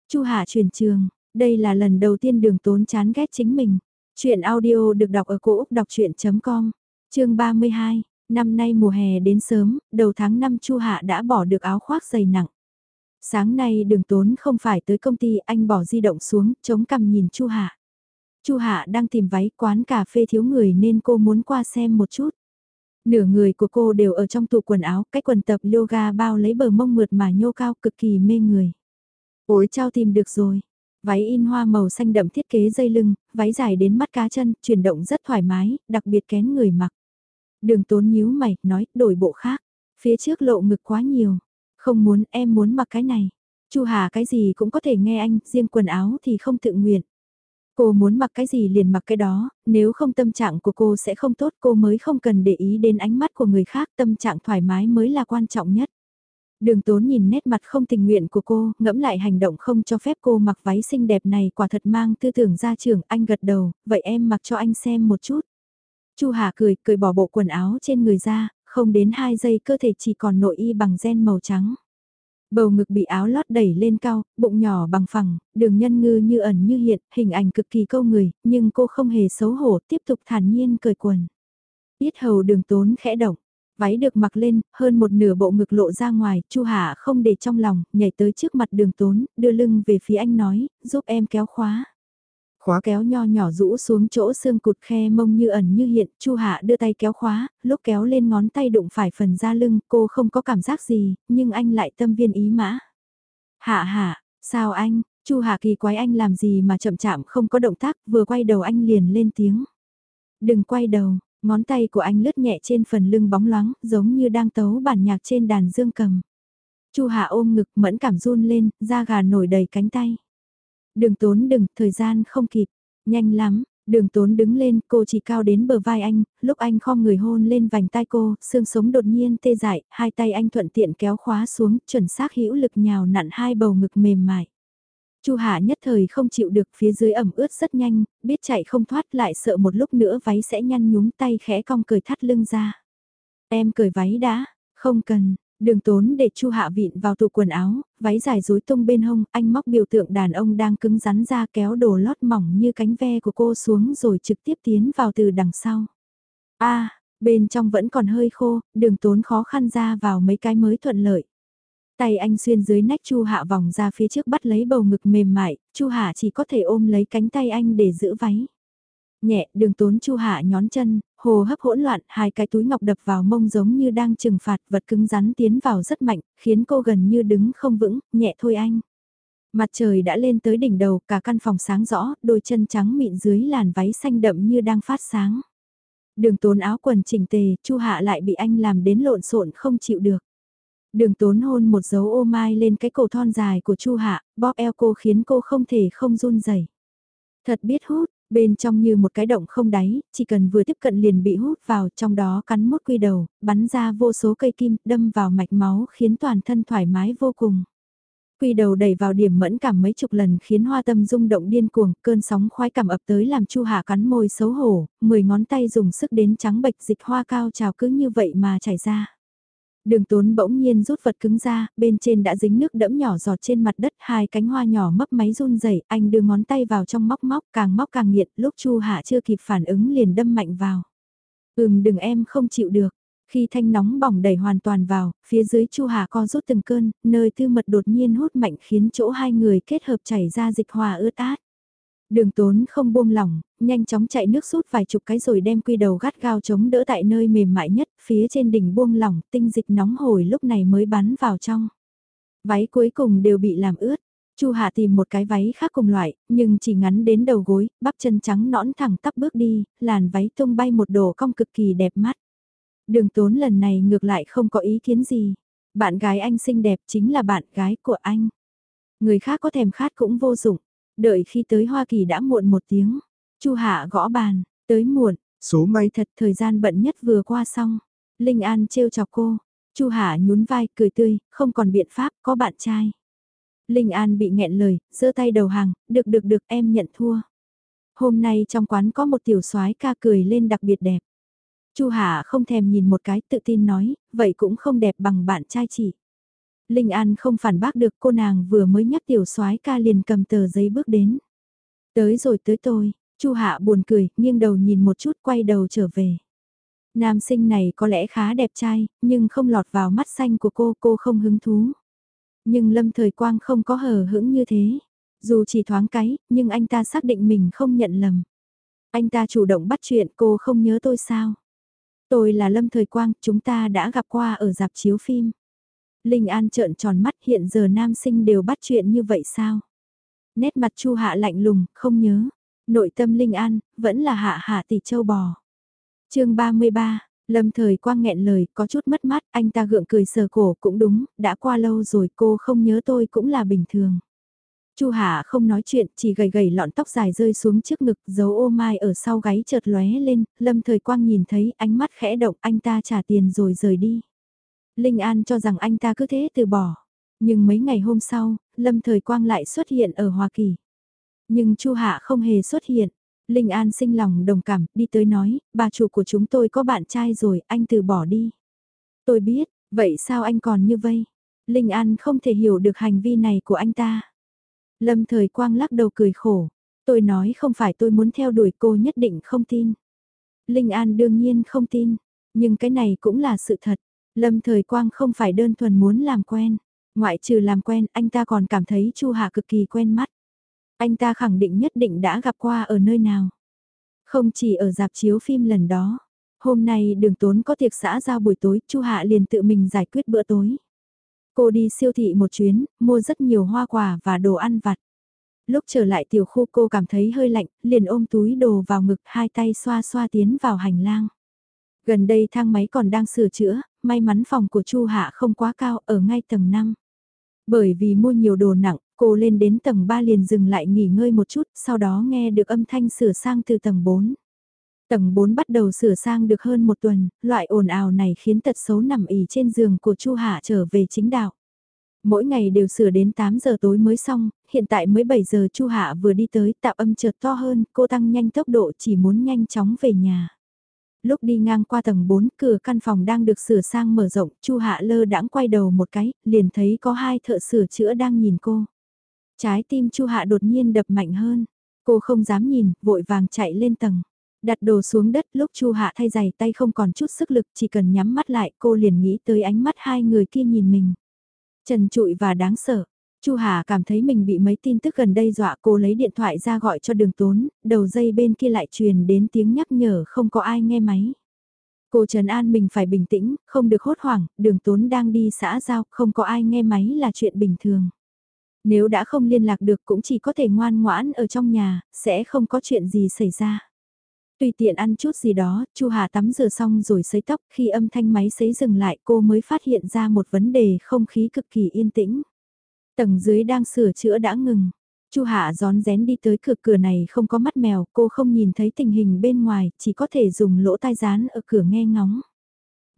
Chu Hạ chuyển trường, đây là lần đầu tiên đường tốn chán ghét chính mình. Chuyện audio được đọc ở cổ Úc đọc chuyện.com, chương 32. Năm nay mùa hè đến sớm, đầu tháng 5 Chu Hạ đã bỏ được áo khoác dày nặng. Sáng nay đường tốn không phải tới công ty anh bỏ di động xuống, chống cằm nhìn Chu Hạ. Chu Hạ đang tìm váy quán cà phê thiếu người nên cô muốn qua xem một chút. Nửa người của cô đều ở trong tủ quần áo, cái quần tập yoga bao lấy bờ mông mượt mà nhô cao cực kỳ mê người. Ôi trao tìm được rồi. Váy in hoa màu xanh đậm thiết kế dây lưng, váy dài đến mắt cá chân, chuyển động rất thoải mái, đặc biệt kén người mặc. Đường tốn nhíu mày, nói, đổi bộ khác. Phía trước lộ ngực quá nhiều. Không muốn, em muốn mặc cái này. Chu Hà cái gì cũng có thể nghe anh, riêng quần áo thì không tự nguyện. Cô muốn mặc cái gì liền mặc cái đó, nếu không tâm trạng của cô sẽ không tốt cô mới không cần để ý đến ánh mắt của người khác, tâm trạng thoải mái mới là quan trọng nhất. Đường tốn nhìn nét mặt không tình nguyện của cô, ngẫm lại hành động không cho phép cô mặc váy xinh đẹp này quả thật mang tư tưởng ra trường, anh gật đầu, vậy em mặc cho anh xem một chút. Chu Hà cười, cười bỏ bộ quần áo trên người ra, không đến 2 giây cơ thể chỉ còn nội y bằng gen màu trắng. Bầu ngực bị áo lót đẩy lên cao, bụng nhỏ bằng phẳng, đường nhân ngư như ẩn như hiện, hình ảnh cực kỳ câu người, nhưng cô không hề xấu hổ, tiếp tục thản nhiên cởi quần. Yết hầu đường tốn khẽ động, váy được mặc lên, hơn một nửa bộ ngực lộ ra ngoài, Chu Hạ không để trong lòng, nhảy tới trước mặt đường tốn, đưa lưng về phía anh nói, giúp em kéo khóa. Khóa kéo nho nhỏ rũ xuống chỗ xương cụt khe mông như ẩn như hiện, Chu Hạ đưa tay kéo khóa, lúc kéo lên ngón tay đụng phải phần da lưng, cô không có cảm giác gì, nhưng anh lại tâm viên ý mã. Hạ hạ, sao anh, Chu Hạ kỳ quái anh làm gì mà chậm chạm không có động tác, vừa quay đầu anh liền lên tiếng. Đừng quay đầu, ngón tay của anh lướt nhẹ trên phần lưng bóng loáng, giống như đang tấu bản nhạc trên đàn dương cầm. Chu Hạ ôm ngực mẫn cảm run lên, da gà nổi đầy cánh tay. Đường tốn đừng, thời gian không kịp. Nhanh lắm, đường tốn đứng lên, cô chỉ cao đến bờ vai anh, lúc anh khom người hôn lên vành tai cô, xương sống đột nhiên tê dại, hai tay anh thuận tiện kéo khóa xuống, chuẩn xác hữu lực nhào nặn hai bầu ngực mềm mại. Chu Hạ nhất thời không chịu được phía dưới ẩm ướt rất nhanh, biết chạy không thoát lại sợ một lúc nữa váy sẽ nhăn nhúm tay khẽ cong cười thắt lưng ra. Em cởi váy đã, không cần, Đường tốn để Chu Hạ vịn vào tủ quần áo, váy dài rối tung bên hông, anh móc biểu tượng đàn ông đang cứng rắn ra kéo đồ lót mỏng như cánh ve của cô xuống rồi trực tiếp tiến vào từ đằng sau. a bên trong vẫn còn hơi khô, đường tốn khó khăn ra vào mấy cái mới thuận lợi. Tay anh xuyên dưới nách Chu Hạ vòng ra phía trước bắt lấy bầu ngực mềm mại, Chu Hạ chỉ có thể ôm lấy cánh tay anh để giữ váy. Nhẹ, đường tốn Chu Hạ nhón chân, hồ hấp hỗn loạn, hai cái túi ngọc đập vào mông giống như đang trừng phạt, vật cứng rắn tiến vào rất mạnh, khiến cô gần như đứng không vững, nhẹ thôi anh. Mặt trời đã lên tới đỉnh đầu, cả căn phòng sáng rõ, đôi chân trắng mịn dưới làn váy xanh đậm như đang phát sáng. Đường tốn áo quần chỉnh tề, Chu Hạ lại bị anh làm đến lộn xộn không chịu được. Đường tốn hôn một dấu ô mai lên cái cổ thon dài của Chu Hạ, bóp eo cô khiến cô không thể không run rẩy. Thật biết hút, Bên trong như một cái động không đáy, chỉ cần vừa tiếp cận liền bị hút vào trong đó cắn mốt quy đầu, bắn ra vô số cây kim đâm vào mạch máu khiến toàn thân thoải mái vô cùng. Quy đầu đẩy vào điểm mẫn cảm mấy chục lần khiến hoa tâm rung động điên cuồng, cơn sóng khoái cảm ập tới làm chu hạ cắn môi xấu hổ, mười ngón tay dùng sức đến trắng bệch dịch hoa cao trào cứ như vậy mà chảy ra. Đường tốn bỗng nhiên rút vật cứng ra, bên trên đã dính nước đẫm nhỏ giọt trên mặt đất, hai cánh hoa nhỏ mấp máy run rẩy anh đưa ngón tay vào trong móc móc, càng móc càng nghiện, lúc Chu Hạ chưa kịp phản ứng liền đâm mạnh vào. Ừm đừng em không chịu được. Khi thanh nóng bỏng đẩy hoàn toàn vào, phía dưới Chu Hạ co rút từng cơn, nơi tư mật đột nhiên hút mạnh khiến chỗ hai người kết hợp chảy ra dịch hòa ướt át. Đường tốn không buông lỏng, nhanh chóng chạy nước rút vài chục cái rồi đem quy đầu gắt gao chống đỡ tại nơi mềm mại nhất, phía trên đỉnh buông lỏng, tinh dịch nóng hổi lúc này mới bắn vào trong. Váy cuối cùng đều bị làm ướt. Chu Hạ tìm một cái váy khác cùng loại, nhưng chỉ ngắn đến đầu gối, bắp chân trắng nõn thẳng tắp bước đi, làn váy tung bay một đồ cong cực kỳ đẹp mắt. Đường tốn lần này ngược lại không có ý kiến gì. Bạn gái anh xinh đẹp chính là bạn gái của anh. Người khác có thèm khát cũng vô dụng. Đợi khi tới Hoa Kỳ đã muộn một tiếng, Chu Hạ gõ bàn, tới muộn, số may thật thời gian bận nhất vừa qua xong. Linh An trêu chọc cô, Chu Hạ nhún vai cười tươi, không còn biện pháp, có bạn trai. Linh An bị nghẹn lời, giơ tay đầu hàng, được được được em nhận thua. Hôm nay trong quán có một tiểu soái ca cười lên đặc biệt đẹp. Chu Hạ không thèm nhìn một cái tự tin nói, vậy cũng không đẹp bằng bạn trai chị. Linh An không phản bác được cô nàng vừa mới nhắc tiểu soái ca liền cầm tờ giấy bước đến. Tới rồi tới tôi, Chu Hạ buồn cười, nghiêng đầu nhìn một chút quay đầu trở về. Nam sinh này có lẽ khá đẹp trai, nhưng không lọt vào mắt xanh của cô, cô không hứng thú. Nhưng Lâm Thời Quang không có hờ hững như thế. Dù chỉ thoáng cái, nhưng anh ta xác định mình không nhận lầm. Anh ta chủ động bắt chuyện cô không nhớ tôi sao. Tôi là Lâm Thời Quang, chúng ta đã gặp qua ở dạp chiếu phim. Linh An trợn tròn mắt hiện giờ nam sinh đều bắt chuyện như vậy sao? Nét mặt Chu Hạ lạnh lùng, không nhớ. Nội tâm Linh An, vẫn là hạ hạ tỷ châu bò. chương 33, Lâm thời quang nghẹn lời, có chút mất mát, anh ta gượng cười sờ cổ, cũng đúng, đã qua lâu rồi cô không nhớ tôi cũng là bình thường. Chu Hạ không nói chuyện, chỉ gầy gầy lọn tóc dài rơi xuống trước ngực, dấu ô mai ở sau gáy chợt lóe lên, Lâm Thời Quang nhìn thấy ánh mắt khẽ động, anh ta trả tiền rồi rời đi. Linh An cho rằng anh ta cứ thế từ bỏ. Nhưng mấy ngày hôm sau, Lâm Thời Quang lại xuất hiện ở Hoa Kỳ. Nhưng Chu Hạ không hề xuất hiện. Linh An sinh lòng đồng cảm, đi tới nói, bà chủ của chúng tôi có bạn trai rồi, anh từ bỏ đi. Tôi biết, vậy sao anh còn như vây? Linh An không thể hiểu được hành vi này của anh ta. Lâm Thời Quang lắc đầu cười khổ. Tôi nói không phải tôi muốn theo đuổi cô nhất định không tin. Linh An đương nhiên không tin, nhưng cái này cũng là sự thật. Lâm Thời Quang không phải đơn thuần muốn làm quen, ngoại trừ làm quen anh ta còn cảm thấy Chu Hạ cực kỳ quen mắt. Anh ta khẳng định nhất định đã gặp qua ở nơi nào. Không chỉ ở dạp chiếu phim lần đó. Hôm nay đường tốn có tiệc xã giao buổi tối, Chu Hạ liền tự mình giải quyết bữa tối. Cô đi siêu thị một chuyến, mua rất nhiều hoa quả và đồ ăn vặt. Lúc trở lại tiểu khu cô cảm thấy hơi lạnh, liền ôm túi đồ vào ngực hai tay xoa xoa tiến vào hành lang. Gần đây thang máy còn đang sửa chữa, may mắn phòng của Chu Hạ không quá cao ở ngay tầng 5. Bởi vì mua nhiều đồ nặng, cô lên đến tầng 3 liền dừng lại nghỉ ngơi một chút, sau đó nghe được âm thanh sửa sang từ tầng 4. Tầng 4 bắt đầu sửa sang được hơn một tuần, loại ồn ào này khiến tật xấu nằm ỉ trên giường của Chu Hạ trở về chính đạo. Mỗi ngày đều sửa đến 8 giờ tối mới xong, hiện tại mới 7 giờ Chu Hạ vừa đi tới tạo âm chợt to hơn, cô tăng nhanh tốc độ chỉ muốn nhanh chóng về nhà. Lúc đi ngang qua tầng 4, cửa căn phòng đang được sửa sang mở rộng, Chu Hạ lơ đãng quay đầu một cái, liền thấy có hai thợ sửa chữa đang nhìn cô. Trái tim Chu Hạ đột nhiên đập mạnh hơn, cô không dám nhìn, vội vàng chạy lên tầng. Đặt đồ xuống đất lúc Chu Hạ thay giày tay không còn chút sức lực chỉ cần nhắm mắt lại cô liền nghĩ tới ánh mắt hai người kia nhìn mình. Trần trụi và đáng sợ. Chu Hà cảm thấy mình bị mấy tin tức gần đây dọa cô lấy điện thoại ra gọi cho đường tốn, đầu dây bên kia lại truyền đến tiếng nhắc nhở không có ai nghe máy. Cô Trần An mình phải bình tĩnh, không được hốt hoảng, đường tốn đang đi xã giao, không có ai nghe máy là chuyện bình thường. Nếu đã không liên lạc được cũng chỉ có thể ngoan ngoãn ở trong nhà, sẽ không có chuyện gì xảy ra. Tùy tiện ăn chút gì đó, Chu Hà tắm rửa xong rồi sấy tóc, khi âm thanh máy sấy dừng lại cô mới phát hiện ra một vấn đề không khí cực kỳ yên tĩnh. Tầng dưới đang sửa chữa đã ngừng. Chu Hạ gión rén đi tới cửa cửa này không có mắt mèo, cô không nhìn thấy tình hình bên ngoài, chỉ có thể dùng lỗ tai dán ở cửa nghe ngóng.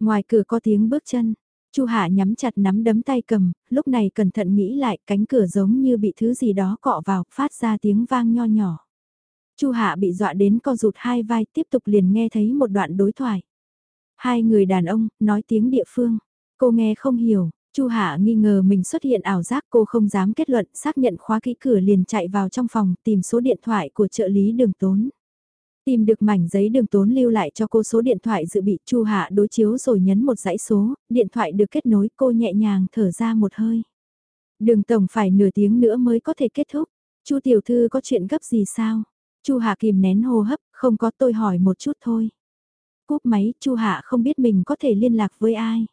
Ngoài cửa có tiếng bước chân, Chu Hạ nhắm chặt nắm đấm tay cầm, lúc này cẩn thận nghĩ lại, cánh cửa giống như bị thứ gì đó cọ vào, phát ra tiếng vang nho nhỏ. Chu Hạ bị dọa đến co rụt hai vai, tiếp tục liền nghe thấy một đoạn đối thoại. Hai người đàn ông, nói tiếng địa phương. Cô nghe không hiểu, Chu Hạ nghi ngờ mình xuất hiện ảo giác cô không dám kết luận xác nhận khóa kỹ cửa liền chạy vào trong phòng tìm số điện thoại của trợ lý đường tốn. Tìm được mảnh giấy đường tốn lưu lại cho cô số điện thoại dự bị Chu Hạ đối chiếu rồi nhấn một dãy số, điện thoại được kết nối cô nhẹ nhàng thở ra một hơi. Đường tổng phải nửa tiếng nữa mới có thể kết thúc. Chu tiểu thư có chuyện gấp gì sao? Chu Hạ kìm nén hô hấp, không có tôi hỏi một chút thôi. Cúp máy, Chu Hạ không biết mình có thể liên lạc với ai.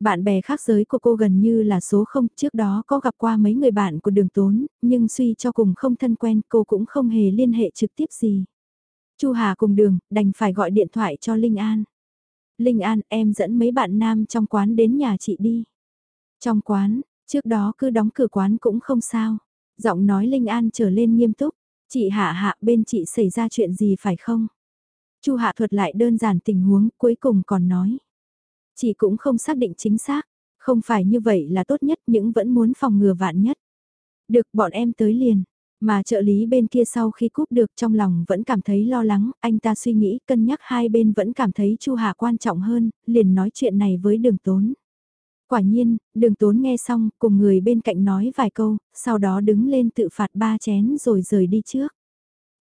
Bạn bè khác giới của cô gần như là số không, trước đó có gặp qua mấy người bạn của đường tốn, nhưng suy cho cùng không thân quen cô cũng không hề liên hệ trực tiếp gì. Chu Hà cùng đường, đành phải gọi điện thoại cho Linh An. Linh An, em dẫn mấy bạn nam trong quán đến nhà chị đi. Trong quán, trước đó cứ đóng cửa quán cũng không sao. Giọng nói Linh An trở lên nghiêm túc, chị Hạ Hạ bên chị xảy ra chuyện gì phải không? Chu Hạ thuật lại đơn giản tình huống, cuối cùng còn nói. Chị cũng không xác định chính xác, không phải như vậy là tốt nhất nhưng vẫn muốn phòng ngừa vạn nhất. Được bọn em tới liền, mà trợ lý bên kia sau khi cúp được trong lòng vẫn cảm thấy lo lắng, anh ta suy nghĩ cân nhắc hai bên vẫn cảm thấy Chu Hà quan trọng hơn, liền nói chuyện này với đường tốn. Quả nhiên, đường tốn nghe xong, cùng người bên cạnh nói vài câu, sau đó đứng lên tự phạt ba chén rồi rời đi trước.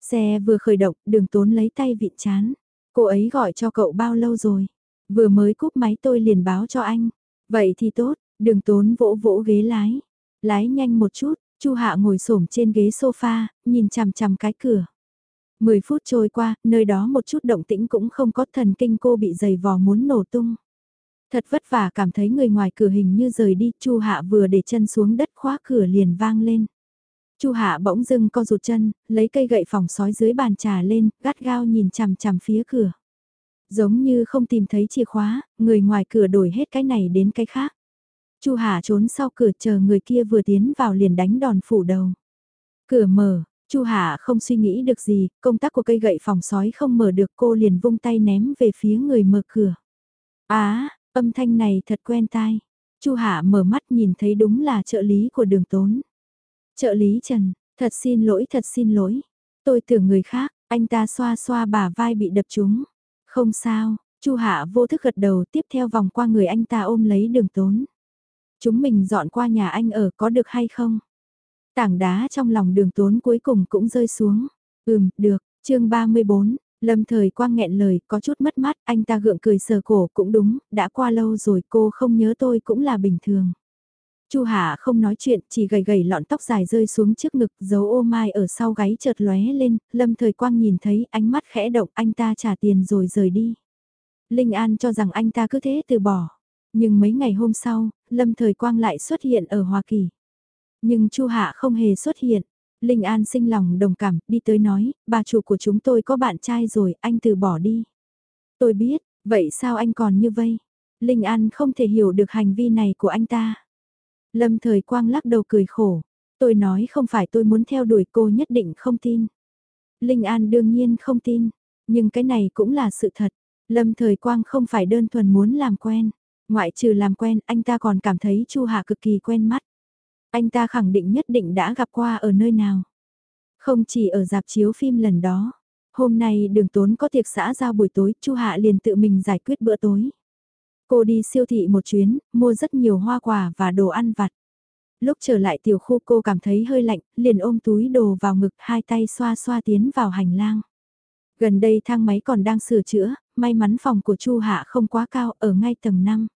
Xe vừa khởi động, đường tốn lấy tay vịn chán. Cô ấy gọi cho cậu bao lâu rồi? Vừa mới cúp máy tôi liền báo cho anh. Vậy thì tốt, đừng tốn vỗ vỗ ghế lái. Lái nhanh một chút, Chu Hạ ngồi xổm trên ghế sofa, nhìn chằm chằm cái cửa. Mười phút trôi qua, nơi đó một chút động tĩnh cũng không có thần kinh cô bị dày vò muốn nổ tung. Thật vất vả cảm thấy người ngoài cửa hình như rời đi, Chu Hạ vừa để chân xuống đất khóa cửa liền vang lên. Chu Hạ bỗng dưng co rụt chân, lấy cây gậy phòng sói dưới bàn trà lên, gắt gao nhìn chằm chằm phía cửa. Giống như không tìm thấy chìa khóa, người ngoài cửa đổi hết cái này đến cái khác. Chu Hà trốn sau cửa chờ người kia vừa tiến vào liền đánh đòn phủ đầu. Cửa mở, Chu Hà không suy nghĩ được gì, công tác của cây gậy phòng sói không mở được cô liền vung tay ném về phía người mở cửa. Á, âm thanh này thật quen tai. Chu Hà mở mắt nhìn thấy đúng là trợ lý của đường tốn. Trợ lý Trần, thật xin lỗi thật xin lỗi. Tôi tưởng người khác, anh ta xoa xoa bả vai bị đập trúng. Không sao, Chu Hạ vô thức gật đầu tiếp theo vòng qua người anh ta ôm lấy đường tốn. Chúng mình dọn qua nhà anh ở có được hay không? Tảng đá trong lòng đường tốn cuối cùng cũng rơi xuống. Ừm, được, chương 34, Lâm thời quang nghẹn lời, có chút mất mát, anh ta gượng cười sờ cổ, cũng đúng, đã qua lâu rồi cô không nhớ tôi cũng là bình thường. Chu Hạ không nói chuyện, chỉ gầy gầy lọn tóc dài rơi xuống trước ngực, dấu ô mai ở sau gáy chợt lóe lên, Lâm Thời Quang nhìn thấy ánh mắt khẽ động, anh ta trả tiền rồi rời đi. Linh An cho rằng anh ta cứ thế từ bỏ. Nhưng mấy ngày hôm sau, Lâm Thời Quang lại xuất hiện ở Hoa Kỳ. Nhưng Chu Hạ không hề xuất hiện. Linh An sinh lòng đồng cảm, đi tới nói, bà chủ của chúng tôi có bạn trai rồi, anh từ bỏ đi. Tôi biết, vậy sao anh còn như vây? Linh An không thể hiểu được hành vi này của anh ta. Lâm Thời Quang lắc đầu cười khổ. Tôi nói không phải tôi muốn theo đuổi cô nhất định không tin. Linh An đương nhiên không tin, nhưng cái này cũng là sự thật. Lâm Thời Quang không phải đơn thuần muốn làm quen. Ngoại trừ làm quen, anh ta còn cảm thấy Chu Hạ cực kỳ quen mắt. Anh ta khẳng định nhất định đã gặp qua ở nơi nào. Không chỉ ở dạp chiếu phim lần đó. Hôm nay đường tốn có tiệc xã giao buổi tối, Chu Hạ liền tự mình giải quyết bữa tối. Cô đi siêu thị một chuyến, mua rất nhiều hoa quả và đồ ăn vặt. Lúc trở lại tiểu khu cô cảm thấy hơi lạnh, liền ôm túi đồ vào ngực hai tay xoa xoa tiến vào hành lang. Gần đây thang máy còn đang sửa chữa, may mắn phòng của Chu Hạ không quá cao ở ngay tầng 5.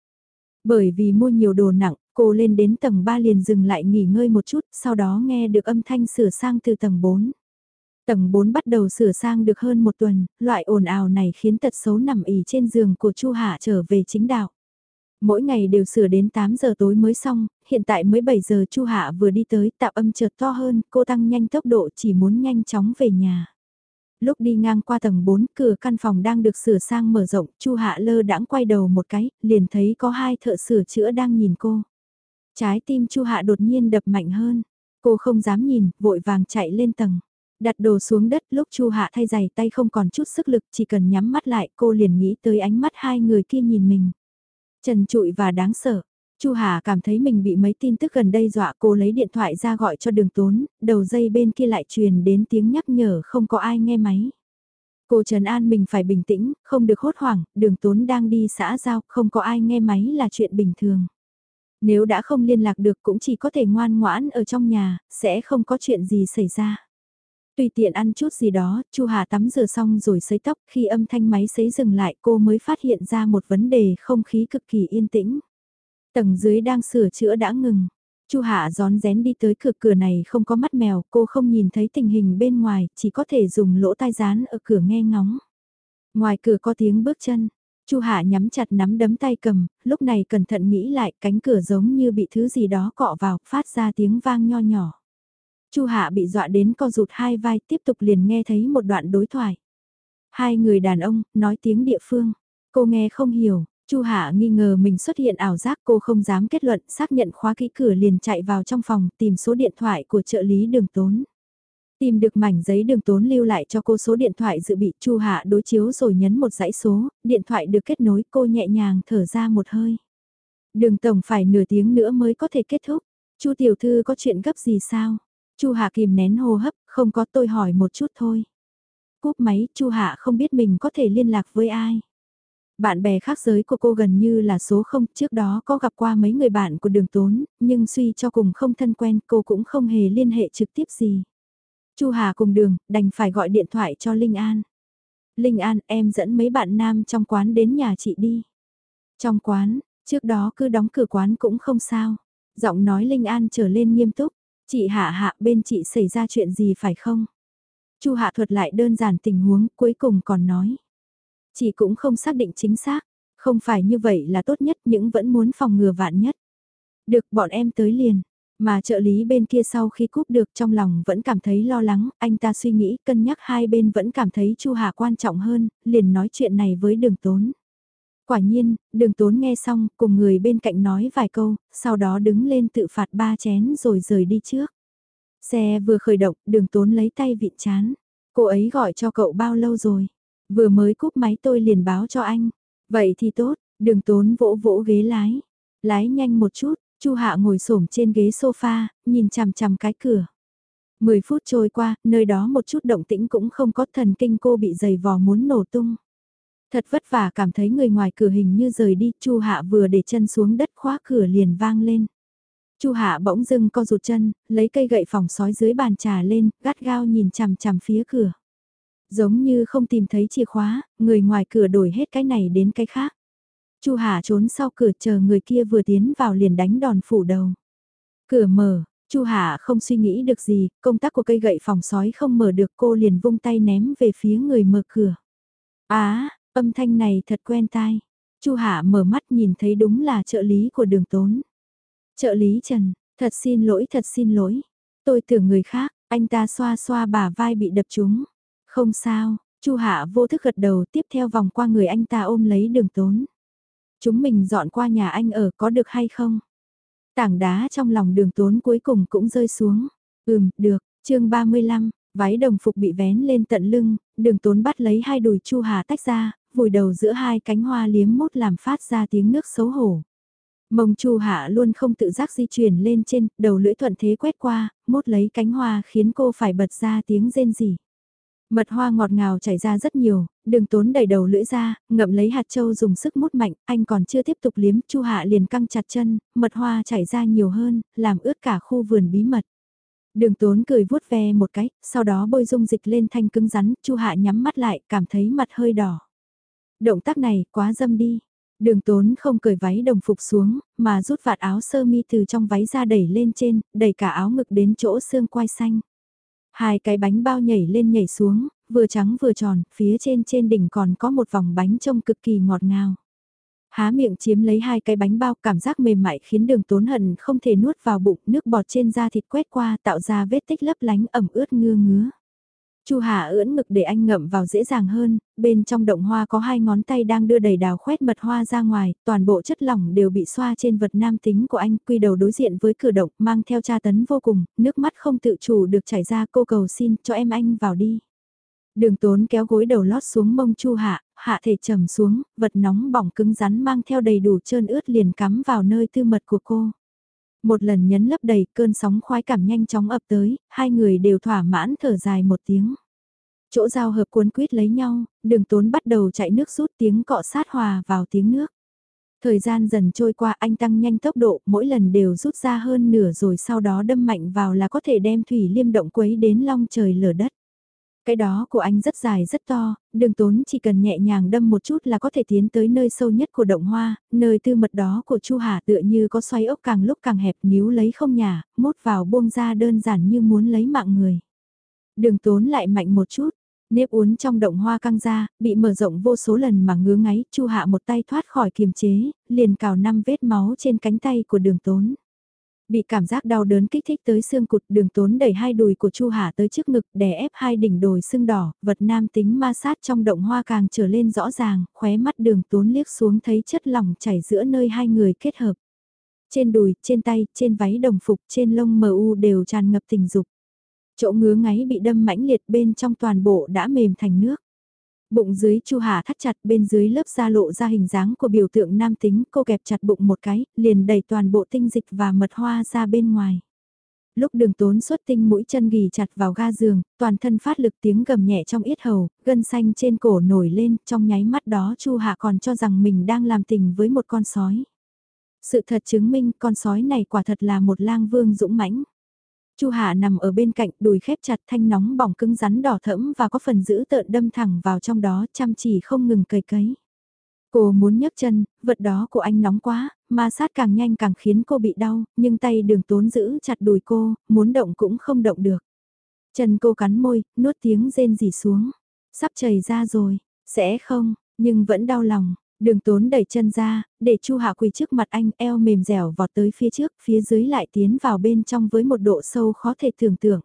Bởi vì mua nhiều đồ nặng, cô lên đến tầng 3 liền dừng lại nghỉ ngơi một chút, sau đó nghe được âm thanh sửa sang từ tầng 4. Tầng 4 bắt đầu sửa sang được hơn một tuần, loại ồn ào này khiến tật xấu nằm ỉ trên giường của Chu Hạ trở về chính đạo. Mỗi ngày đều sửa đến 8 giờ tối mới xong, hiện tại mới 7 giờ Chu Hạ vừa đi tới tạo âm chợt to hơn, cô tăng nhanh tốc độ chỉ muốn nhanh chóng về nhà. Lúc đi ngang qua tầng 4, cửa căn phòng đang được sửa sang mở rộng, Chu Hạ lơ đãng quay đầu một cái, liền thấy có hai thợ sửa chữa đang nhìn cô. Trái tim Chu Hạ đột nhiên đập mạnh hơn. Cô không dám nhìn, vội vàng chạy lên tầng. Đặt đồ xuống đất lúc Chu Hạ thay giày tay không còn chút sức lực chỉ cần nhắm mắt lại cô liền nghĩ tới ánh mắt hai người kia nhìn mình. Trần trụi và đáng sợ. Chu Hà cảm thấy mình bị mấy tin tức gần đây dọa cô lấy điện thoại ra gọi cho đường tốn, đầu dây bên kia lại truyền đến tiếng nhắc nhở không có ai nghe máy. Cô Trần An mình phải bình tĩnh, không được hốt hoảng, đường tốn đang đi xã giao, không có ai nghe máy là chuyện bình thường. Nếu đã không liên lạc được cũng chỉ có thể ngoan ngoãn ở trong nhà, sẽ không có chuyện gì xảy ra. Tùy tiện ăn chút gì đó, Chu Hà tắm rửa xong rồi sấy tóc, khi âm thanh máy sấy dừng lại cô mới phát hiện ra một vấn đề không khí cực kỳ yên tĩnh. Tầng dưới đang sửa chữa đã ngừng. Chu Hạ gión rén đi tới cửa cửa này không có mắt mèo, cô không nhìn thấy tình hình bên ngoài, chỉ có thể dùng lỗ tai dán ở cửa nghe ngóng. Ngoài cửa có tiếng bước chân, Chu Hạ nhắm chặt nắm đấm tay cầm, lúc này cẩn thận nghĩ lại, cánh cửa giống như bị thứ gì đó cọ vào, phát ra tiếng vang nho nhỏ. Chu Hạ bị dọa đến co rụt hai vai, tiếp tục liền nghe thấy một đoạn đối thoại. Hai người đàn ông nói tiếng địa phương, cô nghe không hiểu, Chu Hạ nghi ngờ mình xuất hiện ảo giác cô không dám kết luận xác nhận khóa kỹ cửa liền chạy vào trong phòng tìm số điện thoại của trợ lý đường tốn. Tìm được mảnh giấy đường tốn lưu lại cho cô số điện thoại dự bị Chu Hạ đối chiếu rồi nhấn một dãy số, điện thoại được kết nối cô nhẹ nhàng thở ra một hơi. Đường tổng phải nửa tiếng nữa mới có thể kết thúc. Chu tiểu thư có chuyện gấp gì sao? Chu Hạ kìm nén hô hấp, không có tôi hỏi một chút thôi. Cúp máy, Chu Hạ không biết mình có thể liên lạc với ai. Bạn bè khác giới của cô gần như là số không, trước đó có gặp qua mấy người bạn của đường tốn, nhưng suy cho cùng không thân quen cô cũng không hề liên hệ trực tiếp gì. Chu Hà cùng đường, đành phải gọi điện thoại cho Linh An. Linh An, em dẫn mấy bạn nam trong quán đến nhà chị đi. Trong quán, trước đó cứ đóng cửa quán cũng không sao. Giọng nói Linh An trở lên nghiêm túc. Chị Hạ Hạ bên chị xảy ra chuyện gì phải không? Chu Hạ thuật lại đơn giản tình huống cuối cùng còn nói. Chị cũng không xác định chính xác, không phải như vậy là tốt nhất nhưng vẫn muốn phòng ngừa vạn nhất. Được bọn em tới liền, mà trợ lý bên kia sau khi cúp được trong lòng vẫn cảm thấy lo lắng, anh ta suy nghĩ cân nhắc hai bên vẫn cảm thấy Chu Hà quan trọng hơn, liền nói chuyện này với đường tốn. Quả nhiên, đường tốn nghe xong, cùng người bên cạnh nói vài câu, sau đó đứng lên tự phạt ba chén rồi rời đi trước. Xe vừa khởi động, đường tốn lấy tay vịn chán. Cô ấy gọi cho cậu bao lâu rồi? Vừa mới cúp máy tôi liền báo cho anh. Vậy thì tốt, đường tốn vỗ vỗ ghế lái. Lái nhanh một chút, Chu Hạ ngồi xổm trên ghế sofa, nhìn chằm chằm cái cửa. Mười phút trôi qua, nơi đó một chút động tĩnh cũng không có thần kinh cô bị dày vò muốn nổ tung. Thật vất vả cảm thấy người ngoài cửa hình như rời đi, Chu Hạ vừa để chân xuống đất khóa cửa liền vang lên. Chu Hạ bỗng dưng co rụt chân, lấy cây gậy phòng sói dưới bàn trà lên, gắt gao nhìn chằm chằm phía cửa. Giống như không tìm thấy chìa khóa, người ngoài cửa đổi hết cái này đến cái khác. Chu Hạ trốn sau cửa chờ người kia vừa tiến vào liền đánh đòn phủ đầu. Cửa mở, Chu Hạ không suy nghĩ được gì, công tác của cây gậy phòng sói không mở được cô liền vung tay ném về phía người mở cửa. Á, âm thanh này thật quen tai. Chu Hạ mở mắt nhìn thấy đúng là trợ lý của đường tốn. Trợ lý Trần, thật xin lỗi thật xin lỗi. Tôi tưởng người khác, anh ta xoa xoa bả vai bị đập trúng. Không sao, Chu Hạ vô thức gật đầu tiếp theo vòng qua người anh ta ôm lấy đường tốn. Chúng mình dọn qua nhà anh ở có được hay không? Tảng đá trong lòng đường tốn cuối cùng cũng rơi xuống. Ừm, được, chương 35, váy đồng phục bị vén lên tận lưng, đường tốn bắt lấy hai đùi Chu Hà tách ra, vùi đầu giữa hai cánh hoa liếm mốt làm phát ra tiếng nước xấu hổ. Mông Chu Hạ luôn không tự giác di chuyển lên trên, đầu lưỡi thuận thế quét qua, mốt lấy cánh hoa khiến cô phải bật ra tiếng rên rỉ. Mật hoa ngọt ngào chảy ra rất nhiều, đường tốn đẩy đầu lưỡi ra, ngậm lấy hạt châu dùng sức mút mạnh, anh còn chưa tiếp tục liếm, Chu Hạ liền căng chặt chân, mật hoa chảy ra nhiều hơn, làm ướt cả khu vườn bí mật. Đường tốn cười vuốt ve một cái, sau đó bôi dung dịch lên thanh cứng rắn, Chu Hạ nhắm mắt lại, cảm thấy mặt hơi đỏ. Động tác này, quá dâm đi. Đường tốn không cởi váy đồng phục xuống, mà rút vạt áo sơ mi từ trong váy ra đẩy lên trên, đẩy cả áo ngực đến chỗ xương quai xanh. Hai cái bánh bao nhảy lên nhảy xuống, vừa trắng vừa tròn, phía trên trên đỉnh còn có một vòng bánh trông cực kỳ ngọt ngào. Há miệng chiếm lấy hai cái bánh bao cảm giác mềm mại khiến đường tốn hận không thể nuốt vào bụng nước bọt trên da thịt quét qua tạo ra vết tích lấp lánh ẩm ướt ngưa ngứa. Chu Hà ưỡn ngực để anh ngậm vào dễ dàng hơn, bên trong động hoa có hai ngón tay đang đưa đầy đào khoét mật hoa ra ngoài, toàn bộ chất lỏng đều bị xoa trên vật nam tính của anh, quy đầu đối diện với cửa động, mang theo tra tấn vô cùng, nước mắt không tự chủ được chảy ra cô cầu xin cho em anh vào đi. Đường tốn kéo gối đầu lót xuống mông Chu Hạ, hạ thể trầm xuống, vật nóng bỏng cứng rắn mang theo đầy đủ trơn ướt liền cắm vào nơi tư mật của cô. Một lần nhấn lấp đầy cơn sóng khoái cảm nhanh chóng ập tới, hai người đều thỏa mãn thở dài một tiếng. Chỗ giao hợp cuốn quýt lấy nhau, đường tốn bắt đầu chạy nước rút tiếng cọ sát hòa vào tiếng nước. Thời gian dần trôi qua anh tăng nhanh tốc độ, mỗi lần đều rút ra hơn nửa rồi sau đó đâm mạnh vào là có thể đem thủy liêm động quấy đến long trời lở đất. Cái đó của anh rất dài rất to, đường tốn chỉ cần nhẹ nhàng đâm một chút là có thể tiến tới nơi sâu nhất của động hoa, nơi tư mật đó của Chu Hà tựa như có xoay ốc càng lúc càng hẹp níu lấy không nhà, mốt vào buông ra đơn giản như muốn lấy mạng người. Đường tốn lại mạnh một chút, nếp uốn trong động hoa căng ra, bị mở rộng vô số lần mà ngứa ngáy, Chu Hạ một tay thoát khỏi kiềm chế, liền cào năm vết máu trên cánh tay của đường tốn. Bị cảm giác đau đớn kích thích tới xương cụt đường tốn đẩy hai đùi của Chu Hà tới trước ngực đè ép hai đỉnh đồi xương đỏ, vật nam tính ma sát trong động hoa càng trở lên rõ ràng, khóe mắt đường tốn liếc xuống thấy chất lỏng chảy giữa nơi hai người kết hợp. Trên đùi, trên tay, trên váy đồng phục, trên lông mờ u đều tràn ngập tình dục. Chỗ ngứa ngáy bị đâm mãnh liệt bên trong toàn bộ đã mềm thành nước. Bụng dưới Chu Hà thắt chặt bên dưới lớp da lộ ra hình dáng của biểu tượng nam tính, cô kẹp chặt bụng một cái, liền đẩy toàn bộ tinh dịch và mật hoa ra bên ngoài. Lúc đường tốn xuất tinh mũi chân ghi chặt vào ga giường, toàn thân phát lực tiếng gầm nhẹ trong yết hầu, gân xanh trên cổ nổi lên, trong nháy mắt đó Chu Hạ còn cho rằng mình đang làm tình với một con sói. Sự thật chứng minh con sói này quả thật là một lang vương dũng mãnh. Chu Hạ nằm ở bên cạnh, đùi khép chặt thanh nóng bỏng cứng rắn đỏ thẫm và có phần giữ tợn đâm thẳng vào trong đó, chăm chỉ không ngừng cầy cấy. Cô muốn nhấc chân, vật đó của anh nóng quá, ma sát càng nhanh càng khiến cô bị đau, nhưng tay đường tốn giữ chặt đùi cô, muốn động cũng không động được. Chân cô cắn môi, nuốt tiếng rên rỉ xuống. Sắp chảy ra rồi, sẽ không, nhưng vẫn đau lòng. Đường tốn đẩy chân ra, để Chu Hạ quỳ trước mặt anh eo mềm dẻo vọt tới phía trước, phía dưới lại tiến vào bên trong với một độ sâu khó thể tưởng tượng.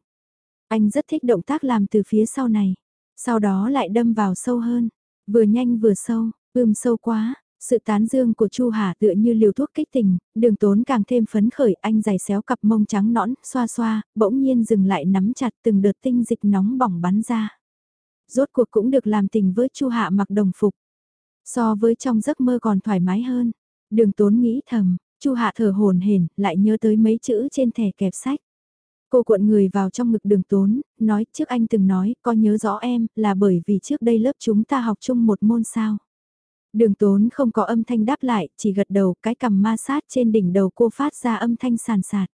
Anh rất thích động tác làm từ phía sau này, sau đó lại đâm vào sâu hơn, vừa nhanh vừa sâu, ưm sâu quá. Sự tán dương của Chu Hà tựa như liều thuốc kích tình, đường tốn càng thêm phấn khởi anh giày xéo cặp mông trắng nõn, xoa xoa, bỗng nhiên dừng lại nắm chặt từng đợt tinh dịch nóng bỏng bắn ra. Rốt cuộc cũng được làm tình với Chu Hạ mặc đồng phục. So với trong giấc mơ còn thoải mái hơn. Đường tốn nghĩ thầm, Chu Hạ thở hồn hển, lại nhớ tới mấy chữ trên thẻ kẹp sách. Cô cuộn người vào trong ngực đường tốn, nói trước anh từng nói, có nhớ rõ em, là bởi vì trước đây lớp chúng ta học chung một môn sao. Đường tốn không có âm thanh đáp lại, chỉ gật đầu cái cầm ma sát trên đỉnh đầu cô phát ra âm thanh sàn sạt.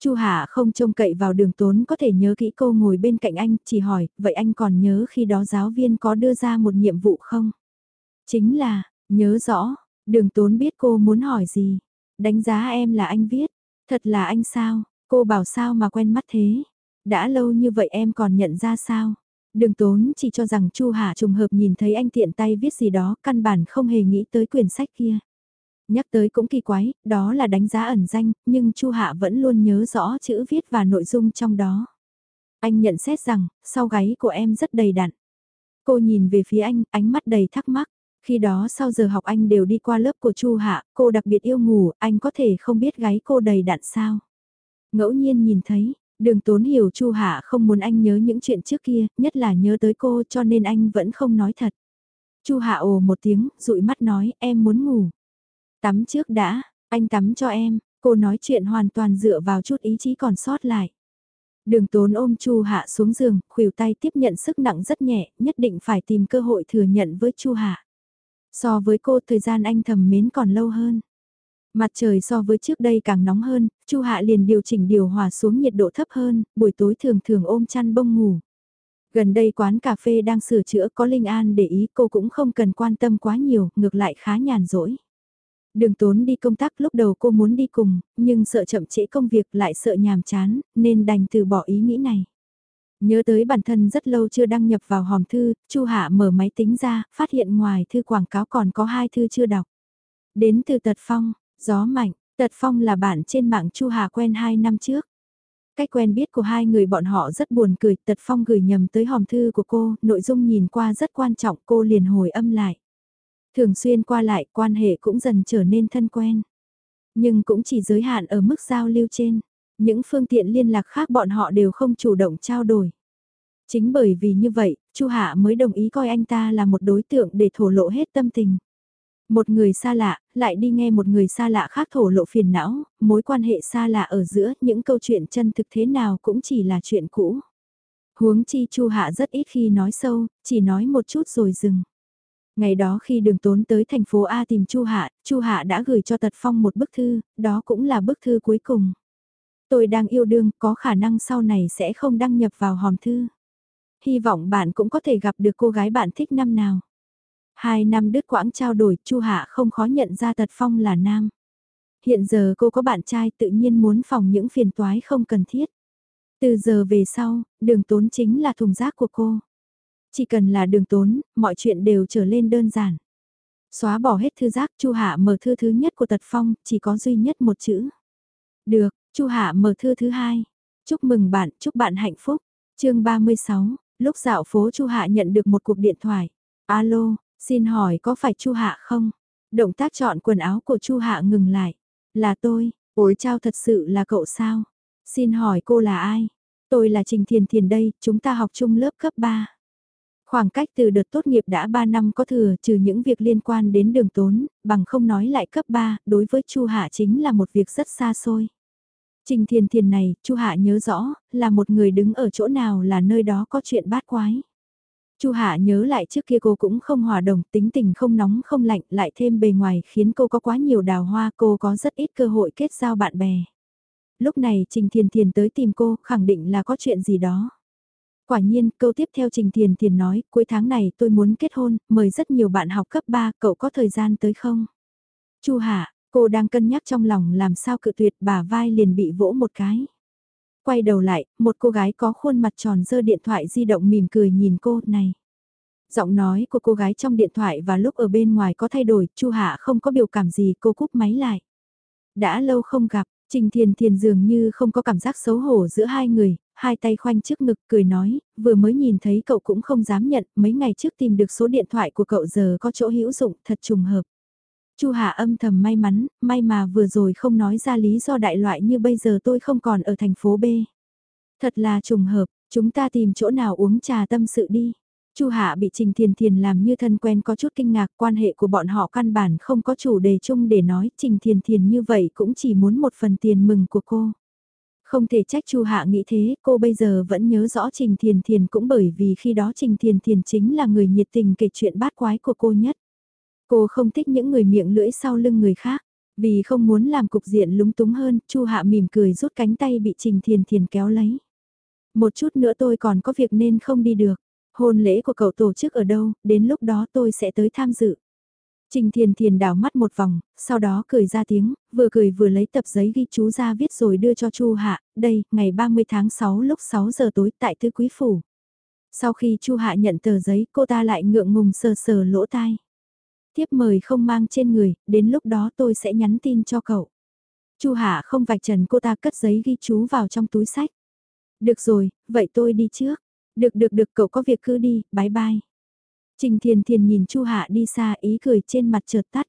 Chu Hạ không trông cậy vào đường tốn có thể nhớ kỹ cô ngồi bên cạnh anh, chỉ hỏi, vậy anh còn nhớ khi đó giáo viên có đưa ra một nhiệm vụ không? Chính là, nhớ rõ, đường tốn biết cô muốn hỏi gì. Đánh giá em là anh viết, thật là anh sao, cô bảo sao mà quen mắt thế. Đã lâu như vậy em còn nhận ra sao? Đường tốn chỉ cho rằng Chu hà trùng hợp nhìn thấy anh tiện tay viết gì đó, căn bản không hề nghĩ tới quyển sách kia. Nhắc tới cũng kỳ quái, đó là đánh giá ẩn danh, nhưng Chu Hạ vẫn luôn nhớ rõ chữ viết và nội dung trong đó. Anh nhận xét rằng, sau gáy của em rất đầy đặn. Cô nhìn về phía anh, ánh mắt đầy thắc mắc. Khi đó sau giờ học anh đều đi qua lớp của Chu Hạ, cô đặc biệt yêu ngủ, anh có thể không biết gáy cô đầy đạn sao. Ngẫu nhiên nhìn thấy, đường tốn hiểu Chu Hạ không muốn anh nhớ những chuyện trước kia, nhất là nhớ tới cô cho nên anh vẫn không nói thật. Chu Hạ ồ một tiếng, dụi mắt nói, em muốn ngủ. Tắm trước đã, anh tắm cho em, cô nói chuyện hoàn toàn dựa vào chút ý chí còn sót lại. Đường tốn ôm Chu Hạ xuống giường, khuỷu tay tiếp nhận sức nặng rất nhẹ, nhất định phải tìm cơ hội thừa nhận với Chu Hạ. So với cô thời gian anh thầm mến còn lâu hơn. Mặt trời so với trước đây càng nóng hơn, Chu Hạ liền điều chỉnh điều hòa xuống nhiệt độ thấp hơn, buổi tối thường thường ôm chăn bông ngủ. Gần đây quán cà phê đang sửa chữa có Linh An để ý cô cũng không cần quan tâm quá nhiều, ngược lại khá nhàn rỗi. Đường tốn đi công tác lúc đầu cô muốn đi cùng, nhưng sợ chậm trễ công việc lại sợ nhàm chán, nên đành từ bỏ ý nghĩ này. Nhớ tới bản thân rất lâu chưa đăng nhập vào hòm thư, Chu Hạ mở máy tính ra, phát hiện ngoài thư quảng cáo còn có hai thư chưa đọc. Đến từ Tật Phong, gió mạnh, Tật Phong là bạn trên mạng Chu Hạ quen hai năm trước. Cách quen biết của hai người bọn họ rất buồn cười, Tật Phong gửi nhầm tới hòm thư của cô, nội dung nhìn qua rất quan trọng cô liền hồi âm lại. Thường xuyên qua lại quan hệ cũng dần trở nên thân quen. Nhưng cũng chỉ giới hạn ở mức giao lưu trên. Những phương tiện liên lạc khác bọn họ đều không chủ động trao đổi. Chính bởi vì như vậy, Chu Hạ mới đồng ý coi anh ta là một đối tượng để thổ lộ hết tâm tình. Một người xa lạ, lại đi nghe một người xa lạ khác thổ lộ phiền não, mối quan hệ xa lạ ở giữa những câu chuyện chân thực thế nào cũng chỉ là chuyện cũ. Huống chi Chu Hạ rất ít khi nói sâu, chỉ nói một chút rồi dừng. Ngày đó khi đường tốn tới thành phố A tìm Chu Hạ, Chu Hạ đã gửi cho Tật Phong một bức thư, đó cũng là bức thư cuối cùng. Tôi đang yêu đương, có khả năng sau này sẽ không đăng nhập vào hòm thư. Hy vọng bạn cũng có thể gặp được cô gái bạn thích năm nào. Hai năm đứt quãng trao đổi, Chu Hạ không khó nhận ra Tật Phong là nam. Hiện giờ cô có bạn trai tự nhiên muốn phòng những phiền toái không cần thiết. Từ giờ về sau, đường tốn chính là thùng rác của cô. Chỉ cần là đường tốn, mọi chuyện đều trở lên đơn giản. Xóa bỏ hết thư giác, Chu Hạ mở thư thứ nhất của Tật Phong, chỉ có duy nhất một chữ. Được, Chu Hạ mở thư thứ hai. Chúc mừng bạn, chúc bạn hạnh phúc. chương 36, lúc dạo phố Chu Hạ nhận được một cuộc điện thoại. Alo, xin hỏi có phải Chu Hạ không? Động tác chọn quần áo của Chu Hạ ngừng lại. Là tôi, ôi trao thật sự là cậu sao? Xin hỏi cô là ai? Tôi là Trình Thiền Thiền đây, chúng ta học chung lớp cấp 3. Khoảng cách từ đợt tốt nghiệp đã 3 năm có thừa trừ những việc liên quan đến đường tốn, bằng không nói lại cấp 3, đối với Chu Hạ chính là một việc rất xa xôi. Trình thiền thiền này, Chu Hạ nhớ rõ, là một người đứng ở chỗ nào là nơi đó có chuyện bát quái. Chu Hạ nhớ lại trước kia cô cũng không hòa đồng, tính tình không nóng không lạnh, lại thêm bề ngoài khiến cô có quá nhiều đào hoa, cô có rất ít cơ hội kết giao bạn bè. Lúc này Trình Thiền Thiền tới tìm cô, khẳng định là có chuyện gì đó. Quả nhiên, câu tiếp theo Trình Thiền Thiền nói, cuối tháng này tôi muốn kết hôn, mời rất nhiều bạn học cấp 3, cậu có thời gian tới không? Chu Hạ, cô đang cân nhắc trong lòng làm sao cự tuyệt bà vai liền bị vỗ một cái. Quay đầu lại, một cô gái có khuôn mặt tròn dơ điện thoại di động mỉm cười nhìn cô, này. Giọng nói của cô gái trong điện thoại và lúc ở bên ngoài có thay đổi, Chu Hạ không có biểu cảm gì, cô cúp máy lại. Đã lâu không gặp, Trình Thiền Thiền dường như không có cảm giác xấu hổ giữa hai người, hai tay khoanh trước ngực cười nói, vừa mới nhìn thấy cậu cũng không dám nhận, mấy ngày trước tìm được số điện thoại của cậu giờ có chỗ hữu dụng, thật trùng hợp. Chu Hạ âm thầm may mắn, may mà vừa rồi không nói ra lý do đại loại như bây giờ tôi không còn ở thành phố B. Thật là trùng hợp, chúng ta tìm chỗ nào uống trà tâm sự đi. Chu Hạ bị Trình Thiền Thiền làm như thân quen có chút kinh ngạc, quan hệ của bọn họ căn bản không có chủ đề chung để nói, Trình Thiền Thiền như vậy cũng chỉ muốn một phần tiền mừng của cô. Không thể trách Chu Hạ nghĩ thế, cô bây giờ vẫn nhớ rõ Trình Thiền Thiền cũng bởi vì khi đó Trình Thiền Thiền chính là người nhiệt tình kể chuyện bát quái của cô nhất. Cô không thích những người miệng lưỡi sau lưng người khác. Vì không muốn làm cục diện lúng túng hơn, Chu Hạ mỉm cười rút cánh tay bị Trình Thiền Thiền kéo lấy. Một chút nữa tôi còn có việc nên không đi được. Hôn lễ của cậu tổ chức ở đâu, đến lúc đó tôi sẽ tới tham dự. Trình Thiền Thiền đảo mắt một vòng, sau đó cười ra tiếng, vừa cười vừa lấy tập giấy ghi chú ra viết rồi đưa cho Chu Hạ, đây, ngày 30 tháng 6 lúc 6 giờ tối tại tứ Quý Phủ. Sau khi Chu Hạ nhận tờ giấy, cô ta lại ngượng ngùng sờ sờ lỗ tai. Tiếp mời không mang trên người, đến lúc đó tôi sẽ nhắn tin cho cậu. Chu Hạ không vạch trần cô ta cất giấy ghi chú vào trong túi sách. Được rồi, vậy tôi đi trước. Được được được cậu có việc cứ đi, bye bye. Trình Thiền Thiền nhìn Chu Hạ đi xa ý cười trên mặt chợt tắt.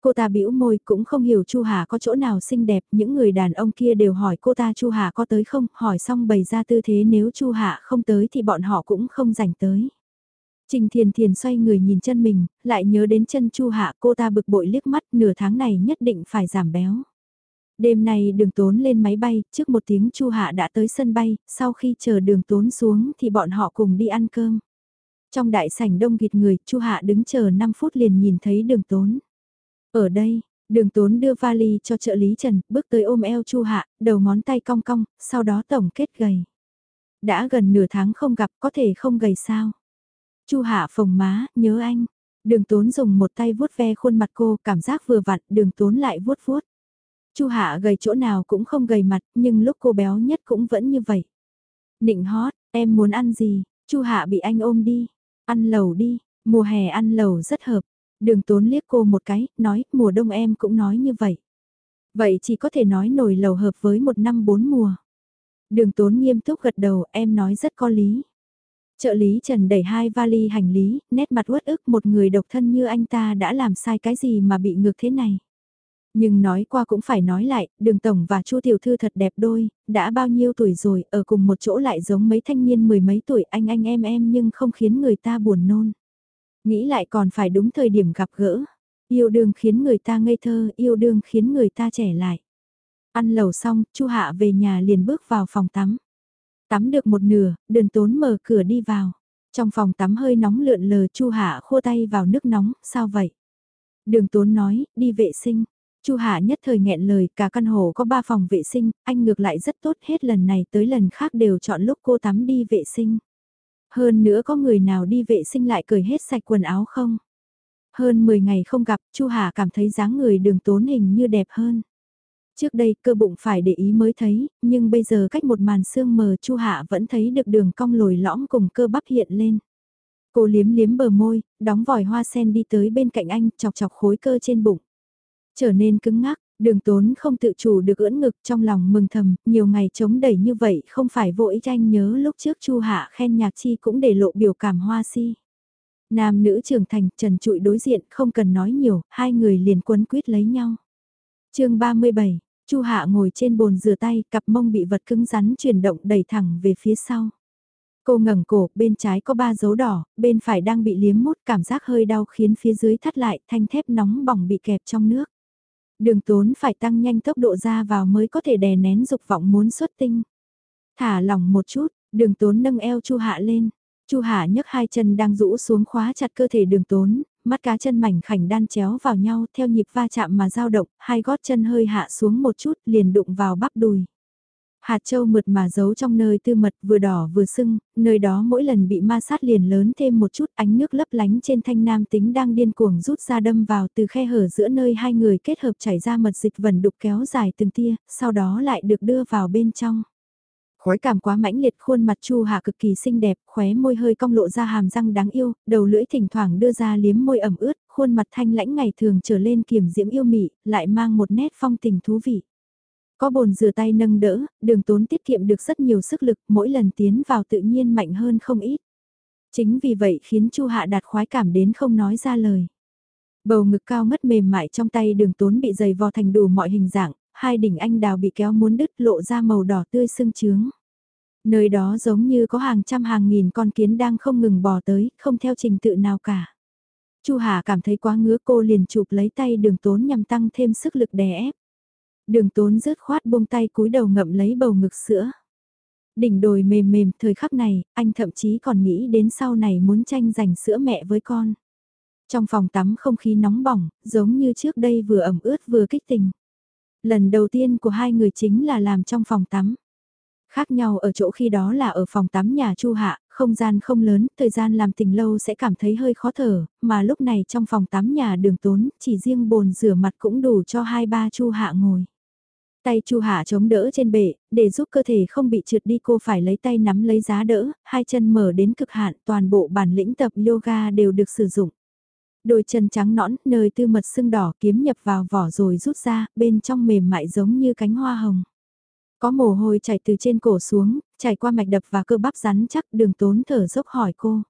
Cô ta bĩu môi cũng không hiểu Chu Hạ có chỗ nào xinh đẹp, những người đàn ông kia đều hỏi cô ta Chu Hạ có tới không, hỏi xong bày ra tư thế nếu Chu Hạ không tới thì bọn họ cũng không rảnh tới. Trình Thiền Thiền xoay người nhìn chân mình, lại nhớ đến chân Chu Hạ cô ta bực bội liếc mắt nửa tháng này nhất định phải giảm béo. Đêm nay đường tốn lên máy bay, trước một tiếng Chu Hạ đã tới sân bay, sau khi chờ đường tốn xuống thì bọn họ cùng đi ăn cơm. Trong đại sảnh đông nghịt người, Chu Hạ đứng chờ 5 phút liền nhìn thấy đường tốn. Ở đây, đường tốn đưa vali cho trợ lý Trần, bước tới ôm eo Chu Hạ, đầu ngón tay cong cong, sau đó tổng kết gầy. Đã gần nửa tháng không gặp có thể không gầy sao. Chu Hạ phồng má, nhớ anh. Đường tốn dùng một tay vuốt ve khuôn mặt cô, cảm giác vừa vặn, đường tốn lại vuốt vuốt. Chu Hạ gầy chỗ nào cũng không gầy mặt, nhưng lúc cô béo nhất cũng vẫn như vậy. Nịnh hót, em muốn ăn gì? Chu Hạ bị anh ôm đi. Ăn lẩu đi, mùa hè ăn lẩu rất hợp. Đường tốn liếc cô một cái, nói, mùa đông em cũng nói như vậy. Vậy chỉ có thể nói nồi lẩu hợp với một năm bốn mùa. Đường tốn nghiêm túc gật đầu, em nói rất có lý. Trợ lý Trần đẩy hai vali hành lý, nét mặt uất ức một người độc thân như anh ta đã làm sai cái gì mà bị ngược thế này. Nhưng nói qua cũng phải nói lại, đường tổng và chu tiểu thư thật đẹp đôi, đã bao nhiêu tuổi rồi, ở cùng một chỗ lại giống mấy thanh niên mười mấy tuổi anh anh em em nhưng không khiến người ta buồn nôn. Nghĩ lại còn phải đúng thời điểm gặp gỡ. Yêu đương khiến người ta ngây thơ, yêu đương khiến người ta trẻ lại. Ăn lẩu xong, chu Hạ về nhà liền bước vào phòng tắm. Tắm được một nửa, đường tốn mở cửa đi vào. Trong phòng tắm hơi nóng lượn lờ chu Hạ khô tay vào nước nóng, sao vậy? Đường tốn nói, đi vệ sinh. Chu Hạ nhất thời nghẹn lời, cả căn hộ có ba phòng vệ sinh, anh ngược lại rất tốt hết lần này tới lần khác đều chọn lúc cô tắm đi vệ sinh. Hơn nữa có người nào đi vệ sinh lại cởi hết sạch quần áo không? Hơn 10 ngày không gặp, Chu Hà cảm thấy dáng người đường tốn hình như đẹp hơn. Trước đây cơ bụng phải để ý mới thấy, nhưng bây giờ cách một màn sương mờ Chu Hạ vẫn thấy được đường cong lồi lõm cùng cơ bắp hiện lên. Cô liếm liếm bờ môi, đóng vòi hoa sen đi tới bên cạnh anh, chọc chọc khối cơ trên bụng. Trở nên cứng ngắc, đường tốn không tự chủ được ưỡn ngực trong lòng mừng thầm, nhiều ngày chống đẩy như vậy không phải vội tranh nhớ lúc trước chu Hạ khen nhạc chi cũng để lộ biểu cảm hoa si. Nam nữ trưởng thành, trần trụi đối diện, không cần nói nhiều, hai người liền quấn quyết lấy nhau chương 37, chu Hạ ngồi trên bồn rửa tay, cặp mông bị vật cứng rắn chuyển động đẩy thẳng về phía sau. Cô ngẩng cổ, bên trái có ba dấu đỏ, bên phải đang bị liếm mút cảm giác hơi đau khiến phía dưới thắt lại, thanh thép nóng bỏng bị kẹp trong nước. Đường tốn phải tăng nhanh tốc độ ra vào mới có thể đè nén dục vọng muốn xuất tinh. Thả lỏng một chút, đường tốn nâng eo chu hạ lên. chu hạ nhấc hai chân đang rũ xuống khóa chặt cơ thể đường tốn, mắt cá chân mảnh khảnh đan chéo vào nhau theo nhịp va chạm mà dao động, hai gót chân hơi hạ xuống một chút liền đụng vào bắp đùi. Hạt châu mượt mà giấu trong nơi tư mật vừa đỏ vừa sưng, nơi đó mỗi lần bị ma sát liền lớn thêm một chút ánh nước lấp lánh trên thanh nam tính đang điên cuồng rút ra đâm vào từ khe hở giữa nơi hai người kết hợp chảy ra mật dịch vẩn đục kéo dài từng tia, sau đó lại được đưa vào bên trong. Khói cảm quá mãnh liệt khuôn mặt Chu Hạ cực kỳ xinh đẹp, khóe môi hơi cong lộ ra hàm răng đáng yêu, đầu lưỡi thỉnh thoảng đưa ra liếm môi ẩm ướt, khuôn mặt thanh lãnh ngày thường trở lên kiềm diễm yêu mị, lại mang một nét phong tình thú vị. Có bồn rửa tay nâng đỡ, đường tốn tiết kiệm được rất nhiều sức lực, mỗi lần tiến vào tự nhiên mạnh hơn không ít. Chính vì vậy khiến Chu Hạ đạt khoái cảm đến không nói ra lời. Bầu ngực cao ngất mềm mại trong tay đường tốn bị dày vò thành đủ mọi hình dạng, hai đỉnh anh đào bị kéo muốn đứt lộ ra màu đỏ tươi sưng trướng. Nơi đó giống như có hàng trăm hàng nghìn con kiến đang không ngừng bò tới, không theo trình tự nào cả. Chu Hà cảm thấy quá ngứa cô liền chụp lấy tay đường tốn nhằm tăng thêm sức lực đè ép. Đường tốn rớt khoát buông tay cúi đầu ngậm lấy bầu ngực sữa. Đỉnh đồi mềm mềm thời khắc này, anh thậm chí còn nghĩ đến sau này muốn tranh giành sữa mẹ với con. Trong phòng tắm không khí nóng bỏng, giống như trước đây vừa ẩm ướt vừa kích tình. Lần đầu tiên của hai người chính là làm trong phòng tắm. Khác nhau ở chỗ khi đó là ở phòng tắm nhà Chu Hạ, không gian không lớn, thời gian làm tình lâu sẽ cảm thấy hơi khó thở, mà lúc này trong phòng tắm nhà đường tốn, chỉ riêng bồn rửa mặt cũng đủ cho hai ba Chu Hạ ngồi. Tay Chu Hạ chống đỡ trên bệ, để giúp cơ thể không bị trượt đi cô phải lấy tay nắm lấy giá đỡ, hai chân mở đến cực hạn, toàn bộ bản lĩnh tập yoga đều được sử dụng. Đôi chân trắng nõn, nơi tư mật sưng đỏ kiếm nhập vào vỏ rồi rút ra, bên trong mềm mại giống như cánh hoa hồng. Có mồ hôi chảy từ trên cổ xuống, chảy qua mạch đập và cơ bắp rắn chắc đường tốn thở dốc hỏi cô.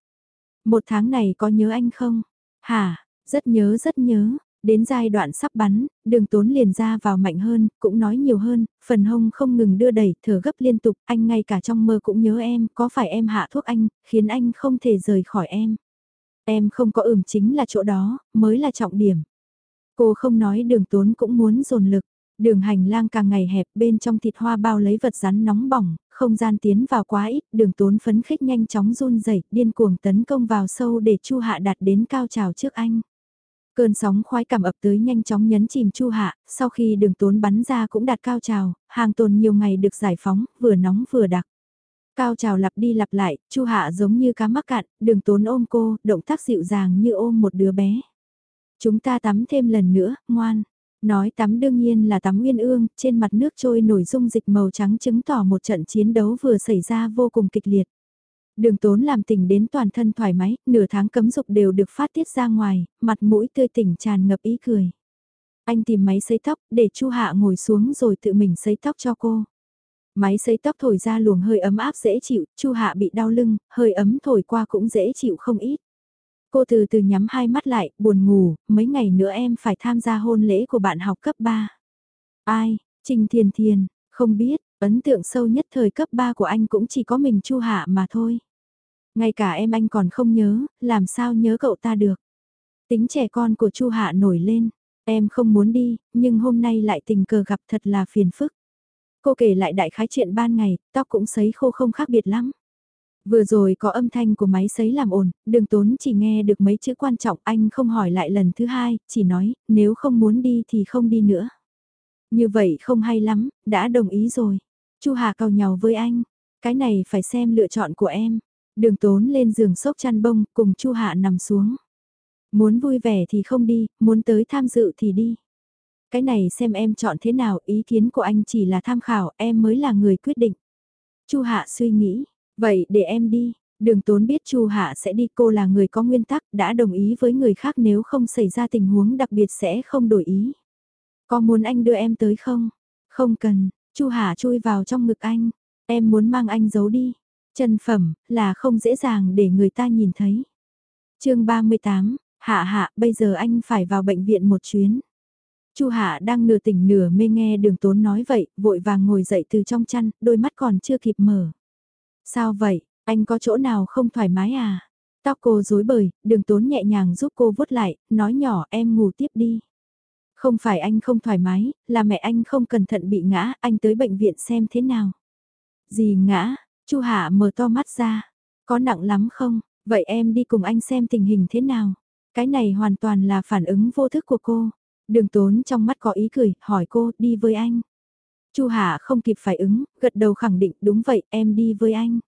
Một tháng này có nhớ anh không? Hả, rất nhớ rất nhớ. Đến giai đoạn sắp bắn, đường tốn liền ra vào mạnh hơn, cũng nói nhiều hơn, phần hông không ngừng đưa đẩy, thở gấp liên tục, anh ngay cả trong mơ cũng nhớ em, có phải em hạ thuốc anh, khiến anh không thể rời khỏi em. Em không có ửm chính là chỗ đó, mới là trọng điểm. Cô không nói đường tốn cũng muốn dồn lực. Đường hành lang càng ngày hẹp bên trong thịt hoa bao lấy vật rắn nóng bỏng, không gian tiến vào quá ít, đường tốn phấn khích nhanh chóng run rẩy điên cuồng tấn công vào sâu để Chu Hạ đạt đến cao trào trước anh. Cơn sóng khoái cảm ập tới nhanh chóng nhấn chìm Chu Hạ, sau khi đường tốn bắn ra cũng đạt cao trào, hàng tồn nhiều ngày được giải phóng, vừa nóng vừa đặc. Cao trào lặp đi lặp lại, Chu Hạ giống như cá mắc cạn, đường tốn ôm cô, động tác dịu dàng như ôm một đứa bé. Chúng ta tắm thêm lần nữa, ngoan. Nói tắm đương nhiên là tắm nguyên ương, trên mặt nước trôi nổi dung dịch màu trắng chứng tỏ một trận chiến đấu vừa xảy ra vô cùng kịch liệt. Đường tốn làm tỉnh đến toàn thân thoải mái, nửa tháng cấm dục đều được phát tiết ra ngoài, mặt mũi tươi tỉnh tràn ngập ý cười. Anh tìm máy sấy tóc, để Chu Hạ ngồi xuống rồi tự mình sấy tóc cho cô. Máy sấy tóc thổi ra luồng hơi ấm áp dễ chịu, Chu Hạ bị đau lưng, hơi ấm thổi qua cũng dễ chịu không ít. Cô từ từ nhắm hai mắt lại, buồn ngủ, mấy ngày nữa em phải tham gia hôn lễ của bạn học cấp 3. Ai, Trình Thiền Thiền, không biết, ấn tượng sâu nhất thời cấp 3 của anh cũng chỉ có mình Chu Hạ mà thôi. Ngay cả em anh còn không nhớ, làm sao nhớ cậu ta được. Tính trẻ con của Chu Hạ nổi lên, em không muốn đi, nhưng hôm nay lại tình cờ gặp thật là phiền phức. Cô kể lại đại khái chuyện ban ngày, tóc cũng sấy khô không khác biệt lắm. Vừa rồi có âm thanh của máy sấy làm ồn, đường tốn chỉ nghe được mấy chữ quan trọng anh không hỏi lại lần thứ hai, chỉ nói, nếu không muốn đi thì không đi nữa. Như vậy không hay lắm, đã đồng ý rồi. Chu Hà cầu nhau với anh, cái này phải xem lựa chọn của em. Đường tốn lên giường sốc chăn bông, cùng Chu Hạ nằm xuống. Muốn vui vẻ thì không đi, muốn tới tham dự thì đi. Cái này xem em chọn thế nào, ý kiến của anh chỉ là tham khảo, em mới là người quyết định. Chu Hạ suy nghĩ, vậy để em đi. Đường Tốn biết Chu Hạ sẽ đi, cô là người có nguyên tắc, đã đồng ý với người khác nếu không xảy ra tình huống đặc biệt sẽ không đổi ý. Có muốn anh đưa em tới không? Không cần, Chu Hạ chui vào trong ngực anh, em muốn mang anh giấu đi. Chân phẩm là không dễ dàng để người ta nhìn thấy. Chương 38, Hạ Hạ, bây giờ anh phải vào bệnh viện một chuyến. Chu Hạ đang nửa tỉnh nửa mê nghe đường tốn nói vậy, vội vàng ngồi dậy từ trong chăn, đôi mắt còn chưa kịp mở. Sao vậy, anh có chỗ nào không thoải mái à? Tóc cô rối bời, đường tốn nhẹ nhàng giúp cô vuốt lại, nói nhỏ em ngủ tiếp đi. Không phải anh không thoải mái, là mẹ anh không cẩn thận bị ngã, anh tới bệnh viện xem thế nào. Gì ngã, Chu Hạ mở to mắt ra, có nặng lắm không, vậy em đi cùng anh xem tình hình thế nào. Cái này hoàn toàn là phản ứng vô thức của cô. Đường tốn trong mắt có ý cười, hỏi cô, đi với anh. Chu Hạ không kịp phải ứng, gật đầu khẳng định, đúng vậy, em đi với anh.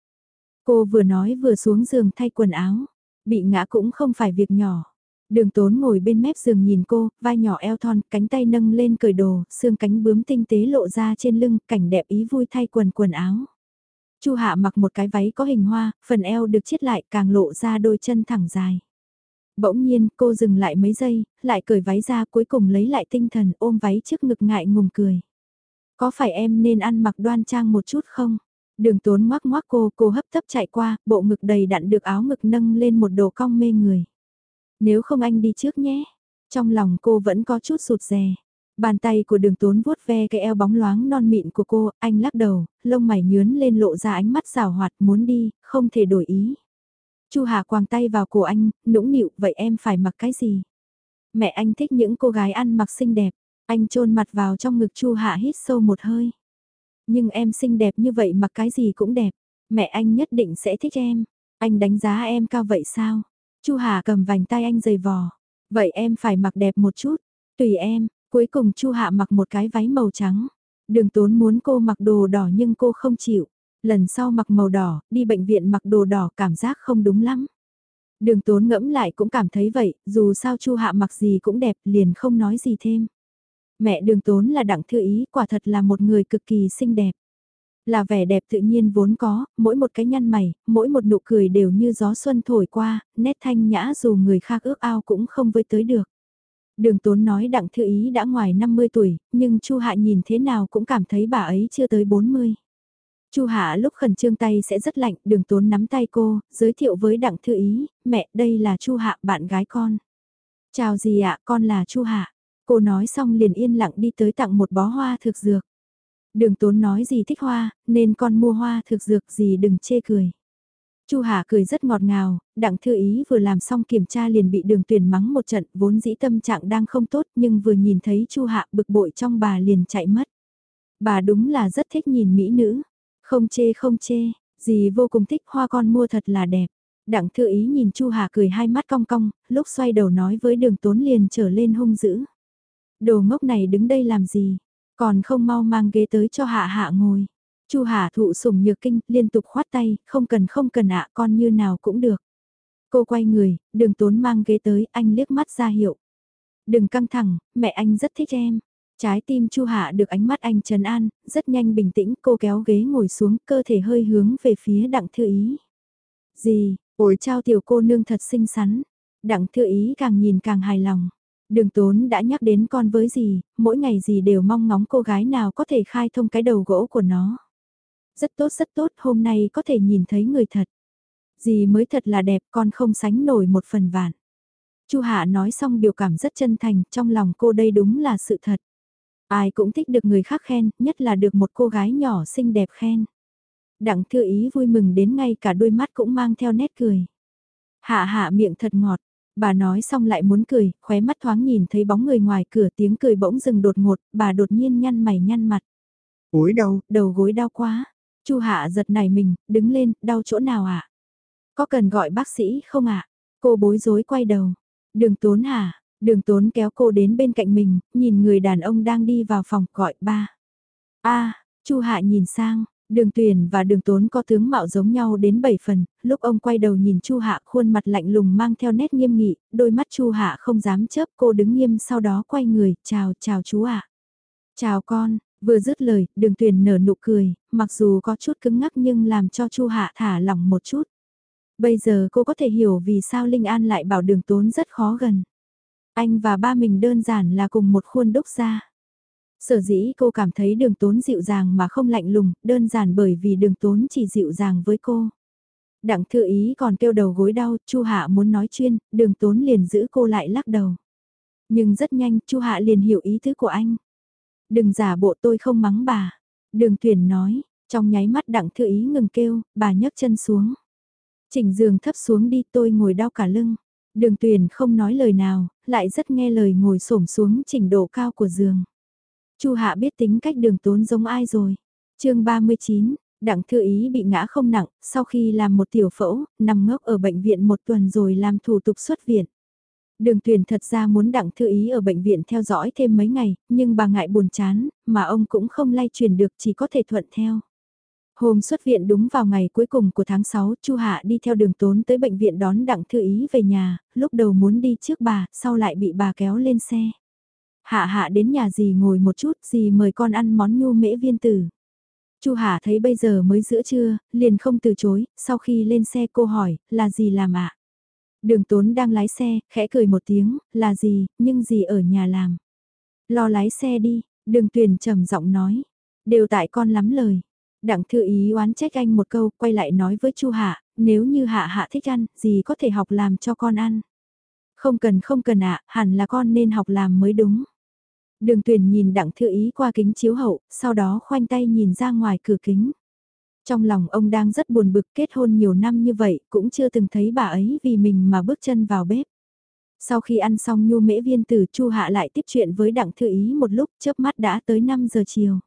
Cô vừa nói vừa xuống giường thay quần áo. Bị ngã cũng không phải việc nhỏ. Đường tốn ngồi bên mép giường nhìn cô, vai nhỏ eo thon, cánh tay nâng lên cởi đồ, xương cánh bướm tinh tế lộ ra trên lưng, cảnh đẹp ý vui thay quần quần áo. Chu Hạ mặc một cái váy có hình hoa, phần eo được chiết lại càng lộ ra đôi chân thẳng dài. Bỗng nhiên cô dừng lại mấy giây, lại cởi váy ra cuối cùng lấy lại tinh thần ôm váy trước ngực ngại ngùng cười. Có phải em nên ăn mặc đoan trang một chút không? Đường tốn ngoác ngoác cô, cô hấp tấp chạy qua, bộ ngực đầy đặn được áo ngực nâng lên một đồ cong mê người. Nếu không anh đi trước nhé. Trong lòng cô vẫn có chút sụt rè. Bàn tay của đường tốn vuốt ve cái eo bóng loáng non mịn của cô, anh lắc đầu, lông mày nhướn lên lộ ra ánh mắt rào hoạt muốn đi, không thể đổi ý. Chu Hà quàng tay vào cổ anh, nũng nịu, vậy em phải mặc cái gì? Mẹ anh thích những cô gái ăn mặc xinh đẹp. Anh chôn mặt vào trong ngực Chu Hạ hít sâu một hơi. Nhưng em xinh đẹp như vậy mặc cái gì cũng đẹp. Mẹ anh nhất định sẽ thích em. Anh đánh giá em cao vậy sao? Chu Hà cầm vành tay anh rời vò. Vậy em phải mặc đẹp một chút, tùy em, cuối cùng Chu Hạ mặc một cái váy màu trắng. Đường tốn muốn cô mặc đồ đỏ nhưng cô không chịu. Lần sau mặc màu đỏ, đi bệnh viện mặc đồ đỏ cảm giác không đúng lắm. Đường tốn ngẫm lại cũng cảm thấy vậy, dù sao Chu Hạ mặc gì cũng đẹp liền không nói gì thêm. Mẹ đường tốn là đặng thư ý quả thật là một người cực kỳ xinh đẹp. Là vẻ đẹp tự nhiên vốn có, mỗi một cái nhăn mày, mỗi một nụ cười đều như gió xuân thổi qua, nét thanh nhã dù người khác ước ao cũng không với tới được. Đường Tốn nói Đặng Thư Ý đã ngoài 50 tuổi, nhưng Chu Hạ nhìn thế nào cũng cảm thấy bà ấy chưa tới 40. Chu Hạ lúc khẩn trương tay sẽ rất lạnh, Đường Tốn nắm tay cô, giới thiệu với Đặng Thư Ý, mẹ đây là Chu Hạ bạn gái con. Chào gì ạ, con là Chu Hạ. Cô nói xong liền yên lặng đi tới tặng một bó hoa thực dược. Đường Tốn nói gì thích hoa, nên con mua hoa thực dược gì đừng chê cười. Chu Hà cười rất ngọt ngào, đặng thư ý vừa làm xong kiểm tra liền bị đường Tuyền mắng một trận, vốn dĩ tâm trạng đang không tốt nhưng vừa nhìn thấy Chu Hạ bực bội trong bà liền chạy mất. Bà đúng là rất thích nhìn mỹ nữ, không chê không chê, gì vô cùng thích hoa con mua thật là đẹp. Đặng thư ý nhìn Chu Hà cười hai mắt cong cong, lúc xoay đầu nói với đường tốn liền trở lên hung dữ. Đồ ngốc này đứng đây làm gì, còn không mau mang ghế tới cho Hạ Hạ ngồi. Chu Hà thụ sủng nhược kinh, liên tục khoát tay, không cần không cần ạ, con như nào cũng được. Cô quay người, đường tốn mang ghế tới, anh liếc mắt ra hiệu. Đừng căng thẳng, mẹ anh rất thích em. Trái tim Chu Hạ được ánh mắt anh trấn an, rất nhanh bình tĩnh, cô kéo ghế ngồi xuống, cơ thể hơi hướng về phía đặng thư ý. Gì, ổi trao tiểu cô nương thật xinh xắn. Đặng thư ý càng nhìn càng hài lòng. Đường tốn đã nhắc đến con với gì, mỗi ngày gì đều mong ngóng cô gái nào có thể khai thông cái đầu gỗ của nó. Rất tốt rất tốt, hôm nay có thể nhìn thấy người thật. Gì mới thật là đẹp, con không sánh nổi một phần vạn. Chu Hạ nói xong biểu cảm rất chân thành, trong lòng cô đây đúng là sự thật. Ai cũng thích được người khác khen, nhất là được một cô gái nhỏ xinh đẹp khen. Đặng thư ý vui mừng đến ngay cả đôi mắt cũng mang theo nét cười. Hạ hạ miệng thật ngọt, bà nói xong lại muốn cười, khóe mắt thoáng nhìn thấy bóng người ngoài cửa tiếng cười bỗng dừng đột ngột, bà đột nhiên nhăn mày nhăn mặt. Ối đau, đầu gối đau quá, Chu Hạ giật nảy mình, đứng lên, đau chỗ nào ạ? À? Có cần gọi bác sĩ không ạ? À? Cô bối rối quay đầu. Đường Tốn hả? Đường Tốn kéo cô đến bên cạnh mình, nhìn người đàn ông đang đi vào phòng gọi ba. A, Chu Hạ nhìn sang, Đường Tuyền và Đường Tốn có tướng mạo giống nhau đến 7 phần, lúc ông quay đầu nhìn Chu Hạ khuôn mặt lạnh lùng mang theo nét nghiêm nghị, đôi mắt Chu Hạ không dám chớp, cô đứng nghiêm sau đó quay người, "Chào, chào chú ạ." "Chào con." Vừa dứt lời, đường tuyền nở nụ cười, mặc dù có chút cứng ngắc nhưng làm cho Chu Hạ thả lỏng một chút. Bây giờ cô có thể hiểu vì sao Linh An lại bảo đường tốn rất khó gần. Anh và ba mình đơn giản là cùng một khuôn đúc ra. Sở dĩ cô cảm thấy đường tốn dịu dàng mà không lạnh lùng, đơn giản bởi vì đường tốn chỉ dịu dàng với cô. Đặng thư ý còn kêu đầu gối đau, Chu Hạ muốn nói chuyên, đường tốn liền giữ cô lại lắc đầu. Nhưng rất nhanh, Chu Hạ liền hiểu ý tứ của anh. Đừng giả bộ tôi không mắng bà. Đường tuyển nói, trong nháy mắt đặng thư ý ngừng kêu, bà nhấc chân xuống. Chỉnh giường thấp xuống đi tôi ngồi đau cả lưng. Đường tuyển không nói lời nào, lại rất nghe lời ngồi xổm xuống chỉnh độ cao của giường. Chu Hạ biết tính cách đường tốn giống ai rồi. chương 39, Đặng Thư Ý bị ngã không nặng, sau khi làm một tiểu phẫu, nằm ngốc ở bệnh viện một tuần rồi làm thủ tục xuất viện. Đường tuyển thật ra muốn đặng thư ý ở bệnh viện theo dõi thêm mấy ngày, nhưng bà ngại buồn chán, mà ông cũng không lay truyền được chỉ có thể thuận theo. Hôm xuất viện đúng vào ngày cuối cùng của tháng 6, Chu Hạ đi theo đường tốn tới bệnh viện đón đặng thư ý về nhà, lúc đầu muốn đi trước bà, sau lại bị bà kéo lên xe. Hạ hạ đến nhà dì ngồi một chút, dì mời con ăn món nhu mễ viên tử. Chu Hạ thấy bây giờ mới giữa trưa, liền không từ chối, sau khi lên xe cô hỏi, là gì làm ạ? Đường tốn đang lái xe, khẽ cười một tiếng, là gì, nhưng gì ở nhà làm. Lo lái xe đi, đường tuyền trầm giọng nói. Đều tại con lắm lời. Đặng thư ý oán trách anh một câu, quay lại nói với chu Hạ, nếu như Hạ Hạ thích ăn, gì có thể học làm cho con ăn. Không cần không cần ạ, hẳn là con nên học làm mới đúng. Đường tuyển nhìn đặng thư ý qua kính chiếu hậu, sau đó khoanh tay nhìn ra ngoài cửa kính. Trong lòng ông đang rất buồn bực kết hôn nhiều năm như vậy, cũng chưa từng thấy bà ấy vì mình mà bước chân vào bếp. Sau khi ăn xong nhu mễ viên tử Chu Hạ lại tiếp chuyện với Đặng Thư Ý một lúc chớp mắt đã tới 5 giờ chiều.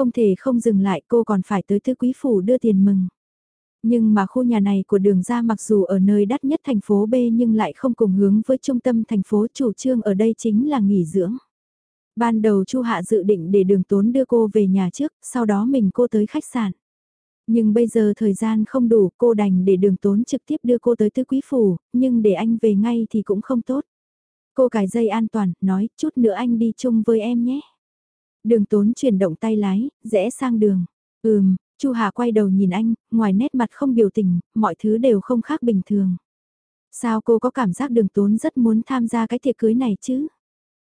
Không thể không dừng lại cô còn phải tới Thư Quý Phủ đưa tiền mừng. Nhưng mà khu nhà này của đường ra mặc dù ở nơi đắt nhất thành phố B nhưng lại không cùng hướng với trung tâm thành phố chủ trương ở đây chính là nghỉ dưỡng. Ban đầu Chu Hạ dự định để đường tốn đưa cô về nhà trước, sau đó mình cô tới khách sạn. Nhưng bây giờ thời gian không đủ, cô đành để đường tốn trực tiếp đưa cô tới tư quý phủ, nhưng để anh về ngay thì cũng không tốt. Cô cài dây an toàn, nói, chút nữa anh đi chung với em nhé. Đường tốn chuyển động tay lái, rẽ sang đường. Ừm, Chu Hà quay đầu nhìn anh, ngoài nét mặt không biểu tình, mọi thứ đều không khác bình thường. Sao cô có cảm giác đường tốn rất muốn tham gia cái tiệc cưới này chứ?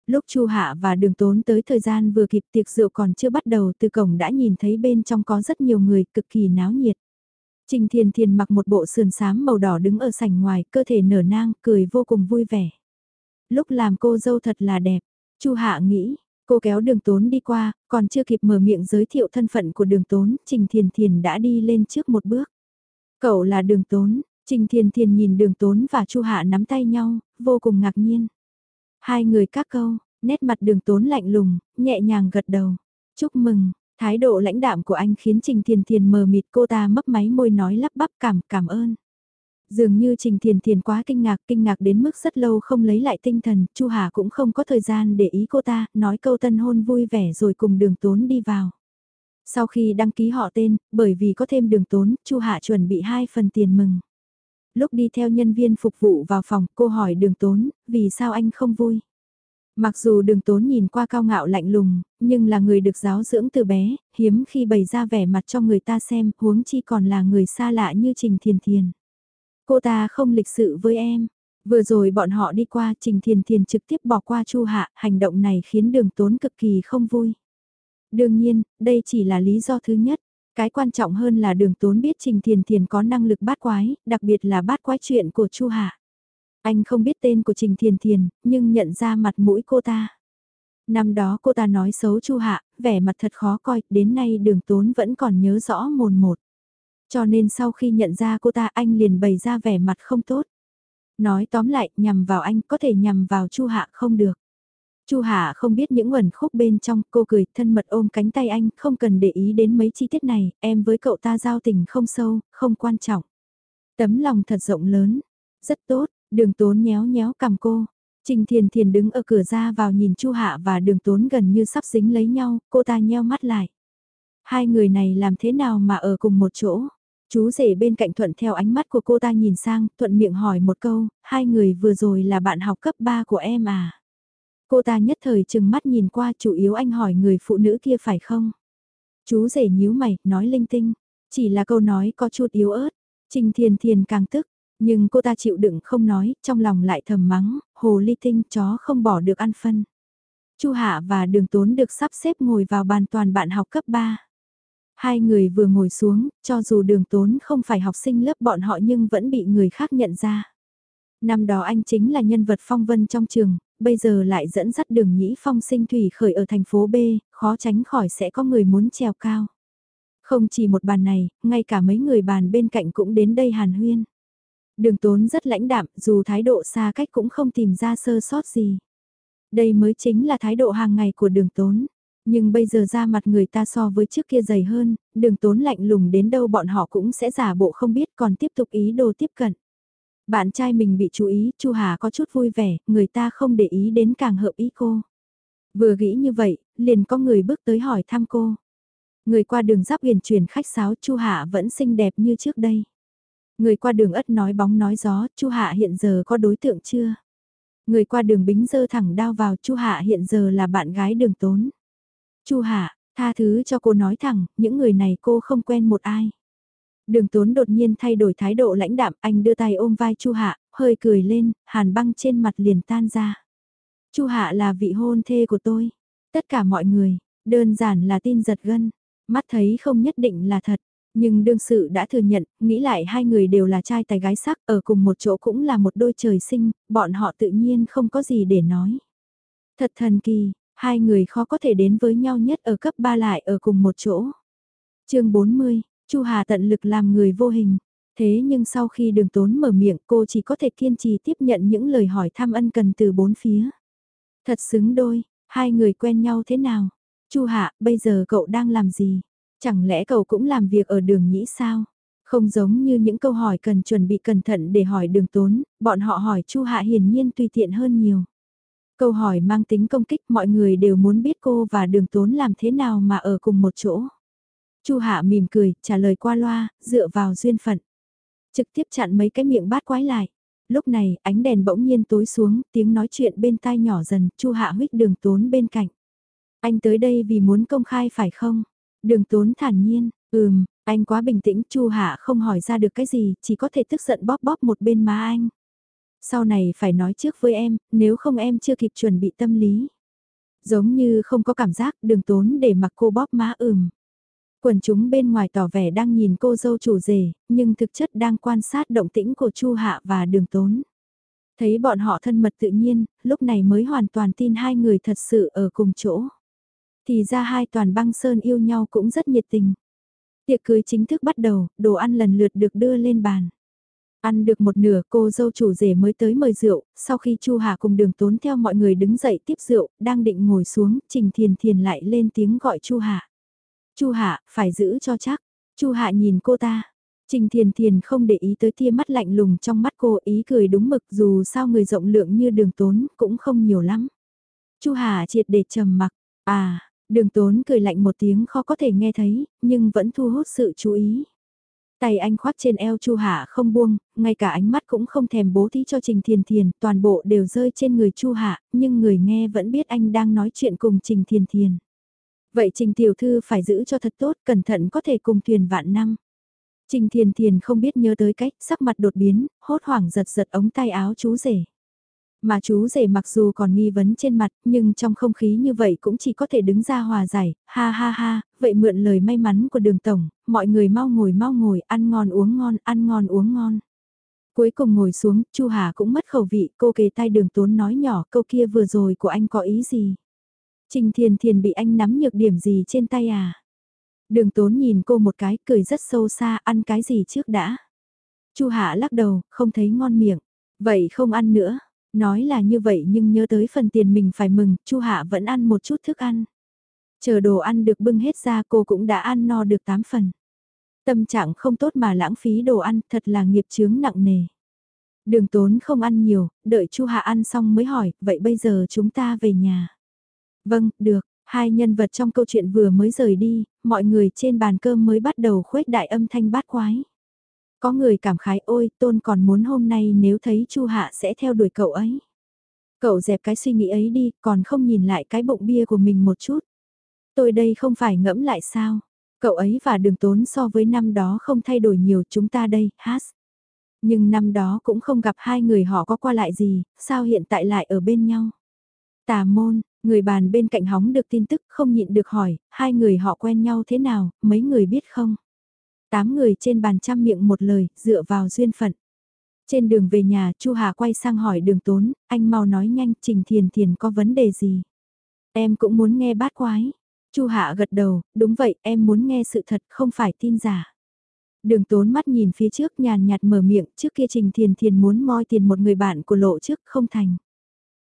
Lúc Chu Hạ và Đường Tốn tới thời gian vừa kịp tiệc rượu còn chưa bắt đầu từ cổng đã nhìn thấy bên trong có rất nhiều người cực kỳ náo nhiệt. Trình Thiền Thiền mặc một bộ sườn xám màu đỏ đứng ở sảnh ngoài, cơ thể nở nang, cười vô cùng vui vẻ. Lúc làm cô dâu thật là đẹp, Chu Hạ nghĩ, cô kéo đường tốn đi qua, còn chưa kịp mở miệng giới thiệu thân phận của đường tốn, Trình Thiền Thiền đã đi lên trước một bước. Cậu là đường tốn, Trình Thiền Thiền nhìn đường tốn và Chu Hạ nắm tay nhau, vô cùng ngạc nhiên. Hai người các câu, nét mặt đường tốn lạnh lùng, nhẹ nhàng gật đầu. Chúc mừng, thái độ lãnh đạm của anh khiến Trình Thiền Thiền mờ mịt cô ta mấp máy môi nói lắp bắp cảm cảm ơn. Dường như Trình Thiền Thiền quá kinh ngạc, kinh ngạc đến mức rất lâu không lấy lại tinh thần, Chu Hà cũng không có thời gian để ý cô ta, nói câu tân hôn vui vẻ rồi cùng đường tốn đi vào. Sau khi đăng ký họ tên, bởi vì có thêm đường tốn, Chu Hạ chuẩn bị hai phần tiền mừng lúc đi theo nhân viên phục vụ vào phòng, cô hỏi đường tốn, vì sao anh không vui? Mặc dù đường tốn nhìn qua cao ngạo lạnh lùng, nhưng là người được giáo dưỡng từ bé, hiếm khi bày ra vẻ mặt cho người ta xem, huống chi còn là người xa lạ như Trình Thiền Thiền. Cô ta không lịch sự với em. Vừa rồi bọn họ đi qua Trình Thiền Thiền trực tiếp bỏ qua Chu Hạ, hành động này khiến đường tốn cực kỳ không vui. Đương nhiên, đây chỉ là lý do thứ nhất. Cái quan trọng hơn là đường tốn biết Trình Thiền Thiền có năng lực bát quái, đặc biệt là bát quái chuyện của Chu Hạ. Anh không biết tên của Trình Thiền Thiền, nhưng nhận ra mặt mũi cô ta. Năm đó cô ta nói xấu Chu Hạ, vẻ mặt thật khó coi, đến nay đường tốn vẫn còn nhớ rõ mồn một. Cho nên sau khi nhận ra cô ta anh liền bày ra vẻ mặt không tốt. Nói tóm lại, nhằm vào anh có thể nhằm vào Chu Hạ không được. Chu Hạ không biết những uẩn khúc bên trong, cô cười, thân mật ôm cánh tay anh, không cần để ý đến mấy chi tiết này, em với cậu ta giao tình không sâu, không quan trọng. Tấm lòng thật rộng lớn, rất tốt, đường tốn nhéo nhéo cầm cô. Trình Thiền Thiền đứng ở cửa ra vào nhìn Chu Hạ và đường tốn gần như sắp dính lấy nhau, cô ta nheo mắt lại. Hai người này làm thế nào mà ở cùng một chỗ? Chú rể bên cạnh thuận theo ánh mắt của cô ta nhìn sang, thuận miệng hỏi một câu, hai người vừa rồi là bạn học cấp 3 của em à? Cô ta nhất thời chừng mắt nhìn qua chủ yếu anh hỏi người phụ nữ kia phải không? Chú rể nhíu mày, nói linh tinh. Chỉ là câu nói có chút yếu ớt. Trình thiền thiền càng tức. Nhưng cô ta chịu đựng không nói, trong lòng lại thầm mắng, hồ ly tinh chó không bỏ được ăn phân. Chu Hạ và Đường Tốn được sắp xếp ngồi vào bàn toàn bạn học cấp 3. Hai người vừa ngồi xuống, cho dù Đường Tốn không phải học sinh lớp bọn họ nhưng vẫn bị người khác nhận ra. Năm đó anh chính là nhân vật phong vân trong trường, bây giờ lại dẫn dắt đường nhĩ phong sinh thủy khởi ở thành phố B, khó tránh khỏi sẽ có người muốn trèo cao. Không chỉ một bàn này, ngay cả mấy người bàn bên cạnh cũng đến đây hàn huyên. Đường tốn rất lãnh đạm, dù thái độ xa cách cũng không tìm ra sơ sót gì. Đây mới chính là thái độ hàng ngày của đường tốn. Nhưng bây giờ ra mặt người ta so với trước kia dày hơn, đường tốn lạnh lùng đến đâu bọn họ cũng sẽ giả bộ không biết còn tiếp tục ý đồ tiếp cận. Bạn trai mình bị chú ý, Chu Hà có chút vui vẻ, người ta không để ý đến càng hợp ý cô. Vừa nghĩ như vậy, liền có người bước tới hỏi thăm cô. Người qua đường giáp huyền truyền khách sáo Chu Hạ vẫn xinh đẹp như trước đây. Người qua đường ất nói bóng nói gió, Chu Hạ hiện giờ có đối tượng chưa? Người qua đường bính dơ thẳng đao vào Chu Hạ hiện giờ là bạn gái đường tốn. Chu Hạ, tha thứ cho cô nói thẳng, những người này cô không quen một ai. Đường tốn đột nhiên thay đổi thái độ lãnh đạm, anh đưa tay ôm vai Chu Hạ, hơi cười lên, hàn băng trên mặt liền tan ra. Chu Hạ là vị hôn thê của tôi. Tất cả mọi người, đơn giản là tin giật gân, mắt thấy không nhất định là thật. Nhưng đương sự đã thừa nhận, nghĩ lại hai người đều là trai tài gái sắc, ở cùng một chỗ cũng là một đôi trời sinh, bọn họ tự nhiên không có gì để nói. Thật thần kỳ, hai người khó có thể đến với nhau nhất ở cấp 3 lại ở cùng một chỗ. chương 40, Chu Hà tận lực làm người vô hình. Thế nhưng sau khi đường tốn mở miệng cô chỉ có thể kiên trì tiếp nhận những lời hỏi thăm ân cần từ bốn phía. Thật xứng đôi, hai người quen nhau thế nào? Chu Hạ, bây giờ cậu đang làm gì? Chẳng lẽ cậu cũng làm việc ở đường nhĩ sao? Không giống như những câu hỏi cần chuẩn bị cẩn thận để hỏi đường tốn, bọn họ hỏi Chu Hạ hiển nhiên tùy tiện hơn nhiều. Câu hỏi mang tính công kích mọi người đều muốn biết cô và đường tốn làm thế nào mà ở cùng một chỗ. Chu Hạ mỉm cười, trả lời qua loa, dựa vào duyên phận. Trực tiếp chặn mấy cái miệng bát quái lại. Lúc này, ánh đèn bỗng nhiên tối xuống, tiếng nói chuyện bên tai nhỏ dần, Chu Hạ huyết đường tốn bên cạnh. Anh tới đây vì muốn công khai phải không? Đường tốn thản nhiên, ừm, anh quá bình tĩnh, Chu Hạ không hỏi ra được cái gì, chỉ có thể tức giận bóp bóp một bên má anh. Sau này phải nói trước với em, nếu không em chưa kịp chuẩn bị tâm lý. Giống như không có cảm giác, đường tốn để mặc cô bóp má ừm. Quần chúng bên ngoài tỏ vẻ đang nhìn cô dâu chủ rể, nhưng thực chất đang quan sát động tĩnh của Chu Hạ và đường tốn. Thấy bọn họ thân mật tự nhiên, lúc này mới hoàn toàn tin hai người thật sự ở cùng chỗ. Thì ra hai toàn băng sơn yêu nhau cũng rất nhiệt tình. Tiệc cưới chính thức bắt đầu, đồ ăn lần lượt được đưa lên bàn. Ăn được một nửa cô dâu chủ rể mới tới mời rượu, sau khi Chu Hà cùng đường tốn theo mọi người đứng dậy tiếp rượu, đang định ngồi xuống, Trình Thiền Thiền lại lên tiếng gọi Chu Hà. Chu Hà phải giữ cho chắc. Chu Hà nhìn cô ta. Trình Thiền Thiền không để ý tới tia mắt lạnh lùng trong mắt cô ý cười đúng mực dù sao người rộng lượng như đường tốn cũng không nhiều lắm. Chu Hà triệt để trầm mặc. À, đường tốn cười lạnh một tiếng khó có thể nghe thấy, nhưng vẫn thu hút sự chú ý. Tay anh khoác trên eo Chu Hạ không buông, ngay cả ánh mắt cũng không thèm bố thí cho Trình Thiền Thiền, toàn bộ đều rơi trên người Chu Hạ, nhưng người nghe vẫn biết anh đang nói chuyện cùng Trình Thiền Thiền. Vậy Trình Tiểu Thư phải giữ cho thật tốt, cẩn thận có thể cùng thuyền vạn năm. Trình Thiền Thiền không biết nhớ tới cách, sắc mặt đột biến, hốt hoảng giật giật ống tay áo chú rể. Mà chú rể mặc dù còn nghi vấn trên mặt, nhưng trong không khí như vậy cũng chỉ có thể đứng ra hòa giải, ha ha ha, vậy mượn lời may mắn của đường tổng, mọi người mau ngồi mau ngồi, ăn ngon uống ngon, ăn ngon uống ngon. Cuối cùng ngồi xuống, Chu Hà cũng mất khẩu vị, cô kề tay đường tốn nói nhỏ câu kia vừa rồi của anh có ý gì. Trình Thiền Thiền bị anh nắm nhược điểm gì trên tay à? Đường tốn nhìn cô một cái cười rất sâu xa ăn cái gì trước đã. Chu hà lắc đầu, không thấy ngon miệng. Vậy không ăn nữa. Nói là như vậy nhưng nhớ tới phần tiền mình phải mừng, Chu Hạ vẫn ăn một chút thức ăn. Chờ đồ ăn được bưng hết ra cô cũng đã ăn no được 8 phần. Tâm trạng không tốt mà lãng phí đồ ăn thật là nghiệp chướng nặng nề. Đường tốn không ăn nhiều, đợi Chu Hạ ăn xong mới hỏi, vậy bây giờ chúng ta về nhà. Vâng, được, hai nhân vật trong câu chuyện vừa mới rời đi, mọi người trên bàn cơm mới bắt đầu khuếch đại âm thanh bát quái. Có người cảm khái ôi, tôn còn muốn hôm nay nếu thấy Chu Hạ sẽ theo đuổi cậu ấy. Cậu dẹp cái suy nghĩ ấy đi, còn không nhìn lại cái bụng bia của mình một chút. Tôi đây không phải ngẫm lại sao? Cậu ấy và đường tốn so với năm đó không thay đổi nhiều chúng ta đây, hát. Nhưng năm đó cũng không gặp hai người họ có qua lại gì, sao hiện tại lại ở bên nhau? Tà môn, Người bàn bên cạnh hóng được tin tức không nhịn được hỏi, hai người họ quen nhau thế nào, mấy người biết không? Tám người trên bàn trăm miệng một lời, dựa vào duyên phận. Trên đường về nhà, Chu Hà quay sang hỏi đường tốn, anh mau nói nhanh, Trình Thiền Thiền có vấn đề gì? Em cũng muốn nghe bát quái. Chu Hạ gật đầu, đúng vậy, em muốn nghe sự thật, không phải tin giả. Đường tốn mắt nhìn phía trước nhàn nhạt mở miệng, trước kia Trình Thiền Thiền muốn moi tiền một người bạn của lộ trước, không thành.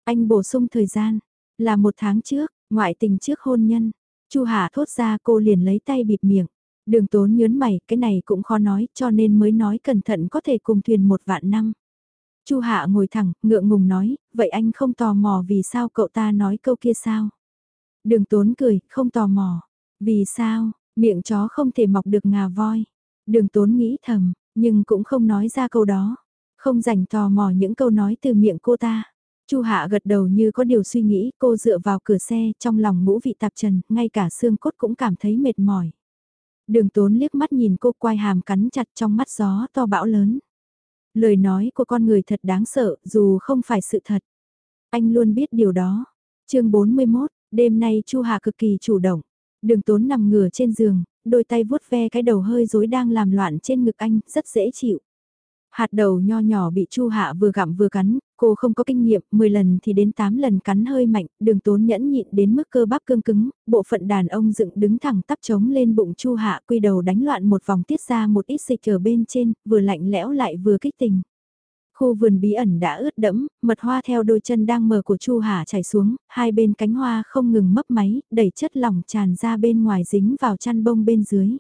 Anh bổ sung thời gian, là một tháng trước, ngoại tình trước hôn nhân. Chu Hạ thốt ra cô liền lấy tay bịt miệng. Đường tốn nhớn mày, cái này cũng khó nói, cho nên mới nói cẩn thận có thể cùng thuyền một vạn năm. Chu Hạ ngồi thẳng, ngượng ngùng nói, vậy anh không tò mò vì sao cậu ta nói câu kia sao? Đường tốn cười, không tò mò. Vì sao, miệng chó không thể mọc được ngà voi. Đường tốn nghĩ thầm, nhưng cũng không nói ra câu đó. Không dành tò mò những câu nói từ miệng cô ta. Chu Hạ gật đầu như có điều suy nghĩ, cô dựa vào cửa xe, trong lòng ngũ vị tạp trần, ngay cả xương cốt cũng cảm thấy mệt mỏi. Đường tốn liếc mắt nhìn cô quay hàm cắn chặt trong mắt gió to bão lớn. Lời nói của con người thật đáng sợ, dù không phải sự thật. Anh luôn biết điều đó. chương 41, đêm nay Chu hà cực kỳ chủ động. Đường tốn nằm ngửa trên giường, đôi tay vuốt ve cái đầu hơi rối đang làm loạn trên ngực anh, rất dễ chịu. Hạt đầu nho nhỏ bị Chu Hạ vừa gặm vừa cắn, cô không có kinh nghiệm, 10 lần thì đến 8 lần cắn hơi mạnh, đường tốn nhẫn nhịn đến mức cơ bắp cương cứng, bộ phận đàn ông dựng đứng thẳng tắp trống lên bụng Chu Hạ quy đầu đánh loạn một vòng tiết ra một ít dịch ở bên trên, vừa lạnh lẽo lại vừa kích tình. Khu vườn bí ẩn đã ướt đẫm, mật hoa theo đôi chân đang mở của Chu Hà chảy xuống, hai bên cánh hoa không ngừng mấp máy, đẩy chất lỏng tràn ra bên ngoài dính vào chăn bông bên dưới.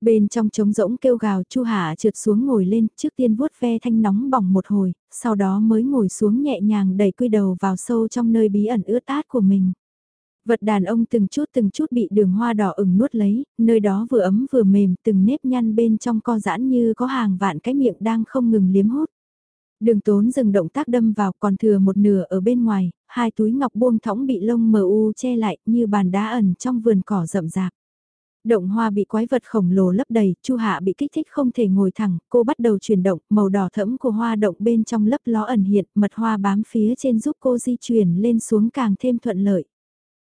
Bên trong trống rỗng kêu gào Chu Hà trượt xuống ngồi lên, trước tiên vuốt ve thanh nóng bỏng một hồi, sau đó mới ngồi xuống nhẹ nhàng đẩy quy đầu vào sâu trong nơi bí ẩn ướt át của mình. Vật đàn ông từng chút từng chút bị đường hoa đỏ ửng nuốt lấy, nơi đó vừa ấm vừa mềm, từng nếp nhăn bên trong co giãn như có hàng vạn cái miệng đang không ngừng liếm hút. Đường tốn dừng động tác đâm vào còn thừa một nửa ở bên ngoài, hai túi ngọc buông thõng bị lông mờ u che lại như bàn đá ẩn trong vườn cỏ rậm rạp. Động hoa bị quái vật khổng lồ lấp đầy, Chu Hạ bị kích thích không thể ngồi thẳng, cô bắt đầu chuyển động, màu đỏ thẫm của hoa động bên trong lấp ló ẩn hiện, mật hoa bám phía trên giúp cô di chuyển lên xuống càng thêm thuận lợi.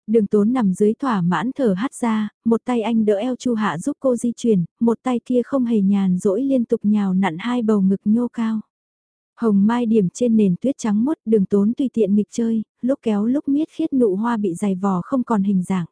Đường tốn nằm dưới thỏa mãn thở hắt ra, một tay anh đỡ eo Chu Hạ giúp cô di chuyển, một tay kia không hề nhàn rỗi liên tục nhào nặn hai bầu ngực nhô cao. Hồng mai điểm trên nền tuyết trắng mốt đường tốn tùy tiện nghịch chơi, lúc kéo lúc miết khiết nụ hoa bị dày vò không còn hình dạng.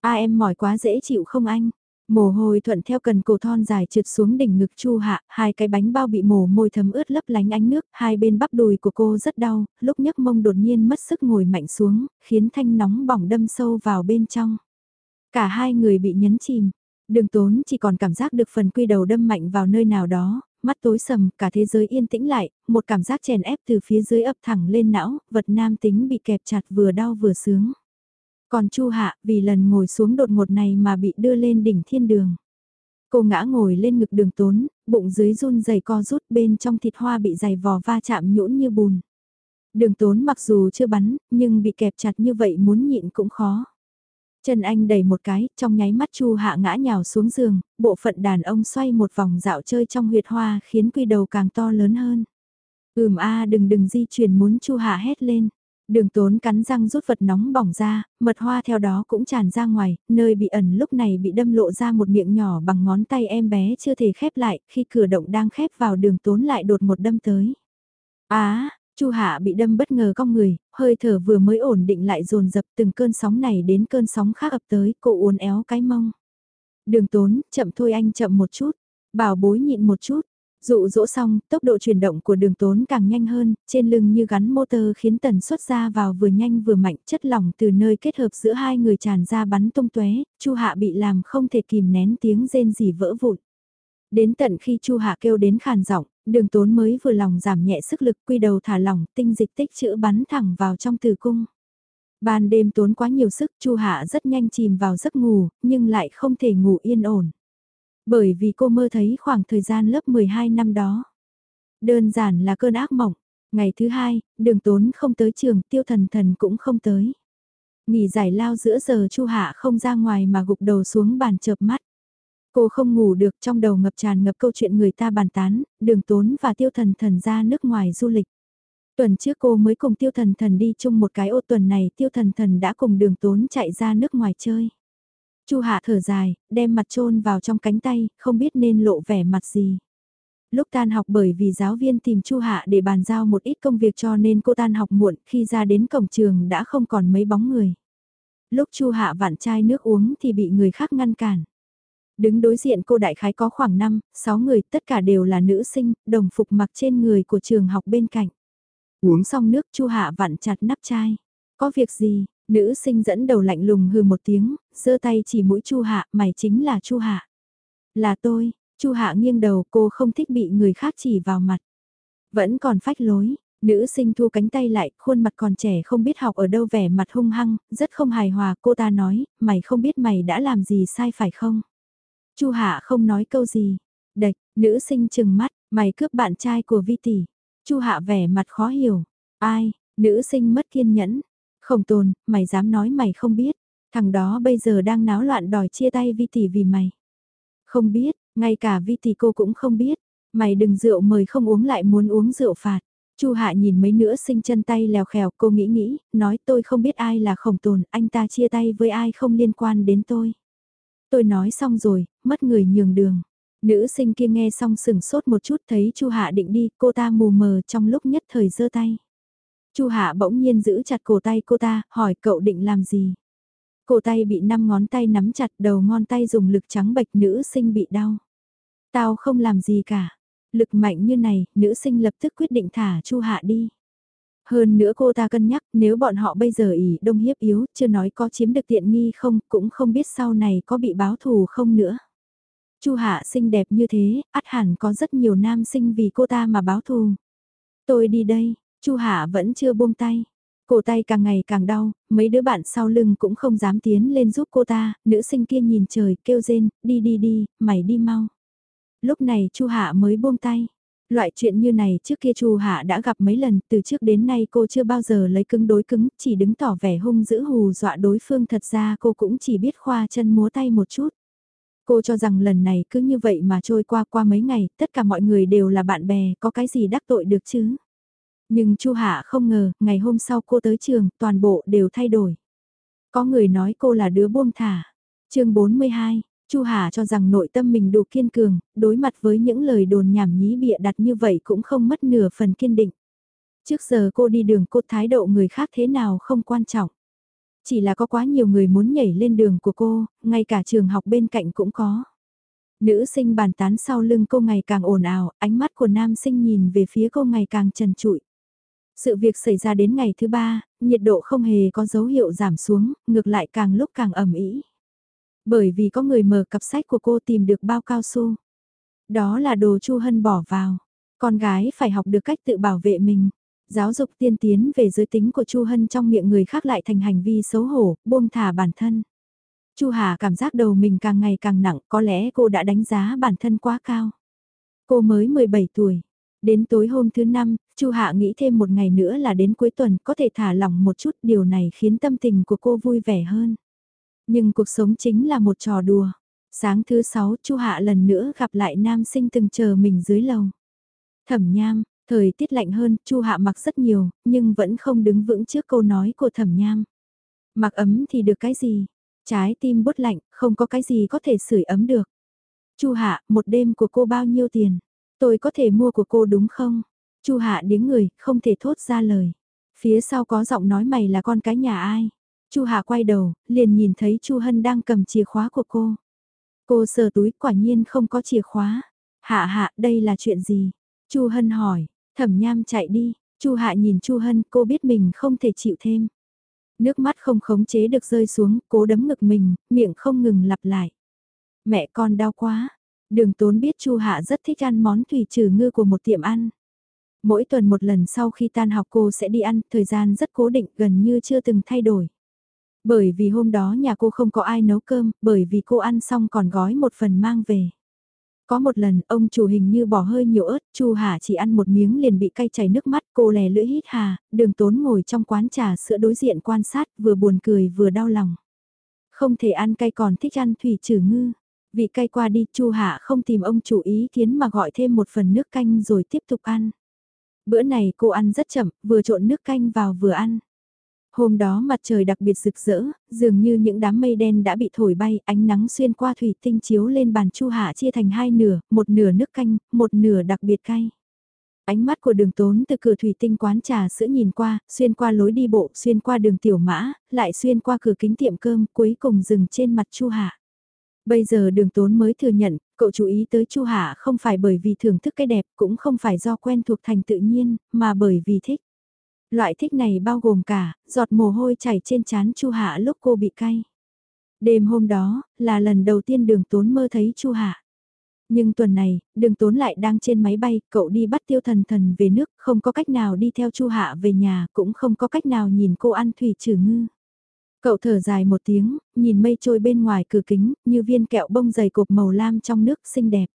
A em mỏi quá dễ chịu không anh? Mồ hôi thuận theo cần cổ thon dài trượt xuống đỉnh ngực chu hạ, hai cái bánh bao bị mồ môi thấm ướt lấp lánh ánh nước, hai bên bắp đùi của cô rất đau, lúc nhấc mông đột nhiên mất sức ngồi mạnh xuống, khiến thanh nóng bỏng đâm sâu vào bên trong. Cả hai người bị nhấn chìm, đường tốn chỉ còn cảm giác được phần quy đầu đâm mạnh vào nơi nào đó, mắt tối sầm, cả thế giới yên tĩnh lại, một cảm giác chèn ép từ phía dưới ập thẳng lên não, vật nam tính bị kẹp chặt vừa đau vừa sướng. Còn Chu Hạ vì lần ngồi xuống đột ngột này mà bị đưa lên đỉnh thiên đường. Cô ngã ngồi lên ngực đường tốn, bụng dưới run dày co rút bên trong thịt hoa bị dày vò va chạm nhũn như bùn. Đường tốn mặc dù chưa bắn, nhưng bị kẹp chặt như vậy muốn nhịn cũng khó. Chân anh đẩy một cái, trong nháy mắt Chu Hạ ngã nhào xuống giường, bộ phận đàn ông xoay một vòng dạo chơi trong huyệt hoa khiến quy đầu càng to lớn hơn. Ừm a đừng đừng di chuyển muốn Chu Hạ hét lên. Đường tốn cắn răng rút vật nóng bỏng ra, mật hoa theo đó cũng tràn ra ngoài, nơi bị ẩn lúc này bị đâm lộ ra một miệng nhỏ bằng ngón tay em bé chưa thể khép lại, khi cửa động đang khép vào đường tốn lại đột một đâm tới. Á, Chu Hạ bị đâm bất ngờ cong người, hơi thở vừa mới ổn định lại dồn dập từng cơn sóng này đến cơn sóng khác ập tới, cô uốn éo cái mông. Đường tốn, chậm thôi anh chậm một chút, bảo bối nhịn một chút, Dụ dỗ xong, tốc độ chuyển động của đường tốn càng nhanh hơn, trên lưng như gắn motor khiến tần suất ra vào vừa nhanh vừa mạnh chất lỏng từ nơi kết hợp giữa hai người tràn ra bắn tung tóe Chu Hạ bị làm không thể kìm nén tiếng rên rỉ vỡ vụn. Đến tận khi Chu Hạ kêu đến khàn giọng, đường tốn mới vừa lòng giảm nhẹ sức lực quy đầu thả lỏng tinh dịch tích chữ bắn thẳng vào trong tử cung. Ban đêm tốn quá nhiều sức Chu Hạ rất nhanh chìm vào giấc ngủ, nhưng lại không thể ngủ yên ổn. Bởi vì cô mơ thấy khoảng thời gian lớp 12 năm đó. Đơn giản là cơn ác mộng. Ngày thứ hai, đường tốn không tới trường, tiêu thần thần cũng không tới. Nghỉ giải lao giữa giờ chu hạ không ra ngoài mà gục đầu xuống bàn chợp mắt. Cô không ngủ được trong đầu ngập tràn ngập câu chuyện người ta bàn tán, đường tốn và tiêu thần thần ra nước ngoài du lịch. Tuần trước cô mới cùng tiêu thần thần đi chung một cái ô tuần này tiêu thần thần đã cùng đường tốn chạy ra nước ngoài chơi. Chu Hạ thở dài, đem mặt chôn vào trong cánh tay, không biết nên lộ vẻ mặt gì. Lúc tan học bởi vì giáo viên tìm Chu Hạ để bàn giao một ít công việc cho nên cô tan học muộn, khi ra đến cổng trường đã không còn mấy bóng người. Lúc Chu Hạ vặn chai nước uống thì bị người khác ngăn cản. Đứng đối diện cô đại khái có khoảng 5, 6 người, tất cả đều là nữ sinh, đồng phục mặc trên người của trường học bên cạnh. Uống xong nước Chu Hạ vặn chặt nắp chai. Có việc gì, Nữ sinh dẫn đầu lạnh lùng hừ một tiếng, giơ tay chỉ mũi Chu Hạ, mày chính là Chu Hạ. Là tôi, Chu Hạ nghiêng đầu, cô không thích bị người khác chỉ vào mặt. Vẫn còn phách lối, nữ sinh thu cánh tay lại, khuôn mặt còn trẻ không biết học ở đâu vẻ mặt hung hăng, rất không hài hòa, cô ta nói, mày không biết mày đã làm gì sai phải không? Chu Hạ không nói câu gì. Đạch, nữ sinh chừng mắt, mày cướp bạn trai của Vi tỷ. Chu Hạ vẻ mặt khó hiểu. Ai? Nữ sinh mất kiên nhẫn. Không tồn, mày dám nói mày không biết, thằng đó bây giờ đang náo loạn đòi chia tay vi tỷ vì mày. Không biết, ngay cả vi tỷ cô cũng không biết, mày đừng rượu mời không uống lại muốn uống rượu phạt. Chu Hạ nhìn mấy nữ sinh chân tay lèo khèo, cô nghĩ nghĩ, nói tôi không biết ai là khổng tồn, anh ta chia tay với ai không liên quan đến tôi. Tôi nói xong rồi, mất người nhường đường. Nữ sinh kia nghe xong sừng sốt một chút thấy Chu Hạ định đi, cô ta mù mờ trong lúc nhất thời giơ tay. Chu Hạ bỗng nhiên giữ chặt cổ tay cô ta, hỏi cậu định làm gì? Cổ tay bị năm ngón tay nắm chặt đầu ngón tay dùng lực trắng bệch nữ sinh bị đau. Tao không làm gì cả. Lực mạnh như này, nữ sinh lập tức quyết định thả Chu Hạ đi. Hơn nữa cô ta cân nhắc nếu bọn họ bây giờ ỉ đông hiếp yếu, chưa nói có chiếm được tiện nghi không, cũng không biết sau này có bị báo thù không nữa. Chu Hạ xinh đẹp như thế, ắt hẳn có rất nhiều nam sinh vì cô ta mà báo thù. Tôi đi đây, Chu Hạ vẫn chưa buông tay. Cổ tay càng ngày càng đau, mấy đứa bạn sau lưng cũng không dám tiến lên giúp cô ta, nữ sinh kia nhìn trời, kêu rên, đi đi đi, mày đi mau. Lúc này Chu Hạ mới buông tay. Loại chuyện như này trước kia Chu Hạ đã gặp mấy lần, từ trước đến nay cô chưa bao giờ lấy cứng đối cứng, chỉ đứng tỏ vẻ hung dữ hù dọa đối phương thật ra cô cũng chỉ biết khoa chân múa tay một chút. Cô cho rằng lần này cứ như vậy mà trôi qua qua mấy ngày, tất cả mọi người đều là bạn bè, có cái gì đắc tội được chứ. Nhưng Chu Hạ không ngờ, ngày hôm sau cô tới trường, toàn bộ đều thay đổi. Có người nói cô là đứa buông thả. chương 42, Chu Hà cho rằng nội tâm mình đủ kiên cường, đối mặt với những lời đồn nhảm nhí bịa đặt như vậy cũng không mất nửa phần kiên định. Trước giờ cô đi đường cô thái độ người khác thế nào không quan trọng. Chỉ là có quá nhiều người muốn nhảy lên đường của cô, ngay cả trường học bên cạnh cũng có. Nữ sinh bàn tán sau lưng cô ngày càng ồn ào, ánh mắt của nam sinh nhìn về phía cô ngày càng trần trụi. Sự việc xảy ra đến ngày thứ ba, nhiệt độ không hề có dấu hiệu giảm xuống, ngược lại càng lúc càng ẩm ý. Bởi vì có người mở cặp sách của cô tìm được bao cao su. Đó là đồ Chu Hân bỏ vào. Con gái phải học được cách tự bảo vệ mình. Giáo dục tiên tiến về giới tính của Chu Hân trong miệng người khác lại thành hành vi xấu hổ, buông thả bản thân. Chu Hà cảm giác đầu mình càng ngày càng nặng, có lẽ cô đã đánh giá bản thân quá cao. Cô mới 17 tuổi. Đến tối hôm thứ năm, Chu Hạ nghĩ thêm một ngày nữa là đến cuối tuần có thể thả lỏng một chút, điều này khiến tâm tình của cô vui vẻ hơn. Nhưng cuộc sống chính là một trò đùa. Sáng thứ sáu Chu Hạ lần nữa gặp lại nam sinh từng chờ mình dưới lầu. Thẩm Nham, thời tiết lạnh hơn, Chu Hạ mặc rất nhiều, nhưng vẫn không đứng vững trước câu nói của Thẩm Nham. Mặc ấm thì được cái gì? Trái tim bút lạnh, không có cái gì có thể sưởi ấm được. Chu Hạ, một đêm của cô bao nhiêu tiền? Tôi có thể mua của cô đúng không? Chu Hạ điếng người, không thể thốt ra lời. Phía sau có giọng nói mày là con cái nhà ai? Chu Hạ quay đầu, liền nhìn thấy Chu Hân đang cầm chìa khóa của cô. Cô sờ túi quả nhiên không có chìa khóa. Hạ hạ, đây là chuyện gì? Chu Hân hỏi, thẩm nham chạy đi. Chu Hạ nhìn Chu Hân, cô biết mình không thể chịu thêm. Nước mắt không khống chế được rơi xuống, cố đấm ngực mình, miệng không ngừng lặp lại. Mẹ con đau quá. Đường tốn biết Chu Hạ rất thích ăn món thủy trừ ngư của một tiệm ăn. Mỗi tuần một lần sau khi tan học cô sẽ đi ăn, thời gian rất cố định gần như chưa từng thay đổi. Bởi vì hôm đó nhà cô không có ai nấu cơm, bởi vì cô ăn xong còn gói một phần mang về. Có một lần, ông chủ hình như bỏ hơi nhiều ớt, Chu Hà chỉ ăn một miếng liền bị cay chảy nước mắt, cô lè lưỡi hít hà, đường tốn ngồi trong quán trà sữa đối diện quan sát, vừa buồn cười vừa đau lòng. Không thể ăn cay còn thích ăn thủy trừ ngư. Vị cay qua đi, Chu Hạ không tìm ông chủ ý kiến mà gọi thêm một phần nước canh rồi tiếp tục ăn. Bữa này cô ăn rất chậm, vừa trộn nước canh vào vừa ăn. Hôm đó mặt trời đặc biệt rực rỡ, dường như những đám mây đen đã bị thổi bay, ánh nắng xuyên qua thủy tinh chiếu lên bàn chu hạ chia thành hai nửa, một nửa nước canh, một nửa đặc biệt cay. Ánh mắt của đường tốn từ cửa thủy tinh quán trà sữa nhìn qua, xuyên qua lối đi bộ, xuyên qua đường tiểu mã, lại xuyên qua cửa kính tiệm cơm, cuối cùng dừng trên mặt chu hạ. Bây giờ đường tốn mới thừa nhận, cậu chú ý tới chu hạ không phải bởi vì thưởng thức cái đẹp, cũng không phải do quen thuộc thành tự nhiên, mà bởi vì thích. Loại thích này bao gồm cả, giọt mồ hôi chảy trên trán Chu Hạ lúc cô bị cay. Đêm hôm đó, là lần đầu tiên đường tốn mơ thấy Chu Hạ. Nhưng tuần này, đường tốn lại đang trên máy bay, cậu đi bắt tiêu thần thần về nước, không có cách nào đi theo Chu Hạ về nhà, cũng không có cách nào nhìn cô ăn thủy trừ ngư. Cậu thở dài một tiếng, nhìn mây trôi bên ngoài cửa kính, như viên kẹo bông dày cột màu lam trong nước xinh đẹp.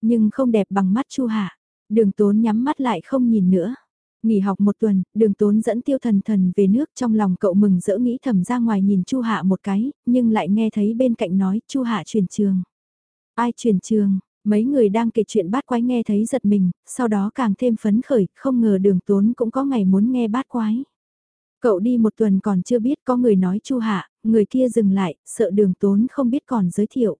Nhưng không đẹp bằng mắt Chu Hạ. Đường tốn nhắm mắt lại không nhìn nữa. Nghỉ học một tuần, đường tốn dẫn tiêu thần thần về nước trong lòng cậu mừng rỡ nghĩ thầm ra ngoài nhìn Chu Hạ một cái, nhưng lại nghe thấy bên cạnh nói Chu Hạ chuyển trường. Ai chuyển trường, mấy người đang kể chuyện bát quái nghe thấy giật mình, sau đó càng thêm phấn khởi, không ngờ đường tốn cũng có ngày muốn nghe bát quái. Cậu đi một tuần còn chưa biết có người nói Chu Hạ, người kia dừng lại, sợ đường tốn không biết còn giới thiệu.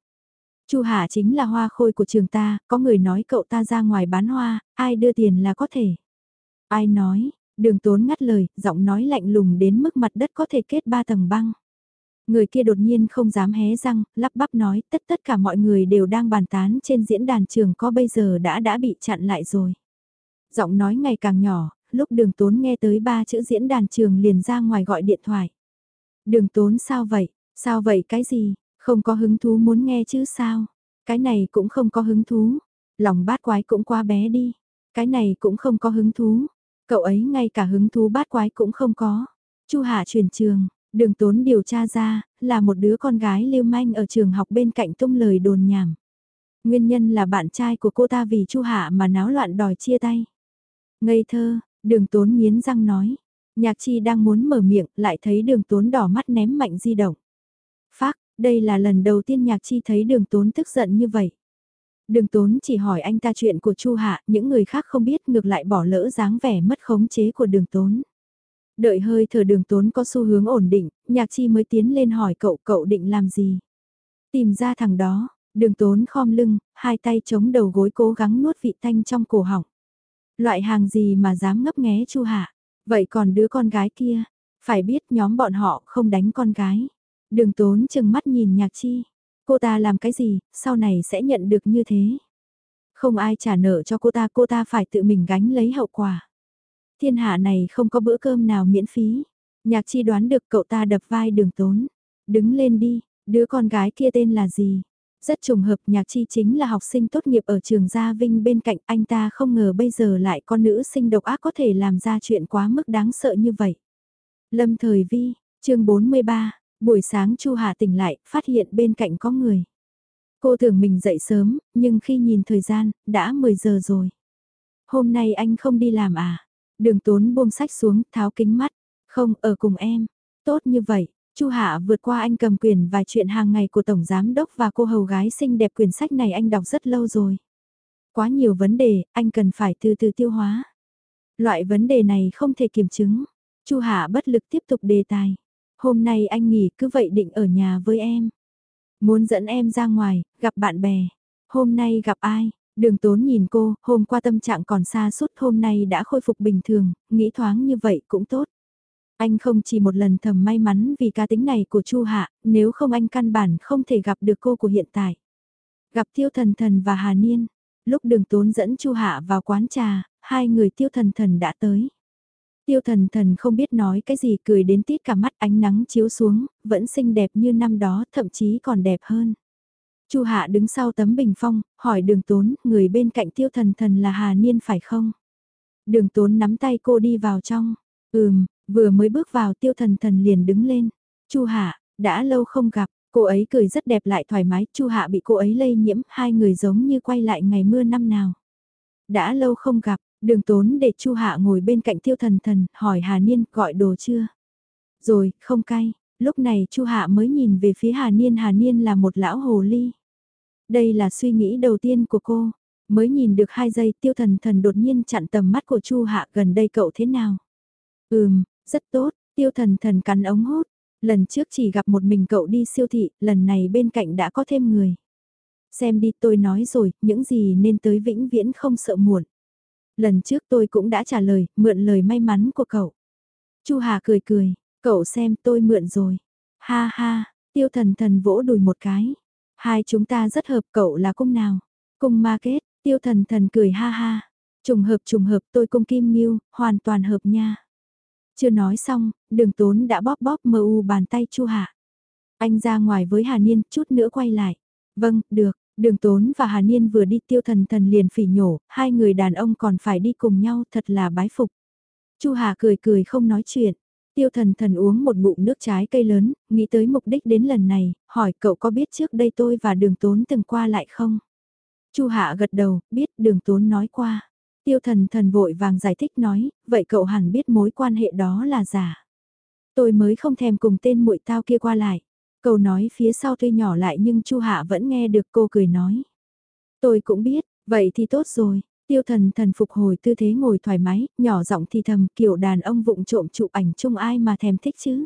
Chu Hạ chính là hoa khôi của trường ta, có người nói cậu ta ra ngoài bán hoa, ai đưa tiền là có thể. Ai nói, đường tốn ngắt lời, giọng nói lạnh lùng đến mức mặt đất có thể kết ba tầng băng. Người kia đột nhiên không dám hé răng, lắp bắp nói tất tất cả mọi người đều đang bàn tán trên diễn đàn trường có bây giờ đã đã bị chặn lại rồi. Giọng nói ngày càng nhỏ, lúc đường tốn nghe tới ba chữ diễn đàn trường liền ra ngoài gọi điện thoại. Đường tốn sao vậy? Sao vậy cái gì? Không có hứng thú muốn nghe chứ sao? Cái này cũng không có hứng thú. Lòng bát quái cũng quá bé đi. Cái này cũng không có hứng thú. Cậu ấy ngay cả hứng thú bát quái cũng không có. Chu Hạ chuyển trường, đường tốn điều tra ra, là một đứa con gái lưu manh ở trường học bên cạnh tung lời đồn nhảm. Nguyên nhân là bạn trai của cô ta vì Chu Hạ mà náo loạn đòi chia tay. Ngây thơ, đường tốn miến răng nói. Nhạc chi đang muốn mở miệng, lại thấy đường tốn đỏ mắt ném mạnh di động. Phác, đây là lần đầu tiên nhạc chi thấy đường tốn tức giận như vậy. Đường tốn chỉ hỏi anh ta chuyện của Chu Hạ, những người khác không biết ngược lại bỏ lỡ dáng vẻ mất khống chế của đường tốn. Đợi hơi thở đường tốn có xu hướng ổn định, nhạc chi mới tiến lên hỏi cậu cậu định làm gì. Tìm ra thằng đó, đường tốn khom lưng, hai tay chống đầu gối cố gắng nuốt vị thanh trong cổ họng. Loại hàng gì mà dám ngấp nghé Chu Hạ, vậy còn đứa con gái kia, phải biết nhóm bọn họ không đánh con gái. Đường tốn chừng mắt nhìn nhạc chi, cô ta làm cái gì, sau này sẽ nhận được như thế. Không ai trả nợ cho cô ta, cô ta phải tự mình gánh lấy hậu quả. Thiên hạ này không có bữa cơm nào miễn phí. Nhạc chi đoán được cậu ta đập vai đường tốn. Đứng lên đi, đứa con gái kia tên là gì? Rất trùng hợp nhạc chi chính là học sinh tốt nghiệp ở trường Gia Vinh bên cạnh anh ta không ngờ bây giờ lại có nữ sinh độc ác có thể làm ra chuyện quá mức đáng sợ như vậy. Lâm Thời Vi, chương 43, buổi sáng Chu Hà tỉnh lại, phát hiện bên cạnh có người. Cô tưởng mình dậy sớm, nhưng khi nhìn thời gian, đã 10 giờ rồi. Hôm nay anh không đi làm à? Đường tốn buông sách xuống, tháo kính mắt. Không, ở cùng em. Tốt như vậy, Chu Hạ vượt qua anh cầm quyền vài chuyện hàng ngày của Tổng Giám Đốc và cô hầu gái xinh đẹp quyển sách này anh đọc rất lâu rồi. Quá nhiều vấn đề, anh cần phải từ từ tiêu hóa. Loại vấn đề này không thể kiểm chứng. Chu Hạ bất lực tiếp tục đề tài. Hôm nay anh nghỉ cứ vậy định ở nhà với em. Muốn dẫn em ra ngoài, gặp bạn bè. Hôm nay gặp ai? Đường tốn nhìn cô, hôm qua tâm trạng còn xa suốt hôm nay đã khôi phục bình thường, nghĩ thoáng như vậy cũng tốt. Anh không chỉ một lần thầm may mắn vì cá tính này của Chu Hạ, nếu không anh căn bản không thể gặp được cô của hiện tại. Gặp Tiêu Thần Thần và Hà Niên, lúc đường tốn dẫn Chu Hạ vào quán trà, hai người Tiêu Thần Thần đã tới. Tiêu Thần Thần không biết nói cái gì cười đến tít cả mắt ánh nắng chiếu xuống, vẫn xinh đẹp như năm đó, thậm chí còn đẹp hơn. Chu Hạ đứng sau tấm bình phong, hỏi đường tốn, người bên cạnh tiêu thần thần là Hà Niên phải không? Đường tốn nắm tay cô đi vào trong. Ừm, vừa mới bước vào tiêu thần thần liền đứng lên. Chu Hạ, đã lâu không gặp, cô ấy cười rất đẹp lại thoải mái, Chu Hạ bị cô ấy lây nhiễm, hai người giống như quay lại ngày mưa năm nào. Đã lâu không gặp, đường tốn để Chu Hạ ngồi bên cạnh tiêu thần thần, hỏi Hà Niên gọi đồ chưa? Rồi, không cay, lúc này Chu Hạ mới nhìn về phía Hà Niên, Hà Niên là một lão hồ ly. Đây là suy nghĩ đầu tiên của cô. Mới nhìn được hai giây tiêu thần thần đột nhiên chặn tầm mắt của Chu Hạ gần đây cậu thế nào? Ừm, rất tốt, tiêu thần thần cắn ống hút. Lần trước chỉ gặp một mình cậu đi siêu thị, lần này bên cạnh đã có thêm người. Xem đi tôi nói rồi, những gì nên tới vĩnh viễn không sợ muộn. Lần trước tôi cũng đã trả lời, mượn lời may mắn của cậu. Chu Hà cười cười, cậu xem tôi mượn rồi. Ha ha, tiêu thần thần vỗ đùi một cái. Hai chúng ta rất hợp cậu là cung nào? Cung ma kết, tiêu thần thần cười ha ha. Trùng hợp trùng hợp tôi cung kim nghiêu, hoàn toàn hợp nha. Chưa nói xong, đường tốn đã bóp bóp mơ u bàn tay chu hạ. Anh ra ngoài với Hà Niên, chút nữa quay lại. Vâng, được, đường tốn và Hà Niên vừa đi tiêu thần thần liền phỉ nhổ, hai người đàn ông còn phải đi cùng nhau thật là bái phục. chu Hà cười cười không nói chuyện, Tiêu thần thần uống một bụng nước trái cây lớn, nghĩ tới mục đích đến lần này, hỏi cậu có biết trước đây tôi và đường tốn từng qua lại không? Chu Hạ gật đầu, biết đường tốn nói qua. Tiêu thần thần vội vàng giải thích nói, vậy cậu hẳn biết mối quan hệ đó là giả. Tôi mới không thèm cùng tên muội tao kia qua lại. Câu nói phía sau tuy nhỏ lại nhưng Chu Hạ vẫn nghe được cô cười nói. Tôi cũng biết, vậy thì tốt rồi. Tiêu thần thần phục hồi tư thế ngồi thoải mái, nhỏ giọng thì thầm kiểu đàn ông vụng trộm chụp ảnh chung ai mà thèm thích chứ.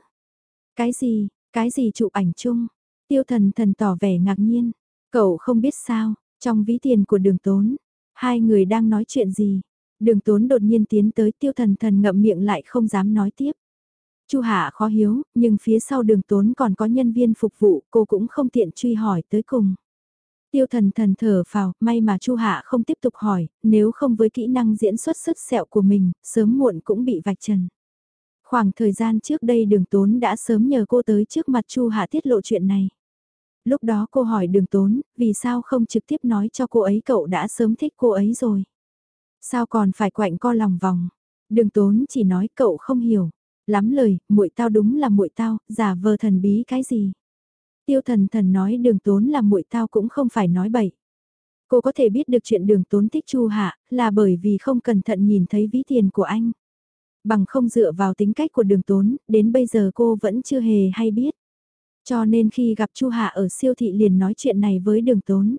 Cái gì, cái gì chụp ảnh chung? Tiêu thần thần tỏ vẻ ngạc nhiên. Cậu không biết sao, trong ví tiền của đường tốn, hai người đang nói chuyện gì? Đường tốn đột nhiên tiến tới tiêu thần thần ngậm miệng lại không dám nói tiếp. Chu Hạ khó hiếu, nhưng phía sau đường tốn còn có nhân viên phục vụ, cô cũng không tiện truy hỏi tới cùng. Tiêu thần thần thở phào, may mà Chu Hạ không tiếp tục hỏi, nếu không với kỹ năng diễn xuất sức sẹo của mình, sớm muộn cũng bị vạch trần. Khoảng thời gian trước đây đường tốn đã sớm nhờ cô tới trước mặt Chu Hạ tiết lộ chuyện này. Lúc đó cô hỏi đường tốn, vì sao không trực tiếp nói cho cô ấy cậu đã sớm thích cô ấy rồi. Sao còn phải quạnh co lòng vòng. Đường tốn chỉ nói cậu không hiểu. Lắm lời, muội tao đúng là muội tao, giả vờ thần bí cái gì. Tiêu thần thần nói đường tốn là muội tao cũng không phải nói bậy. Cô có thể biết được chuyện đường tốn thích Chu Hạ, là bởi vì không cẩn thận nhìn thấy ví tiền của anh. Bằng không dựa vào tính cách của đường tốn, đến bây giờ cô vẫn chưa hề hay biết. Cho nên khi gặp Chu Hạ ở siêu thị liền nói chuyện này với đường tốn.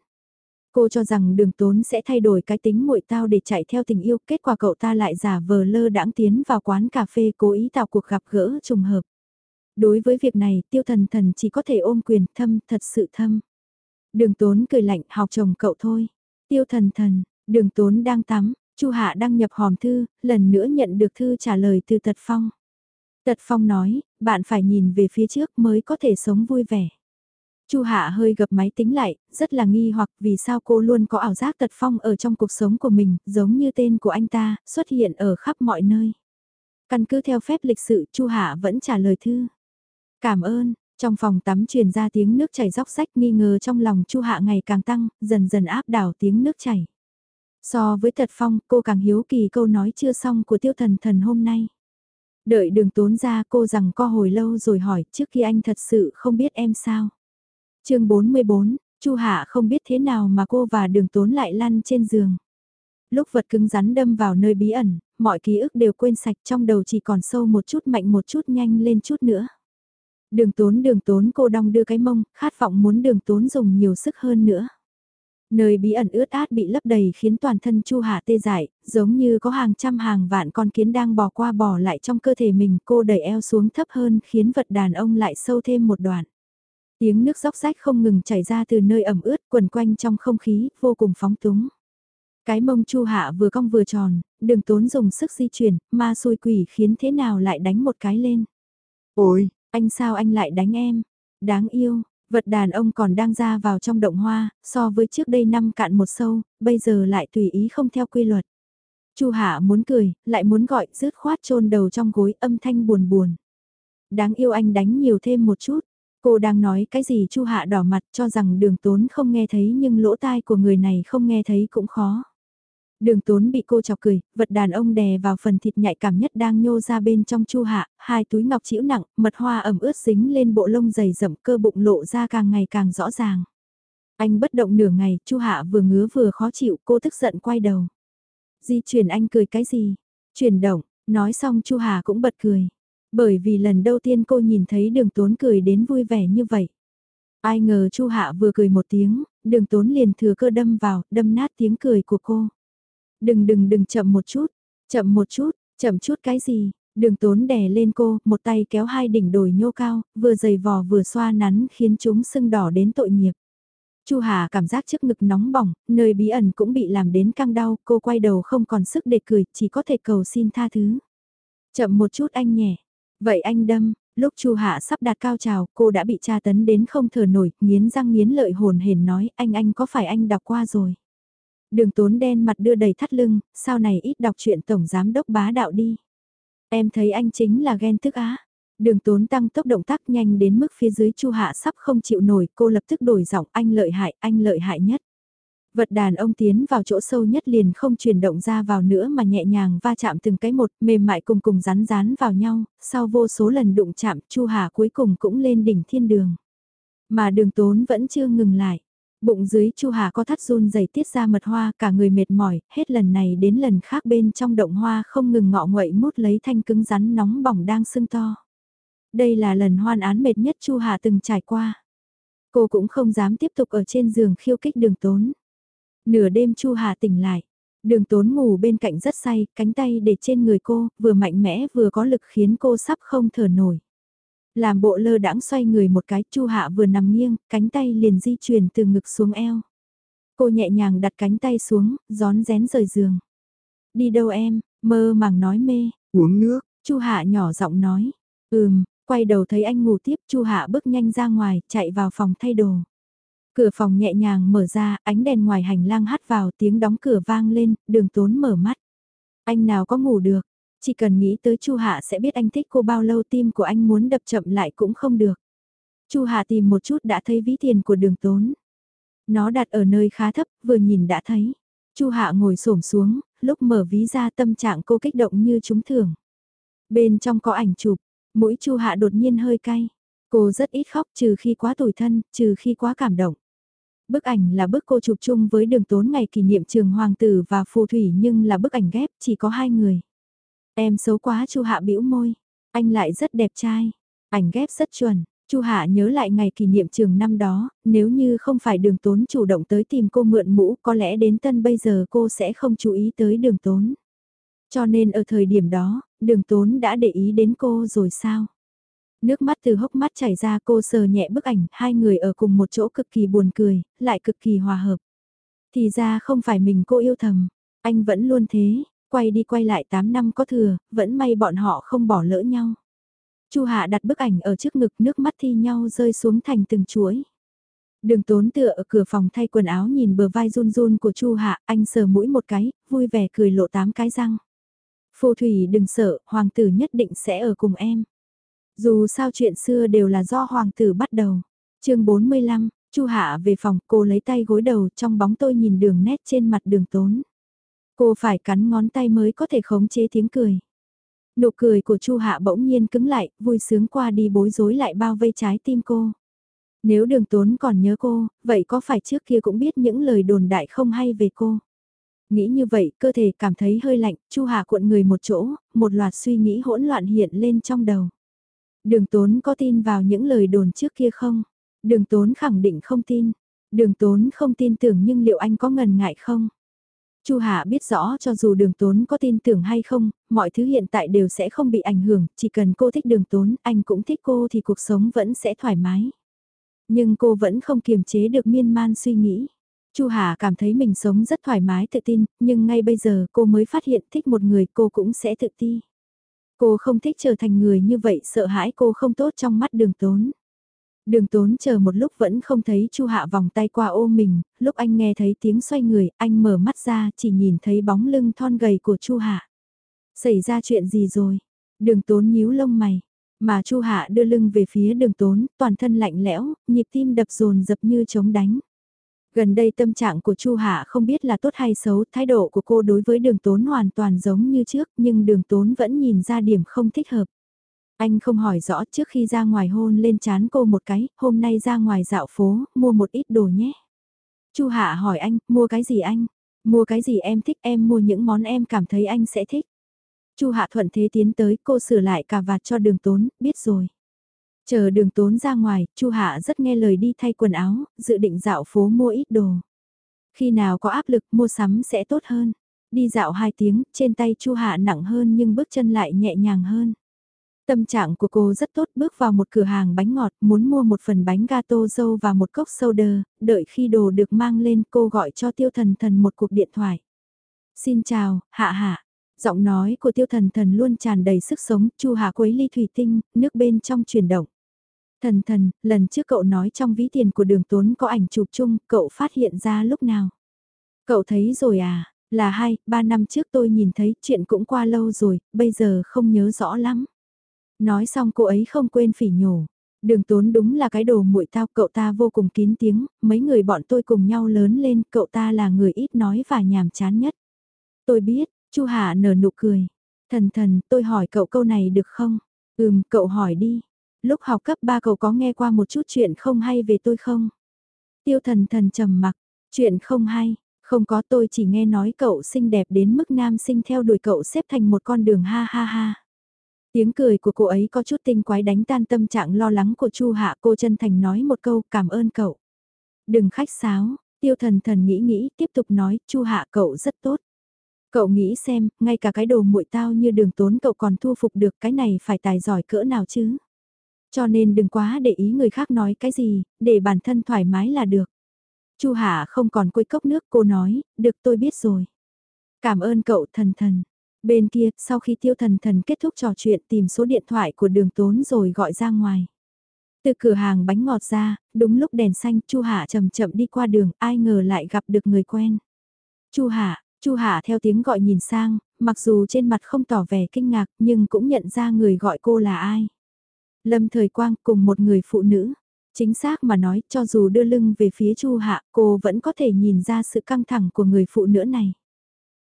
Cô cho rằng đường tốn sẽ thay đổi cái tính muội tao để chạy theo tình yêu, kết quả cậu ta lại giả vờ lơ đãng tiến vào quán cà phê cố ý tạo cuộc gặp gỡ trùng hợp. Đối với việc này, tiêu thần thần chỉ có thể ôm quyền thâm, thật sự thâm. Đường tốn cười lạnh học chồng cậu thôi. Tiêu thần thần, đường tốn đang tắm, Chu Hạ đăng nhập hòm thư, lần nữa nhận được thư trả lời từ Tật Phong. Tật Phong nói, bạn phải nhìn về phía trước mới có thể sống vui vẻ. Chu Hạ hơi gập máy tính lại, rất là nghi hoặc vì sao cô luôn có ảo giác Tật Phong ở trong cuộc sống của mình, giống như tên của anh ta, xuất hiện ở khắp mọi nơi. Căn cứ theo phép lịch sự, Chu Hạ vẫn trả lời thư. Cảm ơn, trong phòng tắm truyền ra tiếng nước chảy róc rách nghi ngờ trong lòng Chu Hạ ngày càng tăng, dần dần áp đảo tiếng nước chảy. So với Tật Phong, cô càng hiếu kỳ câu nói chưa xong của tiêu thần thần hôm nay. Đợi đường tốn ra cô rằng co hồi lâu rồi hỏi trước khi anh thật sự không biết em sao chương 44, Chu Hạ không biết thế nào mà cô và đường tốn lại lăn trên giường. Lúc vật cứng rắn đâm vào nơi bí ẩn, mọi ký ức đều quên sạch trong đầu chỉ còn sâu một chút mạnh một chút nhanh lên chút nữa. Đường tốn đường tốn cô đong đưa cái mông, khát vọng muốn đường tốn dùng nhiều sức hơn nữa. Nơi bí ẩn ướt át bị lấp đầy khiến toàn thân Chu Hạ tê dại, giống như có hàng trăm hàng vạn con kiến đang bò qua bò lại trong cơ thể mình, cô đẩy eo xuống thấp hơn khiến vật đàn ông lại sâu thêm một đoạn. Tiếng nước róc rách không ngừng chảy ra từ nơi ẩm ướt quần quanh trong không khí, vô cùng phóng túng. Cái mông Chu Hạ vừa cong vừa tròn, đừng tốn dùng sức di chuyển, ma xui quỷ khiến thế nào lại đánh một cái lên. Ôi, anh sao anh lại đánh em? Đáng yêu, vật đàn ông còn đang ra vào trong động hoa, so với trước đây năm cạn một sâu, bây giờ lại tùy ý không theo quy luật. Chu Hạ muốn cười, lại muốn gọi, rứt khoát chôn đầu trong gối, âm thanh buồn buồn. Đáng yêu anh đánh nhiều thêm một chút. Cô đang nói cái gì Chu Hạ đỏ mặt cho rằng đường tốn không nghe thấy nhưng lỗ tai của người này không nghe thấy cũng khó. Đường tốn bị cô chọc cười, vật đàn ông đè vào phần thịt nhạy cảm nhất đang nhô ra bên trong chu hạ, hai túi ngọc chĩu nặng, mật hoa ẩm ướt dính lên bộ lông dày rậm cơ bụng lộ ra càng ngày càng rõ ràng. Anh bất động nửa ngày, chu hạ vừa ngứa vừa khó chịu, cô tức giận quay đầu. Di chuyển anh cười cái gì? Chuyển động, nói xong chu hạ cũng bật cười. Bởi vì lần đầu tiên cô nhìn thấy đường tốn cười đến vui vẻ như vậy. Ai ngờ chu hạ vừa cười một tiếng, đường tốn liền thừa cơ đâm vào, đâm nát tiếng cười của cô. Đừng đừng đừng chậm một chút, chậm một chút, chậm chút cái gì, đường tốn đè lên cô, một tay kéo hai đỉnh đồi nhô cao, vừa dày vò vừa xoa nắn khiến chúng sưng đỏ đến tội nghiệp. Chu Hà cảm giác trước ngực nóng bỏng, nơi bí ẩn cũng bị làm đến căng đau, cô quay đầu không còn sức để cười, chỉ có thể cầu xin tha thứ. Chậm một chút anh nhẹ. Vậy anh đâm, lúc Chu Hạ sắp đạt cao trào, cô đã bị tra tấn đến không thở nổi, nghiến răng nghiến lợi hồn hển nói, anh anh có phải anh đọc qua rồi. Đường tốn đen mặt đưa đầy thắt lưng, sau này ít đọc chuyện tổng giám đốc bá đạo đi. Em thấy anh chính là ghen tức á. Đường tốn tăng tốc động tác nhanh đến mức phía dưới chu hạ sắp không chịu nổi, cô lập tức đổi giọng anh lợi hại, anh lợi hại nhất. Vật đàn ông tiến vào chỗ sâu nhất liền không chuyển động ra vào nữa mà nhẹ nhàng va chạm từng cái một, mềm mại cùng cùng rắn rán vào nhau, sau vô số lần đụng chạm, Chu Hà cuối cùng cũng lên đỉnh thiên đường. Mà đường tốn vẫn chưa ngừng lại. Bụng dưới Chu Hà có thắt run dày tiết ra mật hoa, cả người mệt mỏi, hết lần này đến lần khác bên trong động hoa không ngừng ngọ nguậy mút lấy thanh cứng rắn nóng bỏng đang sưng to. Đây là lần hoan án mệt nhất Chu Hà từng trải qua. Cô cũng không dám tiếp tục ở trên giường khiêu kích đường tốn. Nửa đêm Chu Hà tỉnh lại. Đường tốn ngủ bên cạnh rất say, cánh tay để trên người cô, vừa mạnh mẽ vừa có lực khiến cô sắp không thở nổi. Làm bộ lơ đãng xoay người một cái, Chu Hạ vừa nằm nghiêng, cánh tay liền di chuyển từ ngực xuống eo. Cô nhẹ nhàng đặt cánh tay xuống, gión rén rời giường. Đi đâu em, mơ màng nói mê. Uống nước. Chu Hạ nhỏ giọng nói. Ừm, quay đầu thấy anh ngủ tiếp, Chu Hạ bước nhanh ra ngoài, chạy vào phòng thay đồ. Cửa phòng nhẹ nhàng mở ra, ánh đèn ngoài hành lang hắt vào, tiếng đóng cửa vang lên, đường tốn mở mắt. Anh nào có ngủ được, chỉ cần nghĩ tới Chu Hạ sẽ biết anh thích cô bao lâu tim của anh muốn đập chậm lại cũng không được. Chu Hạ tìm một chút đã thấy ví tiền của đường tốn. Nó đặt ở nơi khá thấp, vừa nhìn đã thấy. Chu Hạ ngồi xổm xuống, lúc mở ví ra tâm trạng cô kích động như trúng thưởng. Bên trong có ảnh chụp, mũi Chu Hạ đột nhiên hơi cay. Cô rất ít khóc trừ khi quá tủi thân, trừ khi quá cảm động. Bức ảnh là bức cô chụp chung với đường tốn ngày kỷ niệm trường hoàng tử và phù thủy nhưng là bức ảnh ghép chỉ có hai người. Em xấu quá Chu Hạ bĩu môi, anh lại rất đẹp trai, ảnh ghép rất chuẩn. Chu Hạ nhớ lại ngày kỷ niệm trường năm đó, nếu như không phải đường tốn chủ động tới tìm cô mượn mũ có lẽ đến tân bây giờ cô sẽ không chú ý tới đường tốn. Cho nên ở thời điểm đó, đường tốn đã để ý đến cô rồi sao? Nước mắt từ hốc mắt chảy ra cô sờ nhẹ bức ảnh hai người ở cùng một chỗ cực kỳ buồn cười, lại cực kỳ hòa hợp. Thì ra không phải mình cô yêu thầm, anh vẫn luôn thế, quay đi quay lại 8 năm có thừa, vẫn may bọn họ không bỏ lỡ nhau. Chu Hạ đặt bức ảnh ở trước ngực nước mắt thi nhau rơi xuống thành từng chuỗi. Đường tốn tựa ở cửa phòng thay quần áo nhìn bờ vai run run của Chu Hạ, anh sờ mũi một cái, vui vẻ cười lộ tám cái răng. Phù thủy đừng sợ, hoàng tử nhất định sẽ ở cùng em. Dù sao chuyện xưa đều là do hoàng tử bắt đầu. chương 45, Chu Hạ về phòng, cô lấy tay gối đầu trong bóng tôi nhìn đường nét trên mặt đường tốn. Cô phải cắn ngón tay mới có thể khống chế tiếng cười. Nụ cười của Chu Hạ bỗng nhiên cứng lại, vui sướng qua đi bối rối lại bao vây trái tim cô. Nếu đường tốn còn nhớ cô, vậy có phải trước kia cũng biết những lời đồn đại không hay về cô? Nghĩ như vậy, cơ thể cảm thấy hơi lạnh, Chu Hạ cuộn người một chỗ, một loạt suy nghĩ hỗn loạn hiện lên trong đầu. Đường tốn có tin vào những lời đồn trước kia không? Đường tốn khẳng định không tin. Đường tốn không tin tưởng nhưng liệu anh có ngần ngại không? Chu Hạ biết rõ cho dù đường tốn có tin tưởng hay không, mọi thứ hiện tại đều sẽ không bị ảnh hưởng, chỉ cần cô thích đường tốn, anh cũng thích cô thì cuộc sống vẫn sẽ thoải mái. Nhưng cô vẫn không kiềm chế được miên man suy nghĩ. Chu Hà cảm thấy mình sống rất thoải mái tự tin, nhưng ngay bây giờ cô mới phát hiện thích một người cô cũng sẽ tự ti. Cô không thích trở thành người như vậy sợ hãi cô không tốt trong mắt đường tốn. Đường tốn chờ một lúc vẫn không thấy Chu Hạ vòng tay qua ôm mình, lúc anh nghe thấy tiếng xoay người, anh mở mắt ra chỉ nhìn thấy bóng lưng thon gầy của Chu Hạ. Xảy ra chuyện gì rồi? Đường tốn nhíu lông mày, mà Chu Hạ đưa lưng về phía đường tốn, toàn thân lạnh lẽo, nhịp tim đập dồn dập như chống đánh. Gần đây tâm trạng của Chu Hạ không biết là tốt hay xấu, thái độ của cô đối với đường tốn hoàn toàn giống như trước, nhưng đường tốn vẫn nhìn ra điểm không thích hợp. Anh không hỏi rõ trước khi ra ngoài hôn lên chán cô một cái, hôm nay ra ngoài dạo phố, mua một ít đồ nhé. Chu Hạ hỏi anh, mua cái gì anh? Mua cái gì em thích em mua những món em cảm thấy anh sẽ thích. Chu Hạ thuận thế tiến tới, cô sửa lại cà vạt cho đường tốn, biết rồi. Chờ đường tốn ra ngoài, Chu Hạ rất nghe lời đi thay quần áo, dự định dạo phố mua ít đồ. Khi nào có áp lực mua sắm sẽ tốt hơn. Đi dạo hai tiếng, trên tay Chu Hạ nặng hơn nhưng bước chân lại nhẹ nhàng hơn. Tâm trạng của cô rất tốt bước vào một cửa hàng bánh ngọt, muốn mua một phần bánh gato dâu và một cốc soda, đợi khi đồ được mang lên cô gọi cho tiêu thần thần một cuộc điện thoại. Xin chào, hạ hạ. Giọng nói của tiêu thần thần luôn tràn đầy sức sống, chu hạ quấy ly thủy tinh, nước bên trong chuyển động. Thần thần, lần trước cậu nói trong ví tiền của đường tốn có ảnh chụp chung, cậu phát hiện ra lúc nào? Cậu thấy rồi à, là hai, ba năm trước tôi nhìn thấy chuyện cũng qua lâu rồi, bây giờ không nhớ rõ lắm. Nói xong cô ấy không quên phỉ nhổ. Đường tốn đúng là cái đồ muội tao, cậu ta vô cùng kín tiếng, mấy người bọn tôi cùng nhau lớn lên, cậu ta là người ít nói và nhàm chán nhất. Tôi biết, Chu Hà nở nụ cười. Thần thần, tôi hỏi cậu câu này được không? Ừm, cậu hỏi đi. Lúc học cấp 3 cậu có nghe qua một chút chuyện không hay về tôi không? Tiêu thần thần trầm mặc, chuyện không hay, không có tôi chỉ nghe nói cậu xinh đẹp đến mức nam sinh theo đuổi cậu xếp thành một con đường ha ha ha. Tiếng cười của cô ấy có chút tinh quái đánh tan tâm trạng lo lắng của Chu Hạ cô chân thành nói một câu cảm ơn cậu. Đừng khách sáo, tiêu thần thần nghĩ nghĩ tiếp tục nói Chu Hạ cậu rất tốt. Cậu nghĩ xem, ngay cả cái đồ muội tao như đường tốn cậu còn thu phục được cái này phải tài giỏi cỡ nào chứ. Cho nên đừng quá để ý người khác nói cái gì, để bản thân thoải mái là được. Chu Hạ không còn quấy cốc nước cô nói, được tôi biết rồi. Cảm ơn cậu thần thần. Bên kia, sau khi tiêu thần thần kết thúc trò chuyện tìm số điện thoại của đường tốn rồi gọi ra ngoài. Từ cửa hàng bánh ngọt ra, đúng lúc đèn xanh, Chu Hạ chậm chậm đi qua đường, ai ngờ lại gặp được người quen. Chu Hạ, Chu Hạ theo tiếng gọi nhìn sang, mặc dù trên mặt không tỏ vẻ kinh ngạc, nhưng cũng nhận ra người gọi cô là ai. Lâm Thời Quang cùng một người phụ nữ. Chính xác mà nói, cho dù đưa lưng về phía Chu Hạ, cô vẫn có thể nhìn ra sự căng thẳng của người phụ nữ này.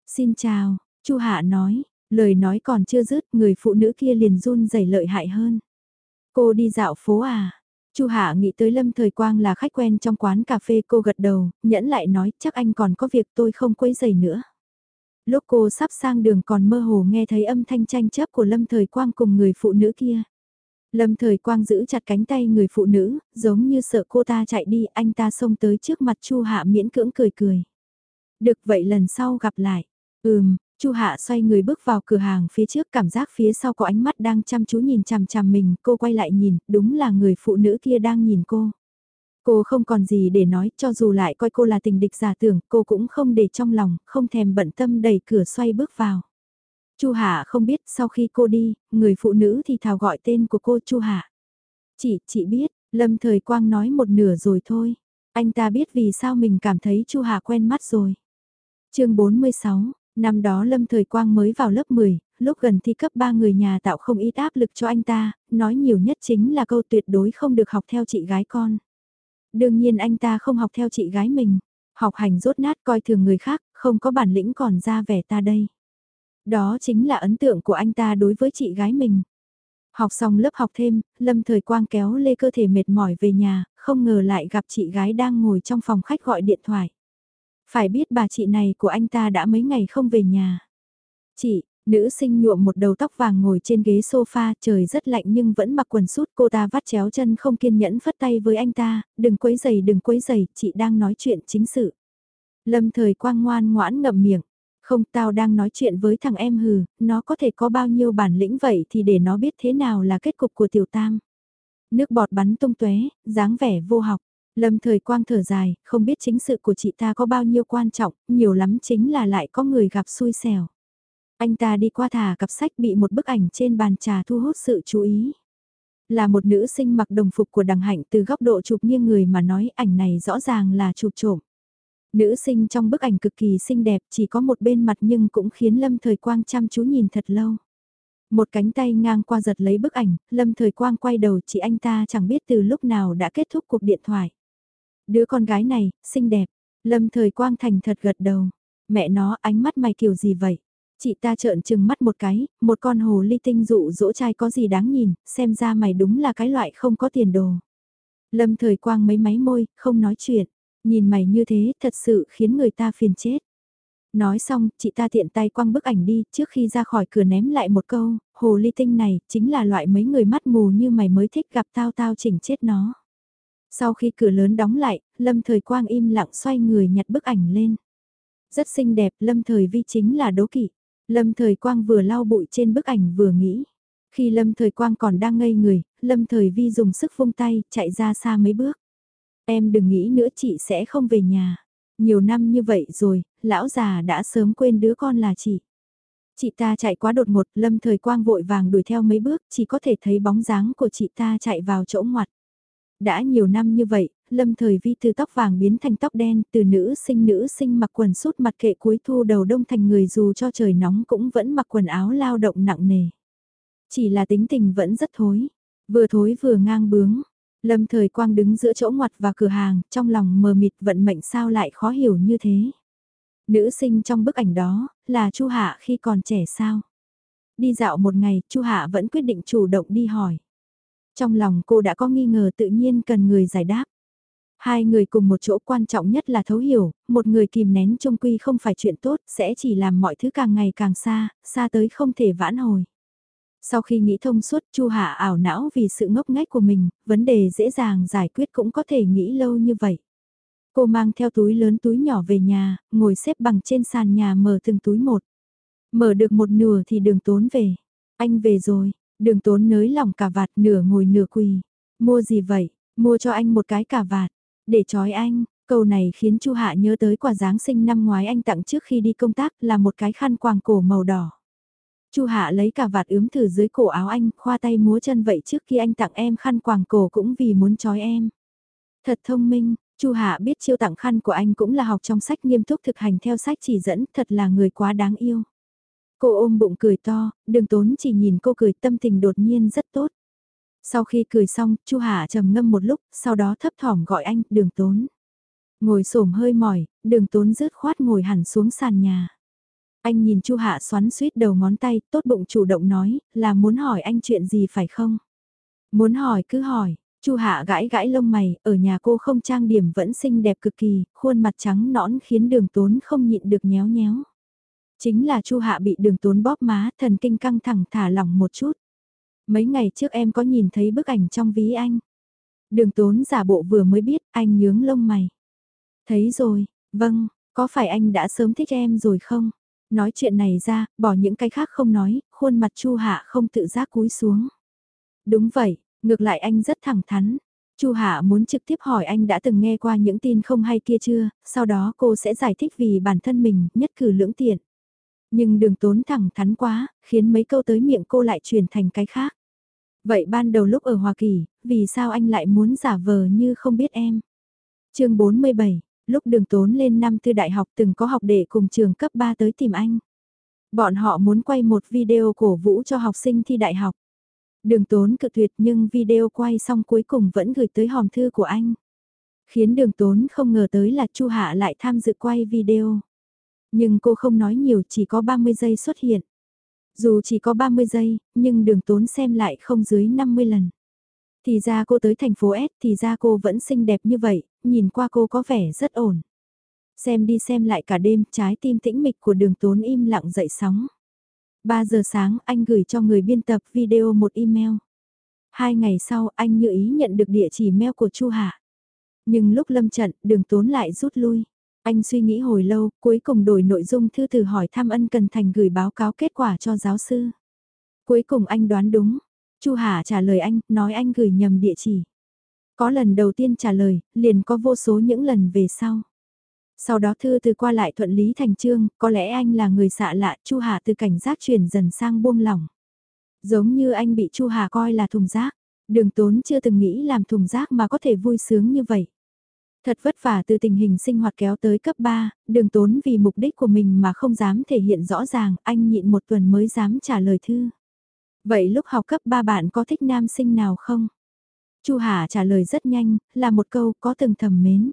Xin chào, Chu Hạ nói, lời nói còn chưa dứt, người phụ nữ kia liền run rẩy lợi hại hơn. Cô đi dạo phố à? Chu Hạ nghĩ tới Lâm Thời Quang là khách quen trong quán cà phê cô gật đầu, nhẫn lại nói chắc anh còn có việc tôi không quấy giày nữa. Lúc cô sắp sang đường còn mơ hồ nghe thấy âm thanh tranh chấp của Lâm Thời Quang cùng người phụ nữ kia. Lâm Thời Quang giữ chặt cánh tay người phụ nữ, giống như sợ cô ta chạy đi, anh ta xông tới trước mặt Chu Hạ miễn cưỡng cười cười. Được vậy lần sau gặp lại. Ừm, Chu Hạ xoay người bước vào cửa hàng phía trước cảm giác phía sau có ánh mắt đang chăm chú nhìn chằm chằm mình, cô quay lại nhìn, đúng là người phụ nữ kia đang nhìn cô. Cô không còn gì để nói, cho dù lại coi cô là tình địch giả tưởng, cô cũng không để trong lòng, không thèm bận tâm đẩy cửa xoay bước vào. Chu Hạ không biết sau khi cô đi, người phụ nữ thì thào gọi tên của cô Chu Hạ. Chị, chị biết, Lâm Thời Quang nói một nửa rồi thôi. Anh ta biết vì sao mình cảm thấy Chu Hạ quen mắt rồi. chương 46, năm đó Lâm Thời Quang mới vào lớp 10, lúc gần thi cấp 3 người nhà tạo không ít áp lực cho anh ta, nói nhiều nhất chính là câu tuyệt đối không được học theo chị gái con. Đương nhiên anh ta không học theo chị gái mình, học hành rốt nát coi thường người khác, không có bản lĩnh còn ra vẻ ta đây. Đó chính là ấn tượng của anh ta đối với chị gái mình. Học xong lớp học thêm, Lâm Thời Quang kéo lê cơ thể mệt mỏi về nhà, không ngờ lại gặp chị gái đang ngồi trong phòng khách gọi điện thoại. Phải biết bà chị này của anh ta đã mấy ngày không về nhà. Chị, nữ sinh nhuộm một đầu tóc vàng ngồi trên ghế sofa, trời rất lạnh nhưng vẫn mặc quần sút cô ta vắt chéo chân không kiên nhẫn phất tay với anh ta, đừng quấy giày đừng quấy giày, chị đang nói chuyện chính sự. Lâm Thời Quang ngoan ngoãn ngậm miệng, không tao đang nói chuyện với thằng em hừ, nó có thể có bao nhiêu bản lĩnh vậy thì để nó biết thế nào là kết cục của tiểu tam. Nước bọt bắn tung tóe dáng vẻ vô học. Lâm thời quang thở dài, không biết chính sự của chị ta có bao nhiêu quan trọng, nhiều lắm chính là lại có người gặp xui xẻo. Anh ta đi qua thả cặp sách bị một bức ảnh trên bàn trà thu hút sự chú ý. Là một nữ sinh mặc đồng phục của đằng hạnh từ góc độ chụp nghiêng người mà nói ảnh này rõ ràng là chụp trộm. Nữ sinh trong bức ảnh cực kỳ xinh đẹp chỉ có một bên mặt nhưng cũng khiến Lâm Thời Quang chăm chú nhìn thật lâu. Một cánh tay ngang qua giật lấy bức ảnh, Lâm Thời Quang quay đầu chỉ anh ta chẳng biết từ lúc nào đã kết thúc cuộc điện thoại. Đứa con gái này, xinh đẹp. Lâm Thời Quang thành thật gật đầu. Mẹ nó ánh mắt mày kiểu gì vậy? Chị ta trợn trừng mắt một cái, một con hồ ly tinh dụ dỗ trai có gì đáng nhìn, xem ra mày đúng là cái loại không có tiền đồ. Lâm Thời Quang mấy máy môi, không nói chuyện. Nhìn mày như thế thật sự khiến người ta phiền chết. Nói xong, chị ta tiện tay quăng bức ảnh đi, trước khi ra khỏi cửa ném lại một câu, hồ ly tinh này, chính là loại mấy người mắt mù như mày mới thích gặp tao tao chỉnh chết nó. Sau khi cửa lớn đóng lại, Lâm Thời Quang im lặng xoay người nhặt bức ảnh lên. Rất xinh đẹp, Lâm Thời Vi chính là đố kỵ. Lâm Thời Quang vừa lau bụi trên bức ảnh vừa nghĩ. Khi Lâm Thời Quang còn đang ngây người, Lâm Thời Vi dùng sức vung tay, chạy ra xa mấy bước. Em đừng nghĩ nữa chị sẽ không về nhà. Nhiều năm như vậy rồi, lão già đã sớm quên đứa con là chị. Chị ta chạy quá đột ngột, lâm thời quang vội vàng đuổi theo mấy bước, chỉ có thể thấy bóng dáng của chị ta chạy vào chỗ ngoặt. Đã nhiều năm như vậy, lâm thời vi từ tóc vàng biến thành tóc đen, từ nữ sinh nữ sinh mặc quần sút mặt kệ cuối thu đầu đông thành người dù cho trời nóng cũng vẫn mặc quần áo lao động nặng nề. Chỉ là tính tình vẫn rất thối, vừa thối vừa ngang bướng, Lâm Thời Quang đứng giữa chỗ ngoặt và cửa hàng, trong lòng mờ mịt vận mệnh sao lại khó hiểu như thế. Nữ sinh trong bức ảnh đó, là Chu Hạ khi còn trẻ sao? Đi dạo một ngày, Chu Hạ vẫn quyết định chủ động đi hỏi. Trong lòng cô đã có nghi ngờ tự nhiên cần người giải đáp. Hai người cùng một chỗ quan trọng nhất là thấu hiểu, một người kìm nén trông quy không phải chuyện tốt, sẽ chỉ làm mọi thứ càng ngày càng xa, xa tới không thể vãn hồi. Sau khi nghĩ thông suốt Chu Hạ ảo não vì sự ngốc nghếch của mình, vấn đề dễ dàng giải quyết cũng có thể nghĩ lâu như vậy. Cô mang theo túi lớn túi nhỏ về nhà, ngồi xếp bằng trên sàn nhà mở từng túi một. Mở được một nửa thì đường tốn về. Anh về rồi, đường tốn nới lỏng cả vạt nửa ngồi nửa quỳ. Mua gì vậy? Mua cho anh một cái cả vạt. Để trói anh, câu này khiến Chu Hạ nhớ tới quà Giáng sinh năm ngoái anh tặng trước khi đi công tác là một cái khăn quàng cổ màu đỏ. Chu Hạ lấy cả vạt ướm thử dưới cổ áo anh, khoa tay múa chân vậy trước khi anh tặng em khăn quàng cổ cũng vì muốn trói em. Thật thông minh, Chu Hạ biết chiêu tặng khăn của anh cũng là học trong sách nghiêm túc thực hành theo sách chỉ dẫn, thật là người quá đáng yêu. Cô ôm bụng cười to, đường tốn chỉ nhìn cô cười tâm tình đột nhiên rất tốt. Sau khi cười xong, Chu Hạ trầm ngâm một lúc, sau đó thấp thỏm gọi anh, đường tốn. Ngồi xổm hơi mỏi, đường tốn rớt khoát ngồi hẳn xuống sàn nhà. Anh nhìn Chu Hạ xoắn suýt đầu ngón tay, tốt bụng chủ động nói, là muốn hỏi anh chuyện gì phải không? Muốn hỏi cứ hỏi, Chu Hạ gãi gãi lông mày, ở nhà cô không trang điểm vẫn xinh đẹp cực kỳ, khuôn mặt trắng nõn khiến đường tốn không nhịn được nhéo nhéo. Chính là Chu Hạ bị đường tốn bóp má, thần kinh căng thẳng thả lỏng một chút. Mấy ngày trước em có nhìn thấy bức ảnh trong ví anh. Đường tốn giả bộ vừa mới biết, anh nhướng lông mày. Thấy rồi, vâng, có phải anh đã sớm thích em rồi không? Nói chuyện này ra, bỏ những cái khác không nói, khuôn mặt Chu Hạ không tự giác cúi xuống. Đúng vậy, ngược lại anh rất thẳng thắn. Chu Hạ muốn trực tiếp hỏi anh đã từng nghe qua những tin không hay kia chưa, sau đó cô sẽ giải thích vì bản thân mình, nhất cử lưỡng tiện. Nhưng đường tốn thẳng thắn quá, khiến mấy câu tới miệng cô lại chuyển thành cái khác. Vậy ban đầu lúc ở Hoa Kỳ, vì sao anh lại muốn giả vờ như không biết em? chương 47, lúc đường tốn lên năm tư đại học từng có học đệ cùng trường cấp 3 tới tìm anh. Bọn họ muốn quay một video cổ vũ cho học sinh thi đại học. Đường tốn cự tuyệt nhưng video quay xong cuối cùng vẫn gửi tới hòm thư của anh. Khiến đường tốn không ngờ tới là Chu Hạ lại tham dự quay video. Nhưng cô không nói nhiều chỉ có 30 giây xuất hiện. Dù chỉ có 30 giây, nhưng đường tốn xem lại không dưới 50 lần. Thì ra cô tới thành phố S thì ra cô vẫn xinh đẹp như vậy, nhìn qua cô có vẻ rất ổn. Xem đi xem lại cả đêm, trái tim tĩnh mịch của đường tốn im lặng dậy sóng. 3 giờ sáng anh gửi cho người biên tập video một email. Hai ngày sau anh như ý nhận được địa chỉ mail của Chu Hạ. Nhưng lúc lâm trận, đường tốn lại rút lui. Anh suy nghĩ hồi lâu, cuối cùng đổi nội dung thư từ hỏi thăm ân cần thành gửi báo cáo kết quả cho giáo sư. Cuối cùng anh đoán đúng. Chu Hà trả lời anh, nói anh gửi nhầm địa chỉ. Có lần đầu tiên trả lời, liền có vô số những lần về sau. Sau đó thư từ qua lại thuận lý thành trương, có lẽ anh là người xạ lạ, Chu Hà từ cảnh giác chuyển dần sang buông lỏng. Giống như anh bị Chu Hà coi là thùng rác, đường tốn chưa từng nghĩ làm thùng rác mà có thể vui sướng như vậy. Thật vất vả từ tình hình sinh hoạt kéo tới cấp 3, đường tốn vì mục đích của mình mà không dám thể hiện rõ ràng, anh nhịn một tuần mới dám trả lời thư. Vậy lúc học cấp 3 bạn có thích nam sinh nào không? Chu Hà trả lời rất nhanh, là một câu có từng thầm mến.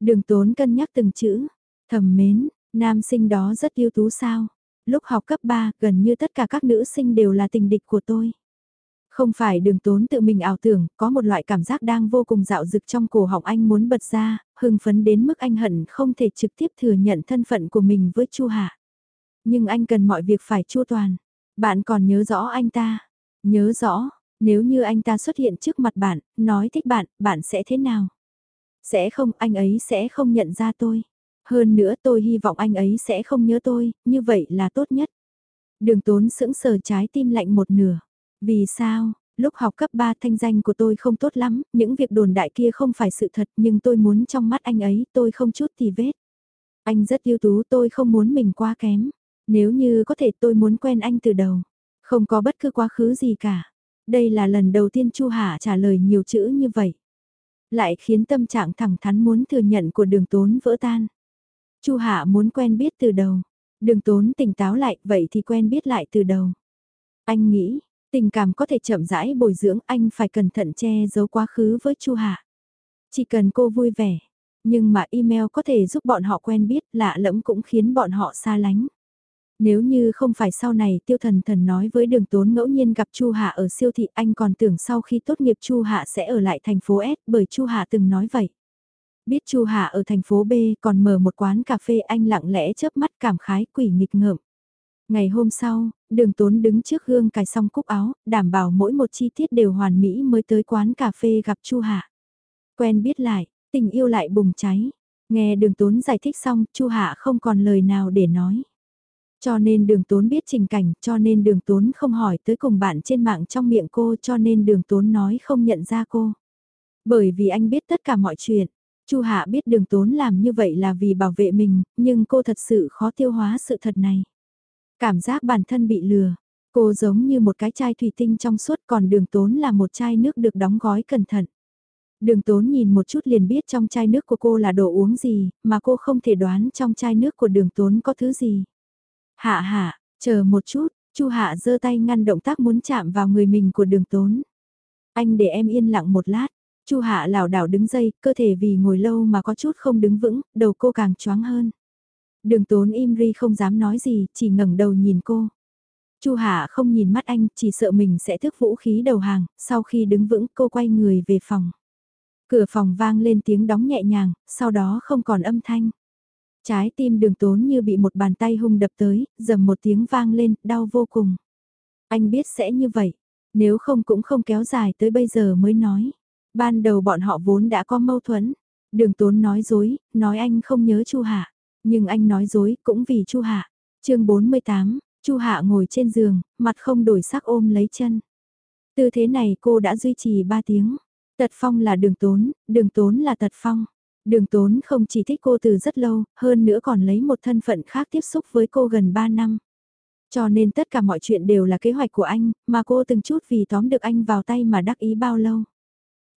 Đường tốn cân nhắc từng chữ, thầm mến, nam sinh đó rất yêu tú sao? Lúc học cấp 3, gần như tất cả các nữ sinh đều là tình địch của tôi. Không phải đường tốn tự mình ảo tưởng, có một loại cảm giác đang vô cùng dạo dực trong cổ họng anh muốn bật ra, hưng phấn đến mức anh hận không thể trực tiếp thừa nhận thân phận của mình với Chu Hạ. Nhưng anh cần mọi việc phải chu toàn. Bạn còn nhớ rõ anh ta? Nhớ rõ, nếu như anh ta xuất hiện trước mặt bạn, nói thích bạn, bạn sẽ thế nào? Sẽ không, anh ấy sẽ không nhận ra tôi. Hơn nữa tôi hy vọng anh ấy sẽ không nhớ tôi, như vậy là tốt nhất. Đường tốn sững sờ trái tim lạnh một nửa. Vì sao, lúc học cấp 3 thanh danh của tôi không tốt lắm, những việc đồn đại kia không phải sự thật nhưng tôi muốn trong mắt anh ấy tôi không chút thì vết. Anh rất yêu tú tôi không muốn mình quá kém. Nếu như có thể tôi muốn quen anh từ đầu. Không có bất cứ quá khứ gì cả. Đây là lần đầu tiên Chu Hạ trả lời nhiều chữ như vậy. Lại khiến tâm trạng thẳng thắn muốn thừa nhận của đường tốn vỡ tan. Chu Hạ muốn quen biết từ đầu. Đường tốn tỉnh táo lại, vậy thì quen biết lại từ đầu. Anh nghĩ, Tình cảm có thể chậm rãi bồi dưỡng anh phải cẩn thận che giấu quá khứ với Chu Hạ. Chỉ cần cô vui vẻ, nhưng mà email có thể giúp bọn họ quen biết lạ lẫm cũng khiến bọn họ xa lánh. Nếu như không phải sau này tiêu thần thần nói với đường tốn ngẫu nhiên gặp Chu Hạ ở siêu thị anh còn tưởng sau khi tốt nghiệp Chu Hạ sẽ ở lại thành phố S bởi Chu Hạ từng nói vậy. Biết Chu Hạ ở thành phố B còn mở một quán cà phê anh lặng lẽ chớp mắt cảm khái quỷ nghịch ngợm. Ngày hôm sau, đường tốn đứng trước gương cài xong cúc áo, đảm bảo mỗi một chi tiết đều hoàn mỹ mới tới quán cà phê gặp Chu Hạ. Quen biết lại, tình yêu lại bùng cháy. Nghe đường tốn giải thích xong, Chu Hạ không còn lời nào để nói. Cho nên đường tốn biết trình cảnh, cho nên đường tốn không hỏi tới cùng bạn trên mạng trong miệng cô, cho nên đường tốn nói không nhận ra cô. Bởi vì anh biết tất cả mọi chuyện. Chu Hạ biết đường tốn làm như vậy là vì bảo vệ mình, nhưng cô thật sự khó tiêu hóa sự thật này. Cảm giác bản thân bị lừa. Cô giống như một cái chai thủy tinh trong suốt còn đường tốn là một chai nước được đóng gói cẩn thận. Đường tốn nhìn một chút liền biết trong chai nước của cô là đồ uống gì, mà cô không thể đoán trong chai nước của đường tốn có thứ gì. Hạ hạ, chờ một chút, Chu Hạ giơ tay ngăn động tác muốn chạm vào người mình của đường tốn. Anh để em yên lặng một lát. Chu Hạ lảo đảo đứng dậy, cơ thể vì ngồi lâu mà có chút không đứng vững, đầu cô càng choáng hơn. Đường Tốn im ri không dám nói gì, chỉ ngẩng đầu nhìn cô. Chu Hạ không nhìn mắt anh, chỉ sợ mình sẽ thức vũ khí đầu hàng, sau khi đứng vững cô quay người về phòng. Cửa phòng vang lên tiếng đóng nhẹ nhàng, sau đó không còn âm thanh. Trái tim đường tốn như bị một bàn tay hung đập tới, dầm một tiếng vang lên, đau vô cùng. Anh biết sẽ như vậy, nếu không cũng không kéo dài tới bây giờ mới nói. Ban đầu bọn họ vốn đã có mâu thuẫn. Đường tốn nói dối, nói anh không nhớ Chu Hạ. Nhưng anh nói dối cũng vì Chu Hạ. chương 48, Chu Hạ ngồi trên giường, mặt không đổi sắc ôm lấy chân. Tư thế này cô đã duy trì 3 tiếng. Tật Phong là đường tốn, đường tốn là Tật Phong. Đường tốn không chỉ thích cô từ rất lâu, hơn nữa còn lấy một thân phận khác tiếp xúc với cô gần 3 năm. Cho nên tất cả mọi chuyện đều là kế hoạch của anh, mà cô từng chút vì tóm được anh vào tay mà đắc ý bao lâu.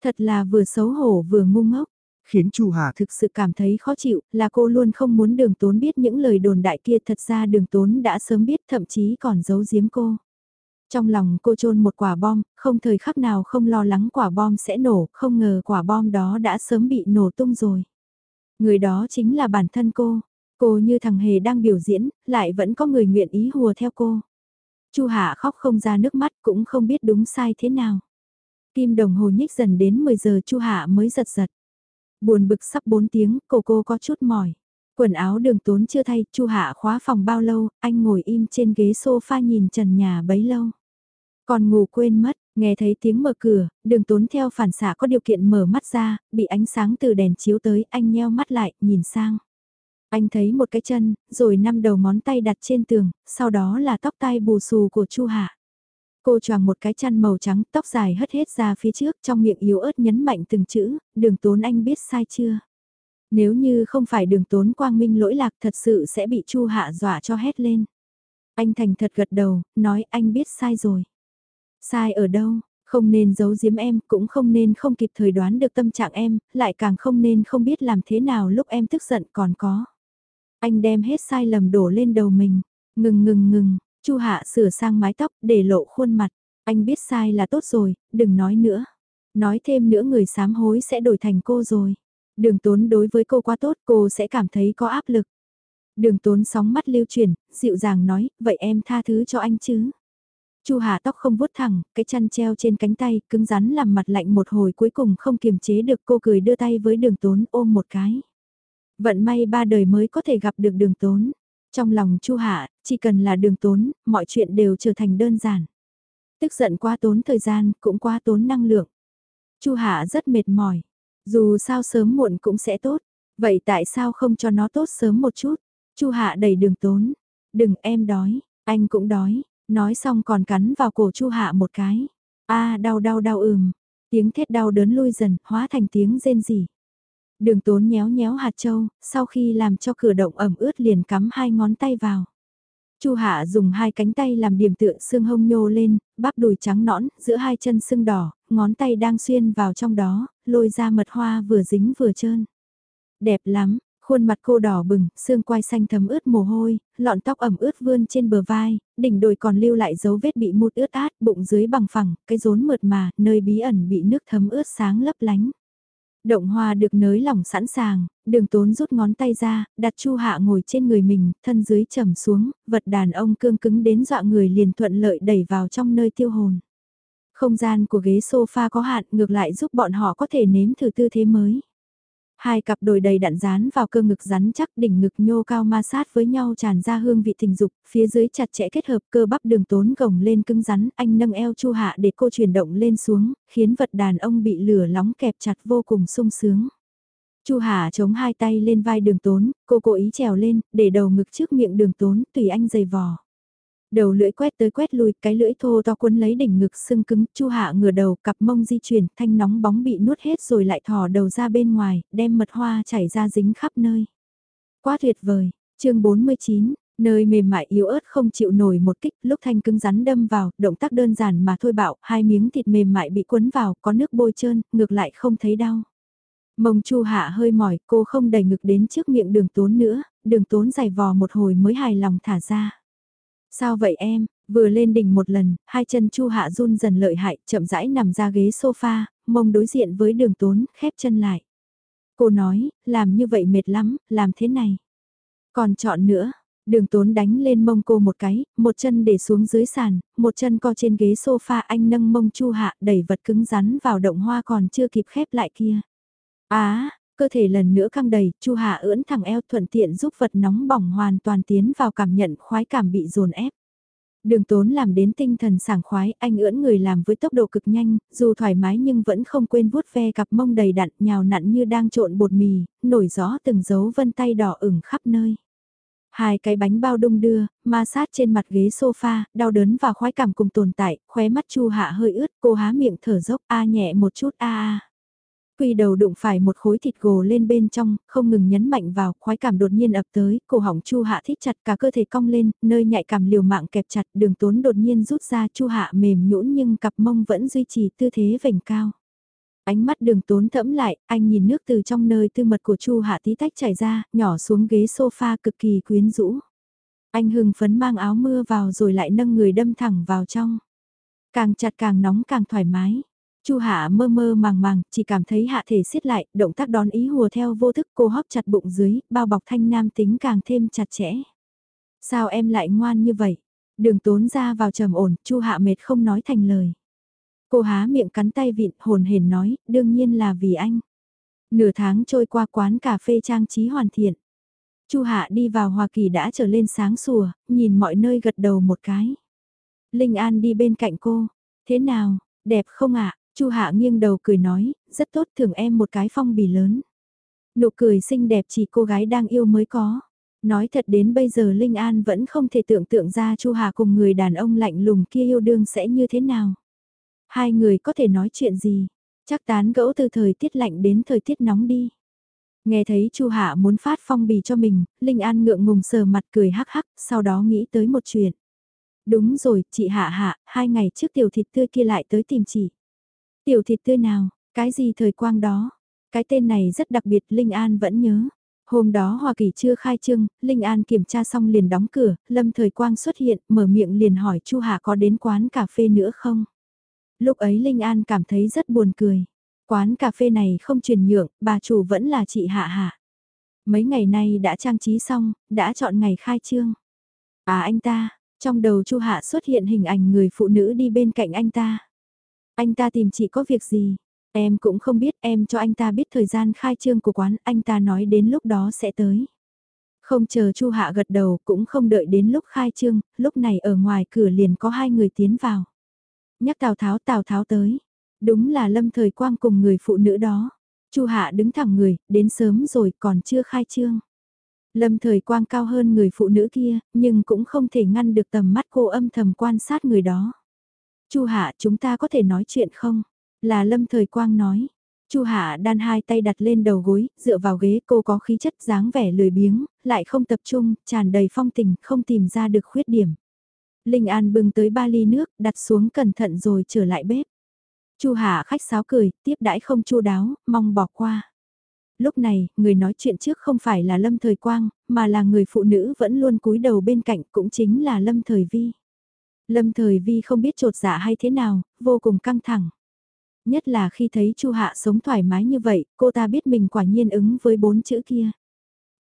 Thật là vừa xấu hổ vừa ngu ngốc. Khiến Chu Hà thực sự cảm thấy khó chịu, là cô luôn không muốn đường tốn biết những lời đồn đại kia thật ra đường tốn đã sớm biết thậm chí còn giấu giếm cô. Trong lòng cô trôn một quả bom, không thời khắc nào không lo lắng quả bom sẽ nổ, không ngờ quả bom đó đã sớm bị nổ tung rồi. Người đó chính là bản thân cô. Cô như thằng hề đang biểu diễn, lại vẫn có người nguyện ý hùa theo cô. Chu Hạ khóc không ra nước mắt cũng không biết đúng sai thế nào. Kim đồng hồ nhích dần đến 10 giờ Chu Hạ mới giật giật. Buồn bực sắp 4 tiếng, cô cô có chút mỏi. Quần áo đường tốn chưa thay, Chu Hạ khóa phòng bao lâu, anh ngồi im trên ghế sofa nhìn trần nhà bấy lâu. Còn ngủ quên mất, nghe thấy tiếng mở cửa, đường tốn theo phản xạ có điều kiện mở mắt ra, bị ánh sáng từ đèn chiếu tới, anh nheo mắt lại, nhìn sang. Anh thấy một cái chân, rồi năm đầu ngón tay đặt trên tường, sau đó là tóc tai bù xù của Chu Hạ. Cô choàng một cái chăn màu trắng, tóc dài hất hết ra phía trước, trong miệng yếu ớt nhấn mạnh từng chữ, đường tốn anh biết sai chưa? Nếu như không phải đường tốn quang minh lỗi lạc thật sự sẽ bị Chu Hạ dọa cho hét lên. Anh thành thật gật đầu, nói anh biết sai rồi. Sai ở đâu? Không nên giấu giếm em, cũng không nên không kịp thời đoán được tâm trạng em, lại càng không nên không biết làm thế nào lúc em tức giận còn có. Anh đem hết sai lầm đổ lên đầu mình. Ngừng ngừng ngừng, Chu Hạ sửa sang mái tóc để lộ khuôn mặt. Anh biết sai là tốt rồi, đừng nói nữa. Nói thêm nữa người sám hối sẽ đổi thành cô rồi. Đường tốn đối với cô quá tốt cô sẽ cảm thấy có áp lực. Đường tốn sóng mắt lưu chuyển, dịu dàng nói, vậy em tha thứ cho anh chứ. Chu Hà tóc không vuốt thẳng, cái chăn treo trên cánh tay, cứng rắn làm mặt lạnh một hồi cuối cùng không kiềm chế được cô cười đưa tay với đường tốn ôm một cái. Vận may ba đời mới có thể gặp được đường tốn. Trong lòng Chu Hạ, chỉ cần là đường tốn, mọi chuyện đều trở thành đơn giản. Tức giận quá tốn thời gian, cũng quá tốn năng lượng. Chu Hạ rất mệt mỏi. Dù sao sớm muộn cũng sẽ tốt. Vậy tại sao không cho nó tốt sớm một chút? Chu Hạ đẩy đường tốn. Đừng em đói, anh cũng đói. Nói xong còn cắn vào cổ Chu Hạ một cái. a đau đau đau ừm. Tiếng thét đau đớn lui dần, hóa thành tiếng rên rỉ. Đường tốn nhéo nhéo hạt châu, sau khi làm cho cửa động ẩm ướt liền cắm hai ngón tay vào. Chu Hạ dùng hai cánh tay làm điểm tựa xương hông nhô lên, bắp đùi trắng nõn, giữa hai chân sưng đỏ, ngón tay đang xuyên vào trong đó, lôi ra mật hoa vừa dính vừa trơn. Đẹp lắm, khuôn mặt cô đỏ bừng, xương quai xanh thấm ướt mồ hôi, lọn tóc ẩm ướt vươn trên bờ vai, đỉnh đồi còn lưu lại dấu vết bị mút ướt át, bụng dưới bằng phẳng, cái rốn mượt mà, nơi bí ẩn bị nước thấm ướt sáng lấp lánh. Động hoa được nới lỏng sẵn sàng, đường tốn rút ngón tay ra, đặt chu hạ ngồi trên người mình, thân dưới trầm xuống, vật đàn ông cương cứng đến dọa người liền thuận lợi đẩy vào trong nơi tiêu hồn. Không gian của ghế sofa có hạn ngược lại giúp bọn họ có thể nếm thử tư thế mới. Hai cặp đồi đầy đạn dán vào cơ ngực rắn chắc đỉnh ngực nhô cao ma sát với nhau tràn ra hương vị tình dục, phía dưới chặt chẽ kết hợp cơ bắp đường tốn gồng lên cứng rắn, anh nâng eo chu hạ để cô chuyển động lên xuống, khiến vật đàn ông bị lửa lóng kẹp chặt vô cùng sung sướng. Chu Hà chống hai tay lên vai đường tốn, cô cố ý trèo lên, để đầu ngực trước miệng đường tốn, tùy anh dày vò. Đầu lưỡi quét tới quét lui, cái lưỡi thô to cuốn lấy đỉnh ngực sưng cứng, Chu Hạ ngửa đầu, cặp mông di chuyển, thanh nóng bóng bị nuốt hết rồi lại thò đầu ra bên ngoài, đem mật hoa chảy ra dính khắp nơi. Quá tuyệt vời, chương 49, nơi mềm mại yếu ớt không chịu nổi một kích, lúc thanh cứng rắn đâm vào, động tác đơn giản mà thôi bạo, hai miếng thịt mềm mại bị cuốn vào, có nước bôi trơn, ngược lại không thấy đau. Mông Chu Hạ hơi mỏi, cô không đẩy ngực đến trước miệng đường tốn nữa, đường tốn giày vò một hồi mới hài lòng thả ra. Sao vậy em, vừa lên đỉnh một lần, hai chân Chu Hạ run dần lợi hại, chậm rãi nằm ra ghế sofa, mông đối diện với đường tốn, khép chân lại. Cô nói, làm như vậy mệt lắm, làm thế này. Còn chọn nữa, đường tốn đánh lên mông cô một cái, một chân để xuống dưới sàn, một chân co trên ghế sofa anh nâng mông Chu Hạ đẩy vật cứng rắn vào động hoa còn chưa kịp khép lại kia. Á, cơ thể lần nữa căng đầy, Chu Hạ ưỡn thẳng eo thuận tiện giúp vật nóng bỏng hoàn toàn tiến vào cảm nhận khoái cảm bị dồn ép. Đường tốn làm đến tinh thần sảng khoái, anh ưỡn người làm với tốc độ cực nhanh, dù thoải mái nhưng vẫn không quên vuốt ve cặp mông đầy đặn nhào nặn như đang trộn bột mì, nổi gió từng dấu vân tay đỏ ửng khắp nơi. Hai cái bánh bao đung đưa, ma sát trên mặt ghế sofa, đau đớn và khoái cảm cùng tồn tại, khóe mắt chu hạ hơi ướt, cô há miệng thở dốc a nhẹ một chút a a. Quy đầu đụng phải một khối thịt gồ lên bên trong, không ngừng nhấn mạnh vào, khoái cảm đột nhiên ập tới, cổ họng Chu Hạ thít chặt cả cơ thể cong lên, nơi nhạy cảm liều mạng kẹp chặt, đường tốn đột nhiên rút ra Chu Hạ mềm nhũn nhưng cặp mông vẫn duy trì tư thế vành cao. Ánh mắt đường tốn thẫm lại, anh nhìn nước từ trong nơi tư mật của Chu Hạ tí tách chảy ra, nhỏ xuống ghế sofa cực kỳ quyến rũ. Anh hưng phấn mang áo mưa vào rồi lại nâng người đâm thẳng vào trong. Càng chặt càng nóng càng thoải mái. Chu Hạ mơ mơ màng màng, chỉ cảm thấy hạ thể siết lại, động tác đón ý hùa theo vô thức cô hóp chặt bụng dưới, bao bọc thanh nam tính càng thêm chặt chẽ. Sao em lại ngoan như vậy? Đường tốn ra vào trầm ổn, Chu Hạ mệt không nói thành lời. Cô há miệng cắn tay vịn hồn hển nói, đương nhiên là vì anh. Nửa tháng trôi qua quán cà phê trang trí hoàn thiện. Chu Hạ đi vào Hoa Kỳ đã trở lên sáng sủa, nhìn mọi nơi gật đầu một cái. Linh An đi bên cạnh cô. Thế nào, đẹp không ạ? Chu Hạ nghiêng đầu cười nói, rất tốt thưởng em một cái phong bì lớn. Nụ cười xinh đẹp chỉ cô gái đang yêu mới có. Nói thật đến bây giờ Linh An vẫn không thể tưởng tượng ra Chu Hạ cùng người đàn ông lạnh lùng kia yêu đương sẽ như thế nào. Hai người có thể nói chuyện gì, chắc tán gẫu từ thời tiết lạnh đến thời tiết nóng đi. Nghe thấy Chu Hạ muốn phát phong bì cho mình, Linh An ngượng ngùng sờ mặt cười hắc hắc, sau đó nghĩ tới một chuyện. Đúng rồi, chị Hạ Hạ, hai ngày trước tiểu thịt tươi kia lại tới tìm chị. Tiểu thịt tươi nào, cái gì thời quang đó? Cái tên này rất đặc biệt Linh An vẫn nhớ. Hôm đó Hoa Kỳ chưa khai trương, Linh An kiểm tra xong liền đóng cửa, Lâm Thời Quang xuất hiện, mở miệng liền hỏi Chu hà có đến quán cà phê nữa không? Lúc ấy Linh An cảm thấy rất buồn cười. Quán cà phê này không truyền nhượng, bà chủ vẫn là chị Hạ Hạ. Mấy ngày nay đã trang trí xong, đã chọn ngày khai trương. À anh ta, trong đầu Chu Hạ xuất hiện hình ảnh người phụ nữ đi bên cạnh anh ta. Anh ta tìm chị có việc gì? Em cũng không biết em cho anh ta biết thời gian khai trương của quán, anh ta nói đến lúc đó sẽ tới. Không chờ Chu Hạ gật đầu cũng không đợi đến lúc khai trương, lúc này ở ngoài cửa liền có hai người tiến vào. Nhắc Tào Tháo Tào Tháo tới. Đúng là Lâm Thời Quang cùng người phụ nữ đó. Chu Hạ đứng thẳng người, đến sớm rồi còn chưa khai trương. Lâm Thời Quang cao hơn người phụ nữ kia, nhưng cũng không thể ngăn được tầm mắt cô âm thầm quan sát người đó. Chu Hạ chúng ta có thể nói chuyện không? Là Lâm Thời Quang nói. Chu Hạ đan hai tay đặt lên đầu gối, dựa vào ghế cô có khí chất dáng vẻ lười biếng, lại không tập trung, tràn đầy phong tình, không tìm ra được khuyết điểm. Linh An bưng tới ba ly nước, đặt xuống cẩn thận rồi trở lại bếp. Chu Hạ khách sáo cười, tiếp đãi không chu đáo, mong bỏ qua. Lúc này, người nói chuyện trước không phải là Lâm Thời Quang, mà là người phụ nữ vẫn luôn cúi đầu bên cạnh cũng chính là Lâm Thời Vi. Lâm Thời Vi không biết trột dạ hay thế nào, vô cùng căng thẳng. Nhất là khi thấy Chu Hạ sống thoải mái như vậy, cô ta biết mình quả nhiên ứng với bốn chữ kia.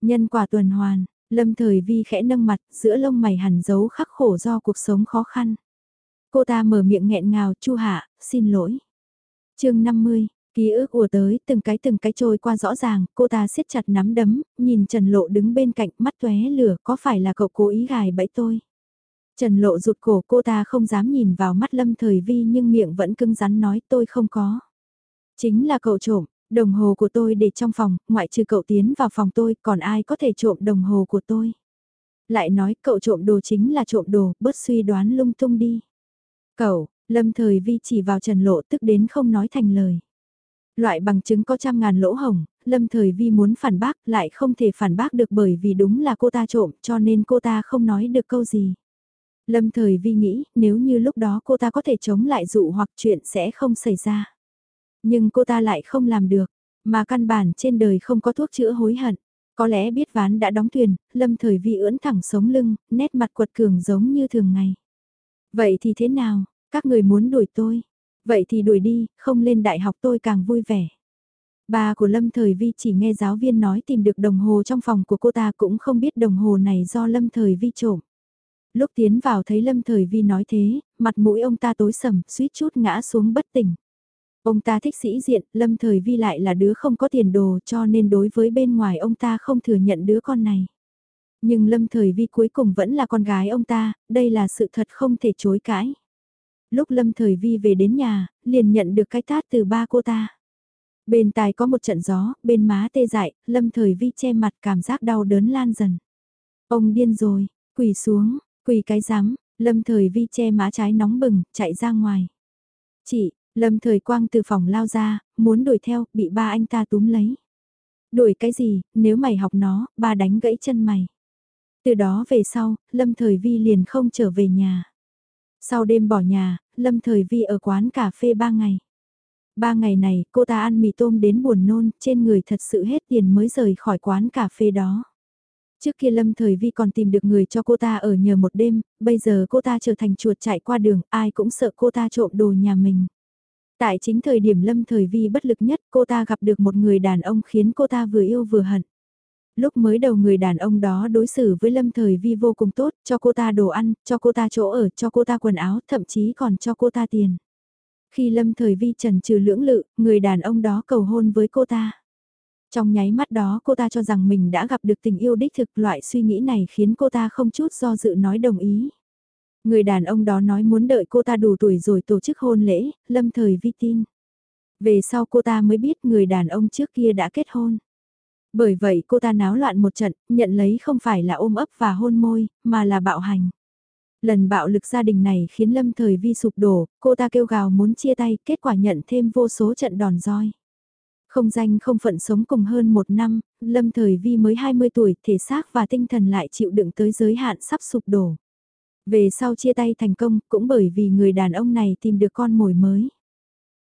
Nhân quả tuần hoàn, Lâm Thời Vi khẽ nâng mặt, giữa lông mày hằn dấu khắc khổ do cuộc sống khó khăn. Cô ta mở miệng nghẹn ngào, Chu Hạ, xin lỗi. chương 50, ký ức ùa tới, từng cái từng cái trôi qua rõ ràng, cô ta siết chặt nắm đấm, nhìn Trần Lộ đứng bên cạnh mắt tóe lửa, có phải là cậu cố ý gài bẫy tôi? Trần Lộ rụt cổ cô ta không dám nhìn vào mắt Lâm Thời Vi nhưng miệng vẫn cứng rắn nói tôi không có. Chính là cậu trộm, đồng hồ của tôi để trong phòng, ngoại trừ cậu tiến vào phòng tôi, còn ai có thể trộm đồng hồ của tôi. Lại nói cậu trộm đồ chính là trộm đồ, bớt suy đoán lung tung đi. Cậu, Lâm Thời Vi chỉ vào Trần Lộ tức đến không nói thành lời. Loại bằng chứng có trăm ngàn lỗ hồng, Lâm Thời Vi muốn phản bác lại không thể phản bác được bởi vì đúng là cô ta trộm cho nên cô ta không nói được câu gì. Lâm thời vi nghĩ nếu như lúc đó cô ta có thể chống lại dụ hoặc chuyện sẽ không xảy ra. Nhưng cô ta lại không làm được, mà căn bản trên đời không có thuốc chữa hối hận. Có lẽ biết ván đã đóng thuyền, lâm thời vi ưỡn thẳng sống lưng, nét mặt quật cường giống như thường ngày. Vậy thì thế nào, các người muốn đuổi tôi? Vậy thì đuổi đi, không lên đại học tôi càng vui vẻ. Bà của Lâm Thời Vi chỉ nghe giáo viên nói tìm được đồng hồ trong phòng của cô ta cũng không biết đồng hồ này do Lâm Thời Vi trộm. Lúc tiến vào thấy Lâm Thời Vi nói thế, mặt mũi ông ta tối sầm, suýt chút ngã xuống bất tỉnh. Ông ta thích sĩ diện, Lâm Thời Vi lại là đứa không có tiền đồ cho nên đối với bên ngoài ông ta không thừa nhận đứa con này. Nhưng Lâm Thời Vi cuối cùng vẫn là con gái ông ta, đây là sự thật không thể chối cãi. Lúc Lâm Thời Vi về đến nhà, liền nhận được cái tát từ ba cô ta. Bên tai có một trận gió, bên má tê dại, Lâm Thời Vi che mặt cảm giác đau đớn lan dần. Ông điên rồi, quỳ xuống, quỳ cái rắm Lâm Thời Vi che má trái nóng bừng, chạy ra ngoài. Chị, Lâm Thời Quang từ phòng lao ra, muốn đuổi theo, bị ba anh ta túm lấy. Đuổi cái gì, nếu mày học nó, ba đánh gãy chân mày. Từ đó về sau, Lâm Thời Vi liền không trở về nhà. Sau đêm bỏ nhà, Lâm Thời Vi ở quán cà phê ba ngày. Ba ngày này, cô ta ăn mì tôm đến buồn nôn, trên người thật sự hết tiền mới rời khỏi quán cà phê đó. Trước kia Lâm Thời Vi còn tìm được người cho cô ta ở nhờ một đêm, bây giờ cô ta trở thành chuột chạy qua đường, ai cũng sợ cô ta trộm đồ nhà mình. Tại chính thời điểm Lâm Thời Vi bất lực nhất, cô ta gặp được một người đàn ông khiến cô ta vừa yêu vừa hận. Lúc mới đầu người đàn ông đó đối xử với Lâm Thời Vi vô cùng tốt, cho cô ta đồ ăn, cho cô ta chỗ ở, cho cô ta quần áo, thậm chí còn cho cô ta tiền. Khi Lâm Thời Vi trần trừ lưỡng lự, người đàn ông đó cầu hôn với cô ta. Trong nháy mắt đó cô ta cho rằng mình đã gặp được tình yêu đích thực loại suy nghĩ này khiến cô ta không chút do dự nói đồng ý. Người đàn ông đó nói muốn đợi cô ta đủ tuổi rồi tổ chức hôn lễ, lâm thời vi tin. Về sau cô ta mới biết người đàn ông trước kia đã kết hôn. Bởi vậy cô ta náo loạn một trận, nhận lấy không phải là ôm ấp và hôn môi, mà là bạo hành. Lần bạo lực gia đình này khiến Lâm Thời Vi sụp đổ, cô ta kêu gào muốn chia tay, kết quả nhận thêm vô số trận đòn roi. Không danh không phận sống cùng hơn một năm, Lâm Thời Vi mới 20 tuổi, thể xác và tinh thần lại chịu đựng tới giới hạn sắp sụp đổ. Về sau chia tay thành công, cũng bởi vì người đàn ông này tìm được con mồi mới.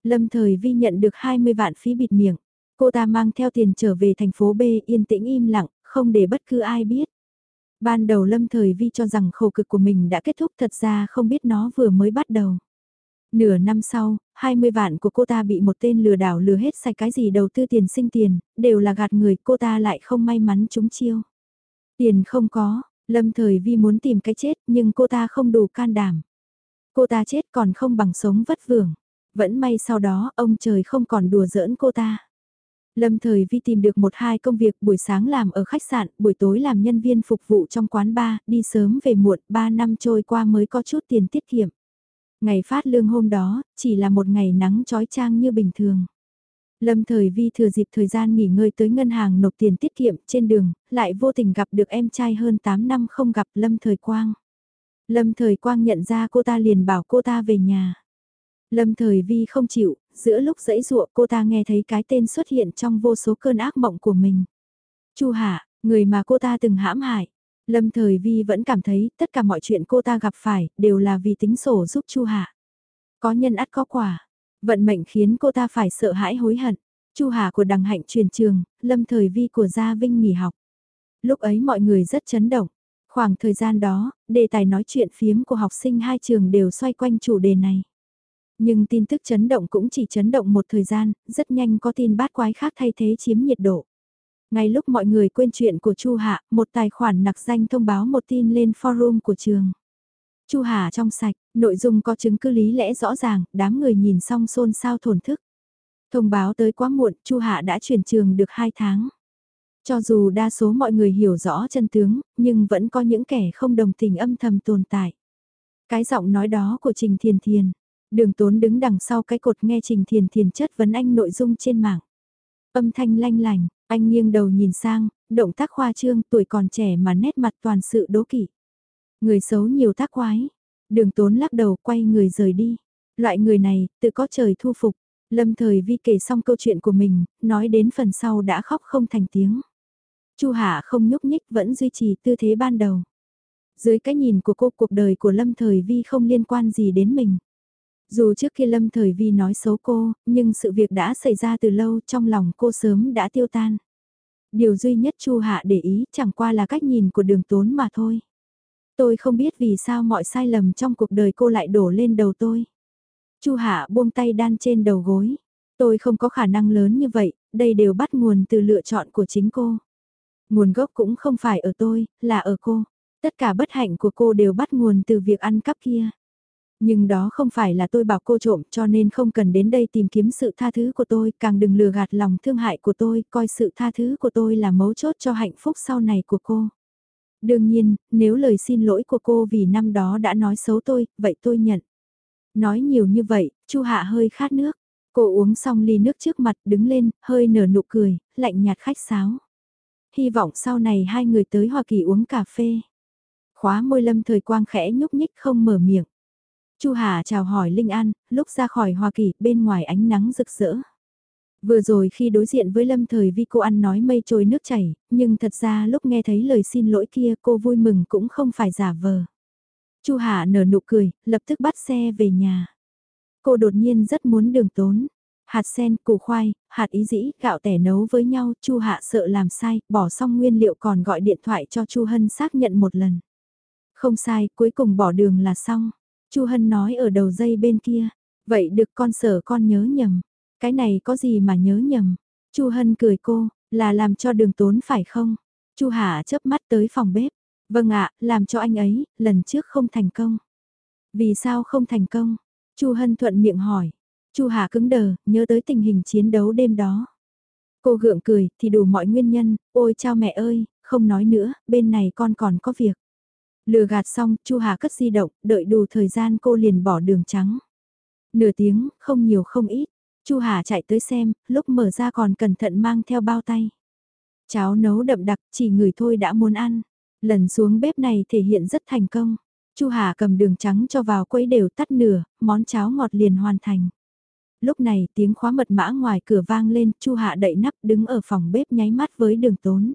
Lâm Thời Vi nhận được 20 vạn phí bịt miệng. Cô ta mang theo tiền trở về thành phố B yên tĩnh im lặng, không để bất cứ ai biết. Ban đầu Lâm Thời Vi cho rằng khổ cực của mình đã kết thúc thật ra không biết nó vừa mới bắt đầu. Nửa năm sau, 20 vạn của cô ta bị một tên lừa đảo lừa hết sạch cái gì đầu tư tiền sinh tiền, đều là gạt người cô ta lại không may mắn trúng chiêu. Tiền không có, Lâm Thời Vi muốn tìm cái chết nhưng cô ta không đủ can đảm. Cô ta chết còn không bằng sống vất vưởng. Vẫn may sau đó ông trời không còn đùa giỡn cô ta. Lâm Thời Vi tìm được một hai công việc buổi sáng làm ở khách sạn, buổi tối làm nhân viên phục vụ trong quán bar, đi sớm về muộn, ba năm trôi qua mới có chút tiền tiết kiệm. Ngày phát lương hôm đó, chỉ là một ngày nắng trói trang như bình thường. Lâm Thời Vi thừa dịp thời gian nghỉ ngơi tới ngân hàng nộp tiền tiết kiệm trên đường, lại vô tình gặp được em trai hơn 8 năm không gặp Lâm Thời Quang. Lâm Thời Quang nhận ra cô ta liền bảo cô ta về nhà. Lâm Thời Vi không chịu, giữa lúc dãy ruộng cô ta nghe thấy cái tên xuất hiện trong vô số cơn ác mộng của mình. Chu Hạ, người mà cô ta từng hãm hại. Lâm Thời Vi vẫn cảm thấy tất cả mọi chuyện cô ta gặp phải đều là vì tính sổ giúp Chu Hạ. Có nhân ắt có quả. Vận mệnh khiến cô ta phải sợ hãi hối hận. Chu Hà của đằng hạnh truyền trường, Lâm Thời Vi của Gia Vinh nghỉ học. Lúc ấy mọi người rất chấn động. Khoảng thời gian đó, đề tài nói chuyện phiếm của học sinh hai trường đều xoay quanh chủ đề này. Nhưng tin tức chấn động cũng chỉ chấn động một thời gian, rất nhanh có tin bát quái khác thay thế chiếm nhiệt độ. Ngay lúc mọi người quên chuyện của Chu Hạ, một tài khoản nặc danh thông báo một tin lên forum của trường. Chu Hà trong sạch, nội dung có chứng cứ lý lẽ rõ ràng, đám người nhìn xong xôn xao thổn thức. Thông báo tới quá muộn, Chu Hạ đã chuyển trường được 2 tháng. Cho dù đa số mọi người hiểu rõ chân tướng, nhưng vẫn có những kẻ không đồng tình âm thầm tồn tại. Cái giọng nói đó của Trình Thiền Thiền, đường tốn đứng đằng sau cái cột nghe Trình Thiền Thiền chất vấn anh nội dung trên mạng. Âm thanh lanh lành, anh nghiêng đầu nhìn sang, động tác khoa trương tuổi còn trẻ mà nét mặt toàn sự đố kỵ. Người xấu nhiều tác quái. Đường tốn lắc đầu quay người rời đi. Loại người này, tự có trời thu phục. Lâm thời vi kể xong câu chuyện của mình, nói đến phần sau đã khóc không thành tiếng. Chu Hạ không nhúc nhích vẫn duy trì tư thế ban đầu. Dưới cái nhìn của cô cuộc đời của Lâm Thời Vi không liên quan gì đến mình. Dù trước kia Lâm Thời Vi nói xấu cô, nhưng sự việc đã xảy ra từ lâu trong lòng cô sớm đã tiêu tan. Điều duy nhất Chu Hạ để ý chẳng qua là cách nhìn của đường tốn mà thôi. Tôi không biết vì sao mọi sai lầm trong cuộc đời cô lại đổ lên đầu tôi. Chu Hạ buông tay đan trên đầu gối. Tôi không có khả năng lớn như vậy, đây đều bắt nguồn từ lựa chọn của chính cô. Nguồn gốc cũng không phải ở tôi, là ở cô. Tất cả bất hạnh của cô đều bắt nguồn từ việc ăn cắp kia. Nhưng đó không phải là tôi bảo cô trộm cho nên không cần đến đây tìm kiếm sự tha thứ của tôi, càng đừng lừa gạt lòng thương hại của tôi, coi sự tha thứ của tôi là mấu chốt cho hạnh phúc sau này của cô. Đương nhiên, nếu lời xin lỗi của cô vì năm đó đã nói xấu tôi, vậy tôi nhận. Nói nhiều như vậy, Chu Hạ hơi khát nước. Cô uống xong ly nước trước mặt đứng lên, hơi nở nụ cười, lạnh nhạt khách sáo. Hy vọng sau này hai người tới Hoa Kỳ uống cà phê. Khóa môi lâm thời quang khẽ nhúc nhích không mở miệng. Chu Hà chào hỏi Linh An, lúc ra khỏi Hoa Kỳ, bên ngoài ánh nắng rực rỡ. Vừa rồi khi đối diện với Lâm Thời Vi cô ăn nói mây trôi nước chảy, nhưng thật ra lúc nghe thấy lời xin lỗi kia cô vui mừng cũng không phải giả vờ. Chu Hà nở nụ cười, lập tức bắt xe về nhà. Cô đột nhiên rất muốn đường tốn. Hạt sen, củ khoai, hạt ý dĩ, gạo tẻ nấu với nhau, Chu Hạ sợ làm sai, bỏ xong nguyên liệu còn gọi điện thoại cho Chu Hân xác nhận một lần. Không sai, cuối cùng bỏ đường là xong. Chu Hân nói ở đầu dây bên kia, vậy được con sợ con nhớ nhầm. Cái này có gì mà nhớ nhầm? Chu Hân cười cô, là làm cho đường tốn phải không? Chu Hà chớp mắt tới phòng bếp. Vâng ạ, làm cho anh ấy, lần trước không thành công. Vì sao không thành công? Chu Hân thuận miệng hỏi. Chu Hà cứng đờ, nhớ tới tình hình chiến đấu đêm đó. Cô gượng cười, thì đủ mọi nguyên nhân, ôi chao mẹ ơi, không nói nữa, bên này con còn có việc. Lừa gạt xong, Chu Hà cất di động, đợi đủ thời gian cô liền bỏ đường trắng. Nửa tiếng, không nhiều không ít. Chu Hà chạy tới xem, lúc mở ra còn cẩn thận mang theo bao tay. Cháo nấu đậm đặc, chỉ người thôi đã muốn ăn. Lần xuống bếp này thể hiện rất thành công. Chu Hà cầm đường trắng cho vào quấy đều tắt nửa, món cháo ngọt liền hoàn thành. Lúc này tiếng khóa mật mã ngoài cửa vang lên, Chu Hạ đậy nắp đứng ở phòng bếp nháy mắt với đường tốn.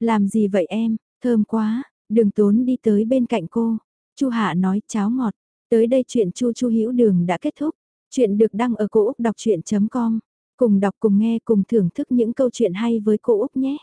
Làm gì vậy em, thơm quá, đường tốn đi tới bên cạnh cô. Chu Hạ nói cháo ngọt, tới đây chuyện Chu Chu Hữu Đường đã kết thúc. Chuyện được đăng ở cô Úc Đọc Chuyện.com. Cùng đọc cùng nghe cùng thưởng thức những câu chuyện hay với cô Úc nhé.